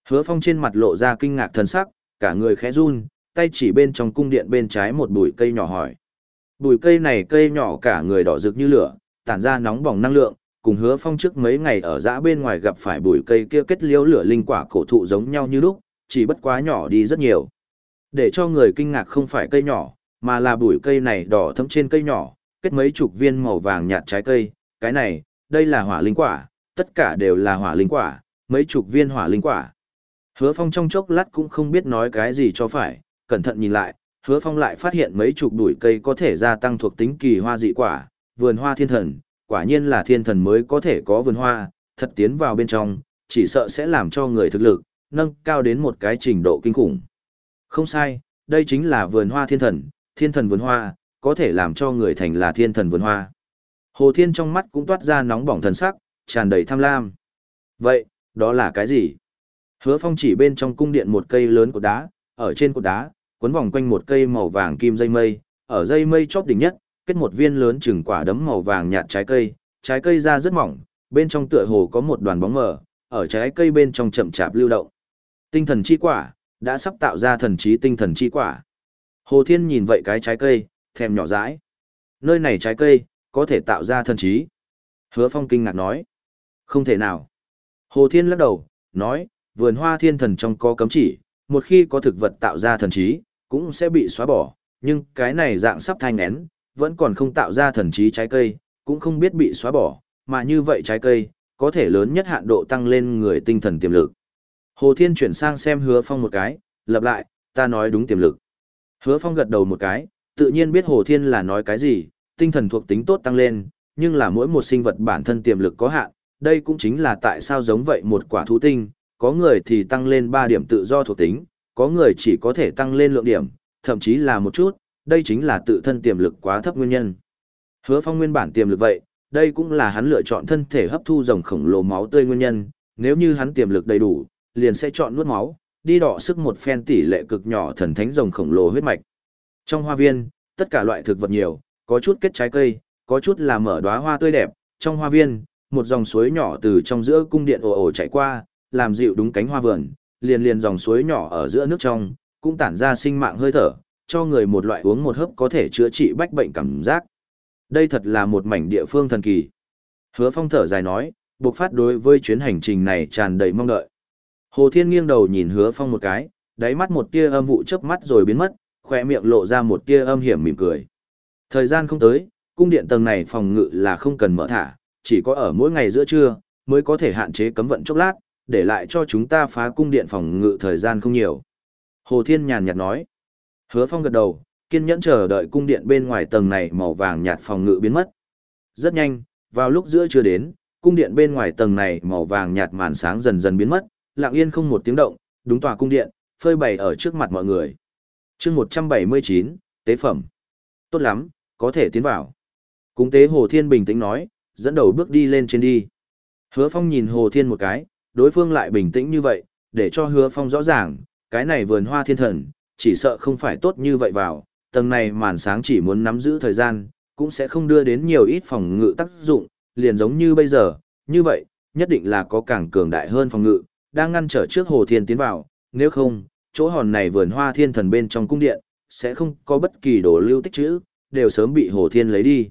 Hứa Phong trên mặt lộ ra kinh ngạc thần sắc, cả người khẽ run, tay chỉ bên trong cung điện bên trái một bụi cây nhỏ hỏi. Bụi cây này cây nhỏ cả người đỏ rực như lửa, tản ra nóng bỏng năng lượng, cùng Hứa Phong trước mấy ngày ở dã bên ngoài gặp phải bụi cây kia kết liễu lửa linh quả cổ thụ giống nhau như lúc, chỉ bất quá nhỏ đi rất nhiều. Để cho người kinh ngạc không phải cây nhỏ, mà là bụi cây này đỏ thấm trên cây nhỏ, kết mấy chục viên màu vàng nhạt trái cây, cái này, đây là hỏa linh quả, tất cả đều là hỏa linh quả, mấy chục viên hỏa linh quả. Hứa Phong trong chốc lát cũng không biết nói cái gì cho phải, cẩn thận nhìn lại, Hứa Phong lại phát hiện mấy chục bụi cây có thể gia tăng thuộc tính kỳ hoa dị quả, vườn hoa thiên thần, quả nhiên là thiên thần mới có thể có vườn hoa, thật tiến vào bên trong, chỉ sợ sẽ làm cho người thực lực nâng cao đến một cái trình độ kinh khủng. Không sai, đây chính là vườn hoa thiên thần, thiên thần vườn hoa, có thể làm cho người thành là thiên thần vườn hoa. Hồ Thiên trong mắt cũng toát ra nóng bỏng thần sắc, tràn đầy tham lam. Vậy, đó là cái gì? Hứa Phong chỉ bên trong cung điện một cây lớn của đá, ở trên cột đá, quấn vòng quanh một cây màu vàng kim dây mây, ở dây mây chóp đỉnh nhất, kết một viên lớn chừng quả đấm màu vàng nhạt trái cây, trái cây ra rất mỏng, bên trong tựa hồ có một đoàn bóng mờ, ở trái cây bên trong chậm chạp lưu động. Tinh thần chi quả, đã sắp tạo ra thần trí tinh thần chi quả. Hồ Thiên nhìn vậy cái trái cây, thèm nhỏ dãi. Nơi này trái cây, có thể tạo ra thần trí. Hứa Phong kinh ngạc nói. Không thể nào. Hồ Thiên lắc đầu, nói, vườn hoa thiên thần trong có cấm chỉ, một khi có thực vật tạo ra thần trí, cũng sẽ bị xóa bỏ, nhưng cái này dạng sắp thanh nén, vẫn còn không tạo ra thần trí trái cây, cũng không biết bị xóa bỏ, mà như vậy trái cây, có thể lớn nhất hạn độ tăng lên người tinh thần tiềm lực. Hồ Thiên chuyển sang xem hứa phong một cái, lặp lại, ta nói đúng tiềm lực. Hứa phong gật đầu một cái, tự nhiên biết Hồ Thiên là nói cái gì, tinh thần thuộc tính tốt tăng lên, nhưng là mỗi một sinh vật bản thân tiềm lực có hạn, đây cũng chính là tại sao giống vậy một quả thú tinh, có người thì tăng lên 3 điểm tự do thuộc tính, có người chỉ có thể tăng lên lượng điểm, thậm chí là một chút, đây chính là tự thân tiềm lực quá thấp nguyên nhân. Hứa Phong nguyên bản tiềm lực vậy, đây cũng là hắn lựa chọn thân thể hấp thu dòng khổng lồ máu tươi nguyên nhân, nếu như hắn tiềm lực đầy đủ, liền sẽ chọn nuốt máu, đi đọ sức một phen tỷ lệ cực nhỏ thần thánh rồng khổng lồ huyết mạch. Trong hoa viên, tất cả loại thực vật nhiều, có chút kết trái cây, có chút là mở đóa hoa tươi đẹp, trong hoa viên, một dòng suối nhỏ từ trong giữa cung điện ồ ồ chảy qua, làm dịu đúng cánh hoa vườn, liền liền dòng suối nhỏ ở giữa nước trong, cũng tản ra sinh mạng hơi thở, cho người một loại uống một hớp có thể chữa trị bách bệnh cảm giác. Đây thật là một mảnh địa phương thần kỳ. Hứa Phong thở dài nói, buộc phát đối với chuyến hành trình này tràn đầy mong đợi. Hồ Thiên nghiêng đầu nhìn Hứa Phong một cái, đáy mắt một tia âm vụ chớp mắt rồi biến mất, khỏe miệng lộ ra một tia âm hiểm mỉm cười. Thời gian không tới, cung điện tầng này phòng ngự là không cần mở thả, chỉ có ở mỗi ngày giữa trưa mới có thể hạn chế cấm vận chốc lát, để lại cho chúng ta phá cung điện phòng ngự thời gian không nhiều. Hồ Thiên nhàn nhạt nói. Hứa Phong gật đầu, kiên nhẫn chờ đợi cung điện bên ngoài tầng này màu vàng nhạt phòng ngự biến mất. Rất nhanh, vào lúc giữa chưa đến, cung điện bên ngoài tầng này màu vàng nhạt màn sáng dần dần biến mất, lặng yên không một tiếng động, đúng tòa cung điện, phơi bày ở trước mặt mọi người. chương 179, tế phẩm. Tốt lắm, có thể tiến vào. Cung tế Hồ Thiên bình tĩnh nói, dẫn đầu bước đi lên trên đi. Hứa Phong nhìn Hồ Thiên một cái, đối phương lại bình tĩnh như vậy, để cho Hứa Phong rõ ràng, cái này vườn hoa thiên thần, chỉ sợ không phải tốt như vậy vào, tầng này màn sáng chỉ muốn nắm giữ thời gian, cũng sẽ không đưa đến nhiều ít phòng ngự tác dụng, liền giống như bây giờ, như vậy, nhất định là có càng cường đại hơn phòng ngự, đang ngăn trở trước Hồ Thiên tiến vào, nếu không, chỗ hòn này vườn hoa thiên thần bên trong cung điện, sẽ không có bất kỳ đồ lưu tích trữ, đều sớm bị Hồ Thiên lấy đi.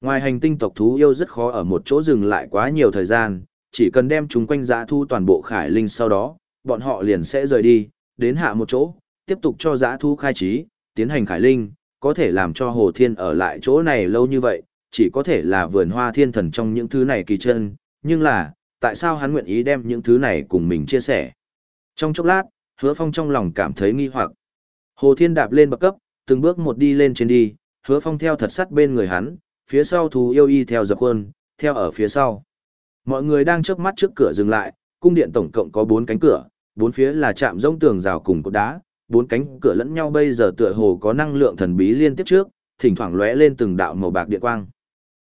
Ngoài hành tinh tộc thú yêu rất khó ở một chỗ dừng lại quá nhiều thời gian, chỉ cần đem chúng quanh giã thu toàn bộ khải linh sau đó, bọn họ liền sẽ rời đi, đến hạ một chỗ, tiếp tục cho giã thu khai trí, tiến hành khải linh, có thể làm cho Hồ Thiên ở lại chỗ này lâu như vậy, chỉ có thể là vườn hoa thiên thần trong những thứ này kỳ chân, nhưng là, tại sao hắn nguyện ý đem những thứ này cùng mình chia sẻ? Trong chốc lát, hứa phong trong lòng cảm thấy nghi hoặc. Hồ Thiên đạp lên bậc cấp, từng bước một đi lên trên đi, hứa phong theo thật sắt bên người hắn, phía sau thú yêu y theo dập khuôn, theo ở phía sau. Mọi người đang chớp mắt trước cửa dừng lại, cung điện tổng cộng có bốn cánh cửa, bốn phía là chạm rông tường rào cùng cột đá, bốn cánh cửa lẫn nhau bây giờ tựa hồ có năng lượng thần bí liên tiếp trước, thỉnh thoảng lóe lên từng đạo màu bạc điện quang.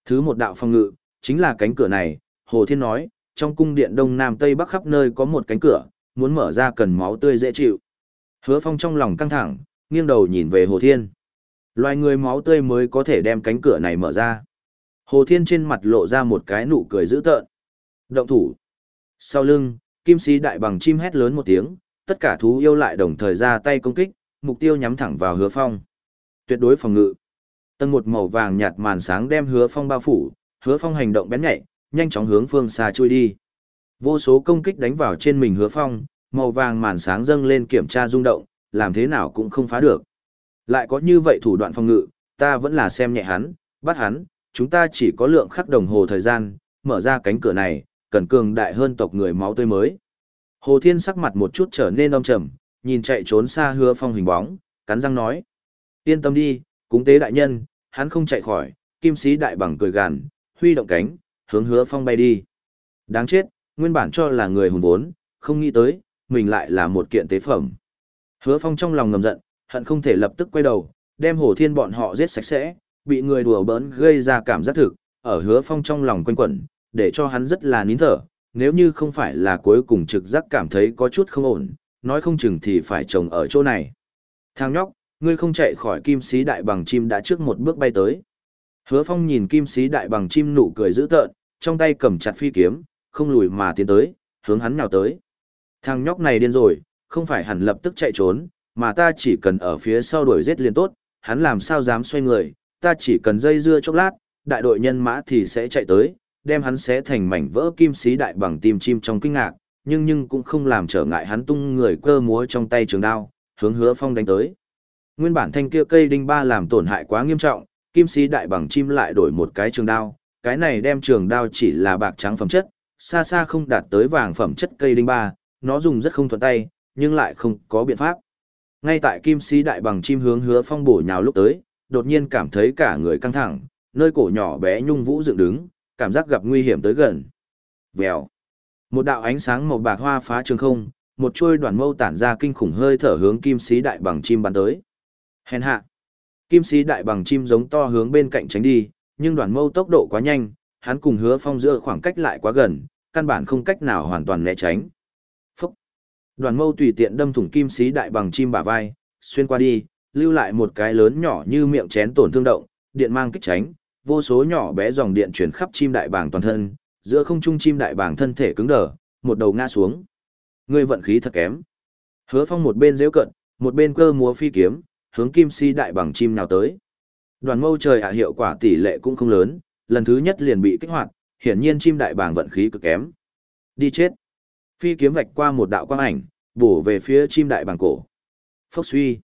Thứ một đạo phong ngự, chính là cánh cửa này, Hồ Thiên nói, trong cung điện đông nam tây bắc khắp nơi có một cánh cửa, muốn mở ra cần máu tươi dễ chịu. Hứa Phong trong lòng căng thẳng, nghiêng đầu nhìn về Hồ Thiên. Loài người máu tươi mới có thể đem cánh cửa này mở ra. Hồ Thiên trên mặt lộ ra một cái nụ cười dữ tợn. Động thủ. Sau lưng, kim sĩ đại bằng chim hét lớn một tiếng, tất cả thú yêu lại đồng thời ra tay công kích, mục tiêu nhắm thẳng vào hứa phong. Tuyệt đối phòng ngự. Tầng một màu vàng nhạt màn sáng đem hứa phong bao phủ, hứa phong hành động bén nhạy, nhanh chóng hướng phương xa trôi đi. Vô số công kích đánh vào trên mình hứa phong, màu vàng màn sáng dâng lên kiểm tra rung động, làm thế nào cũng không phá được. Lại có như vậy thủ đoạn phòng ngự, ta vẫn là xem nhẹ hắn, bắt hắn, chúng ta chỉ có lượng khắc đồng hồ thời gian, mở ra cánh cửa này, cần cường đại hơn tộc người máu tươi mới. Hồ Thiên sắc mặt một chút trở nên âm trầm, nhìn chạy trốn xa hứa phong hình bóng, cắn răng nói. Yên tâm đi, cúng tế đại nhân, hắn không chạy khỏi, kim sĩ đại bằng cười gàn, huy động cánh, hướng hứa phong bay đi. Đáng chết, nguyên bản cho là người hùng vốn, không nghĩ tới, mình lại là một kiện tế phẩm. Hứa phong trong lòng ngầm giận, hận không thể lập tức quay đầu, đem hồ thiên bọn họ giết sạch sẽ, bị người đùa bỡn gây ra cảm giác thực, ở hứa phong trong lòng quanh quẩn, để cho hắn rất là nín thở, nếu như không phải là cuối cùng trực giác cảm thấy có chút không ổn, nói không chừng thì phải trồng ở chỗ này. Thằng nhóc, ngươi không chạy khỏi kim sĩ đại bằng chim đã trước một bước bay tới. Hứa phong nhìn kim sĩ đại bằng chim nụ cười dữ tợn, trong tay cầm chặt phi kiếm, không lùi mà tiến tới, hướng hắn nhào tới. Thằng nhóc này điên rồi, không phải hẳn lập tức chạy trốn, mà ta chỉ cần ở phía sau đuổi giết liền tốt, hắn làm sao dám xoay người, ta chỉ cần dây dưa chốc lát, đại đội nhân mã thì sẽ chạy tới, đem hắn xé thành mảnh vỡ kim xí đại bằng tim chim trong kinh ngạc, nhưng nhưng cũng không làm trở ngại hắn tung người cơ múa trong tay trường đao, hướng hứa phong đánh tới. Nguyên bản thanh kia cây đinh ba làm tổn hại quá nghiêm trọng, kim sĩ đại bằng chim lại đổi một cái trường đao, cái này đem trường đao chỉ là bạc trắng phẩm chất, xa xa không đạt tới vàng phẩm chất cây đinh ba, nó dùng rất không thuận tay, nhưng lại không có biện pháp. Ngay tại kim sĩ đại bằng chim hướng hứa phong bổ nhào lúc tới, đột nhiên cảm thấy cả người căng thẳng, nơi cổ nhỏ bé nhung vũ dựng đứng, cảm giác gặp nguy hiểm tới gần. Vèo. Một đạo ánh sáng màu bạc hoa phá trường không, một chuôi đoàn mâu tản ra kinh khủng hơi thở hướng kim sĩ đại bằng chim bắn tới. Hèn hạ. Kim sĩ đại bằng chim giống to hướng bên cạnh tránh đi, nhưng đoàn mâu tốc độ quá nhanh, hắn cùng hứa phong giữa khoảng cách lại quá gần, căn bản không cách nào hoàn toàn né tránh. Phúc! Đoàn mâu tùy tiện đâm thủng kim sĩ đại bằng chim bả vai, xuyên qua đi, lưu lại một cái lớn nhỏ như miệng chén tổn thương động, điện mang kích tránh, vô số nhỏ bé dòng điện chuyển khắp chim đại bàng toàn thân, giữa không trung chim đại bàng thân thể cứng đờ, một đầu ngã xuống. Ngươi vận khí thật kém. Hứa Phong một bên giễu cận, một bên cơ múa phi kiếm, hướng kim si đại bàng chim nào tới. Đoàn mâu trời ạ hiệu quả tỷ lệ cũng không lớn, lần thứ nhất liền bị kích hoạt, hiển nhiên chim đại bàng vận khí cực kém. Đi chết. Phi kiếm vạch qua một đạo quang ảnh, bổ về phía chim đại bàng cổ. Phốc suy.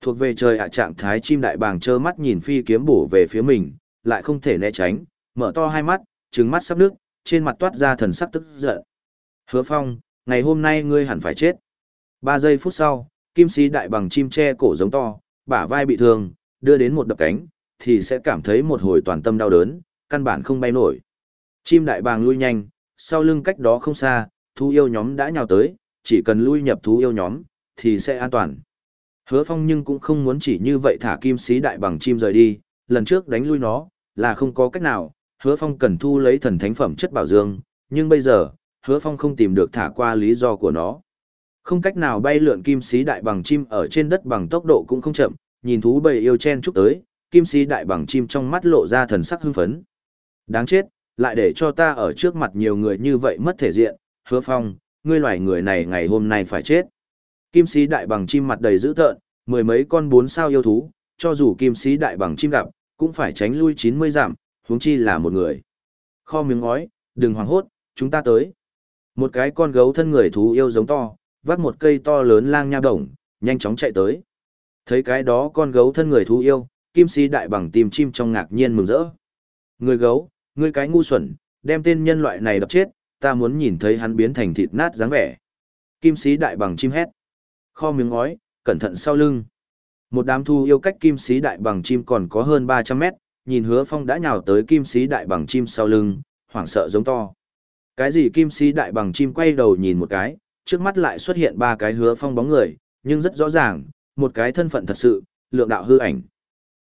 Thuộc về trời ạ trạng thái chim đại bàng trơ mắt nhìn phi kiếm bổ về phía mình, lại không thể né tránh, mở to hai mắt, trừng mắt sắp nước, trên mặt toát ra thần sắc tức giận. Hứa Phong, ngày hôm nay ngươi hẳn phải chết. Ba giây phút sau, kim sĩ đại bằng chim che cổ giống to, bả vai bị thương, đưa đến một đập cánh, thì sẽ cảm thấy một hồi toàn tâm đau đớn, căn bản không bay nổi. Chim đại bàng lui nhanh, sau lưng cách đó không xa, thú yêu nhóm đã nhào tới, chỉ cần lui nhập thú yêu nhóm, thì sẽ an toàn. Hứa Phong nhưng cũng không muốn chỉ như vậy thả kim sĩ đại bằng chim rời đi, lần trước đánh lui nó, là không có cách nào, hứa phong cần thu lấy thần thánh phẩm chất bảo dương, nhưng bây giờ, hứa phong không tìm được thả qua lý do của nó. Không cách nào bay lượn kim sĩ đại bằng chim ở trên đất bằng tốc độ cũng không chậm, nhìn thú bầy yêu chen chúc tới, kim sĩ đại bằng chim trong mắt lộ ra thần sắc hưng phấn. Đáng chết, lại để cho ta ở trước mặt nhiều người như vậy mất thể diện, hứa phong, ngươi loài người này ngày hôm nay phải chết. Kim sĩ đại bằng chim mặt đầy dữ tợn, mười mấy con bốn sao yêu thú, cho dù kim sĩ đại bằng chim gặp, cũng phải tránh lui 90 giảm, huống chi là một người. Kho miếng ngói, đừng hoảng hốt, chúng ta tới. Một cái con gấu thân người thú yêu giống to, vác một cây to lớn lang nha đồng, nhanh chóng chạy tới. Thấy cái đó con gấu thân người thú yêu, kim sĩ đại bằng tìm chim trong ngạc nhiên mừng rỡ. Người gấu, người cái ngu xuẩn, đem tên nhân loại này đập chết, ta muốn nhìn thấy hắn biến thành thịt nát dáng vẻ. Kim sĩ đại bằng chim hét. Kho miếng ngói, cẩn thận sau lưng. Một đám thu yêu cách kim sĩ đại bằng chim còn có hơn 300 mét, nhìn hứa phong đã nhào tới kim sĩ đại bằng chim sau lưng, hoảng sợ giống to. Cái gì kim sĩ đại bằng chim quay đầu nhìn một cái, trước mắt lại xuất hiện ba cái hứa phong bóng người, nhưng rất rõ ràng, một cái thân phận thật sự, lượng đạo hư ảnh.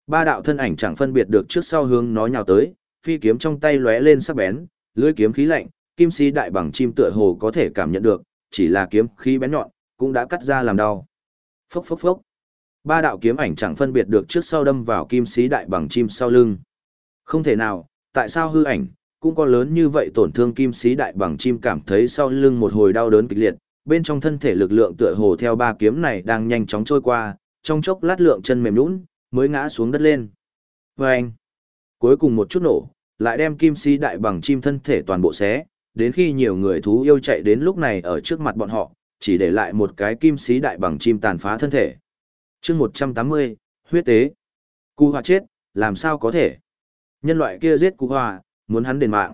Ba đạo thân ảnh chẳng phân biệt được trước sau hướng nó nhào tới, phi kiếm trong tay lóe lên sắc bén, lưỡi kiếm khí lạnh, kim sĩ đại bằng chim tựa hồ có thể cảm nhận được, chỉ là kiếm khí bén nhọn, cũng đã cắt ra làm đau. Phốc phốc phốc. Ba đạo kiếm ảnh chẳng phân biệt được trước sau đâm vào kim sĩ đại bằng chim sau lưng. Không thể nào, tại sao hư ảnh, cũng có lớn như vậy tổn thương kim sĩ đại bằng chim cảm thấy sau lưng một hồi đau đớn kịch liệt, bên trong thân thể lực lượng tựa hồ theo ba kiếm này đang nhanh chóng trôi qua, trong chốc lát lượng chân mềm nhũn, mới ngã xuống đất lên. Và anh, cuối cùng một chút nổ, lại đem kim sĩ đại bằng chim thân thể toàn bộ xé, đến khi nhiều người thú yêu chạy đến lúc này ở trước mặt bọn họ, chỉ để lại một cái kim sĩ đại bằng chim tàn phá thân thể chương một trăm tám mươi, huyết tế. Cụ hòa chết, làm sao có thể? Nhân loại kia giết cụ hòa muốn hắn đền mạng.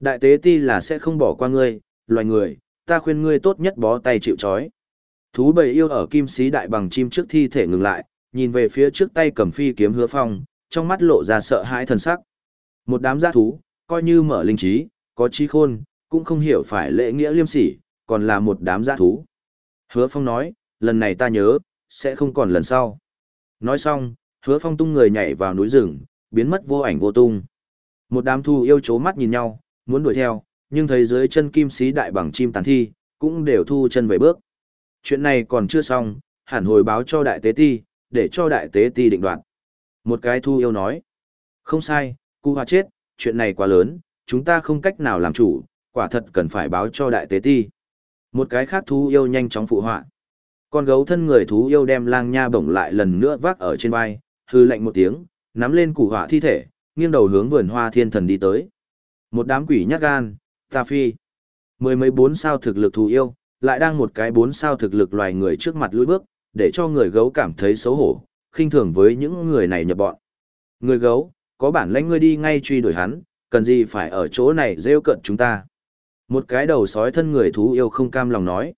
Đại tế ti là sẽ không bỏ qua ngươi, loài người, ta khuyên ngươi tốt nhất bó tay chịu trói. Thú bầy yêu ở kim sĩ đại bằng chim trước thi thể ngừng lại, nhìn về phía trước tay cầm phi kiếm hứa phong, trong mắt lộ ra sợ hãi thần sắc. Một đám g thú, coi như mở linh trí, có trí khôn, cũng không hiểu phải lễ nghĩa liêm sỉ, còn là một đám g thú. Hứa phong nói, lần này ta nhớ sẽ không còn lần sau. Nói xong, hứa phong tung người nhảy vào núi rừng, biến mất vô ảnh vô tung. Một đám Thu yêu chố mắt nhìn nhau, muốn đuổi theo, nhưng thấy dưới chân kim sĩ đại bằng chim tàn thi, cũng đều thu chân về bước. Chuyện này còn chưa xong, hẳn hồi báo cho đại tế ti, để cho đại tế ti định đoạt. Một cái thu yêu nói, không sai, cu hoa chết, chuyện này quá lớn, chúng ta không cách nào làm chủ, quả thật cần phải báo cho đại tế ti. Một cái khác Thu yêu nhanh chóng phụ họa. Con gấu thân người thú yêu đem lang nha bổng lại lần nữa vác ở trên vai, hư lạnh một tiếng, nắm lên củ họa thi thể, nghiêng đầu hướng vườn hoa thiên thần đi tới. Một đám quỷ nhát gan, ta phi. Mười mấy bốn sao thực lực thú yêu, lại đang một cái bốn sao thực lực loài người trước mặt lưỡi bước, để cho người gấu cảm thấy xấu hổ, khinh thường với những người này nhập bọn. Người gấu, có bản lãnh ngươi đi ngay truy đuổi hắn, cần gì phải ở chỗ này rêu cận chúng ta. Một cái đầu sói thân người thú yêu không cam lòng nói.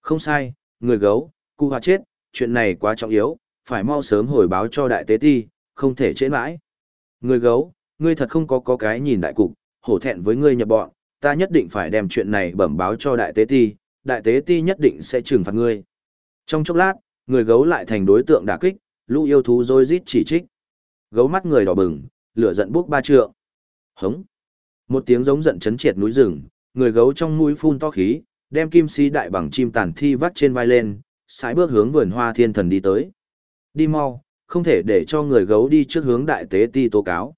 Không sai, người gấu, cụ hòa chết, chuyện này quá trọng yếu, phải mau sớm hồi báo cho đại tế ti, không thể trễ mãi. Người gấu, ngươi thật không có có cái nhìn đại cục, hổ thẹn với ngươi nhập bọn, ta nhất định phải đem chuyện này bẩm báo cho đại tế ti, đại tế ti nhất định sẽ trừng phạt ngươi. Trong chốc lát, người gấu lại thành đối tượng đả kích, lũ yêu thú rối rít chỉ trích. Gấu mắt người đỏ bừng, lửa giận bốc ba trượng. Hống. Một tiếng giống giận chấn triệt núi rừng, người gấu trong mũi phun to khí, đem kim si đại bằng chim tàn thi vắt trên vai lên, sải bước hướng vườn hoa thiên thần đi tới. Đi mau, không thể để cho người gấu đi trước hướng đại tế ti tố cáo.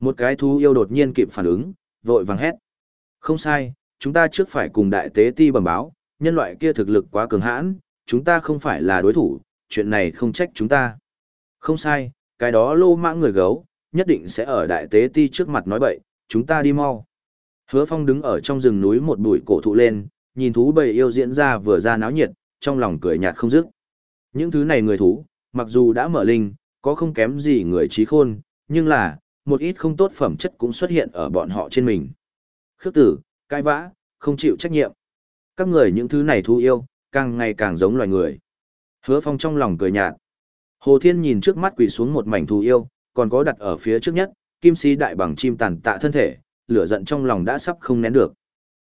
Một cái thú yêu đột nhiên kịp phản ứng, vội vàng hét. Không sai, chúng ta trước phải cùng đại tế ti bẩm báo, nhân loại kia thực lực quá cường hãn, chúng ta không phải là đối thủ, chuyện này không trách chúng ta. Không sai, cái đó lô mãng người gấu, nhất định sẽ ở đại tế ti trước mặt nói bậy, chúng ta đi mau. Hứa Phong đứng ở trong rừng núi một bụi cổ thụ lên, nhìn thú bầy yêu diễn ra vừa ra náo nhiệt, trong lòng cười nhạt không dứt. Những thứ này người thú, mặc dù đã mở linh, có không kém gì người trí khôn, nhưng là, một ít không tốt phẩm chất cũng xuất hiện ở bọn họ trên mình. Khước tử, cai vã, không chịu trách nhiệm. Các người những thứ này thú yêu, càng ngày càng giống loài người. Hứa Phong trong lòng cười nhạt. Hồ Thiên nhìn trước mắt quỳ xuống một mảnh thú yêu, còn có đặt ở phía trước nhất, kim sĩ đại bằng chim tàn tạ thân thể, lửa giận trong lòng đã sắp không nén được.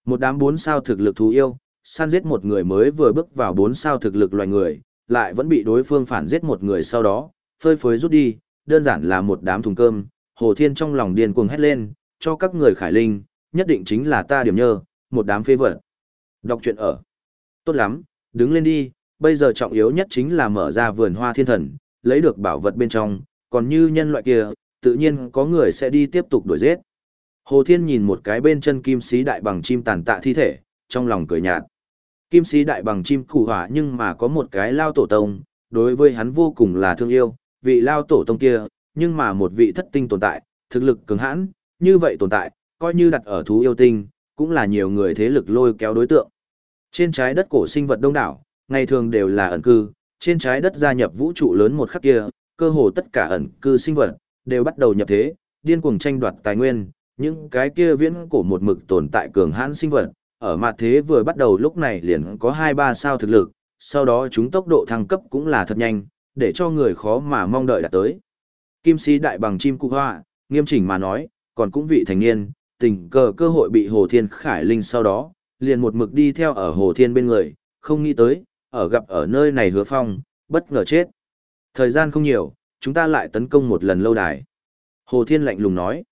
Một đám bốn sao thực lực thú yêu, săn giết một người mới vừa bước vào bốn sao thực lực loài người, lại vẫn bị đối phương phản giết một người sau đó, phơi phới rút đi, đơn giản là một đám thùng cơm, Hồ Thiên trong lòng điên cuồng hét lên, cho các người khải linh, nhất định chính là ta điểm nhơ, một đám phê vật. Đọc truyện ở. Tốt lắm, đứng lên đi, bây giờ trọng yếu nhất chính là mở ra vườn hoa thiên thần, lấy được bảo vật bên trong, còn như nhân loại kia, tự nhiên có người sẽ đi tiếp tục đuổi giết. Hồ Thiên nhìn một cái bên chân kim sĩ đại bằng chim tàn tạ thi thể, trong lòng cười nhạt. Kim sĩ đại bằng chim củ hỏa nhưng mà có một cái lao tổ tông, đối với hắn vô cùng là thương yêu, vị lao tổ tông kia, nhưng mà một vị thất tinh tồn tại, thực lực cường hãn, như vậy tồn tại, coi như đặt ở thú yêu tinh, cũng là nhiều người thế lực lôi kéo đối tượng. Trên trái đất cổ sinh vật đông đảo, ngày thường đều là ẩn cư, trên trái đất gia nhập vũ trụ lớn một khắc kia, cơ hồ tất cả ẩn cư sinh vật, đều bắt đầu nhập thế, điên cuồng tranh đoạt tài nguyên, những cái kia viễn cổ một mực tồn tại cường hãn sinh vật, ở mặt thế vừa bắt đầu lúc này liền có 2-3 sao thực lực, sau đó chúng tốc độ thăng cấp cũng là thật nhanh, để cho người khó mà mong đợi đạt tới. Kim sĩ đại bằng chim cụ hoa, nghiêm chỉnh mà nói, còn cũng vị thành niên, tình cờ cơ hội bị Hồ Thiên Khải Linh sau đó, liền một mực đi theo ở Hồ Thiên bên người, không nghĩ tới, ở gặp ở nơi này hứa phong, bất ngờ chết. Thời gian không nhiều, chúng ta lại tấn công một lần lâu đài. Hồ Thiên lạnh lùng nói.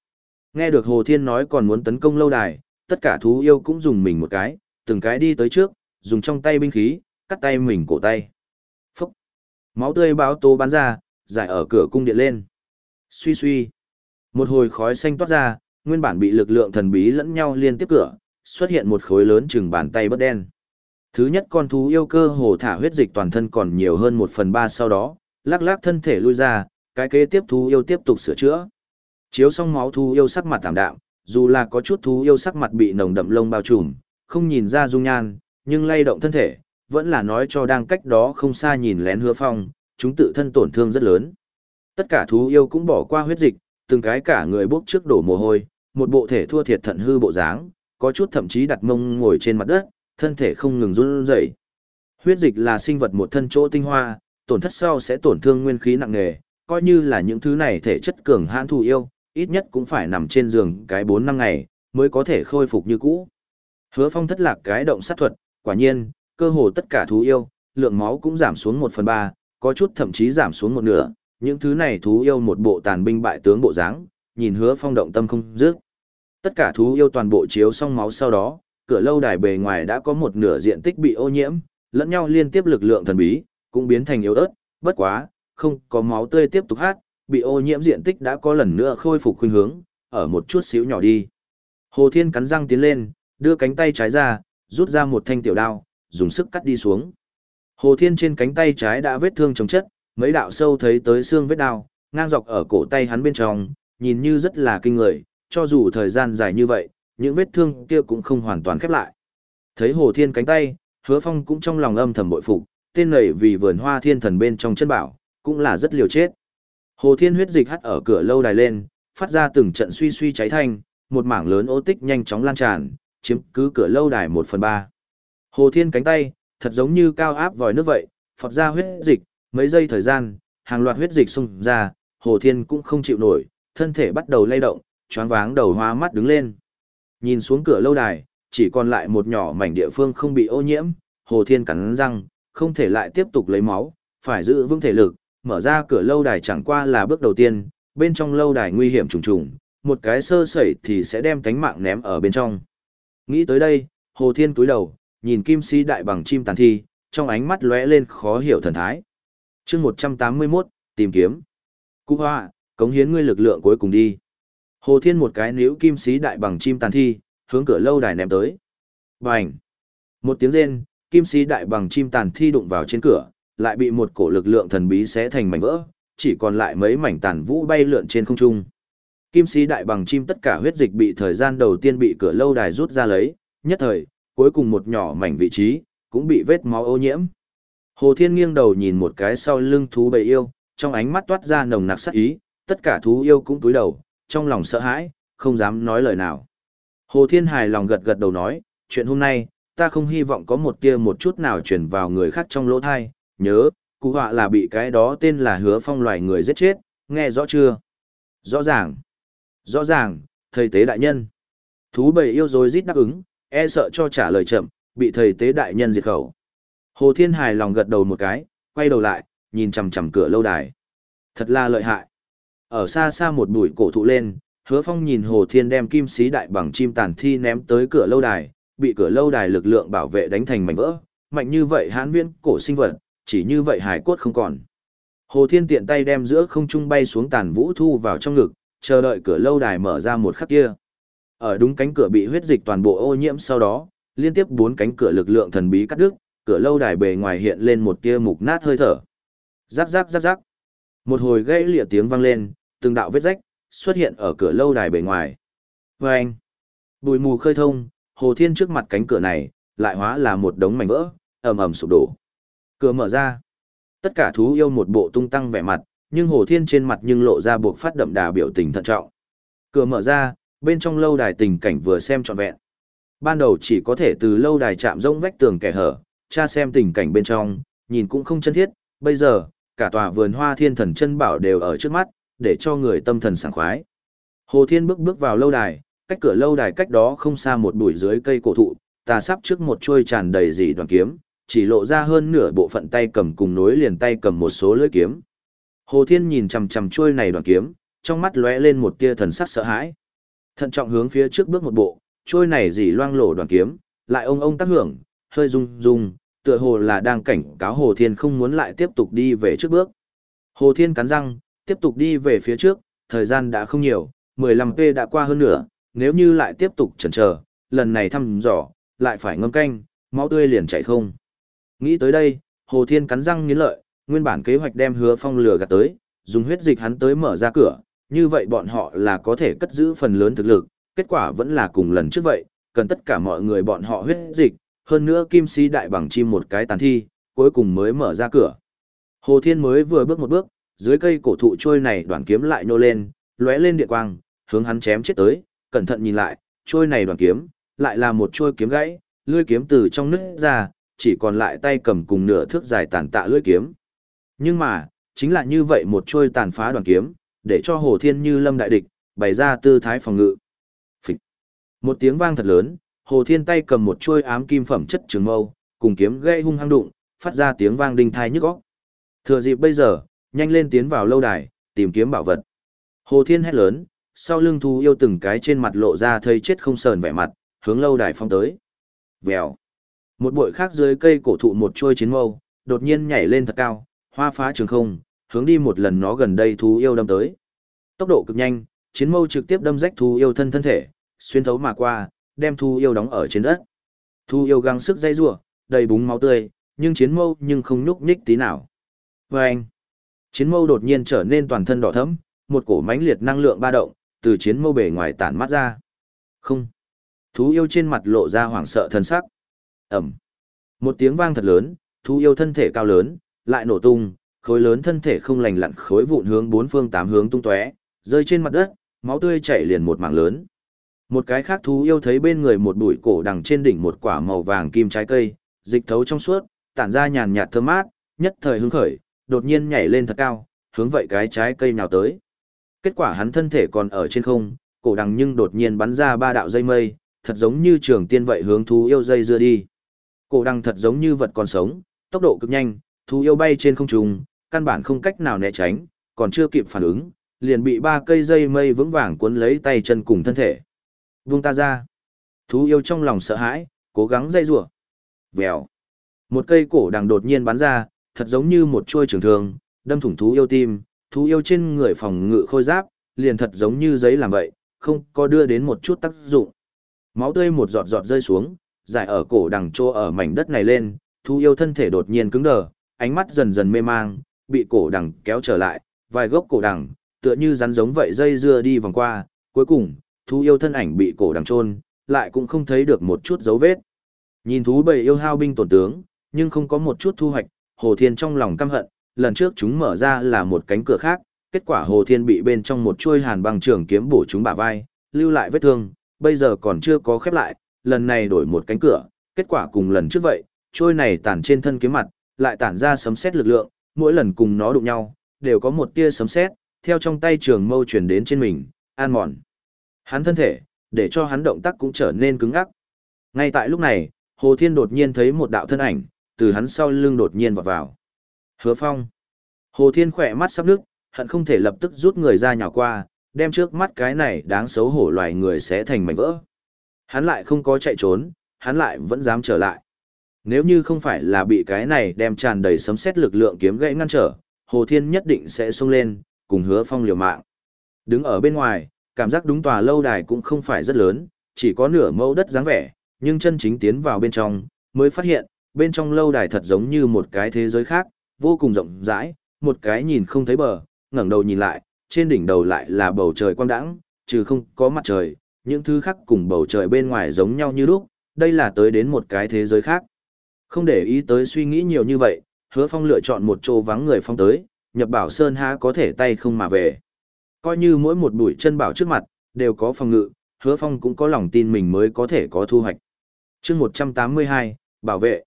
Nghe được Hồ Thiên nói còn muốn tấn công lâu đài, tất cả thú yêu cũng dùng mình một cái, từng cái đi tới trước, dùng trong tay binh khí, cắt tay mình cổ tay. Phúc! Máu tươi báo tố bắn ra, giải ở cửa cung điện lên. Suy suy! Một hồi khói xanh toát ra, nguyên bản bị lực lượng thần bí lẫn nhau liên tiếp cửa, xuất hiện một khối lớn chừng bàn tay bất đen. Thứ nhất con thú yêu cơ hồ thả huyết dịch toàn thân còn nhiều hơn một phần ba sau đó, lắc lắc thân thể lui ra, cái kế tiếp thú yêu tiếp tục sửa chữa. Chiếu xong máu thú yêu sắc mặt tạm đạm, dù là có chút thú yêu sắc mặt bị nồng đậm lông bao trùm, không nhìn ra dung nhan, nhưng lay động thân thể, vẫn là nói cho đang cách đó không xa nhìn lén hứa phong, chúng tự thân tổn thương rất lớn. Tất cả thú yêu cũng bỏ qua huyết dịch, từng cái cả người bốc trước đổ mồ hôi, một bộ thể thua thiệt thận hư bộ dáng, có chút thậm chí đặt mông ngồi trên mặt đất, thân thể không ngừng run rẩy. Huyết dịch là sinh vật một thân chỗ tinh hoa, tổn thất sau sẽ tổn thương nguyên khí nặng nề, coi như là những thứ này thể chất cường hãn thù yêu, ít nhất cũng phải nằm trên giường cái 4 năm ngày, mới có thể khôi phục như cũ. Hứa phong thất lạc cái động sát thuật, quả nhiên, cơ hồ tất cả thú yêu, lượng máu cũng giảm xuống 1 phần 3, có chút thậm chí giảm xuống một nửa, những thứ này thú yêu một bộ tàn binh bại tướng bộ dáng, nhìn hứa phong động tâm không dứt. Tất cả thú yêu toàn bộ chiếu xong máu sau đó, cửa lâu đài bề ngoài đã có một nửa diện tích bị ô nhiễm, lẫn nhau liên tiếp lực lượng thần bí, cũng biến thành yếu ớt, bất quá, không có máu tươi tiếp tục hát, bị ô nhiễm diện tích đã có lần nữa khôi phục khuynh hướng, ở một chút xíu nhỏ đi. Hồ Thiên cắn răng tiến lên, đưa cánh tay trái ra, rút ra một thanh tiểu đao, dùng sức cắt đi xuống. Hồ Thiên trên cánh tay trái đã vết thương chống chất, mấy đạo sâu thấy tới xương vết đao, ngang dọc ở cổ tay hắn bên trong, nhìn như rất là kinh người, cho dù thời gian dài như vậy, những vết thương kia cũng không hoàn toàn khép lại. Thấy Hồ Thiên cánh tay, Hứa Phong cũng trong lòng âm thầm bội phục, tên này vì vườn hoa thiên thần bên trong chân bảo, cũng là rất liều chết. Hồ Thiên huyết dịch hắt ở cửa lâu đài lên, phát ra từng trận suy suy cháy thanh, một mảng lớn ô tích nhanh chóng lan tràn, chiếm cứ cửa lâu đài một phần ba. Hồ Thiên cánh tay, thật giống như cao áp vòi nước vậy, phọt ra huyết dịch, mấy giây thời gian, hàng loạt huyết dịch xung ra, Hồ Thiên cũng không chịu nổi, thân thể bắt đầu lay động, choáng váng đầu hoa mắt đứng lên. Nhìn xuống cửa lâu đài, chỉ còn lại một nhỏ mảnh địa phương không bị ô nhiễm, Hồ Thiên cắn răng, không thể lại tiếp tục lấy máu, phải giữ vững thể lực, mở ra cửa lâu đài chẳng qua là bước đầu tiên, bên trong lâu đài nguy hiểm trùng trùng, một cái sơ sẩy thì sẽ đem tánh mạng ném ở bên trong. Nghĩ tới đây, Hồ Thiên cúi đầu, nhìn kim sĩ đại bằng chim tàn thi, trong ánh mắt lóe lên khó hiểu thần thái. chương 181, tìm kiếm. Cụ hoa, cống hiến ngươi lực lượng cuối cùng đi. Hồ Thiên một cái níu kim sĩ đại bằng chim tàn thi, hướng cửa lâu đài ném tới. Bành! Một tiếng rên, kim sĩ đại bằng chim tàn thi đụng vào trên cửa, lại bị một cổ lực lượng thần bí xé thành mảnh vỡ, chỉ còn lại mấy mảnh tàn vũ bay lượn trên không trung. Kim sĩ đại bằng chim tất cả huyết dịch bị thời gian đầu tiên bị cửa lâu đài rút ra lấy, nhất thời, cuối cùng một nhỏ mảnh vị trí, cũng bị vết máu ô nhiễm. Hồ Thiên nghiêng đầu nhìn một cái sau lưng thú bầy yêu, trong ánh mắt toát ra nồng nặc sát ý, tất cả thú yêu cũng túi đầu, trong lòng sợ hãi, không dám nói lời nào. Hồ Thiên hài lòng gật gật đầu nói, chuyện hôm nay, ta không hy vọng có một tia một chút nào chuyển vào người khác trong lỗ thai, nhớ, cụ họa là bị cái đó tên là hứa phong loài người giết chết, nghe rõ chưa? Rõ ràng. Rõ ràng, thầy tế đại nhân. Thú bầy yêu rồi rít đáp ứng, e sợ cho trả lời chậm, bị thầy tế đại nhân diệt khẩu. Hồ Thiên hài lòng gật đầu một cái, quay đầu lại, nhìn chằm chằm cửa lâu đài. Thật là lợi hại. Ở xa xa một bụi cổ thụ lên, hứa phong nhìn Hồ Thiên đem kim sĩ đại bằng chim tàn thi ném tới cửa lâu đài, bị cửa lâu đài lực lượng bảo vệ đánh thành mảnh vỡ. Mạnh như vậy hãn viên cổ sinh vật, chỉ như vậy Hải cốt không còn. Hồ Thiên tiện tay đem giữa không trung bay xuống tàn vũ thu vào trong ngực, chờ đợi cửa lâu đài mở ra một khắc kia. Ở đúng cánh cửa bị huyết dịch toàn bộ ô nhiễm sau đó, liên tiếp bốn cánh cửa lực lượng thần bí cắt đứt, cửa lâu đài bề ngoài hiện lên một tia mục nát hơi thở. Rắc rắc rắc rắc. Một hồi gãy lịa tiếng vang lên, từng đạo vết rách xuất hiện ở cửa lâu đài bề ngoài. Và anh, bụi mù khơi thông, Hồ Thiên trước mặt cánh cửa này, lại hóa là một đống mảnh vỡ, ầm ầm sụp đổ. Cửa mở ra. Tất cả thú yêu một bộ tung tăng vẻ mặt, nhưng Hồ Thiên trên mặt nhưng lộ ra buộc phát đậm đà biểu tình thận trọng. Cửa mở ra, bên trong lâu đài tình cảnh vừa xem trọn vẹn. Ban đầu chỉ có thể từ lâu đài chạm rông vách tường kẻ hở, cha xem tình cảnh bên trong, nhìn cũng không chân thiết, bây giờ, cả tòa vườn hoa thiên thần chân bảo đều ở trước mắt, để cho người tâm thần sảng khoái. Hồ Thiên bước bước vào lâu đài, cách cửa lâu đài cách đó không xa một bụi dưới cây cổ thụ, ta sắp trước một chuôi tràn đầy dì đoàn kiếm, chỉ lộ ra hơn nửa bộ phận tay cầm cùng nối liền tay cầm một số lưỡi kiếm. Hồ Thiên nhìn chằm chằm chuôi này đoạn kiếm, trong mắt lóe lên một tia thần sắc sợ hãi. Thận trọng hướng phía trước bước một bộ, chuôi này dỉ loang lổ đoạn kiếm, lại ông ông tác hưởng, hơi rung rung, tựa hồ là đang cảnh cáo Hồ Thiên không muốn lại tiếp tục đi về trước bước. Hồ Thiên cắn răng, tiếp tục đi về phía trước, thời gian đã không nhiều, 15P đã qua hơn nửa, nếu như lại tiếp tục chần chờ, lần này thăm dò, lại phải ngâm canh, máu tươi liền chảy không. Nghĩ tới đây, Hồ Thiên cắn răng nghiến lợi, nguyên bản kế hoạch đem hứa phong lừa gạt tới, dùng huyết dịch hắn tới mở ra cửa, như vậy bọn họ là có thể cất giữ phần lớn thực lực, kết quả vẫn là cùng lần trước vậy, cần tất cả mọi người bọn họ huyết dịch, hơn nữa kim si đại bằng chim một cái tàn thi, cuối cùng mới mở ra cửa. Hồ Thiên mới vừa bước một bước, dưới cây cổ thụ trôi này đoàn kiếm lại nô lên, lóe lên điện quang, hướng hắn chém chết tới, cẩn thận nhìn lại, trôi này đoàn kiếm, lại là một trôi kiếm gãy, lưỡi kiếm từ trong nứt ra, chỉ còn lại tay cầm cùng nửa thước dài tàn tạ lưỡi kiếm. Nhưng mà, chính là như vậy một trôi tàn phá đoàn kiếm, để cho Hồ Thiên như lâm đại địch, bày ra tư thái phòng ngự. Phịch. Một tiếng vang thật lớn, Hồ Thiên tay cầm một chuôi ám kim phẩm chất trường mâu, cùng kiếm gãy hung hăng đụng, phát ra tiếng vang đinh thai nhức óc. Thừa dịp bây giờ, nhanh lên tiến vào lâu đài, tìm kiếm bảo vật. Hồ Thiên hét lớn, sau lưng thú yêu từng cái trên mặt lộ ra thấy chết không sờn vẻ mặt, hướng lâu đài phong tới. Vèo. Một bụi khác dưới cây cổ thụ một chuôi chiến mâu, đột nhiên nhảy lên thật cao, hoa phá trường không, hướng đi một lần nó gần đây thú yêu đâm tới. Tốc độ cực nhanh, chiến mâu trực tiếp đâm rách thú yêu thân thân thể, xuyên thấu mà qua, đem thú yêu đóng ở trên đất. Thú yêu gắng sức dây rủa, đầy búng máu tươi, nhưng chiến mâu nhưng không nhúc nhích tí nào. Và anh, chiến mâu đột nhiên trở nên toàn thân đỏ thẫm, một cổ mãnh liệt năng lượng ba động, từ chiến mâu bề ngoài tản mát ra. Không. Thú yêu trên mặt lộ ra hoảng sợ thân sắc. Ẩm. Một tiếng vang thật lớn, thú yêu thân thể cao lớn, lại nổ tung, khối lớn thân thể không lành lặn khối vụn hướng bốn phương tám hướng tung tóe, rơi trên mặt đất, máu tươi chảy liền một mảng lớn. Một cái khác thú yêu thấy bên người một bụi cổ đằng trên đỉnh một quả màu vàng kim trái cây, dịch thấu trong suốt, tản ra nhàn nhạt thơm mát, nhất thời hứng khởi, đột nhiên nhảy lên thật cao, hướng vậy cái trái cây nào tới. Kết quả hắn thân thể còn ở trên không, cổ đằng nhưng đột nhiên bắn ra ba đạo dây mây, thật giống như trường tiên vậy hướng thú yêu dây dưa đi. Cổ đằng thật giống như vật còn sống, tốc độ cực nhanh, thú yêu bay trên không trung, căn bản không cách nào né tránh, còn chưa kịp phản ứng, liền bị ba cây dây mây vững vàng cuốn lấy tay chân cùng thân thể. Vung ta ra. Thú yêu trong lòng sợ hãi, cố gắng dây rủa. Vèo. Một cây cổ đằng đột nhiên bắn ra, thật giống như một chuôi trường thương, đâm thủng thú yêu tim, thú yêu trên người phòng ngự khôi giáp, liền thật giống như giấy làm vậy, không có đưa đến một chút tác dụng. Máu tươi một giọt giọt rơi xuống, giải ở cổ đằng chỗ ở mảnh đất này lên, thú yêu thân thể đột nhiên cứng đờ, ánh mắt dần dần mê mang, bị cổ đằng kéo trở lại, vài gốc cổ đằng, tựa như rắn giống vậy dây dưa đi vòng qua, cuối cùng, thú yêu thân ảnh bị cổ đằng trôn, lại cũng không thấy được một chút dấu vết. Nhìn thú bầy yêu hao binh tổn tướng, nhưng không có một chút thu hoạch, Hồ Thiên trong lòng căm hận, lần trước chúng mở ra là một cánh cửa khác, kết quả Hồ Thiên bị bên trong một chuôi hàn băng trường kiếm bổ chúng bả vai, lưu lại vết thương, bây giờ còn chưa có khép lại, lần này đổi một cánh cửa, kết quả cùng lần trước vậy, trôi này tản trên thân kiếm mặt, lại tản ra sấm sét lực lượng, mỗi lần cùng nó đụng nhau, đều có một tia sấm sét, theo trong tay trường mâu truyền đến trên mình, an mòn. Hắn thân thể, để cho hắn động tác cũng trở nên cứng ngắc. Ngay tại lúc này, Hồ Thiên đột nhiên thấy một đạo thân ảnh, từ hắn sau lưng đột nhiên vọt vào. Hứa Phong. Hồ Thiên khỏe mắt sắp nước, hận không thể lập tức rút người ra nhào qua, đem trước mắt cái này đáng xấu hổ loài người sẽ thành mảnh vỡ. Hắn lại không có chạy trốn, hắn lại vẫn dám trở lại. Nếu như không phải là bị cái này đem tràn đầy sấm sét lực lượng kiếm gãy ngăn trở, Hồ Thiên nhất định sẽ xông lên, cùng hứa phong liều mạng. Đứng ở bên ngoài, cảm giác đúng tòa lâu đài cũng không phải rất lớn, chỉ có nửa mẫu đất dáng vẻ, nhưng chân chính tiến vào bên trong, mới phát hiện, bên trong lâu đài thật giống như một cái thế giới khác, vô cùng rộng rãi, một cái nhìn không thấy bờ, ngẩng đầu nhìn lại, trên đỉnh đầu lại là bầu trời quang đãng, trừ không có mặt trời, những thứ khác cùng bầu trời bên ngoài giống nhau như lúc, đây là tới đến một cái thế giới khác. Không để ý tới suy nghĩ nhiều như vậy, hứa phong lựa chọn một chỗ vắng người phong tới, nhập bảo sơn há có thể tay không mà về. Coi như mỗi một bụi chân bảo trước mặt, đều có phòng ngự, hứa phong cũng có lòng tin mình mới có thể có thu hoạch. chương 182, bảo vệ.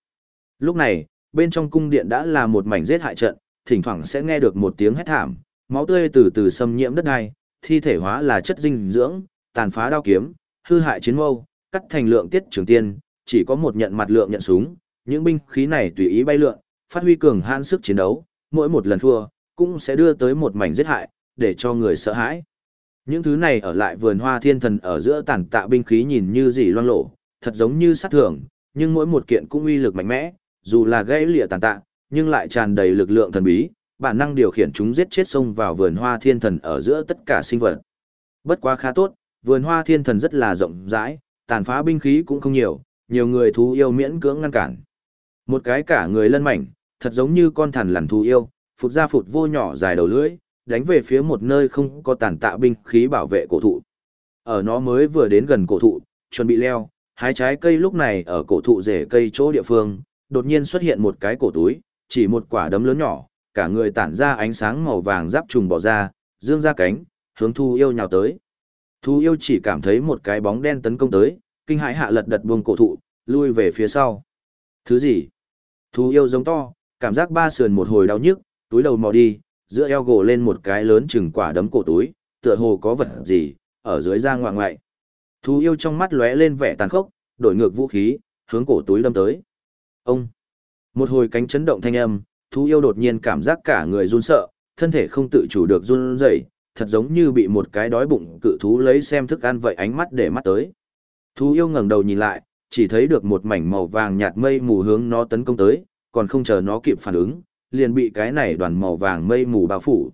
Lúc này, bên trong cung điện đã là một mảnh giết hại trận, thỉnh thoảng sẽ nghe được một tiếng hét thảm, máu tươi từ từ xâm nhiễm đất đai, thi thể hóa là chất dinh dưỡng, tàn phá đao kiếm, hư hại chiến mâu, cắt thành lượng tiết trường tiên, chỉ có một nhận mặt lượng nhận súng, những binh khí này tùy ý bay lượn, phát huy cường hãn sức chiến đấu, mỗi một lần thua, cũng sẽ đưa tới một mảnh giết hại, để cho người sợ hãi. Những thứ này ở lại vườn hoa thiên thần ở giữa tàn tạ binh khí nhìn như gì loang lộ, thật giống như sát thường, nhưng mỗi một kiện cũng uy lực mạnh mẽ, dù là gãy lìa tàn tạ, nhưng lại tràn đầy lực lượng thần bí, bản năng điều khiển chúng giết chết xông vào vườn hoa thiên thần ở giữa tất cả sinh vật. Bất quá khá tốt, vườn hoa thiên thần rất là rộng rãi, tàn phá binh khí cũng không nhiều, nhiều người thú yêu miễn cưỡng ngăn cản. Một cái cả người lân mảnh, thật giống như con thằn lằn thú yêu, phụt ra phụt vô nhỏ dài đầu lưỡi, đánh về phía một nơi không có tàn tạ binh khí bảo vệ cổ thụ. Ở nó mới vừa đến gần cổ thụ, chuẩn bị leo, hái trái cây lúc này ở cổ thụ rễ cây chỗ địa phương, đột nhiên xuất hiện một cái cổ túi, chỉ một quả đấm lớn nhỏ, cả người tản ra ánh sáng màu vàng giáp trùng bỏ ra, dương ra cánh, hướng thu yêu nhào tới. Thu yêu chỉ cảm thấy một cái bóng đen tấn công tới, kinh hãi hạ lật đật buông cổ thụ, lui về phía sau. Thứ gì? Thu yêu giống to, cảm giác ba sườn một hồi đau nhức, túi đầu mò đi, giữa eo gỗ lên một cái lớn chừng quả đấm cổ túi, tựa hồ có vật gì, ở dưới da ngoạng ngoại. Thú yêu trong mắt lóe lên vẻ tàn khốc, đổi ngược vũ khí, hướng cổ túi đâm tới. Ông! Một hồi cánh chấn động thanh âm, thú yêu đột nhiên cảm giác cả người run sợ, thân thể không tự chủ được run rẩy, thật giống như bị một cái đói bụng cự thú lấy xem thức ăn vậy ánh mắt để mắt tới. Thú yêu ngẩng đầu nhìn lại, chỉ thấy được một mảnh màu vàng nhạt mây mù hướng nó tấn công tới, còn không chờ nó kịp phản ứng, liền bị cái này đoàn màu vàng mây mù bao phủ.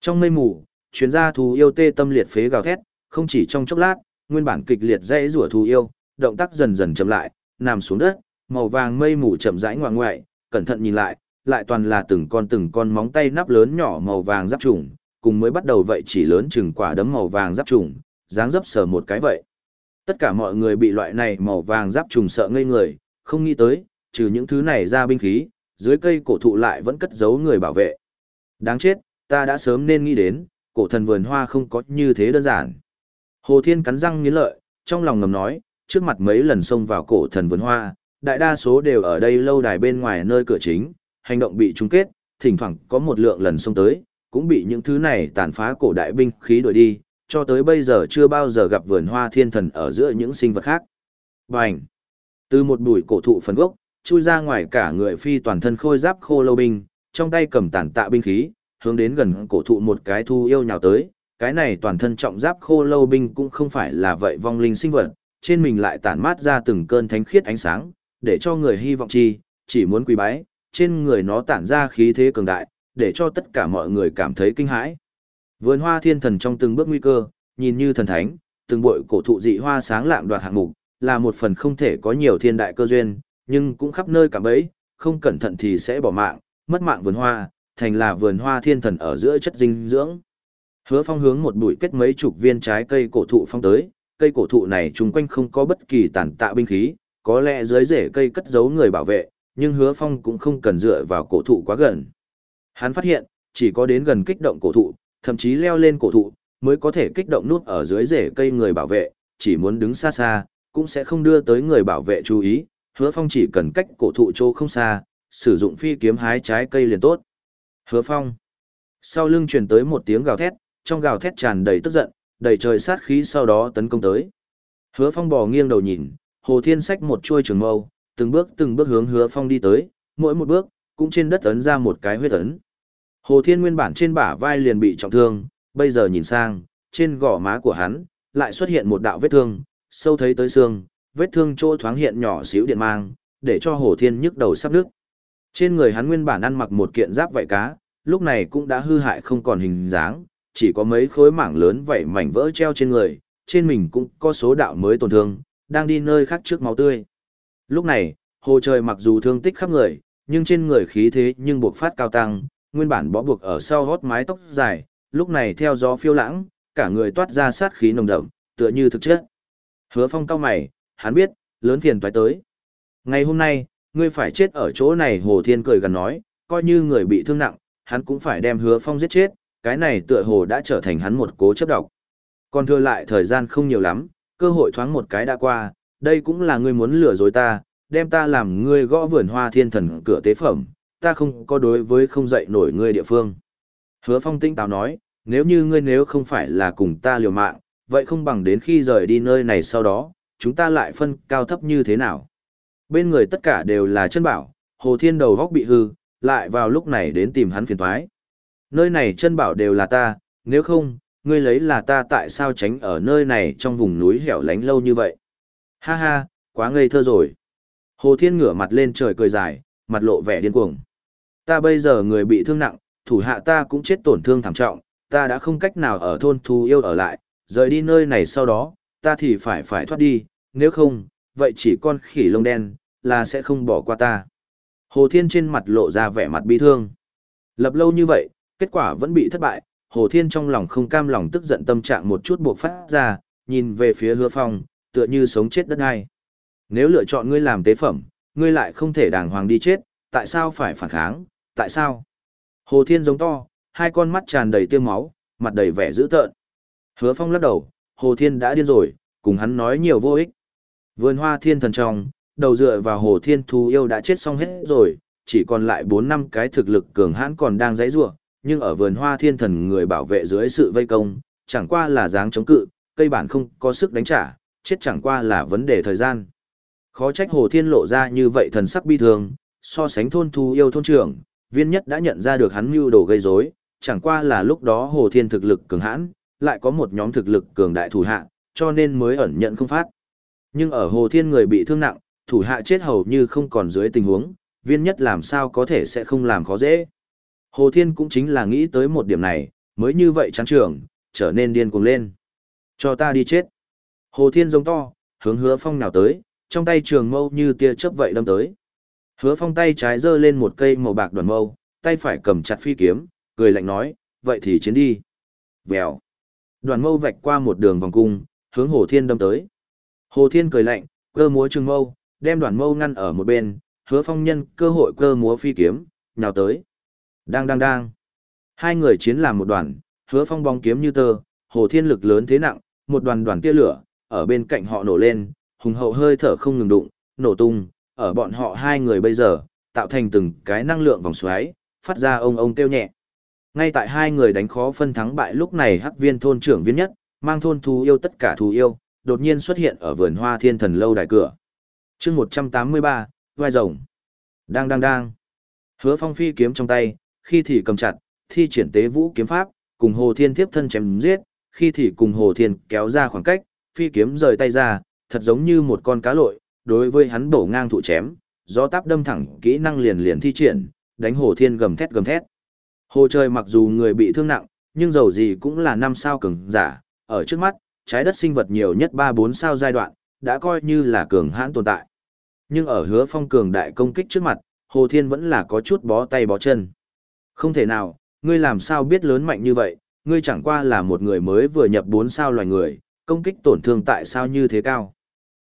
Trong mây mù, chuyến ra thú yêu tê tâm liệt phế gào thét, không chỉ trong chốc lát, nguyên bản kịch liệt dãy rủa thú yêu, động tác dần dần chậm lại, nằm xuống đất, màu vàng mây mù chậm rãi ngoạng ngoại, cẩn thận nhìn lại, lại toàn là từng con từng con móng tay nắp lớn nhỏ màu vàng giáp trùng, cùng mới bắt đầu vậy chỉ lớn chừng quả đấm màu vàng giáp trùng, dáng dấp sờ một cái vậy. Tất cả mọi người bị loại này màu vàng giáp trùng sợ ngây người, không nghĩ tới, trừ những thứ này ra binh khí, dưới cây cổ thụ lại vẫn cất giấu người bảo vệ. Đáng chết, ta đã sớm nên nghĩ đến, cổ thần vườn hoa không có như thế đơn giản. Hồ Thiên cắn răng nghiến lợi, trong lòng ngầm nói, trước mặt mấy lần xông vào cổ thần vườn hoa, đại đa số đều ở đây lâu đài bên ngoài nơi cửa chính, hành động bị chung kết, thỉnh thoảng có một lượng lần xông tới, cũng bị những thứ này tàn phá cổ đại binh khí đuổi đi, cho tới bây giờ chưa bao giờ gặp vườn hoa thiên thần ở giữa những sinh vật khác. Bành! Từ một bụi cổ thụ phần gốc, chui ra ngoài cả người phi toàn thân khôi giáp khô lâu binh, trong tay cầm tản tạ binh khí, hướng đến gần cổ thụ một cái thu yêu nhào tới. Cái này toàn thân trọng giáp khô lâu binh cũng không phải là vậy vong linh sinh vật, trên mình lại tản mát ra từng cơn thánh khiết ánh sáng, để cho người hy vọng chi, chỉ muốn quỳ bái, trên người nó tản ra khí thế cường đại, để cho tất cả mọi người cảm thấy kinh hãi. Vườn hoa thiên thần trong từng bước nguy cơ, nhìn như thần thánh, từng bội cổ thụ dị hoa sáng lạng đoạt hạng mục, là một phần không thể có nhiều thiên đại cơ duyên, nhưng cũng khắp nơi cả bấy, không cẩn thận thì sẽ bỏ mạng, mất mạng vườn hoa, thành là vườn hoa thiên thần ở giữa chất dinh dưỡng. Hứa phong hướng một bụi kết mấy chục viên trái cây cổ thụ phong tới, cây cổ thụ này chung quanh không có bất kỳ tàn tạ binh khí, có lẽ dưới rễ cây cất giấu người bảo vệ, nhưng hứa phong cũng không cần dựa vào cổ thụ quá gần. Hắn phát hiện, chỉ có đến gần kích động cổ thụ, thậm chí leo lên cổ thụ, mới có thể kích động nút ở dưới rễ cây người bảo vệ, chỉ muốn đứng xa xa, cũng sẽ không đưa tới người bảo vệ chú ý, hứa phong chỉ cần cách cổ thụ chỗ không xa, sử dụng phi kiếm hái trái cây liền tốt. Hứa phong. Sau lưng truyền tới một tiếng gào thét, trong gào thét tràn đầy tức giận, đầy trời sát khí sau đó tấn công tới. Hứa phong bò nghiêng đầu nhìn, hồ thiên sách một chuôi trường mâu, từng bước từng bước hướng hứa phong đi tới, mỗi một bước, cũng trên đất ấn ra một cái huyết ấn. Hồ thiên nguyên bản trên bả vai liền bị trọng thương, bây giờ nhìn sang, trên gò má của hắn, lại xuất hiện một đạo vết thương, sâu thấy tới xương, vết thương chỗ thoáng hiện nhỏ xíu điện mang, để cho Hồ Thiên nhức đầu sắp nước. Trên người hắn nguyên bản ăn mặc một kiện giáp vảy cá, lúc này cũng đã hư hại không còn hình dáng, chỉ có mấy khối mảng lớn vảy mảnh vỡ treo trên người, trên mình cũng có số đạo mới tổn thương, đang đi nơi khác trước máu tươi. Lúc này, hồ trời mặc dù thương tích khắp người, nhưng trên người khí thế nhưng buộc phát cao tăng, nguyên bản bó buộc ở sau hót mái tóc dài, lúc này theo gió phiêu lãng, cả người toát ra sát khí nồng đậm, tựa như thực chất. Hứa phong cao mày, hắn biết, lớn phiền toái tới. Ngày hôm nay, ngươi phải chết ở chỗ này Hồ Thiên cười gần nói, coi như người bị thương nặng, hắn cũng phải đem hứa phong giết chết, cái này tựa hồ đã trở thành hắn một cố chấp độc. Còn thừa lại thời gian không nhiều lắm, cơ hội thoáng một cái đã qua, đây cũng là ngươi muốn lừa dối ta, đem ta làm ngươi gõ vườn hoa thiên thần cửa tế phẩm, ta không có đối với không dậy nổi ngươi địa phương. Hứa phong tinh táo nói, nếu như ngươi nếu không phải là cùng ta liều mạng, vậy không bằng đến khi rời đi nơi này sau đó, chúng ta lại phân cao thấp như thế nào. Bên người tất cả đều là chân bảo, Hồ Thiên đầu góc bị hư, lại vào lúc này đến tìm hắn phiền thoái. Nơi này chân bảo đều là ta, nếu không, ngươi lấy là ta tại sao tránh ở nơi này trong vùng núi hẻo lánh lâu như vậy. Ha ha, quá ngây thơ rồi. Hồ Thiên ngửa mặt lên trời cười dài, mặt lộ vẻ điên cuồng. Ta bây giờ người bị thương nặng, thủ hạ ta cũng chết tổn thương thảm trọng, ta đã không cách nào ở thôn thu yêu ở lại, rời đi nơi này sau đó, ta thì phải phải thoát đi, nếu không, vậy chỉ con khỉ lông đen, là sẽ không bỏ qua ta. Hồ Thiên trên mặt lộ ra vẻ mặt bi thương. Lập lâu như vậy, kết quả vẫn bị thất bại, Hồ Thiên trong lòng không cam lòng tức giận tâm trạng một chút buộc phát ra, nhìn về phía hứa phong, tựa như sống chết đất ai. Nếu lựa chọn ngươi làm tế phẩm, ngươi lại không thể đàng hoàng đi chết, tại sao phải phản kháng, tại sao? Hồ Thiên giống to, hai con mắt tràn đầy tiêu máu, mặt đầy vẻ dữ tợn. Hứa Phong lắc đầu, Hồ Thiên đã điên rồi, cùng hắn nói nhiều vô ích. Vườn hoa thiên thần trong, đầu dựa vào Hồ Thiên thú yêu đã chết xong hết rồi, chỉ còn lại 4 năm cái thực lực cường hãn còn đang dãy rủa, nhưng ở vườn hoa thiên thần người bảo vệ dưới sự vây công, chẳng qua là dáng chống cự, cây bản không có sức đánh trả, chết chẳng qua là vấn đề thời gian. Khó trách Hồ Thiên lộ ra như vậy thần sắc bi thương, so sánh thôn thú yêu thôn trưởng, viên nhất đã nhận ra được hắn mưu đồ gây rối, chẳng qua là lúc đó Hồ Thiên thực lực cường hãn, lại có một nhóm thực lực cường đại thủ hạ, cho nên mới ẩn nhận không phát. Nhưng ở Hồ Thiên người bị thương nặng, thủ hạ chết hầu như không còn dưới tình huống, viên nhất làm sao có thể sẽ không làm khó dễ. Hồ Thiên cũng chính là nghĩ tới một điểm này, mới như vậy chán trường, trở nên điên cuồng lên. Cho ta đi chết. Hồ Thiên giống to, hướng hứa phong nào tới, trong tay trường mâu như tia chớp vậy đâm tới. Hứa phong tay trái giơ lên một cây màu bạc đoàn mâu, tay phải cầm chặt phi kiếm, cười lạnh nói, vậy thì chiến đi. Vèo. Đoàn mâu vạch qua một đường vòng cung, hướng Hồ Thiên đâm tới. Hồ Thiên cười lạnh, cơ múa trường mâu, đem đoàn mâu ngăn ở một bên, hứa phong nhân cơ hội cơ múa phi kiếm, nhào tới. Đang đang đang. Hai người chiến làm một đoàn, hứa phong bóng kiếm như tơ, Hồ Thiên lực lớn thế nặng, một đoàn đoàn tia lửa, ở bên cạnh họ nổ lên, hùng hậu hơi thở không ngừng đụng, nổ tung, ở bọn họ hai người bây giờ, tạo thành từng cái năng lượng vòng xoáy, phát ra ông ông kêu nhẹ. Ngay tại hai người đánh khó phân thắng bại lúc này hắc viên thôn trưởng viên nhất, mang thôn thú yêu tất cả thú yêu, đột nhiên xuất hiện ở vườn hoa thiên thần lâu đài cửa. chương 183, vai rồng. Đang đang đang. Hứa phong phi kiếm trong tay, khi thì cầm chặt, thi triển tế vũ kiếm pháp, cùng hồ thiên tiếp thân chém giết, khi thì cùng hồ thiên kéo ra khoảng cách, phi kiếm rời tay ra, thật giống như một con cá lội, đối với hắn bổ ngang thụ chém, gió táp đâm thẳng kỹ năng liền liền thi triển, đánh hồ thiên gầm thét gầm thét. Hồ trời mặc dù người bị thương nặng, nhưng dầu gì cũng là năm sao cường giả, ở trước mắt, trái đất sinh vật nhiều nhất 3-4 sao giai đoạn, đã coi như là cường hãn tồn tại. Nhưng ở hứa phong cường đại công kích trước mặt, Hồ Thiên vẫn là có chút bó tay bó chân. Không thể nào, ngươi làm sao biết lớn mạnh như vậy, ngươi chẳng qua là một người mới vừa nhập 4 sao loài người, công kích tổn thương tại sao như thế cao.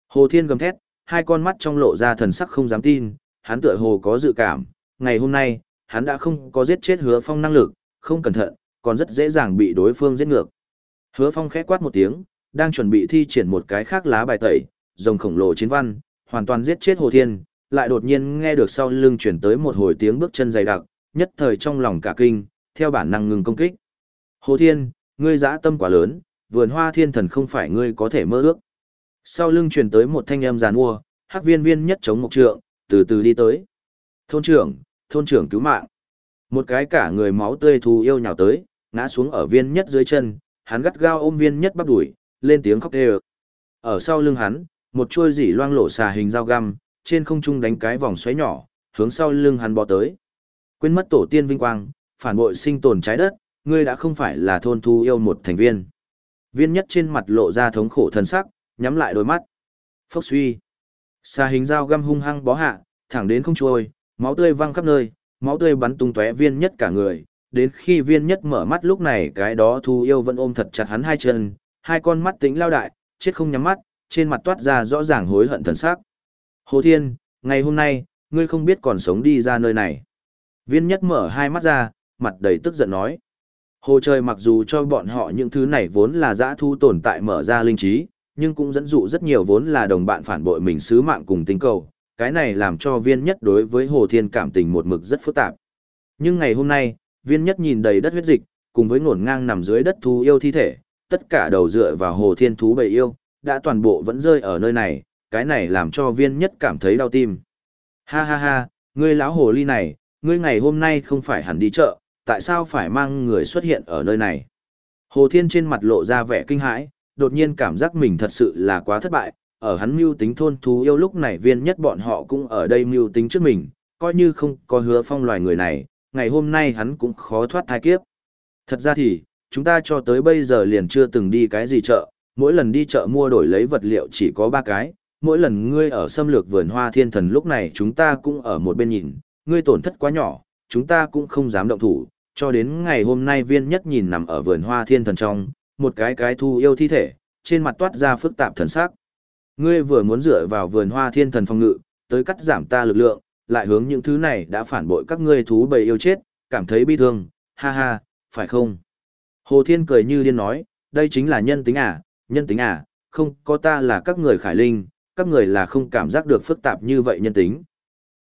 Hồ Thiên gầm thét, hai con mắt trong lộ ra thần sắc không dám tin, hắn tựa hồ có dự cảm, ngày hôm nay, hắn đã không có giết chết hứa phong năng lực, không cẩn thận, còn rất dễ dàng bị đối phương giết ngược. Hứa phong khẽ quát một tiếng, đang chuẩn bị thi triển một cái khác lá bài tẩy, rồng khổng lồ chiến văn, hoàn toàn giết chết Hồ Thiên, lại đột nhiên nghe được sau lưng chuyển tới một hồi tiếng bước chân dày đặc, nhất thời trong lòng cả kinh, theo bản năng ngừng công kích. Hồ Thiên, ngươi dã tâm quá lớn, vườn hoa thiên thần không phải ngươi có thể mơ ước. Sau lưng truyền tới một thanh âm giàn mua, hắc viên viên nhất chống mộc trượng, từ từ đi tới. Thôn trưởng, thôn trưởng cứu mạng. Một cái cả người máu tươi thù yêu nhào tới, ngã xuống ở viên nhất dưới chân, hắn gắt gao ôm viên nhất bắp đuổi, lên tiếng khóc đê Ở sau lưng hắn, một chuôi dỉ loang lổ xà hình dao găm, trên không trung đánh cái vòng xoáy nhỏ, hướng sau lưng hắn bò tới. Quên mất tổ tiên vinh quang, phản bội sinh tồn trái đất, ngươi đã không phải là thôn thu yêu một thành viên. Viên nhất trên mặt lộ ra thống khổ thân sắc, nhắm lại đôi mắt. Phốc suy. Xà hình dao găm hung hăng bó hạ, thẳng đến không trôi, máu tươi văng khắp nơi, máu tươi bắn tung tóe viên nhất cả người. Đến khi viên nhất mở mắt lúc này cái đó thu yêu vẫn ôm thật chặt hắn hai chân, hai con mắt tính lao đại, chết không nhắm mắt, trên mặt toát ra rõ ràng hối hận thần sắc. Hồ Thiên, ngày hôm nay, ngươi không biết còn sống đi ra nơi này. Viên nhất mở hai mắt ra, mặt đầy tức giận nói. Hồ trời mặc dù cho bọn họ những thứ này vốn là dã thu tồn tại mở ra linh trí, nhưng cũng dẫn dụ rất nhiều vốn là đồng bạn phản bội mình sứ mạng cùng tinh cầu. Cái này làm cho viên nhất đối với Hồ Thiên cảm tình một mực rất phức tạp. Nhưng ngày hôm nay, viên nhất nhìn đầy đất huyết dịch, cùng với ngổn ngang nằm dưới đất thu yêu thi thể, tất cả đầu dựa vào Hồ Thiên thú bầy yêu, đã toàn bộ vẫn rơi ở nơi này, cái này làm cho viên nhất cảm thấy đau tim. Ha ha ha, ngươi lão hồ ly này, ngươi ngày hôm nay không phải hẳn đi chợ, tại sao phải mang người xuất hiện ở nơi này? Hồ Thiên trên mặt lộ ra vẻ kinh hãi, đột nhiên cảm giác mình thật sự là quá thất bại, ở hắn mưu tính thôn thú yêu lúc này viên nhất bọn họ cũng ở đây mưu tính trước mình, coi như không có hứa phong loài người này, ngày hôm nay hắn cũng khó thoát thai kiếp. Thật ra thì, chúng ta cho tới bây giờ liền chưa từng đi cái gì chợ, mỗi lần đi chợ mua đổi lấy vật liệu chỉ có ba cái, mỗi lần ngươi ở xâm lược vườn hoa thiên thần lúc này chúng ta cũng ở một bên nhìn, ngươi tổn thất quá nhỏ, chúng ta cũng không dám động thủ, cho đến ngày hôm nay viên nhất nhìn nằm ở vườn hoa thiên thần trong, một cái cái thu yêu thi thể, trên mặt toát ra phức tạp thần sắc. Ngươi vừa muốn dựa vào vườn hoa thiên thần phòng ngự, tới cắt giảm ta lực lượng, lại hướng những thứ này đã phản bội các ngươi thú bầy yêu chết, cảm thấy bi thương, ha ha, phải không? Hồ Thiên cười như điên nói, đây chính là nhân tính à, nhân tính à, không có ta là các người khải linh, các người là không cảm giác được phức tạp như vậy nhân tính.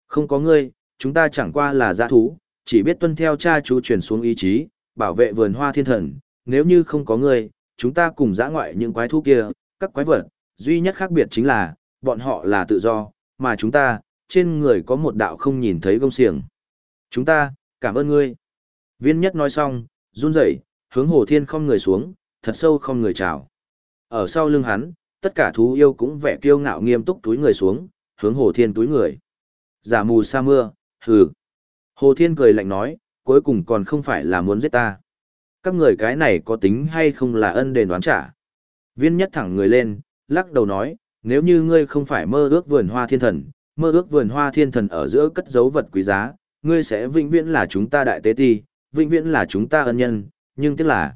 Không có ngươi, chúng ta chẳng qua là giã thú, chỉ biết tuân theo cha chú truyền xuống ý chí, bảo vệ vườn hoa thiên thần, nếu như không có ngươi, chúng ta cùng giã ngoại những quái thú kia, các quái vật, duy nhất khác biệt chính là, bọn họ là tự do, mà chúng ta, trên người có một đạo không nhìn thấy gông xiềng. Chúng ta, cảm ơn ngươi. Viên nhất nói xong, run rẩy, hướng Hồ Thiên không người xuống, thật sâu không người chào. Ở sau lưng hắn, tất cả thú yêu cũng vẻ kiêu ngạo nghiêm túc túi người xuống, hướng Hồ Thiên túi người. Giả mù sa mưa, hừ. Hồ Thiên cười lạnh nói, cuối cùng còn không phải là muốn giết ta. Các người cái này có tính hay không là ân đền đoán trả. Viên nhất thẳng người lên, lắc đầu nói, nếu như ngươi không phải mơ ước vườn hoa thiên thần, mơ ước vườn hoa thiên thần ở giữa cất dấu vật quý giá, ngươi sẽ vĩnh viễn là chúng ta đại tế ti, vĩnh viễn là chúng ta ân nhân, nhưng tiếc là,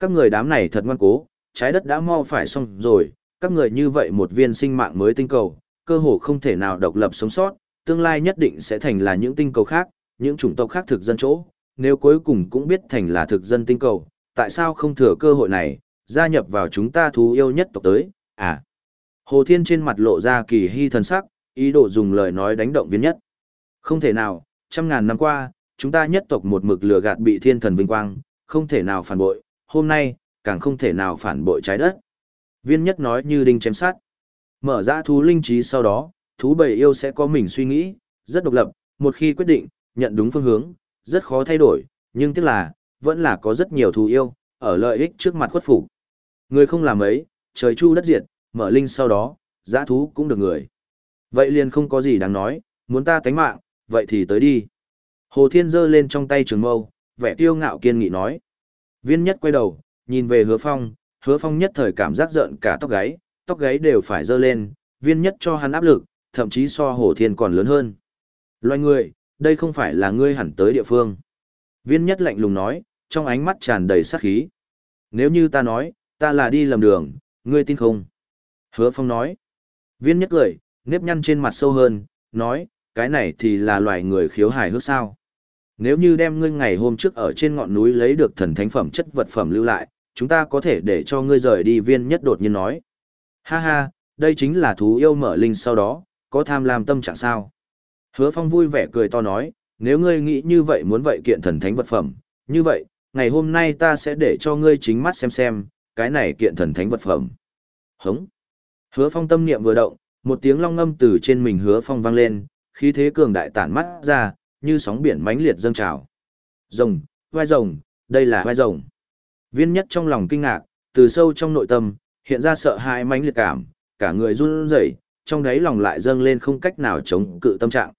các người đám này thật ngoan cố, trái đất đã mau phải xong rồi, các người như vậy một viên sinh mạng mới tinh cầu, cơ hồ không thể nào độc lập sống sót, tương lai nhất định sẽ thành là những tinh cầu khác, những chủng tộc khác thực dân chỗ, nếu cuối cùng cũng biết thành là thực dân tinh cầu, tại sao không thừa cơ hội này, gia nhập vào chúng ta thú yêu nhất tộc tới, à. Hồ Thiên trên mặt lộ ra kỳ hy thần sắc, ý đồ dùng lời nói đánh động viên nhất. Không thể nào, trăm ngàn năm qua, chúng ta nhất tộc một mực lừa gạt bị thiên thần vinh quang, không thể nào phản bội, hôm nay, càng không thể nào phản bội trái đất. Viên nhất nói như đinh chém sát. Mở ra thú linh trí sau đó, thú bầy yêu sẽ có mình suy nghĩ, rất độc lập, một khi quyết định, nhận đúng phương hướng, rất khó thay đổi, nhưng tiếc là, vẫn là có rất nhiều thù yêu, ở lợi ích trước mặt khuất phục. Người không làm ấy, trời chu đất diệt, mở linh sau đó, giã thú cũng được người. Vậy liền không có gì đáng nói, muốn ta tánh mạng, vậy thì tới đi. Hồ Thiên giơ lên trong tay trường mâu, vẻ tiêu ngạo kiên nghị nói. Viên nhất quay đầu, nhìn về hứa phong, hứa phong nhất thời cảm giác giận cả tóc gáy, tóc gáy đều phải giơ lên, viên nhất cho hắn áp lực, thậm chí so Hồ Thiên còn lớn hơn. Loài người, đây không phải là ngươi hẳn tới địa phương. Viên nhất lạnh lùng nói, trong ánh mắt tràn đầy sát khí. Nếu như ta nói, ta là đi lầm đường, ngươi tin không? Hứa phong nói. Viên nhất cười, nếp nhăn trên mặt sâu hơn, nói, cái này thì là loài người khiếu hài hước sao. Nếu như đem ngươi ngày hôm trước ở trên ngọn núi lấy được thần thánh phẩm chất vật phẩm lưu lại, chúng ta có thể để cho ngươi rời đi viên nhất đột nhiên nói. Ha ha, đây chính là thú yêu mở linh sau đó, có tham lam tâm trạng sao. Hứa phong vui vẻ cười to nói, nếu ngươi nghĩ như vậy muốn vậy kiện thần thánh vật phẩm, như vậy, ngày hôm nay ta sẽ để cho ngươi chính mắt xem xem, cái này kiện thần thánh vật phẩm. Hống. Hứa phong tâm niệm vừa động, một tiếng long ngâm từ trên mình hứa phong vang lên, khí thế cường đại tản mắt ra, như sóng biển mãnh liệt dâng trào. Rồng, vai rồng, đây là vai rồng. Viên nhất trong lòng kinh ngạc, từ sâu trong nội tâm, hiện ra sợ hãi mãnh liệt cảm, cả người run rẩy, trong đáy lòng lại dâng lên không cách nào chống cự tâm trạng.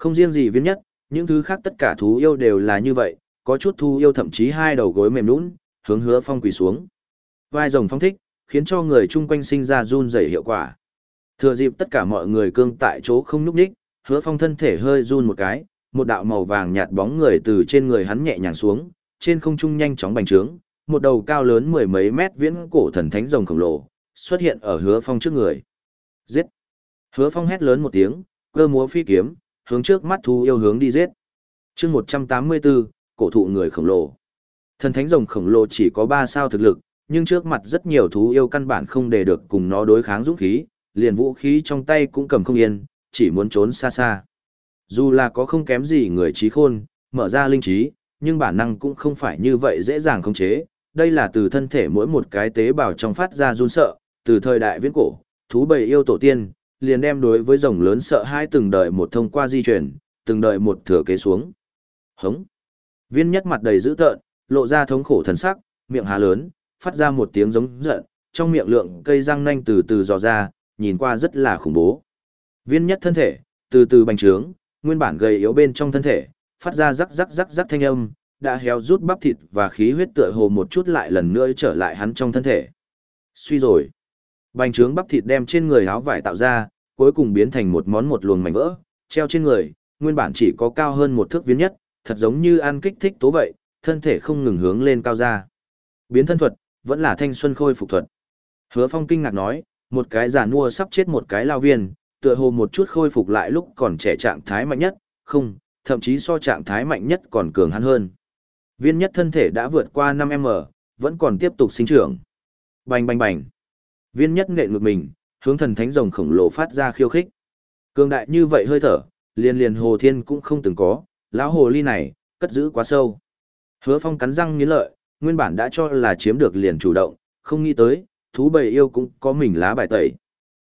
Không riêng gì viên nhất, những thứ khác tất cả thú yêu đều là như vậy, có chút thú yêu thậm chí hai đầu gối mềm nũng hướng hứa phong quỳ xuống. Vai rồng phong thích, khiến cho người chung quanh sinh ra run rẩy hiệu quả. Thừa dịp tất cả mọi người cương tại chỗ không nhúc nhích, hứa phong thân thể hơi run một cái, một đạo màu vàng nhạt bóng người từ trên người hắn nhẹ nhàng xuống, trên không trung nhanh chóng bành trướng, một đầu cao lớn mười mấy mét viễn cổ thần thánh rồng khổng lồ xuất hiện ở hứa phong trước người. Giết! Hứa phong hét lớn một tiếng, cơ múa phi kiếm, hướng trước mắt thú yêu hướng đi giết. chương một trăm tám mươi bốn cổ thụ người khổng lồ. Thần thánh rồng khổng lồ chỉ có ba sao thực lực, nhưng trước mặt rất nhiều thú yêu căn bản không để được cùng nó đối kháng dũng khí, liền vũ khí trong tay cũng cầm không yên, chỉ muốn trốn xa xa. Dù là có không kém gì người trí khôn, mở ra linh trí, nhưng bản năng cũng không phải như vậy dễ dàng khống chế. Đây là từ thân thể mỗi một cái tế bào trong phát ra run sợ, từ thời đại viễn cổ, thú bầy yêu tổ tiên, liền đem đối với rồng lớn sợ hai từng đợi một thông qua di chuyển, từng đợi một thừa kế xuống. Hống. Viên nhất mặt đầy dữ tợn, lộ ra thống khổ thần sắc, miệng há lớn, phát ra một tiếng giống giận, trong miệng lượng cây răng nanh từ từ dò ra, nhìn qua rất là khủng bố. Viên nhất thân thể, từ từ bành trướng, nguyên bản gầy yếu bên trong thân thể, phát ra rắc rắc rắc rắc thanh âm, đã héo rút bắp thịt và khí huyết tựa hồ một chút lại lần nữa trở lại hắn trong thân thể. Suy rồi. Bành trướng bắp thịt đem trên người áo vải tạo ra, cuối cùng biến thành một món một luồng mảnh vỡ, treo trên người, nguyên bản chỉ có cao hơn một thước viên nhất, thật giống như ăn kích thích tố vậy, thân thể không ngừng hướng lên cao ra. Biến thân thuật, vẫn là thanh xuân khôi phục thuật. Hứa Phong kinh ngạc nói, một cái giả mua sắp chết một cái lao viên, tựa hồ một chút khôi phục lại lúc còn trẻ trạng thái mạnh nhất, không, thậm chí so trạng thái mạnh nhất còn cường hắn hơn. Viên nhất thân thể đã vượt qua 5M, vẫn còn tiếp tục sinh trưởng. Bành bành bành. Viên nhất nện ngược mình, hướng thần thánh rồng khổng lồ phát ra khiêu khích. Cường đại như vậy hơi thở, liền liền hồ thiên cũng không từng có, lão hồ ly này, cất giữ quá sâu. Hứa phong cắn răng nghiến lợi, nguyên bản đã cho là chiếm được liền chủ động, không nghĩ tới, thú bầy yêu cũng có mình lá bài tẩy.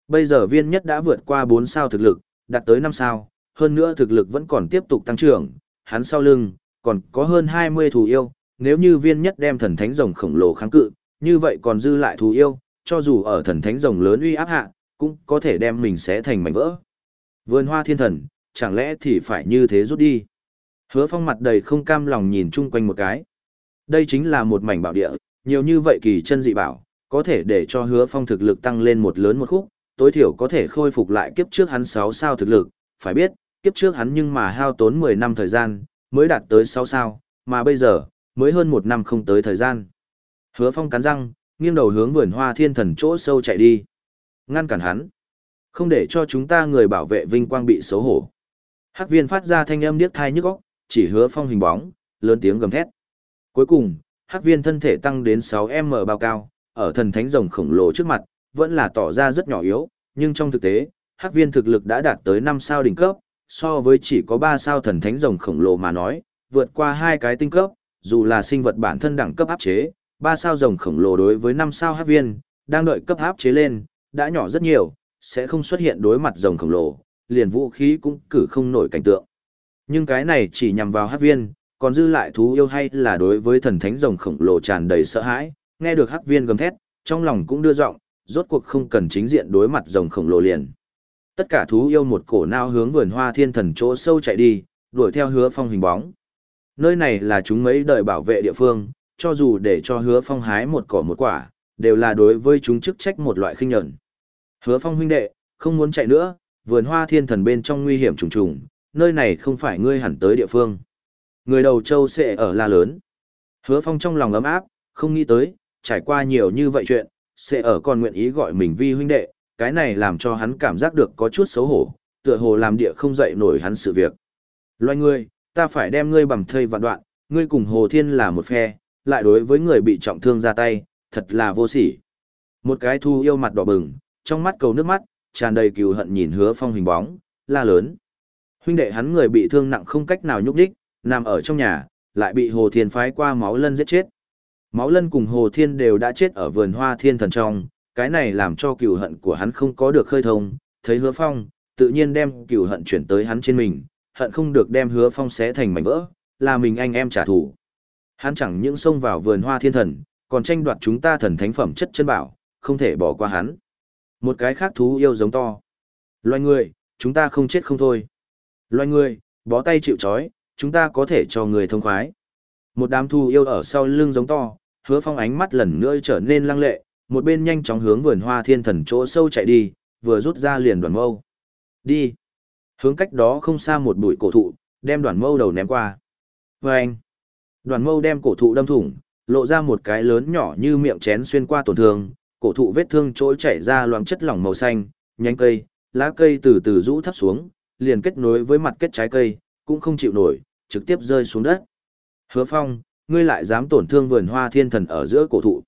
Bây giờ viên nhất đã vượt qua 4 sao thực lực, đạt tới 5 sao, hơn nữa thực lực vẫn còn tiếp tục tăng trưởng, hắn sau lưng, còn có hơn 20 thú yêu, nếu như viên nhất đem thần thánh rồng khổng lồ kháng cự, như vậy còn dư lại thú yêu, cho dù ở thần thánh rồng lớn uy áp hạ, cũng có thể đem mình xé thành mảnh vỡ. Vườn hoa thiên thần, chẳng lẽ thì phải như thế rút đi. Hứa phong mặt đầy không cam lòng nhìn chung quanh một cái. Đây chính là một mảnh bảo địa, nhiều như vậy kỳ chân dị bảo, có thể để cho hứa phong thực lực tăng lên một lớn một khúc, tối thiểu có thể khôi phục lại kiếp trước hắn 6 sao thực lực, phải biết, kiếp trước hắn nhưng mà hao tốn 10 năm thời gian, mới đạt tới 6 sao, mà bây giờ, mới hơn một năm không tới thời gian. Hứa phong cắn răng, nghiêng đầu hướng vườn hoa thiên thần chỗ sâu chạy đi. Ngăn cản hắn. Không để cho chúng ta người bảo vệ vinh quang bị xấu hổ. Hắc viên phát ra thanh âm điếc thai nhức óc, chỉ hứa phong hình bóng, lớn tiếng gầm thét. Cuối cùng, hắc viên thân thể tăng đến 6m bao cao, ở thần thánh rồng khổng lồ trước mặt, vẫn là tỏ ra rất nhỏ yếu, nhưng trong thực tế, hắc viên thực lực đã đạt tới 5 sao đỉnh cấp, so với chỉ có 3 sao thần thánh rồng khổng lồ mà nói, vượt qua hai cái tinh cấp, dù là sinh vật bản thân đẳng cấp áp chế, Ba sao rồng khổng lồ đối với năm sao hắc viên, đang đợi cấp áp chế lên, đã nhỏ rất nhiều, sẽ không xuất hiện đối mặt rồng khổng lồ, liền vũ khí cũng cử không nổi cảnh tượng. Nhưng cái này chỉ nhằm vào hắc viên, còn dư lại thú yêu hay là đối với thần thánh rồng khổng lồ tràn đầy sợ hãi, nghe được hắc viên gầm thét, trong lòng cũng đưa giọng, rốt cuộc không cần chính diện đối mặt rồng khổng lồ liền. Tất cả thú yêu một cổ nao hướng vườn hoa thiên thần chỗ sâu chạy đi, đuổi theo hứa phong hình bóng. Nơi này là chúng mấy đợi bảo vệ địa phương, cho dù để cho hứa phong hái một cỏ một quả, đều là đối với chúng chức trách một loại khinh nhẫn. Hứa phong huynh đệ, không muốn chạy nữa, vườn hoa thiên thần bên trong nguy hiểm trùng trùng, nơi này không phải ngươi hẳn tới địa phương. Người đầu châu sẽ ở la lớn. Hứa phong trong lòng ấm áp, không nghĩ tới, trải qua nhiều như vậy chuyện, sẽ ở còn nguyện ý gọi mình vi huynh đệ, cái này làm cho hắn cảm giác được có chút xấu hổ, tựa hồ làm địa không dậy nổi hắn sự việc. Loài ngươi, ta phải đem ngươi bằng thây vạn đoạn, ngươi cùng Hồ Thiên là một phe, lại đối với người bị trọng thương ra tay, thật là vô sỉ. Một cái thu yêu mặt đỏ bừng, trong mắt cầu nước mắt, tràn đầy cừu hận nhìn hứa phong hình bóng, la lớn. Huynh đệ hắn người bị thương nặng không cách nào nhúc đích, nằm ở trong nhà, lại bị Hồ Thiên phái qua máu lân giết chết. Máu lân cùng Hồ Thiên đều đã chết ở vườn hoa thiên thần trong, cái này làm cho cừu hận của hắn không có được khơi thông, thấy hứa phong, tự nhiên đem cừu hận chuyển tới hắn trên mình, hận không được đem hứa phong xé thành mảnh vỡ, là mình anh em trả thù. Hắn chẳng những xông vào vườn hoa thiên thần, còn tranh đoạt chúng ta thần thánh phẩm chất chân bảo, không thể bỏ qua hắn. Một cái khác thú yêu giống to. Loài người, chúng ta không chết không thôi. Loài người, bó tay chịu chói, chúng ta có thể cho người thông khoái. Một đám thú yêu ở sau lưng giống to, hứa phong ánh mắt lần nữa trở nên lăng lệ, một bên nhanh chóng hướng vườn hoa thiên thần chỗ sâu chạy đi, vừa rút ra liền đoàn mâu. Đi. Hướng cách đó không xa một bụi cổ thụ, đem đoàn mâu đầu ném qua. Và anh. Đoàn mâu đem cổ thụ đâm thủng, lộ ra một cái lớn nhỏ như miệng chén xuyên qua tổn thương, cổ thụ vết thương trỗi chảy ra loãng chất lỏng màu xanh, nhánh cây, lá cây từ từ rũ thấp xuống, liền kết nối với mặt kết trái cây, cũng không chịu nổi, trực tiếp rơi xuống đất. Hứa Phong, ngươi lại dám tổn thương vườn hoa thiên thần ở giữa cổ thụ.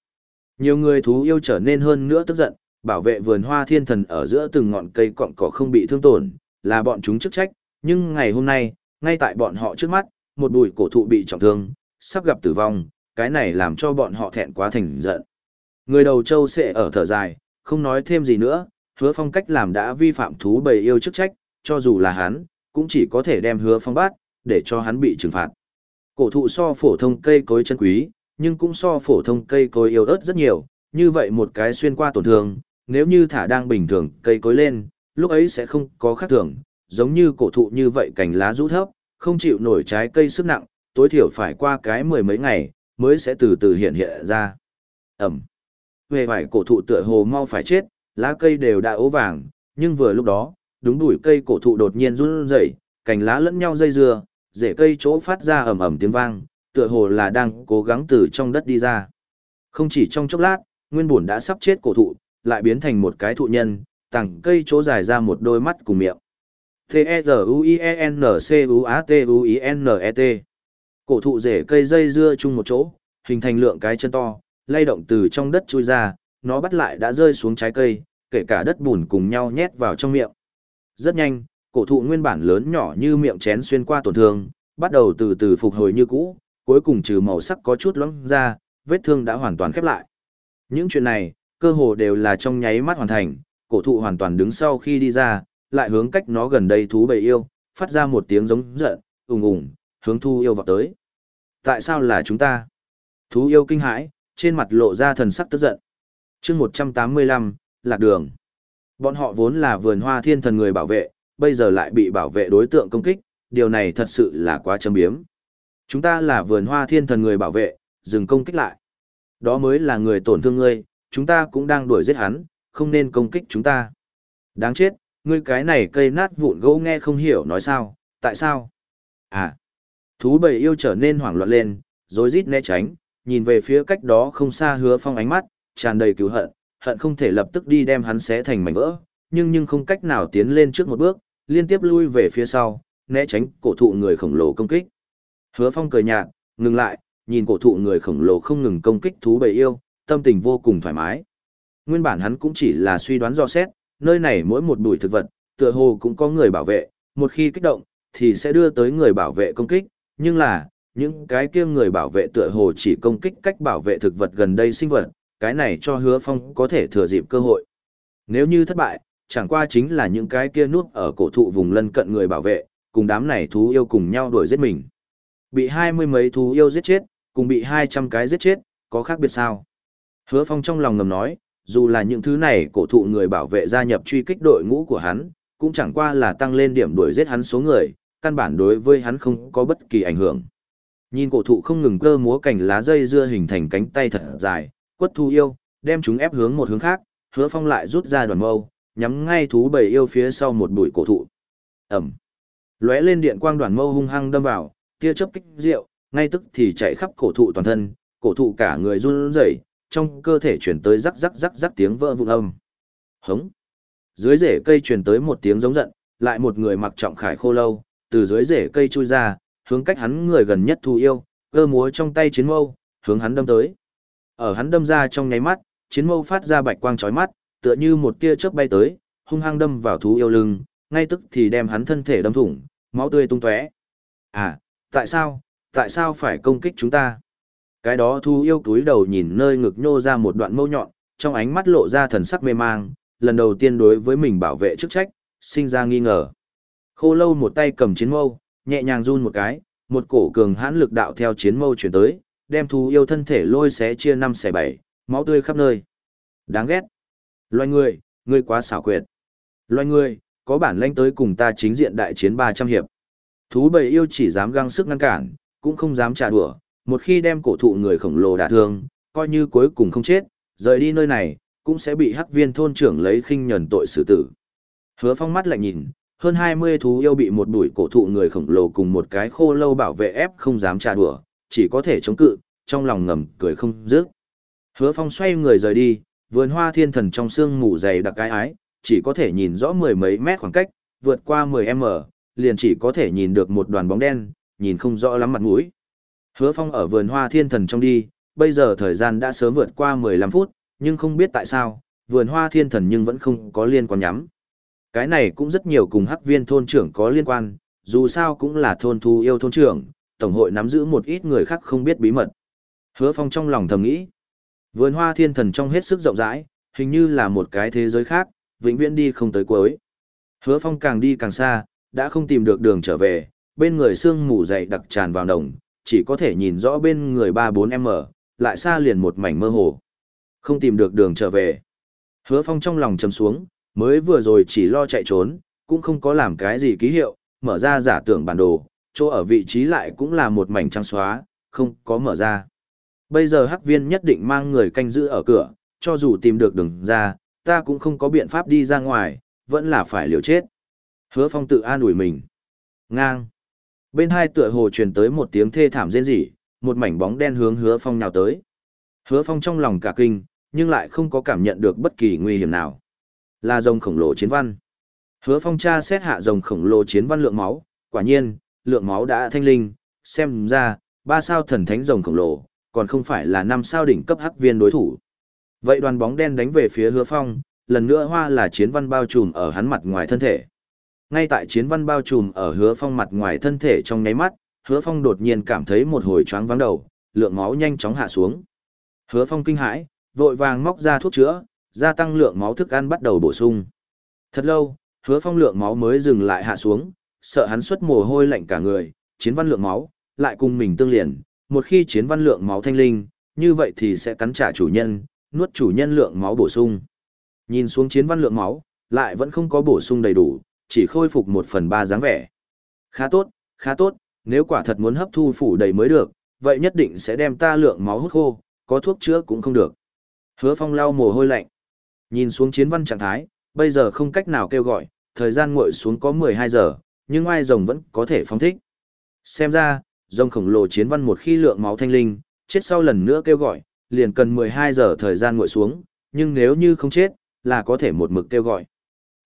Nhiều người thú yêu trở nên hơn nữa tức giận, bảo vệ vườn hoa thiên thần ở giữa từng ngọn cây cọng cỏ không bị thương tổn, là bọn chúng chức trách, nhưng ngày hôm nay, ngay tại bọn họ trước mắt, một bụi cổ thụ bị trọng thương, sắp gặp tử vong, cái này làm cho bọn họ thẹn quá thành giận. Người đầu châu sẽ ở thở dài, không nói thêm gì nữa, hứa phong cách làm đã vi phạm thú bầy yêu chức trách, cho dù là hắn, cũng chỉ có thể đem hứa phong bắt, để cho hắn bị trừng phạt. Cổ thụ so phổ thông cây cối chân quý, nhưng cũng so phổ thông cây cối yêu ớt rất nhiều, như vậy một cái xuyên qua tổn thương, nếu như thả đang bình thường cây cối lên, lúc ấy sẽ không có khác thường, giống như cổ thụ như vậy cành lá rũ thấp, không chịu nổi trái cây sức nặng, tối thiểu phải qua cái mười mấy ngày, mới sẽ từ từ hiện hiện ra. Ẩm. Về vải cổ thụ tựa hồ mau phải chết, lá cây đều đã ố vàng, nhưng vừa lúc đó, đúng đuổi cây cổ thụ đột nhiên run rẩy, cành lá lẫn nhau dây dưa, rễ cây chỗ phát ra ầm ầm tiếng vang, tựa hồ là đang cố gắng từ trong đất đi ra. Không chỉ trong chốc lát, nguyên bổn đã sắp chết cổ thụ, lại biến thành một cái thụ nhân, tảng cây chỗ dài ra một đôi mắt cùng miệng. T-E-Z-U-I-E-N-C-U-A-T-U-I-N-E-T e e Cổ thụ rễ cây dây dưa chung một chỗ, hình thành lượng cái chân to, lay động từ trong đất chui ra, nó bắt lại đã rơi xuống trái cây, kể cả đất bùn cùng nhau nhét vào trong miệng. Rất nhanh, cổ thụ nguyên bản lớn nhỏ như miệng chén xuyên qua tổn thương, bắt đầu từ từ phục hồi như cũ, cuối cùng trừ màu sắc có chút loãng ra, vết thương đã hoàn toàn khép lại. Những chuyện này, cơ hồ đều là trong nháy mắt hoàn thành, cổ thụ hoàn toàn đứng sau khi đi ra, lại hướng cách nó gần đây thú bầy yêu, phát ra một tiếng giống giận, ùng ùng, hướng thu yêu vào tới. Tại sao là chúng ta? Thú yêu kinh hãi, trên mặt lộ ra thần sắc tức giận. chương 185, lạc đường. Bọn họ vốn là vườn hoa thiên thần người bảo vệ, bây giờ lại bị bảo vệ đối tượng công kích, điều này thật sự là quá châm biếm. Chúng ta là vườn hoa thiên thần người bảo vệ, dừng công kích lại. Đó mới là người tổn thương ngươi, chúng ta cũng đang đuổi giết hắn, không nên công kích chúng ta. Đáng chết, ngươi cái này cây nát vụn gỗ nghe không hiểu nói sao, tại sao? À, thú bầy yêu trở nên hoảng loạn lên, rối rít né tránh, nhìn về phía cách đó không xa hứa phong ánh mắt, tràn đầy cứu hận, hận không thể lập tức đi đem hắn xé thành mảnh vỡ, nhưng nhưng không cách nào tiến lên trước một bước, liên tiếp lui về phía sau, né tránh cổ thụ người khổng lồ công kích. Hứa phong cười nhạt, ngừng lại, nhìn cổ thụ người khổng lồ không ngừng công kích thú bầy yêu, tâm tình vô cùng thoải mái. Nguyên bản hắn cũng chỉ là suy đoán do xét, nơi này mỗi một bụi thực vật, tựa hồ cũng có người bảo vệ, một khi kích động, thì sẽ đưa tới người bảo vệ công kích, nhưng là, những cái kia người bảo vệ tựa hồ chỉ công kích cách bảo vệ thực vật gần đây sinh vật, cái này cho hứa phong có thể thừa dịp cơ hội. Nếu như thất bại, chẳng qua chính là những cái kia nuốt ở cổ thụ vùng lân cận người bảo vệ, cùng đám này thú yêu cùng nhau đuổi giết mình. Bị hai mươi mấy thú yêu giết chết, cùng bị hai trăm cái giết chết, có khác biệt sao? Hứa phong trong lòng ngầm nói, dù là những thứ này cổ thụ người bảo vệ gia nhập truy kích đội ngũ của hắn, cũng chẳng qua là tăng lên điểm đuổi giết hắn số người, căn bản đối với hắn không có bất kỳ ảnh hưởng. Nhìn cổ thụ không ngừng cơ múa cành lá dây dưa hình thành cánh tay thật dài, quất thu yêu, đem chúng ép hướng một hướng khác, hứa phong lại rút ra đoàn mâu, nhắm ngay thú bầy yêu phía sau một bụi cổ thụ. Ẩm. Lóe lên điện quang đoàn mâu hung hăng đâm vào, tia chớp kích rượu, ngay tức thì chạy khắp cổ thụ toàn thân, cổ thụ cả người run rẩy, trong cơ thể chuyển tới rắc rắc rắc rắc tiếng vỡ vụn âm. Hống. Dưới rễ cây truyền tới một tiếng giống giận, lại một người mặc trọng khải khô lâu, từ dưới rễ cây chui ra, hướng cách hắn người gần nhất thu yêu, cơ múa trong tay chiến mâu, hướng hắn đâm tới. Ở hắn đâm ra trong nháy mắt, chiến mâu phát ra bạch quang chói mắt, tựa như một tia chớp bay tới, hung hăng đâm vào thú yêu lưng, ngay tức thì đem hắn thân thể đâm thủng, máu tươi tung tóe. À, tại sao, tại sao phải công kích chúng ta? Cái đó thú yêu túi đầu nhìn nơi ngực nhô ra một đoạn mâu nhọn, trong ánh mắt lộ ra thần sắc mê mang, lần đầu tiên đối với mình bảo vệ chức trách, sinh ra nghi ngờ. Khô lâu một tay cầm chiến mâu, nhẹ nhàng run một cái, một cổ cường hãn lực đạo theo chiến mâu chuyển tới, đem thú yêu thân thể lôi xé chia năm xẻ bảy, máu tươi khắp nơi. Đáng ghét. Loài người, ngươi quá xảo quyệt. Loài người, có bản lãnh tới cùng ta chính diện đại chiến 300 hiệp. Thú bầy yêu chỉ dám găng sức ngăn cản, cũng không dám trả đùa, một khi đem cổ thụ người khổng lồ đả thương, coi như cuối cùng không chết, rời đi nơi này, cũng sẽ bị hắc viên thôn trưởng lấy khinh nhẫn tội xử tử. Hứa phong mắt lạnh nhìn, hơn 20 thú yêu bị một đuổi cổ thụ người khổng lồ cùng một cái khô lâu bảo vệ ép không dám trả đùa, chỉ có thể chống cự, trong lòng ngầm cười không dứt. Hứa Phong xoay người rời đi, vườn hoa thiên thần trong sương mù dày đặc cái ái, chỉ có thể nhìn rõ mười mấy mét khoảng cách, vượt qua 10m, liền chỉ có thể nhìn được một đoàn bóng đen, nhìn không rõ lắm mặt mũi. Hứa Phong ở vườn hoa thiên thần trong đi, bây giờ thời gian đã sớm vượt qua 15 phút, nhưng không biết tại sao, vườn hoa thiên thần nhưng vẫn không có liên quan nhắm. Cái này cũng rất nhiều cùng hắc viên thôn trưởng có liên quan, dù sao cũng là thôn thu yêu thôn trưởng, tổng hội nắm giữ một ít người khác không biết bí mật. Hứa Phong trong lòng thầm nghĩ, vườn hoa thiên thần trong hết sức rộng rãi, hình như là một cái thế giới khác, vĩnh viễn đi không tới cuối. Hứa Phong càng đi càng xa, đã không tìm được đường trở về, bên người sương mù dày đặc tràn vào đồng, chỉ có thể nhìn rõ bên người 3-4m, lại xa liền một mảnh mơ hồ. Không tìm được đường trở về. Hứa Phong trong lòng trầm xuống, mới vừa rồi chỉ lo chạy trốn, cũng không có làm cái gì ký hiệu, mở ra giả tưởng bản đồ, chỗ ở vị trí lại cũng là một mảnh trăng xóa, không có mở ra. Bây giờ hắc viên nhất định mang người canh giữ ở cửa, cho dù tìm được đường ra, ta cũng không có biện pháp đi ra ngoài, vẫn là phải liều chết. Hứa phong tự an ủi mình. Ngang. Bên hai tựa hồ truyền tới một tiếng thê thảm rên rỉ, một mảnh bóng đen hướng hứa phong nhào tới. Hứa phong trong lòng cả kinh, nhưng lại không có cảm nhận được bất kỳ nguy hiểm nào. Là rồng khổng lồ chiến văn. Hứa phong tra xét hạ rồng khổng lồ chiến văn lượng máu, quả nhiên, lượng máu đã thanh linh, xem ra, ba sao thần thánh rồng khổng lồ, còn không phải là năm sao đỉnh cấp hắc viên đối thủ. Vậy đoàn bóng đen đánh về phía hứa phong, lần nữa hoa là chiến văn bao trùm ở hắn mặt ngoài thân thể. Ngay tại chiến văn bao trùm ở hứa phong mặt ngoài thân thể trong nháy mắt, hứa phong đột nhiên cảm thấy một hồi choáng váng đầu, lượng máu nhanh chóng hạ xuống. Hứa phong kinh hãi, vội vàng móc ra thuốc chữa, gia tăng lượng máu thức ăn bắt đầu bổ sung. Thật lâu, hứa phong lượng máu mới dừng lại hạ xuống, sợ hắn xuất mồ hôi lạnh cả người, chiến văn lượng máu, lại cùng mình tương liền, một khi chiến văn lượng máu thanh linh, như vậy thì sẽ cắn trả chủ nhân, nuốt chủ nhân lượng máu bổ sung. Nhìn xuống chiến văn lượng máu, lại vẫn không có bổ sung đầy đủ, chỉ khôi phục một phần ba dáng vẻ. Khá tốt, khá tốt, nếu quả thật muốn hấp thu phủ đầy mới được, vậy nhất định sẽ đem ta lượng máu hút khô, có thuốc chữa cũng không được. Hứa phong lau mồ hôi lạnh. Nhìn xuống chiến văn trạng thái, bây giờ không cách nào kêu gọi, thời gian nguội xuống có 12 giờ, nhưng ai rồng vẫn có thể phóng thích. Xem ra, rồng khổng lồ chiến văn một khi lượng máu thanh linh, chết sau lần nữa kêu gọi, liền cần 12 giờ thời gian nguội xuống, nhưng nếu như không chết, là có thể một mực kêu gọi.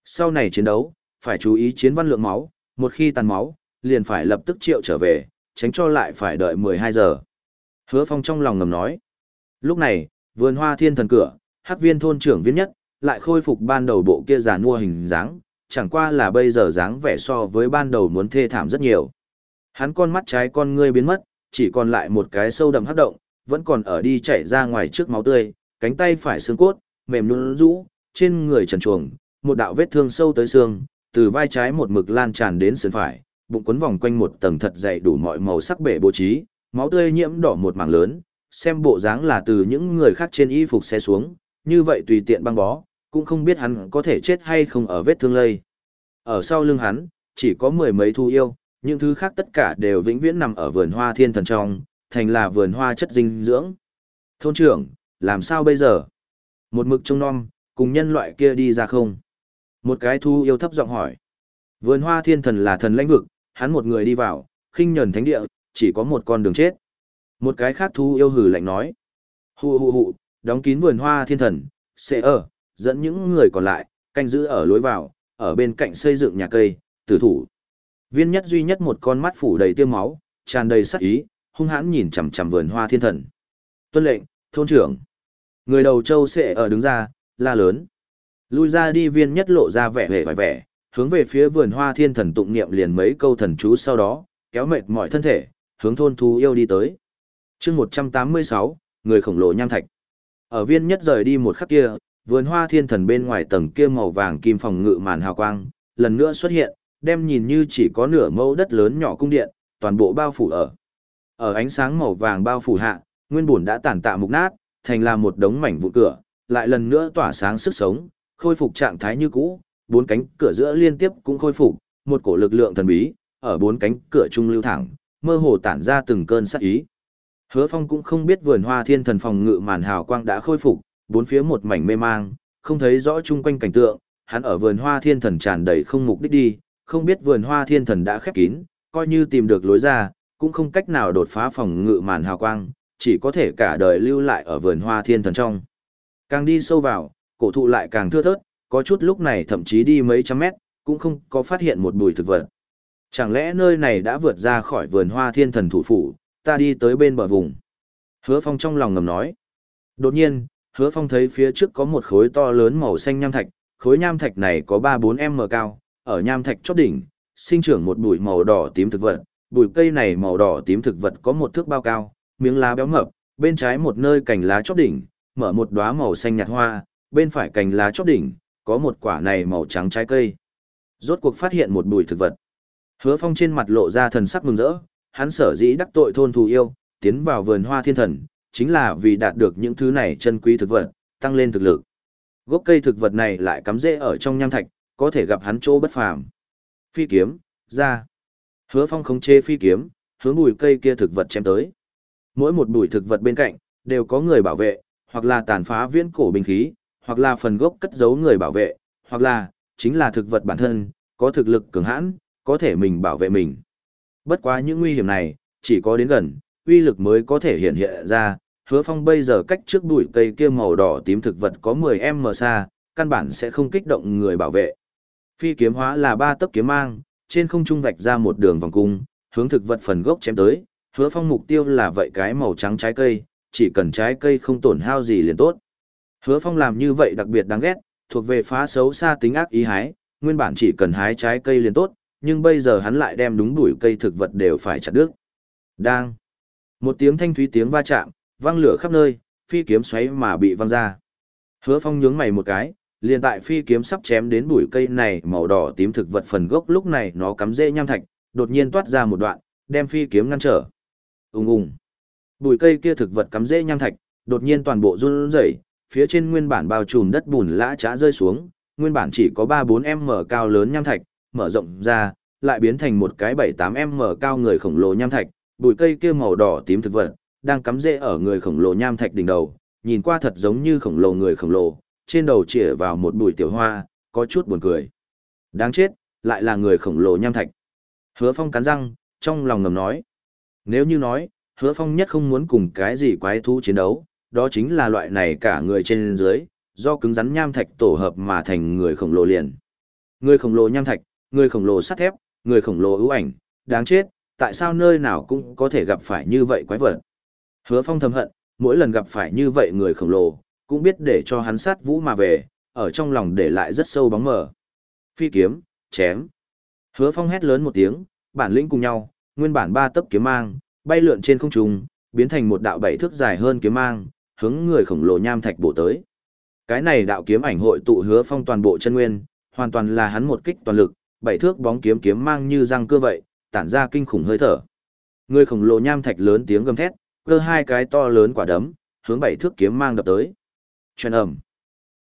Sau này chiến đấu, phải chú ý chiến văn lượng máu, một khi tàn máu, liền phải lập tức triệu trở về, tránh cho lại phải đợi 12 giờ. Hứa Phong trong lòng ngầm nói. Lúc này, vườn hoa thiên thần cửa, hắc viên thôn trưởng viên nhất, lại khôi phục ban đầu bộ kia giàn mua hình dáng, chẳng qua là bây giờ dáng vẻ so với ban đầu muốn thê thảm rất nhiều. Hắn con mắt trái con ngươi biến mất, chỉ còn lại một cái sâu đậm hắc động, vẫn còn ở đi chảy ra ngoài trước máu tươi, cánh tay phải xương cốt, mềm nhũn rũ, trên người trần truồng, một đạo vết thương sâu tới xương, từ vai trái một mực lan tràn đến sườn phải, bụng quấn vòng quanh một tầng thật dày đủ mọi màu sắc bể bố trí, máu tươi nhiễm đỏ một mảng lớn, xem bộ dáng là từ những người khác trên y phục xe xuống, như vậy tùy tiện băng bó, cũng không biết hắn có thể chết hay không ở vết thương lây. Ở sau lưng hắn, chỉ có mười mấy thu yêu, những thứ khác tất cả đều vĩnh viễn nằm ở vườn hoa thiên thần trong, thành là vườn hoa chất dinh dưỡng. Thôn trưởng, làm sao bây giờ? Một mực trông non, cùng nhân loại kia đi ra không? Một cái thu yêu thấp giọng hỏi. Vườn hoa thiên thần là thần lãnh vực, hắn một người đi vào, khinh nhẫn thánh địa, chỉ có một con đường chết. Một cái khác thu yêu hử lạnh nói. Hù hù hù, đóng kín vườn hoa thiên thần, sẽ ở, dẫn những người còn lại, canh giữ ở lối vào, ở bên cạnh xây dựng nhà cây, tử thủ. Viên nhất duy nhất một con mắt phủ đầy tiêu máu, tràn đầy sắc ý, hung hãn nhìn chằm chằm vườn hoa thiên thần. Tuân lệnh, thôn trưởng. Người đầu châu sẽ ở đứng ra, la lớn. Lui ra đi viên nhất lộ ra vẻ vẻ vẻ vẻ, hướng về phía vườn hoa thiên thần tụng niệm liền mấy câu thần chú sau đó, kéo mệt mọi thân thể, hướng thôn thú yêu đi tới. chương 186, người khổng lồ nham thạch. Ở viên nhất rời đi một khắc kia, vườn hoa thiên thần bên ngoài tầng kia màu vàng kim phòng ngự màn hào quang, lần nữa xuất hiện, đem nhìn như chỉ có nửa mẫu đất lớn nhỏ cung điện, toàn bộ bao phủ ở. Ở ánh sáng màu vàng bao phủ hạ, nguyên bùn đã tàn tạ mục nát, thành là một đống mảnh vụn cửa, lại lần nữa tỏa sáng sức sống, khôi phục trạng thái như cũ, bốn cánh cửa giữa liên tiếp cũng khôi phục, một cổ lực lượng thần bí, ở bốn cánh cửa trung lưu thẳng, mơ hồ tản ra từng cơn sát ý. Hứa Phong cũng không biết vườn hoa thiên thần phòng ngự màn hào quang đã khôi phục, bốn phía một mảnh mê mang, không thấy rõ chung quanh cảnh tượng, hắn ở vườn hoa thiên thần tràn đầy không mục đích đi, không biết vườn hoa thiên thần đã khép kín, coi như tìm được lối ra, cũng không cách nào đột phá phòng ngự màn hào quang, chỉ có thể cả đời lưu lại ở vườn hoa thiên thần trong. Càng đi sâu vào, cổ thụ lại càng thưa thớt, có chút lúc này thậm chí đi mấy trăm mét, cũng không có phát hiện một bụi thực vật. Chẳng lẽ nơi này đã vượt ra khỏi vườn hoa thiên thần thủ phủ, ta đi tới bên bờ vùng. Hứa Phong trong lòng ngầm nói. Đột nhiên, Hứa Phong thấy phía trước có một khối to lớn màu xanh nham thạch, khối nham thạch này có 3-4 m cao, ở nham thạch chót đỉnh, sinh trưởng một bụi màu đỏ tím thực vật, bụi cây này màu đỏ tím thực vật có một thước bao cao, miếng lá béo mập, bên trái một nơi cành lá chót đỉnh, mở một đóa màu xanh nhạt hoa, bên phải cành lá chót đỉnh, có một quả này màu trắng trái cây. Rốt cuộc phát hiện một bụi thực vật. Hứa Phong trên mặt lộ ra thần sắc mừng rỡ, hắn sở dĩ đắc tội thôn thù yêu, tiến vào vườn hoa thiên thần, chính là vì đạt được những thứ này chân quý thực vật, tăng lên thực lực. Gốc cây thực vật này lại cắm rễ ở trong nham thạch, có thể gặp hắn chỗ bất phàm. Phi kiếm, ra. Hứa Phong khống chế phi kiếm, hướng bụi cây kia thực vật chém tới. Mỗi một bụi thực vật bên cạnh đều có người bảo vệ, hoặc là tàn phá viễn cổ binh khí, hoặc là phần gốc cất giấu người bảo vệ, hoặc là chính là thực vật bản thân, có thực lực cường hãn, có thể mình bảo vệ mình. Bất quá những nguy hiểm này, chỉ có đến gần, uy lực mới có thể hiện hiện ra. Hứa Phong bây giờ cách trước bụi cây kia màu đỏ tím thực vật có 10m xa, căn bản sẽ không kích động người bảo vệ. Phi kiếm hóa là ba tấc kiếm mang, trên không trung vạch ra một đường vòng cung, hướng thực vật phần gốc chém tới. Hứa Phong mục tiêu là vậy cái màu trắng trái cây, chỉ cần trái cây không tổn hao gì liền tốt. Hứa Phong làm như vậy đặc biệt đáng ghét, thuộc về phá xấu xa tính ác ý hái, nguyên bản chỉ cần hái trái cây liền tốt, nhưng bây giờ hắn lại đem đúng đuổi cây thực vật đều phải chặt đứt. Đang. Một tiếng thanh thúy tiếng va chạm, vang lửa khắp nơi, phi kiếm xoáy mà bị văng ra. Hứa Phong nhướng mày một cái, liền tại phi kiếm sắp chém đến bụi cây này màu đỏ tím thực vật phần gốc lúc này nó cắm rễ nham thạch, đột nhiên toát ra một đoạn, đem phi kiếm ngăn trở. Ùng ùng. Bụi cây kia thực vật cắm rễ nham thạch, đột nhiên toàn bộ run rẩy, phía trên nguyên bản bao trùm đất bùn lã chã rơi xuống, nguyên bản chỉ có 3-4m cao lớn nham thạch, mở rộng ra, lại biến thành một cái 7-8m cao người khổng lồ nham thạch, bụi cây kia màu đỏ tím thực vật, đang cắm rễ ở người khổng lồ nham thạch đỉnh đầu, nhìn qua thật giống như khổng lồ người khổng lồ, trên đầu chĩa vào một bụi tiểu hoa, có chút buồn cười. Đáng chết, lại là người khổng lồ nham thạch. Hứa Phong cắn răng, trong lòng ngầm nói. Nếu như nói, Hứa Phong nhất không muốn cùng cái gì quái thú chiến đấu, đó chính là loại này cả người trên dưới, do cứng rắn nham thạch tổ hợp mà thành người khổng lồ liền. Người khổng lồ nham thạch, người khổng lồ sắt thép, người khổng lồ ưu ảnh, đáng chết, tại sao nơi nào cũng có thể gặp phải như vậy quái vật. Hứa Phong thầm hận, mỗi lần gặp phải như vậy người khổng lồ, cũng biết để cho hắn sát vũ mà về, ở trong lòng để lại rất sâu bóng mờ. Phi kiếm, chém. Hứa Phong hét lớn một tiếng, bản lĩnh cùng nhau, nguyên bản ba tấc kiếm mang, bay lượn trên không trung, biến thành một đạo bảy thước dài hơn kiếm mang, hướng người khổng lồ nham thạch bổ tới. Cái này đạo kiếm ảnh hội tụ Hứa Phong toàn bộ chân nguyên, hoàn toàn là hắn một kích toàn lực, bảy thước bóng kiếm kiếm mang như răng cưa vậy, tản ra kinh khủng hơi thở. Người khổng lồ nham thạch lớn tiếng gầm thét, cơ hai cái to lớn quả đấm, hướng bảy thước kiếm mang đập tới. Truyền ầm.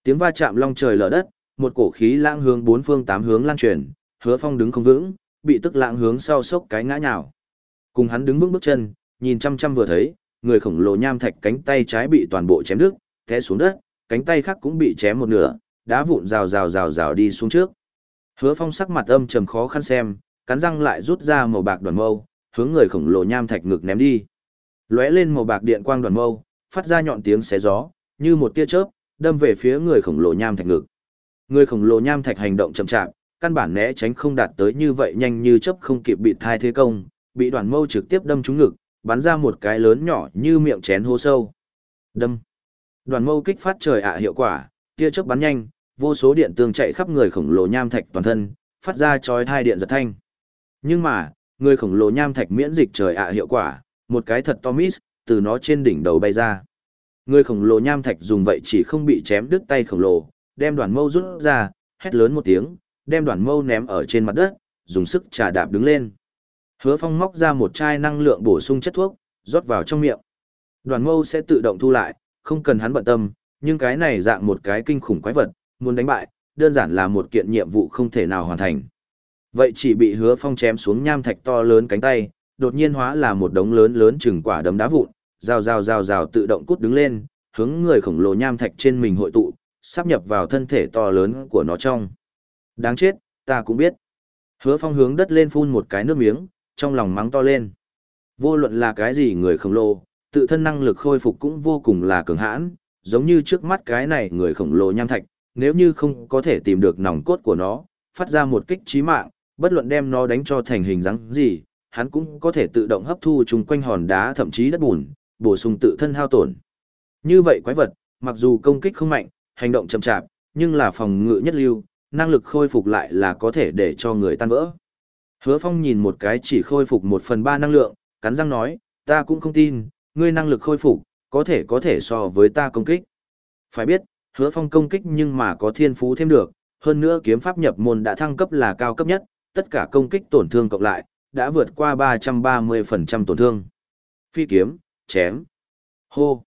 Tiếng va chạm long trời lở đất, một cổ khí lãng hướng bốn phương tám hướng lan truyền, Hứa Phong đứng không vững, bị tức lãng hướng sau sốc cái ngã nhào. Cùng hắn đứng vững bước chân, nhìn chăm chăm vừa thấy, người khổng lồ nham thạch cánh tay trái bị toàn bộ chém đứt, té xuống đất, cánh tay khác cũng bị chém một nửa, đá vụn rào rào rào rào đi xuống trước. Hứa Phong sắc mặt âm trầm khó khăn xem, cắn răng lại rút ra màu bạc đoàn mâu, hướng người khổng lồ nham thạch ngực ném đi. Lóe lên màu bạc điện quang đoàn mâu, phát ra nhọn tiếng xé gió, như một tia chớp, đâm về phía người khổng lồ nham thạch ngực. Người khổng lồ nham thạch hành động chậm chạp, căn bản né tránh không đạt tới như vậy nhanh như chớp không kịp bị thai thế công, bị đoàn mâu trực tiếp đâm trúng ngực, bắn ra một cái lớn nhỏ như miệng chén hô sâu. Đâm. Đoàn mâu kích phát trời ạ hiệu quả, tia chớp bắn nhanh, vô số điện tương chạy khắp người khổng lồ nham thạch toàn thân, phát ra chói thai điện giật thanh. Nhưng mà, người khổng lồ nham thạch miễn dịch trời ạ à hiệu quả, một cái thật to miss, từ nó trên đỉnh đầu bay ra. Người khổng lồ nham thạch dùng vậy chỉ không bị chém đứt tay khổng lồ, đem đoàn mâu rút ra, hét lớn một tiếng, đem đoàn mâu ném ở trên mặt đất, dùng sức trà đạp đứng lên. Hứa Phong móc ra một chai năng lượng bổ sung chất thuốc, rót vào trong miệng. Đoàn mâu sẽ tự động thu lại, không cần hắn bận tâm, nhưng cái này dạng một cái kinh khủng quái vật, muốn đánh bại, đơn giản là một kiện nhiệm vụ không thể nào hoàn thành. Vậy chỉ bị Hứa Phong chém xuống nham thạch to lớn cánh tay, đột nhiên hóa là một đống lớn lớn chừng quả đấm đá vụn, rào rào rào rào tự động cút đứng lên, hướng người khổng lồ nham thạch trên mình hội tụ, sắp nhập vào thân thể to lớn của nó trong. Đáng chết, ta cũng biết. Hứa phong hướng đất lên phun một cái nước miếng, trong lòng mắng to lên. Vô luận là cái gì người khổng lồ, tự thân năng lực khôi phục cũng vô cùng là cường hãn, giống như trước mắt cái này người khổng lồ nham thạch, nếu như không có thể tìm được nòng cốt của nó, phát ra một kích trí mạng, bất luận đem nó đánh cho thành hình dáng gì, hắn cũng có thể tự động hấp thu chung quanh hòn đá thậm chí đất bùn, bổ sung tự thân hao tổn. Như vậy quái vật, mặc dù công kích không mạnh, hành động chậm chạp, nhưng là phòng ngự nhất lưu, năng lực khôi phục lại là có thể để cho người tan vỡ. Hứa Phong nhìn một cái chỉ khôi phục một phần ba năng lượng, cắn răng nói, ta cũng không tin, ngươi năng lực khôi phục, có thể có thể so với ta công kích. Phải biết, hứa Phong công kích nhưng mà có thiên phú thêm được, hơn nữa kiếm pháp nhập môn đã thăng cấp là cao cấp nhất, tất cả công kích tổn thương cộng lại, đã vượt qua 330% tổn thương. Phi kiếm, chém. Hô.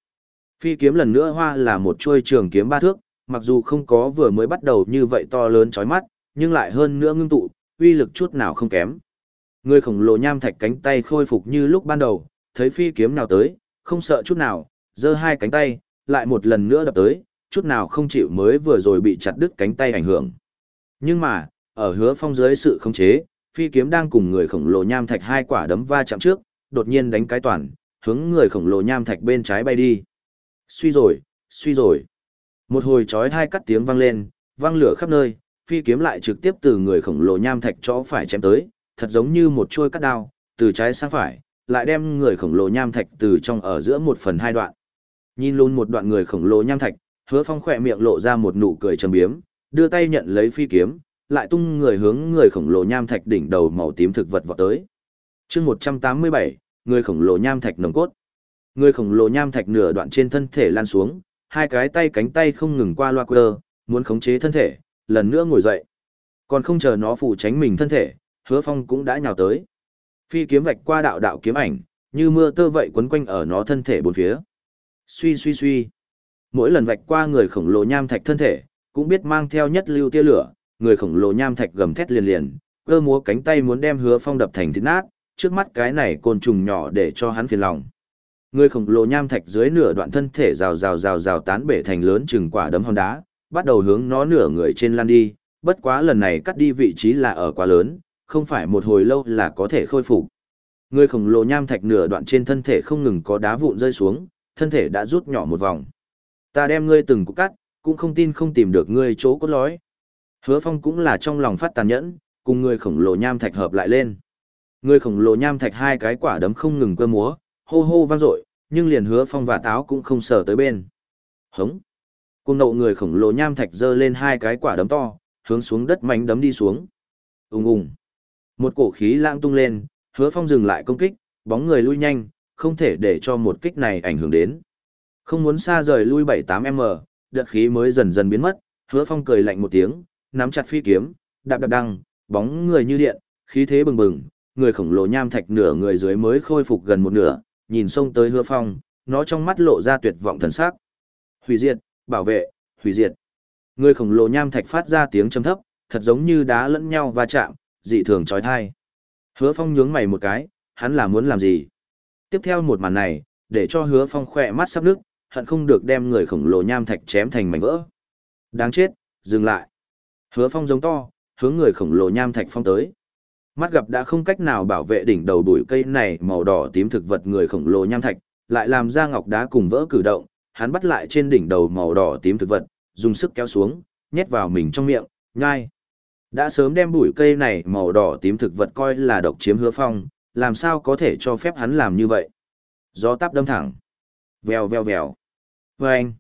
Phi kiếm lần nữa hoa là một chuôi trường kiếm ba thước, mặc dù không có vừa mới bắt đầu như vậy to lớn chói mắt, nhưng lại hơn nữa ngưng tụ, uy lực chút nào không kém. Người khổng lồ nham thạch cánh tay khôi phục như lúc ban đầu, thấy phi kiếm nào tới, không sợ chút nào, giơ hai cánh tay, lại một lần nữa đập tới, chút nào không chịu mới vừa rồi bị chặt đứt cánh tay ảnh hưởng. Nhưng mà, ở hứa phong dưới sự khống chế, phi kiếm đang cùng người khổng lồ nham thạch hai quả đấm va chạm trước, đột nhiên đánh cái toàn, hướng người khổng lồ nham thạch bên trái bay đi. Suy rồi, suy rồi. Một hồi chói hai cắt tiếng vang lên, vang lửa khắp nơi, phi kiếm lại trực tiếp từ người khổng lồ nham thạch chỗ phải chém tới, thật giống như một chuôi cắt đao, từ trái sang phải, lại đem người khổng lồ nham thạch từ trong ở giữa một phần hai đoạn. Nhìn luôn một đoạn người khổng lồ nham thạch, hứa phong khỏe miệng lộ ra một nụ cười trầm biếm, đưa tay nhận lấy phi kiếm, lại tung người hướng người khổng lồ nham thạch đỉnh đầu màu tím thực vật vọt tới. chương 187, người khổng lồ nham thạch nồng cốt. Người khổng lồ nham thạch nửa đoạn trên thân thể lan xuống, hai cái tay cánh tay không ngừng qua loa quơ, muốn khống chế thân thể, lần nữa ngồi dậy. Còn không chờ nó phủ tránh mình thân thể, hứa phong cũng đã nhào tới. Phi kiếm vạch qua đạo đạo kiếm ảnh, như mưa tơ vậy quấn quanh ở nó thân thể bốn phía. Suy suy suy. Mỗi lần vạch qua người khổng lồ nham thạch thân thể, cũng biết mang theo nhất lưu tia lửa, người khổng lồ nham thạch gầm thét liền liền, cơ múa cánh tay muốn đem hứa phong đập thành thịt nát, trước mắt cái này côn trùng nhỏ để cho hắn phiền lòng. Người khổng lồ nham thạch dưới nửa đoạn thân thể rào rào rào rào tán bể thành lớn chừng quả đấm hòn đá, bắt đầu hướng nó nửa người trên lan đi, bất quá lần này cắt đi vị trí là ở quá lớn, không phải một hồi lâu là có thể khôi phục. Người khổng lồ nham thạch nửa đoạn trên thân thể không ngừng có đá vụn rơi xuống, thân thể đã rút nhỏ một vòng. Ta đem ngươi từng cục cắt, cũng không tin không tìm được ngươi chỗ cốt lõi. Hứa Phong cũng là trong lòng phát tàn nhẫn, cùng người khổng lồ nham thạch hợp lại lên. Người khổng lồ nham thạch hai cái quả đấm không ngừng quơ múa, hô hô vang dội, nhưng liền Hứa Phong và táo cũng không sờ tới bên. Hống. Cùng nộ người khổng lồ nham thạch giơ lên hai cái quả đấm to, hướng xuống đất mạnh đấm đi xuống. Ùng ùng. Một cổ khí lãng tung lên, Hứa Phong dừng lại công kích, bóng người lui nhanh, không thể để cho một kích này ảnh hưởng đến. Không muốn xa rời lui 7-8m, đợt khí mới dần dần biến mất, Hứa Phong cười lạnh một tiếng, nắm chặt phi kiếm, đạp đạp đăng, bóng người như điện, khí thế bừng bừng, người khổng lồ nham thạch nửa người dưới mới khôi phục gần một nửa, nhìn xông tới Hứa Phong, nó trong mắt lộ ra tuyệt vọng thần sắc. Hủy diệt, bảo vệ, hủy diệt. Người khổng lồ nham thạch phát ra tiếng trầm thấp, thật giống như đá lẫn nhau va chạm, dị thường chói tai. Hứa Phong nhướng mày một cái, hắn là muốn làm gì? Tiếp theo một màn này, để cho Hứa Phong khỏe mắt sắp nước, hận không được đem người khổng lồ nham thạch chém thành mảnh vỡ. Đáng chết, dừng lại. Hứa Phong giống to, hướng người khổng lồ nham thạch phong tới. Mắt gặp đã không cách nào bảo vệ đỉnh đầu bụi cây này màu đỏ tím thực vật người khổng lồ nham thạch, lại làm ra ngọc đá cùng vỡ cử động, hắn bắt lại trên đỉnh đầu màu đỏ tím thực vật, dùng sức kéo xuống, nhét vào mình trong miệng, nhai. Đã sớm đem bụi cây này màu đỏ tím thực vật coi là độc chiếm hứa phong, làm sao có thể cho phép hắn làm như vậy. Gió táp đâm thẳng. Vèo vèo vèo. Vâng.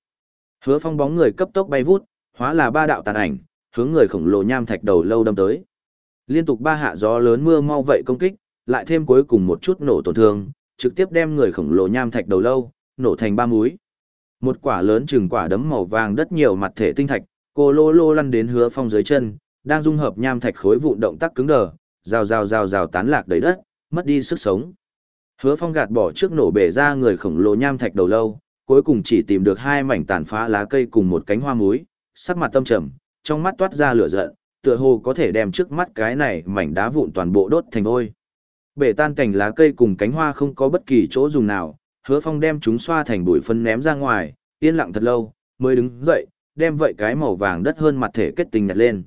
Hứa phong bóng người cấp tốc bay vút, hóa là ba đạo tàn ảnh, hướng người khổng lồ nham thạch đầu lâu đâm tới. Liên tục ba hạ gió lớn mưa mau vậy công kích, lại thêm cuối cùng một chút nổ tổn thương, trực tiếp đem người khổng lồ nham thạch đầu lâu, nổ thành ba múi. Một quả lớn chừng quả đấm màu vàng đất nhiều mặt thể tinh thạch, cô lô lô lăn đến hứa phong dưới chân, đang dung hợp nham thạch khối vụn động tác cứng đờ, rào rào rào rào tán lạc đầy đất, mất đi sức sống. Hứa phong gạt bỏ trước nổ bể ra người khổng lồ nham thạch đầu lâu, cuối cùng chỉ tìm được hai mảnh tàn phá lá cây cùng một cánh hoa muối, sắc mặt tâm trầm, trong mắt toát ra lửa giận, tựa hồ có thể đem trước mắt cái này mảnh đá vụn toàn bộ đốt thành ôi. Bể tan cảnh lá cây cùng cánh hoa không có bất kỳ chỗ dùng nào, hứa phong đem chúng xoa thành bụi phân ném ra ngoài, yên lặng thật lâu, mới đứng dậy, đem vậy cái màu vàng đất hơn mặt thể kết tinh nhặt lên.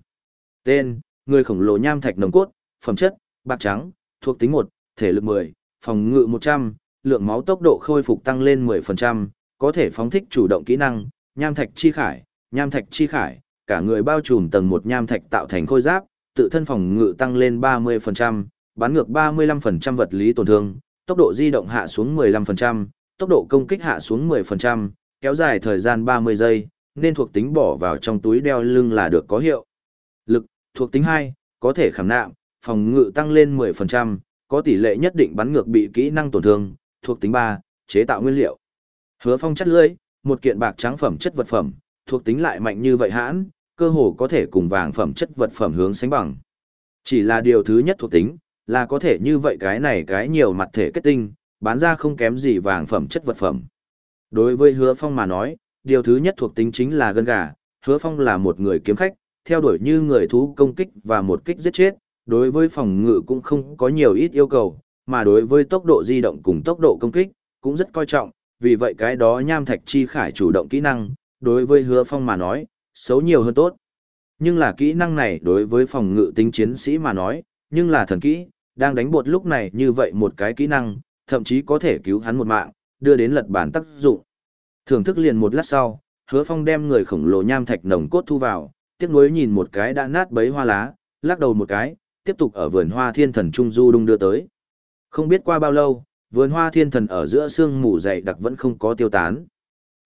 Tên, người khổng lồ nham thạch nồng cốt, phẩm chất, bạc trắng, thuộc tính 1, thể lực 10, phòng ngự 100, lượng máu tốc độ khôi phục tăng lên 10%, có thể phóng thích chủ động kỹ năng, nham thạch chi khải, nham thạch chi khải, cả người bao trùm tầng một nham thạch tạo thành khôi giáp, tự thân phòng ngự tăng lên 30%, bắn ngược 35% vật lý tổn thương, tốc độ di động hạ xuống 15%, tốc độ công kích hạ xuống 10%, kéo dài thời gian 30 giây, nên thuộc tính bỏ vào trong túi đeo lưng là được có hiệu. Lực, thuộc tính 2, có thể khảm nạm, phòng ngự tăng lên 10%, có tỷ lệ nhất định bắn ngược bị kỹ năng tổn thương, thuộc tính 3, chế tạo nguyên liệu. Hứa Phong chất lưỡi, một kiện bạc trắng phẩm chất vật phẩm, thuộc tính lại mạnh như vậy hãn, cơ hồ có thể cùng vàng phẩm chất vật phẩm hướng sánh bằng. Chỉ là điều thứ nhất thuộc tính, là có thể như vậy cái này cái nhiều mặt thể kết tinh, bán ra không kém gì vàng phẩm chất vật phẩm. Đối với hứa phong mà nói, điều thứ nhất thuộc tính chính là gân gà, hứa phong là một người kiếm khách, theo đuổi như người thú công kích và một kích giết chết, đối với phòng ngự cũng không có nhiều ít yêu cầu, mà đối với tốc độ di động cùng tốc độ công kích, cũng rất coi trọng, vì vậy cái đó nham thạch chi khải chủ động kỹ năng, đối với hứa phong mà nói, xấu nhiều hơn tốt. Nhưng là kỹ năng này đối với phòng ngự tính chiến sĩ mà nói, nhưng là thần kỹ, đang đánh bột lúc này như vậy một cái kỹ năng, thậm chí có thể cứu hắn một mạng, đưa đến lật bản tác dụng. Thưởng thức liền một lát sau, hứa phong đem người khổng lồ nham thạch nồng cốt thu vào, tiếc nuối nhìn một cái đã nát bấy hoa lá, lắc đầu một cái, tiếp tục ở vườn hoa thiên thần trung du đung đưa tới. Không biết qua bao lâu, vườn hoa thiên thần ở giữa sương mù dày đặc vẫn không có tiêu tán.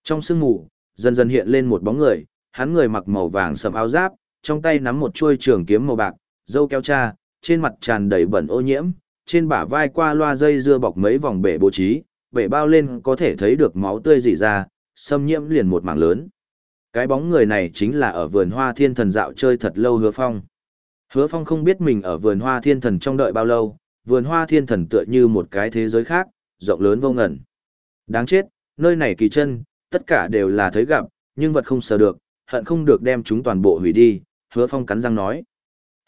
Trong sương mù, dần dần hiện lên một bóng người, hắn người mặc màu vàng sầm áo giáp, trong tay nắm một chuôi trường kiếm màu bạc, dâu keo cha, trên mặt tràn đầy bẩn ô nhiễm, trên bả vai qua loa dây dưa bọc mấy vòng bể bố trí, bể bao lên có thể thấy được máu tươi rỉ ra, xâm nhiễm liền một mảng lớn. Cái bóng người này chính là ở vườn hoa thiên thần dạo chơi thật lâu hứa phong. Hứa phong không biết mình ở vườn hoa thiên thần trong đợi bao lâu, vườn hoa thiên thần tựa như một cái thế giới khác, rộng lớn vô ngần. Đáng chết, nơi này kỳ chân, tất cả đều là thấy gặp, nhưng vật không sờ được, hận không được đem chúng toàn bộ hủy đi, hứa phong cắn răng nói.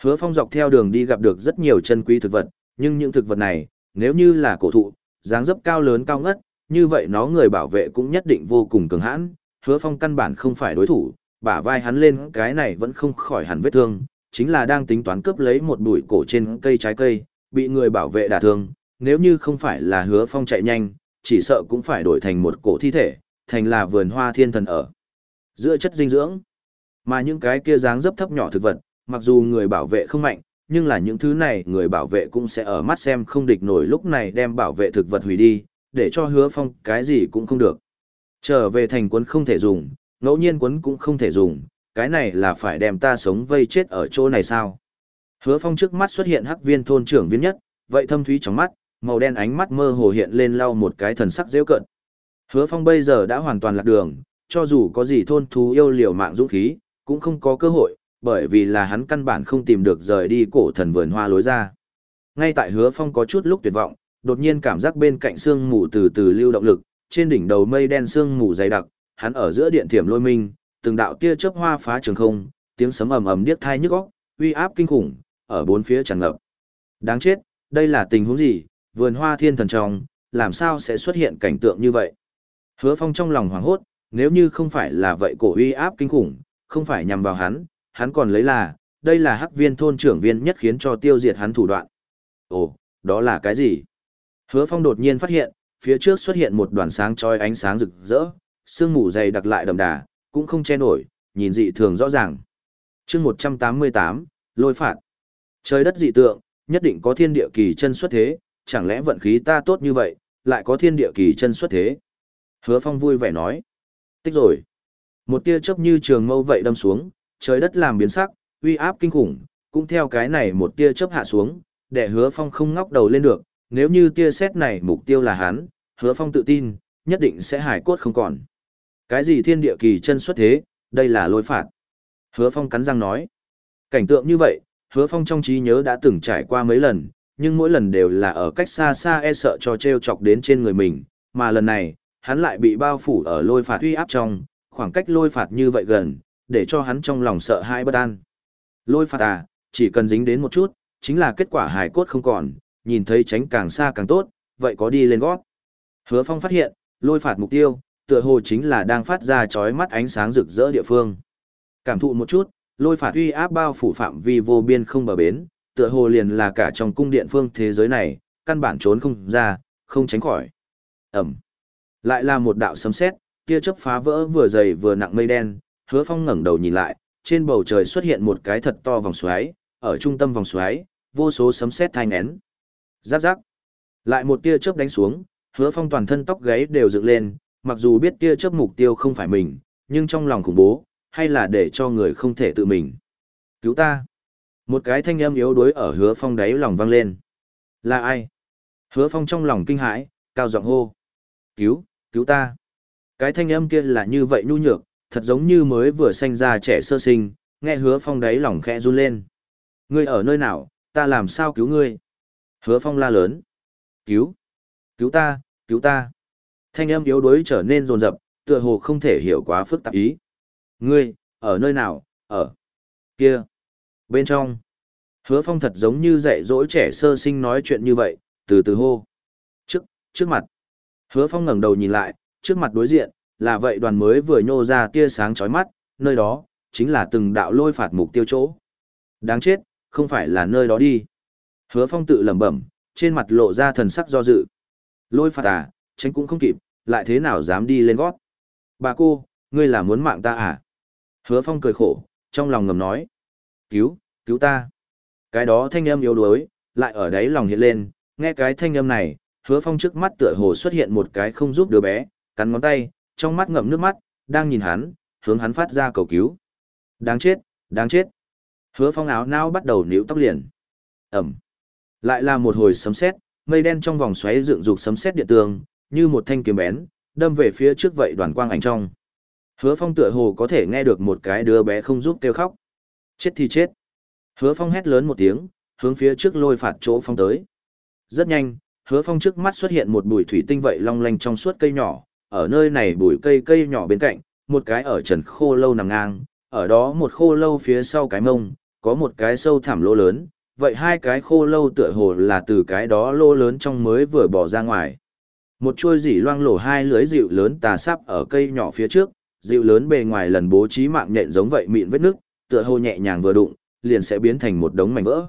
Hứa phong dọc theo đường đi gặp được rất nhiều chân quý thực vật, nhưng những thực vật này, nếu như là cổ thụ, dáng dấp cao lớn cao ngất, như vậy nó người bảo vệ cũng nhất định vô cùng cường hãn, hứa phong căn bản không phải đối thủ, bả vai hắn lên cái này vẫn không khỏi hẳn vết thương, chính là đang tính toán cướp lấy một bụi cổ trên cây trái cây, bị người bảo vệ đả thương, nếu như không phải là hứa phong chạy nhanh, chỉ sợ cũng phải đổi thành một cổ thi thể, thành là vườn hoa thiên thần ở. Giữa chất dinh dưỡng, mà những cái kia dáng dấp thấp nhỏ thực vật, mặc dù người bảo vệ không mạnh, nhưng là những thứ này người bảo vệ cũng sẽ ở mắt xem không địch nổi lúc này đem bảo vệ thực vật hủy đi, để cho hứa phong cái gì cũng không được. Trở về thành quấn không thể dùng, ngẫu nhiên quấn cũng không thể dùng, cái này là phải đem ta sống vây chết ở chỗ này sao? Hứa phong trước mắt xuất hiện hắc viên thôn trưởng viên nhất, vậy thâm thúy trong mắt, màu đen ánh mắt mơ hồ hiện lên lau một cái thần sắc dễ cận. Hứa phong bây giờ đã hoàn toàn lạc đường, cho dù có gì thôn thú yêu liều mạng dũng khí, cũng không có cơ hội, bởi vì là hắn căn bản không tìm được rời đi cổ thần vườn hoa lối ra. Ngay tại hứa phong có chút lúc tuyệt vọng, đột nhiên cảm giác bên cạnh sương mù từ từ lưu động lực, trên đỉnh đầu mây đen sương mù dày đặc, hắn ở giữa điện thiểm lôi minh, từng đạo tia chớp hoa phá trường không, tiếng sấm ầm ầm điếc thai nhức óc, uy áp kinh khủng, ở bốn phía tràn ngập. Đáng chết, đây là tình huống gì? Vườn hoa thiên thần trong, làm sao sẽ xuất hiện cảnh tượng như vậy? Hứa Phong trong lòng hoảng hốt, nếu như không phải là vậy cổ uy áp kinh khủng, không phải nhằm vào hắn, hắn còn lấy là, đây là hắc viên thôn trưởng viên nhất khiến cho tiêu diệt hắn thủ đoạn. Ồ, đó là cái gì? Hứa Phong đột nhiên phát hiện, phía trước xuất hiện một đoàn sáng chói ánh sáng rực rỡ, sương mù dày đặc lại đậm đà, cũng không che nổi, nhìn dị thường rõ ràng. Chương 188, lôi phạt. Trời đất dị tượng, nhất định có thiên địa kỳ chân xuất thế, chẳng lẽ vận khí ta tốt như vậy, lại có thiên địa kỳ chân xuất thế. Hứa Phong vui vẻ nói. Tích rồi. Một tia chớp như trường mâu vậy đâm xuống, trời đất làm biến sắc, uy áp kinh khủng, cũng theo cái này một tia chớp hạ xuống, để Hứa Phong không ngóc đầu lên được, nếu như tia xét này mục tiêu là hắn, Hứa Phong tự tin, nhất định sẽ hải cốt không còn. Cái gì thiên địa kỳ chân xuất thế, đây là lôi phạt. Hứa Phong cắn răng nói. Cảnh tượng như vậy, Hứa Phong trong trí nhớ đã từng trải qua mấy lần, nhưng mỗi lần đều là ở cách xa xa e sợ cho treo chọc đến trên người mình, mà lần này, hắn lại bị bao phủ ở lôi phạt uy áp trong, khoảng cách lôi phạt như vậy gần, để cho hắn trong lòng sợ hãi bất an. Lôi phạt à, chỉ cần dính đến một chút, chính là kết quả hài cốt không còn, nhìn thấy tránh càng xa càng tốt, vậy có đi lên gót. Hứa Phong phát hiện, lôi phạt mục tiêu, tựa hồ chính là đang phát ra chói mắt ánh sáng rực rỡ địa phương. Cảm thụ một chút, lôi phạt uy áp bao phủ phạm vi vô biên không bờ bến, tựa hồ liền là cả trong cung điện phương thế giới này, căn bản trốn không ra, không tránh khỏi. Ẩm. Lại là một đạo sấm sét, tia chớp phá vỡ vừa dày vừa nặng mây đen, Hứa Phong ngẩng đầu nhìn lại, trên bầu trời xuất hiện một cái thật to vòng xoáy, ở trung tâm vòng xoáy, vô số sấm sét thanh nén. Giáp giáp. Lại một tia chớp đánh xuống, Hứa Phong toàn thân tóc gáy đều dựng lên, mặc dù biết tia chớp mục tiêu không phải mình, nhưng trong lòng khủng bố, hay là để cho người không thể tự mình. Cứu ta. Một cái thanh âm yếu đuối ở hứa phong đáy lòng vang lên. Là ai? Hứa phong trong lòng kinh hãi, cao giọng hô. Cứu, cứu ta. Cái thanh âm kia là như vậy nhu nhược, thật giống như mới vừa sanh ra trẻ sơ sinh, nghe hứa phong đáy lòng khẽ run lên. Ngươi ở nơi nào, ta làm sao cứu ngươi? Hứa phong la lớn. Cứu, cứu ta, cứu ta. Thanh âm yếu đuối trở nên rồn rập, tựa hồ không thể hiểu quá phức tạp ý. Ngươi, ở nơi nào, ở kia. Bên trong, hứa phong thật giống như dạy dỗ trẻ sơ sinh nói chuyện như vậy, từ từ hô. Trước, trước mặt. Hứa phong ngẩng đầu nhìn lại, trước mặt đối diện, là vậy đoàn mới vừa nhô ra tia sáng chói mắt, nơi đó, chính là từng đạo lôi phạt mục tiêu chỗ. Đáng chết, không phải là nơi đó đi. Hứa phong tự lẩm bẩm, trên mặt lộ ra thần sắc do dự. Lôi phạt à, tránh cũng không kịp, lại thế nào dám đi lên gót. Bà cô, ngươi là muốn mạng ta à? Hứa phong cười khổ, trong lòng ngầm nói. Cứu, cứu ta. Cái đó thanh âm yếu đuối, lại ở đấy lòng hiện lên, nghe cái thanh âm này, hứa phong trước mắt tựa hồ xuất hiện một cái không giúp đứa bé, cắn ngón tay, trong mắt ngậm nước mắt, đang nhìn hắn, hướng hắn phát ra cầu cứu. Đáng chết, đáng chết. Hứa phong áo nao bắt đầu níu tóc liền. Ẩm. Lại là một hồi sấm sét, mây đen trong vòng xoáy dựng dục sấm sét điện tường, như một thanh kiếm bén, đâm về phía trước vậy đoàn quang ảnh trong. Hứa phong tựa hồ có thể nghe được một cái đứa bé không giúp kêu khóc. Chết thì chết. Hứa phong hét lớn một tiếng, hướng phía trước lôi phạt chỗ phong tới. Rất nhanh, hứa phong trước mắt xuất hiện một bụi thủy tinh vậy long lanh trong suốt cây nhỏ, ở nơi này bụi cây cây nhỏ bên cạnh, một cái ở trần khô lâu nằm ngang, ở đó một khô lâu phía sau cái mông, có một cái sâu thảm lỗ lớn, vậy hai cái khô lâu tựa hồ là từ cái đó lỗ lớn trong mới vừa bỏ ra ngoài. Một chuôi dỉ loang lổ hai lưới dịu lớn tà sắp ở cây nhỏ phía trước, dịu lớn bề ngoài lần bố trí mạng nhện giống vậy mịn vết nước, tựa hồ nhẹ nhàng vừa đụng, liền sẽ biến thành một đống mảnh vỡ.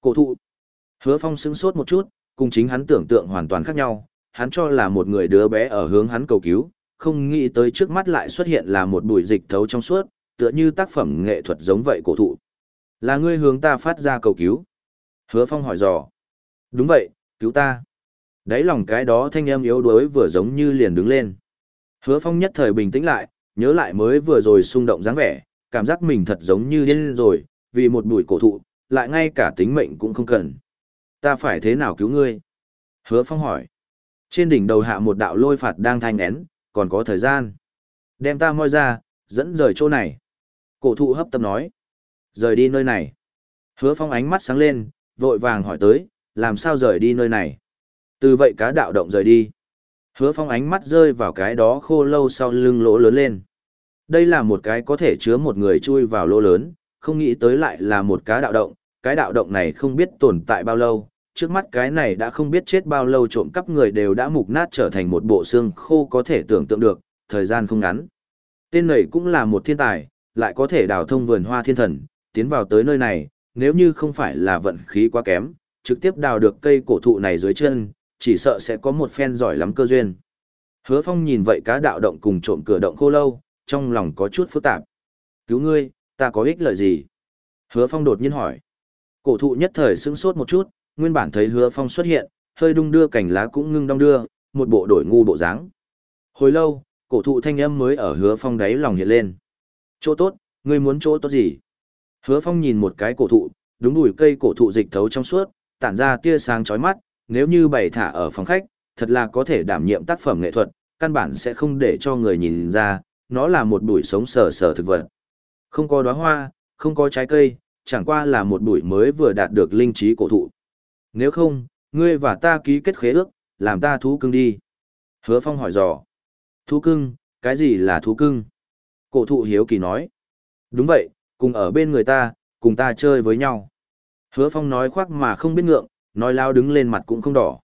Cổ thụ. Hứa Phong sững sốt một chút, cùng chính hắn tưởng tượng hoàn toàn khác nhau, hắn cho là một người đứa bé ở hướng hắn cầu cứu, không nghĩ tới trước mắt lại xuất hiện là một bụi dịch thấu trong suốt, tựa như tác phẩm nghệ thuật giống vậy cổ thụ. Là ngươi hướng ta phát ra cầu cứu. Hứa Phong hỏi dò. Đúng vậy, cứu ta. Đấy lòng cái đó thanh âm yếu đuối vừa giống như liền đứng lên. Hứa Phong nhất thời bình tĩnh lại, nhớ lại mới vừa rồi xung động dáng vẻ, cảm giác mình thật giống như điên rồi, vì một bụi cổ thụ, lại ngay cả tính mệnh cũng không cần. Ta phải thế nào cứu ngươi? Hứa Phong hỏi. Trên đỉnh đầu hạ một đạo lôi phạt đang thanh nén, còn có thời gian. Đem ta moi ra, dẫn rời chỗ này. Cổ thụ hấp tâm nói. Rời đi nơi này. Hứa Phong ánh mắt sáng lên, vội vàng hỏi tới, làm sao rời đi nơi này? Từ vậy cá đạo động rời đi. Hứa Phong ánh mắt rơi vào cái đó khô lâu sau lưng lỗ lớn lên. Đây là một cái có thể chứa một người chui vào lỗ lớn, không nghĩ tới lại là một cá đạo động, cái đạo động này không biết tồn tại bao lâu, trước mắt cái này đã không biết chết bao lâu trộm cắp người đều đã mục nát trở thành một bộ xương khô có thể tưởng tượng được, thời gian không ngắn. Tên này cũng là một thiên tài, lại có thể đào thông vườn hoa thiên thần, tiến vào tới nơi này, nếu như không phải là vận khí quá kém, trực tiếp đào được cây cổ thụ này dưới chân, chỉ sợ sẽ có một phen giỏi lắm cơ duyên. Hứa Phong nhìn vậy cá đạo động cùng trộm cửa động khô lâu, trong lòng có chút phức tạp. Cứu ngươi, ta có ích lợi gì? Hứa Phong đột nhiên hỏi. Cổ thụ nhất thời sững sốt một chút, nguyên bản thấy Hứa Phong xuất hiện, hơi đung đưa cành lá cũng ngưng đong đưa, một bộ đổi ngu bộ dáng. Hồi lâu, cổ thụ thanh âm mới ở Hứa Phong đáy lòng hiện lên. Chỗ tốt, ngươi muốn chỗ tốt gì? Hứa Phong nhìn một cái cổ thụ, đúng đùi cây cổ thụ dịch thấu trong suốt, tản ra tia sáng chói mắt, nếu như bày thả ở phòng khách, thật là có thể đảm nhiệm tác phẩm nghệ thuật, căn bản sẽ không để cho người nhìn ra, nó là một bụi sống sờ sờ thực vật. Không có đóa hoa, không có trái cây, chẳng qua là một bụi mới vừa đạt được linh trí cổ thụ. Nếu không, ngươi và ta ký kết khế ước, làm ta thú cưng đi. Hứa Phong hỏi dò. Thú cưng, cái gì là thú cưng? Cổ thụ hiếu kỳ nói. Đúng vậy, cùng ở bên người ta, cùng ta chơi với nhau. Hứa Phong nói khoác mà không biết ngượng, nói lao đứng lên mặt cũng không đỏ.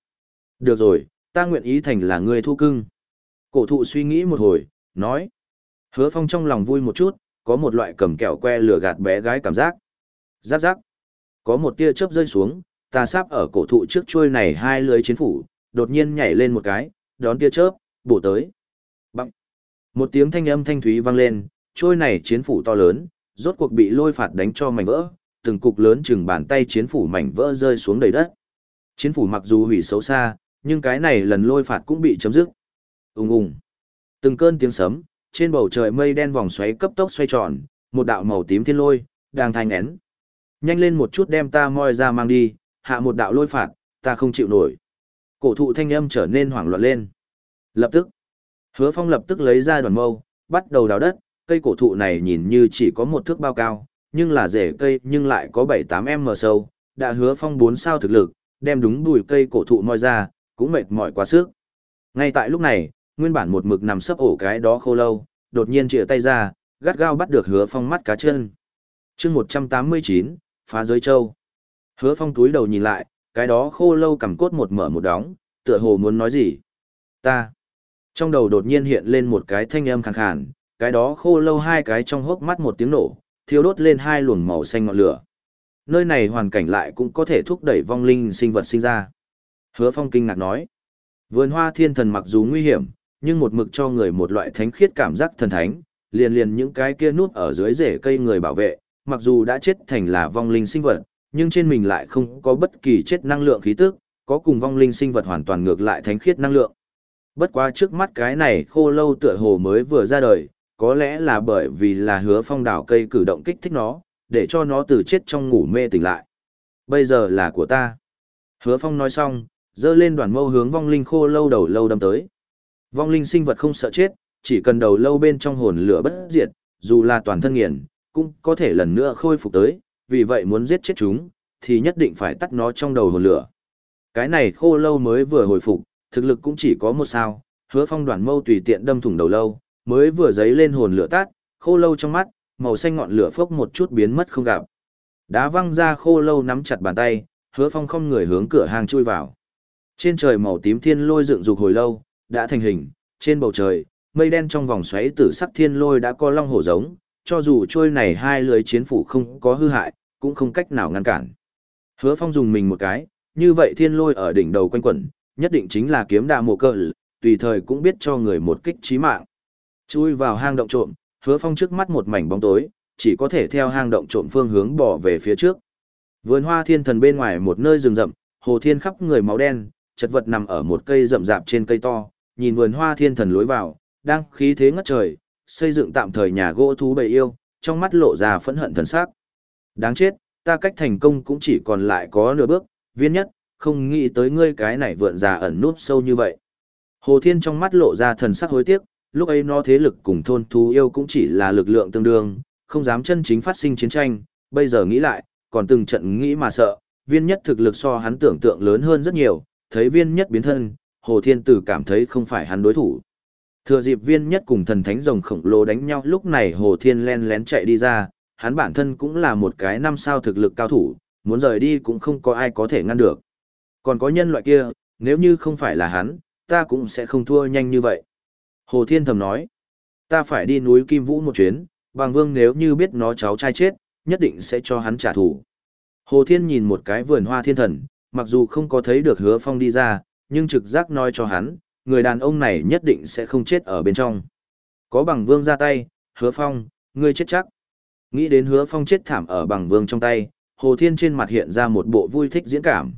Được rồi, ta nguyện ý thành là người thu cưng. Cổ thụ suy nghĩ một hồi, nói. Hứa Phong trong lòng vui một chút, có một loại cầm kẹo que lửa gạt bé gái cảm giác. Giáp giáp. Có một tia chớp rơi xuống, ta sắp ở cổ thụ trước chuôi này hai lưới chiến phủ, đột nhiên nhảy lên một cái, đón tia chớp, bổ tới. Bằng. Một tiếng thanh âm thanh thúy vang lên, chuôi này chiến phủ to lớn, rốt cuộc bị lôi phạt đánh cho mảnh vỡ, từng cục lớn chừng bàn tay chiến phủ mảnh vỡ rơi xuống đầy đất. Chiến phủ mặc dù hủy xấu xa, nhưng cái này lần lôi phạt cũng bị chấm dứt. Ùng ùng. Từng cơn tiếng sấm, trên bầu trời mây đen vòng xoáy cấp tốc xoay tròn, một đạo màu tím thiên lôi đang thanh én. Nhanh lên một chút đem ta moi ra mang đi, hạ một đạo lôi phạt, ta không chịu nổi. Cổ thụ thanh âm trở nên hoảng loạn lên. Lập tức, Hứa Phong lập tức lấy ra đoàn mâu, bắt đầu đào đất, cây cổ thụ này nhìn như chỉ có một thước bao cao, nhưng là rễ cây nhưng lại có 7-8 m sâu, đã hứa phong 4 sao thực lực, đem đúng đùi cây cổ thụ moi ra, cũng mệt mỏi quá sức. Ngay tại lúc này, nguyên bản một mực nằm sấp ổ cái đó khô lâu, đột nhiên chĩa tay ra, gắt gao bắt được hứa phong mắt cá chân. chương 189, phá giới châu. Hứa phong túi đầu nhìn lại, cái đó khô lâu cầm cốt một mở một đóng, tựa hồ muốn nói gì. Ta. Trong đầu đột nhiên hiện lên một cái thanh âm khàn khàn, cái đó khô lâu hai cái trong hốc mắt một tiếng nổ, thiêu đốt lên hai luồng màu xanh ngọn lửa. Nơi này hoàn cảnh lại cũng có thể thúc đẩy vong linh sinh vật sinh ra. Hứa Phong kinh ngạc nói, vườn hoa thiên thần mặc dù nguy hiểm, nhưng một mực cho người một loại thánh khiết cảm giác thần thánh, liền liền những cái kia núp ở dưới rễ cây người bảo vệ, mặc dù đã chết thành là vong linh sinh vật, nhưng trên mình lại không có bất kỳ chết năng lượng khí tức, có cùng vong linh sinh vật hoàn toàn ngược lại thánh khiết năng lượng. Bất quá trước mắt cái này khô lâu tựa hồ mới vừa ra đời, có lẽ là bởi vì là hứa phong đảo cây cử động kích thích nó, để cho nó từ chết trong ngủ mê tỉnh lại. Bây giờ là của ta. Hứa phong nói xong, dơ lên đoàn mâu hướng vong linh khô lâu đầu lâu đâm tới. Vong linh sinh vật không sợ chết, chỉ cần đầu lâu bên trong hồn lửa bất diệt, dù là toàn thân nghiền, cũng có thể lần nữa khôi phục tới, vì vậy muốn giết chết chúng, thì nhất định phải tắt nó trong đầu hồn lửa. Cái này khô lâu mới vừa hồi phục, thực lực cũng chỉ có một sao, hứa phong đoàn mâu tùy tiện đâm thủng đầu lâu, mới vừa giấy lên hồn lửa tát, khô lâu trong mắt, màu xanh ngọn lửa phốc một chút biến mất không gặp. Đá văng ra khô lâu nắm chặt bàn tay, hứa phong không người hướng cửa hàng chui vào. Trên trời màu tím thiên lôi dựng dục hồi lâu, đã thành hình, trên bầu trời, mây đen trong vòng xoáy tử sắc thiên lôi đã co long hổ giống, cho dù trôi này hai lưới chiến phủ không có hư hại, cũng không cách nào ngăn cản. Hứa phong dùng mình một cái, như vậy thiên lôi ở đỉnh đầu quanh quẩn, nhất định chính là kiếm đà mộ cờ, tùy thời cũng biết cho người một kích chí mạng. Chui vào hang động trộm, hứa phong trước mắt một mảnh bóng tối, chỉ có thể theo hang động trộm phương hướng bỏ về phía trước. Vườn hoa thiên thần bên ngoài một nơi rừng rậm, hồ thiên khắp người máu đen, chật vật nằm ở một cây rậm rạp trên cây to, nhìn vườn hoa thiên thần lối vào, đang khí thế ngất trời, xây dựng tạm thời nhà gỗ thú bầy yêu, trong mắt lộ ra phẫn hận thần sắc. Đáng chết, ta cách thành công cũng chỉ còn lại có nửa bước, viên nhất, không nghĩ tới ngươi cái này vượn già ẩn núp sâu như vậy. Hồ Thiên trong mắt lộ ra thần sắc hối tiếc, lúc ấy nó thế lực cùng thôn thú yêu cũng chỉ là lực lượng tương đương, không dám chân chính phát sinh chiến tranh, bây giờ nghĩ lại, còn từng trận nghĩ mà sợ, viên nhất thực lực so hắn tưởng tượng lớn hơn rất nhiều, thấy viên nhất biến thân, Hồ Thiên Tử cảm thấy không phải hắn đối thủ. Thừa dịp viên nhất cùng thần thánh rồng khổng lồ đánh nhau lúc này Hồ Thiên len lén chạy đi ra, hắn bản thân cũng là một cái năm sao thực lực cao thủ, muốn rời đi cũng không có ai có thể ngăn được. Còn có nhân loại kia, nếu như không phải là hắn, ta cũng sẽ không thua nhanh như vậy. Hồ Thiên thầm nói, ta phải đi núi Kim Vũ một chuyến, bằng vương nếu như biết nó cháu trai chết, nhất định sẽ cho hắn trả thù. Hồ Thiên nhìn một cái vườn hoa thiên thần, mặc dù không có thấy được hứa phong đi ra, nhưng trực giác nói cho hắn, người đàn ông này nhất định sẽ không chết ở bên trong. Có bằng vương ra tay, hứa phong, ngươi chết chắc. Nghĩ đến hứa phong chết thảm ở bằng vương trong tay, Hồ Thiên trên mặt hiện ra một bộ vui thích diễn cảm.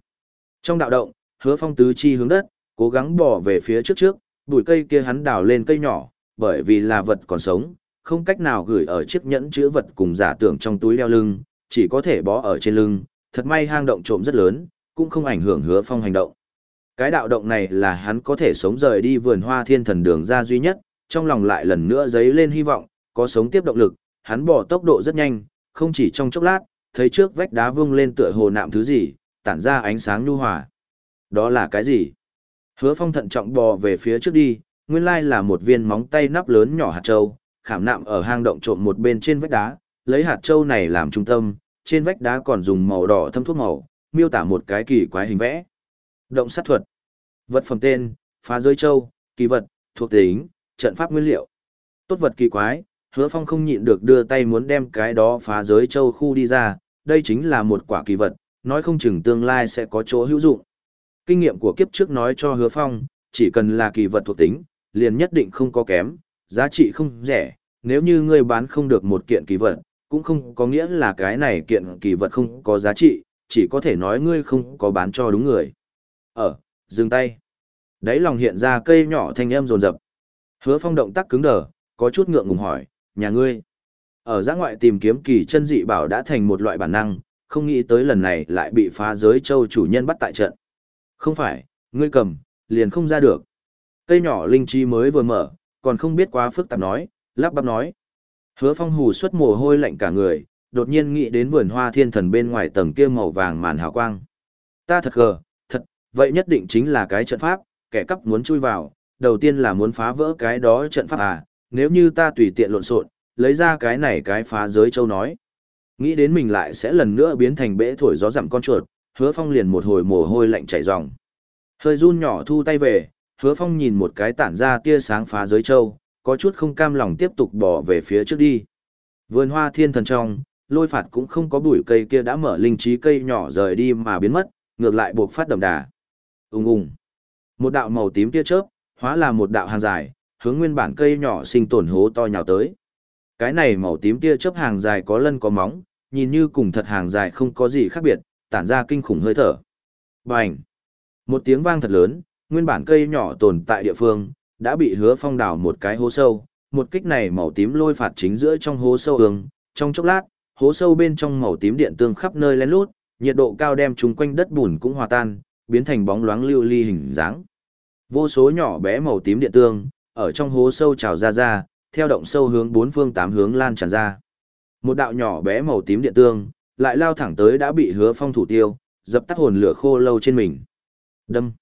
Trong đạo động, hứa phong tứ chi hướng đất, cố gắng bỏ về phía trước trước, bụi cây kia hắn đào lên cây nhỏ, bởi vì là vật còn sống, không cách nào gửi ở chiếc nhẫn chữ vật cùng giả tưởng trong túi đeo lưng, chỉ có thể bó ở trên lưng, thật may hang động trộm rất lớn, cũng không ảnh hưởng hứa phong hành động. Cái đạo động này là hắn có thể sống rời đi vườn hoa thiên thần đường ra duy nhất, trong lòng lại lần nữa dấy lên hy vọng, có sống tiếp động lực, hắn bỏ tốc độ rất nhanh, không chỉ trong chốc lát, thấy trước vách đá vung lên tựa hồ nạm thứ gì, tản ra ánh sáng nhu hòa. Đó là cái gì? Hứa phong thận trọng bò về phía trước đi, nguyên lai là một viên móng tay nắp lớn nhỏ hạt châu, khảm nạm ở hang động trộm một bên trên vách đá, lấy hạt châu này làm trung tâm, trên vách đá còn dùng màu đỏ thâm thuốc màu, miêu tả một cái kỳ quái hình vẽ. Động sát thuật. Vật phẩm tên, phá giới châu, kỳ vật, thuộc tính, trận pháp nguyên liệu. Tốt vật kỳ quái, hứa phong không nhịn được đưa tay muốn đem cái đó phá giới châu khu đi ra, đây chính là một quả kỳ vật, nói không chừng tương lai sẽ có chỗ hữu dụng. Kinh nghiệm của kiếp trước nói cho hứa phong, chỉ cần là kỳ vật thuộc tính, liền nhất định không có kém, giá trị không rẻ, nếu như ngươi bán không được một kiện kỳ vật, cũng không có nghĩa là cái này kiện kỳ vật không có giá trị, chỉ có thể nói ngươi không có bán cho đúng người. Ở, dừng tay. Đấy lòng hiện ra cây nhỏ thanh âm rồn rập. Hứa phong động tác cứng đờ, có chút ngượng ngùng hỏi, nhà ngươi. Ở giã ngoại tìm kiếm kỳ chân dị bảo đã thành một loại bản năng, không nghĩ tới lần này lại bị phá giới châu chủ nhân bắt tại trận. Không phải, ngươi cầm, liền không ra được. Cây nhỏ linh chi mới vừa mở, còn không biết quá phức tạp nói, lắp bắp nói. Hứa phong hù xuất mồ hôi lạnh cả người, đột nhiên nghĩ đến vườn hoa thiên thần bên ngoài tầng kia màu vàng màn hào quang. Ta thật gờ, thật, vậy nhất định chính là cái trận pháp, kẻ cắp muốn chui vào, đầu tiên là muốn phá vỡ cái đó trận pháp à, nếu như ta tùy tiện lộn xộn, lấy ra cái này cái phá giới châu nói. Nghĩ đến mình lại sẽ lần nữa biến thành bể thổi gió dặm con chuột, hứa phong liền một hồi mồ hôi lạnh chảy ròng. Hơi run nhỏ thu tay về, hứa phong nhìn một cái tản ra tia sáng phá giới châu, có chút không cam lòng tiếp tục bỏ về phía trước đi. Vườn hoa thiên thần trong, lôi phạt cũng không có bụi cây kia đã mở linh trí cây nhỏ rời đi mà biến mất, ngược lại buộc phát đậm đà. Ung ung. Một đạo màu tím tia chớp, hóa là một đạo hàng dài, hướng nguyên bản cây nhỏ sinh tổn hố to nhào tới. Cái này màu tím tia chớp hàng dài có lân có móng, nhìn như cùng thật hàng dài không có gì khác biệt, tản ra kinh khủng hơi thở. Bành! Một tiếng vang thật lớn, nguyên bản cây nhỏ tồn tại địa phương, đã bị hứa phong đào một cái hố sâu. Một kích này màu tím lôi phạt chính giữa trong hố sâu hướng, trong chốc lát, hố sâu bên trong màu tím điện tương khắp nơi lén lút, nhiệt độ cao đem chúng quanh đất bùn cũng hòa tan, biến thành bóng loáng lưu ly hình dáng. Vô số nhỏ bé màu tím điện tương, ở trong hố sâu trào ra ra, theo động sâu hướng bốn phương tám hướng lan tràn ra. Một đạo nhỏ bé màu tím điện tương, lại lao thẳng tới đã bị hứa phong thủ tiêu, dập tắt hồn lửa khô lâu trên mình. Đâm.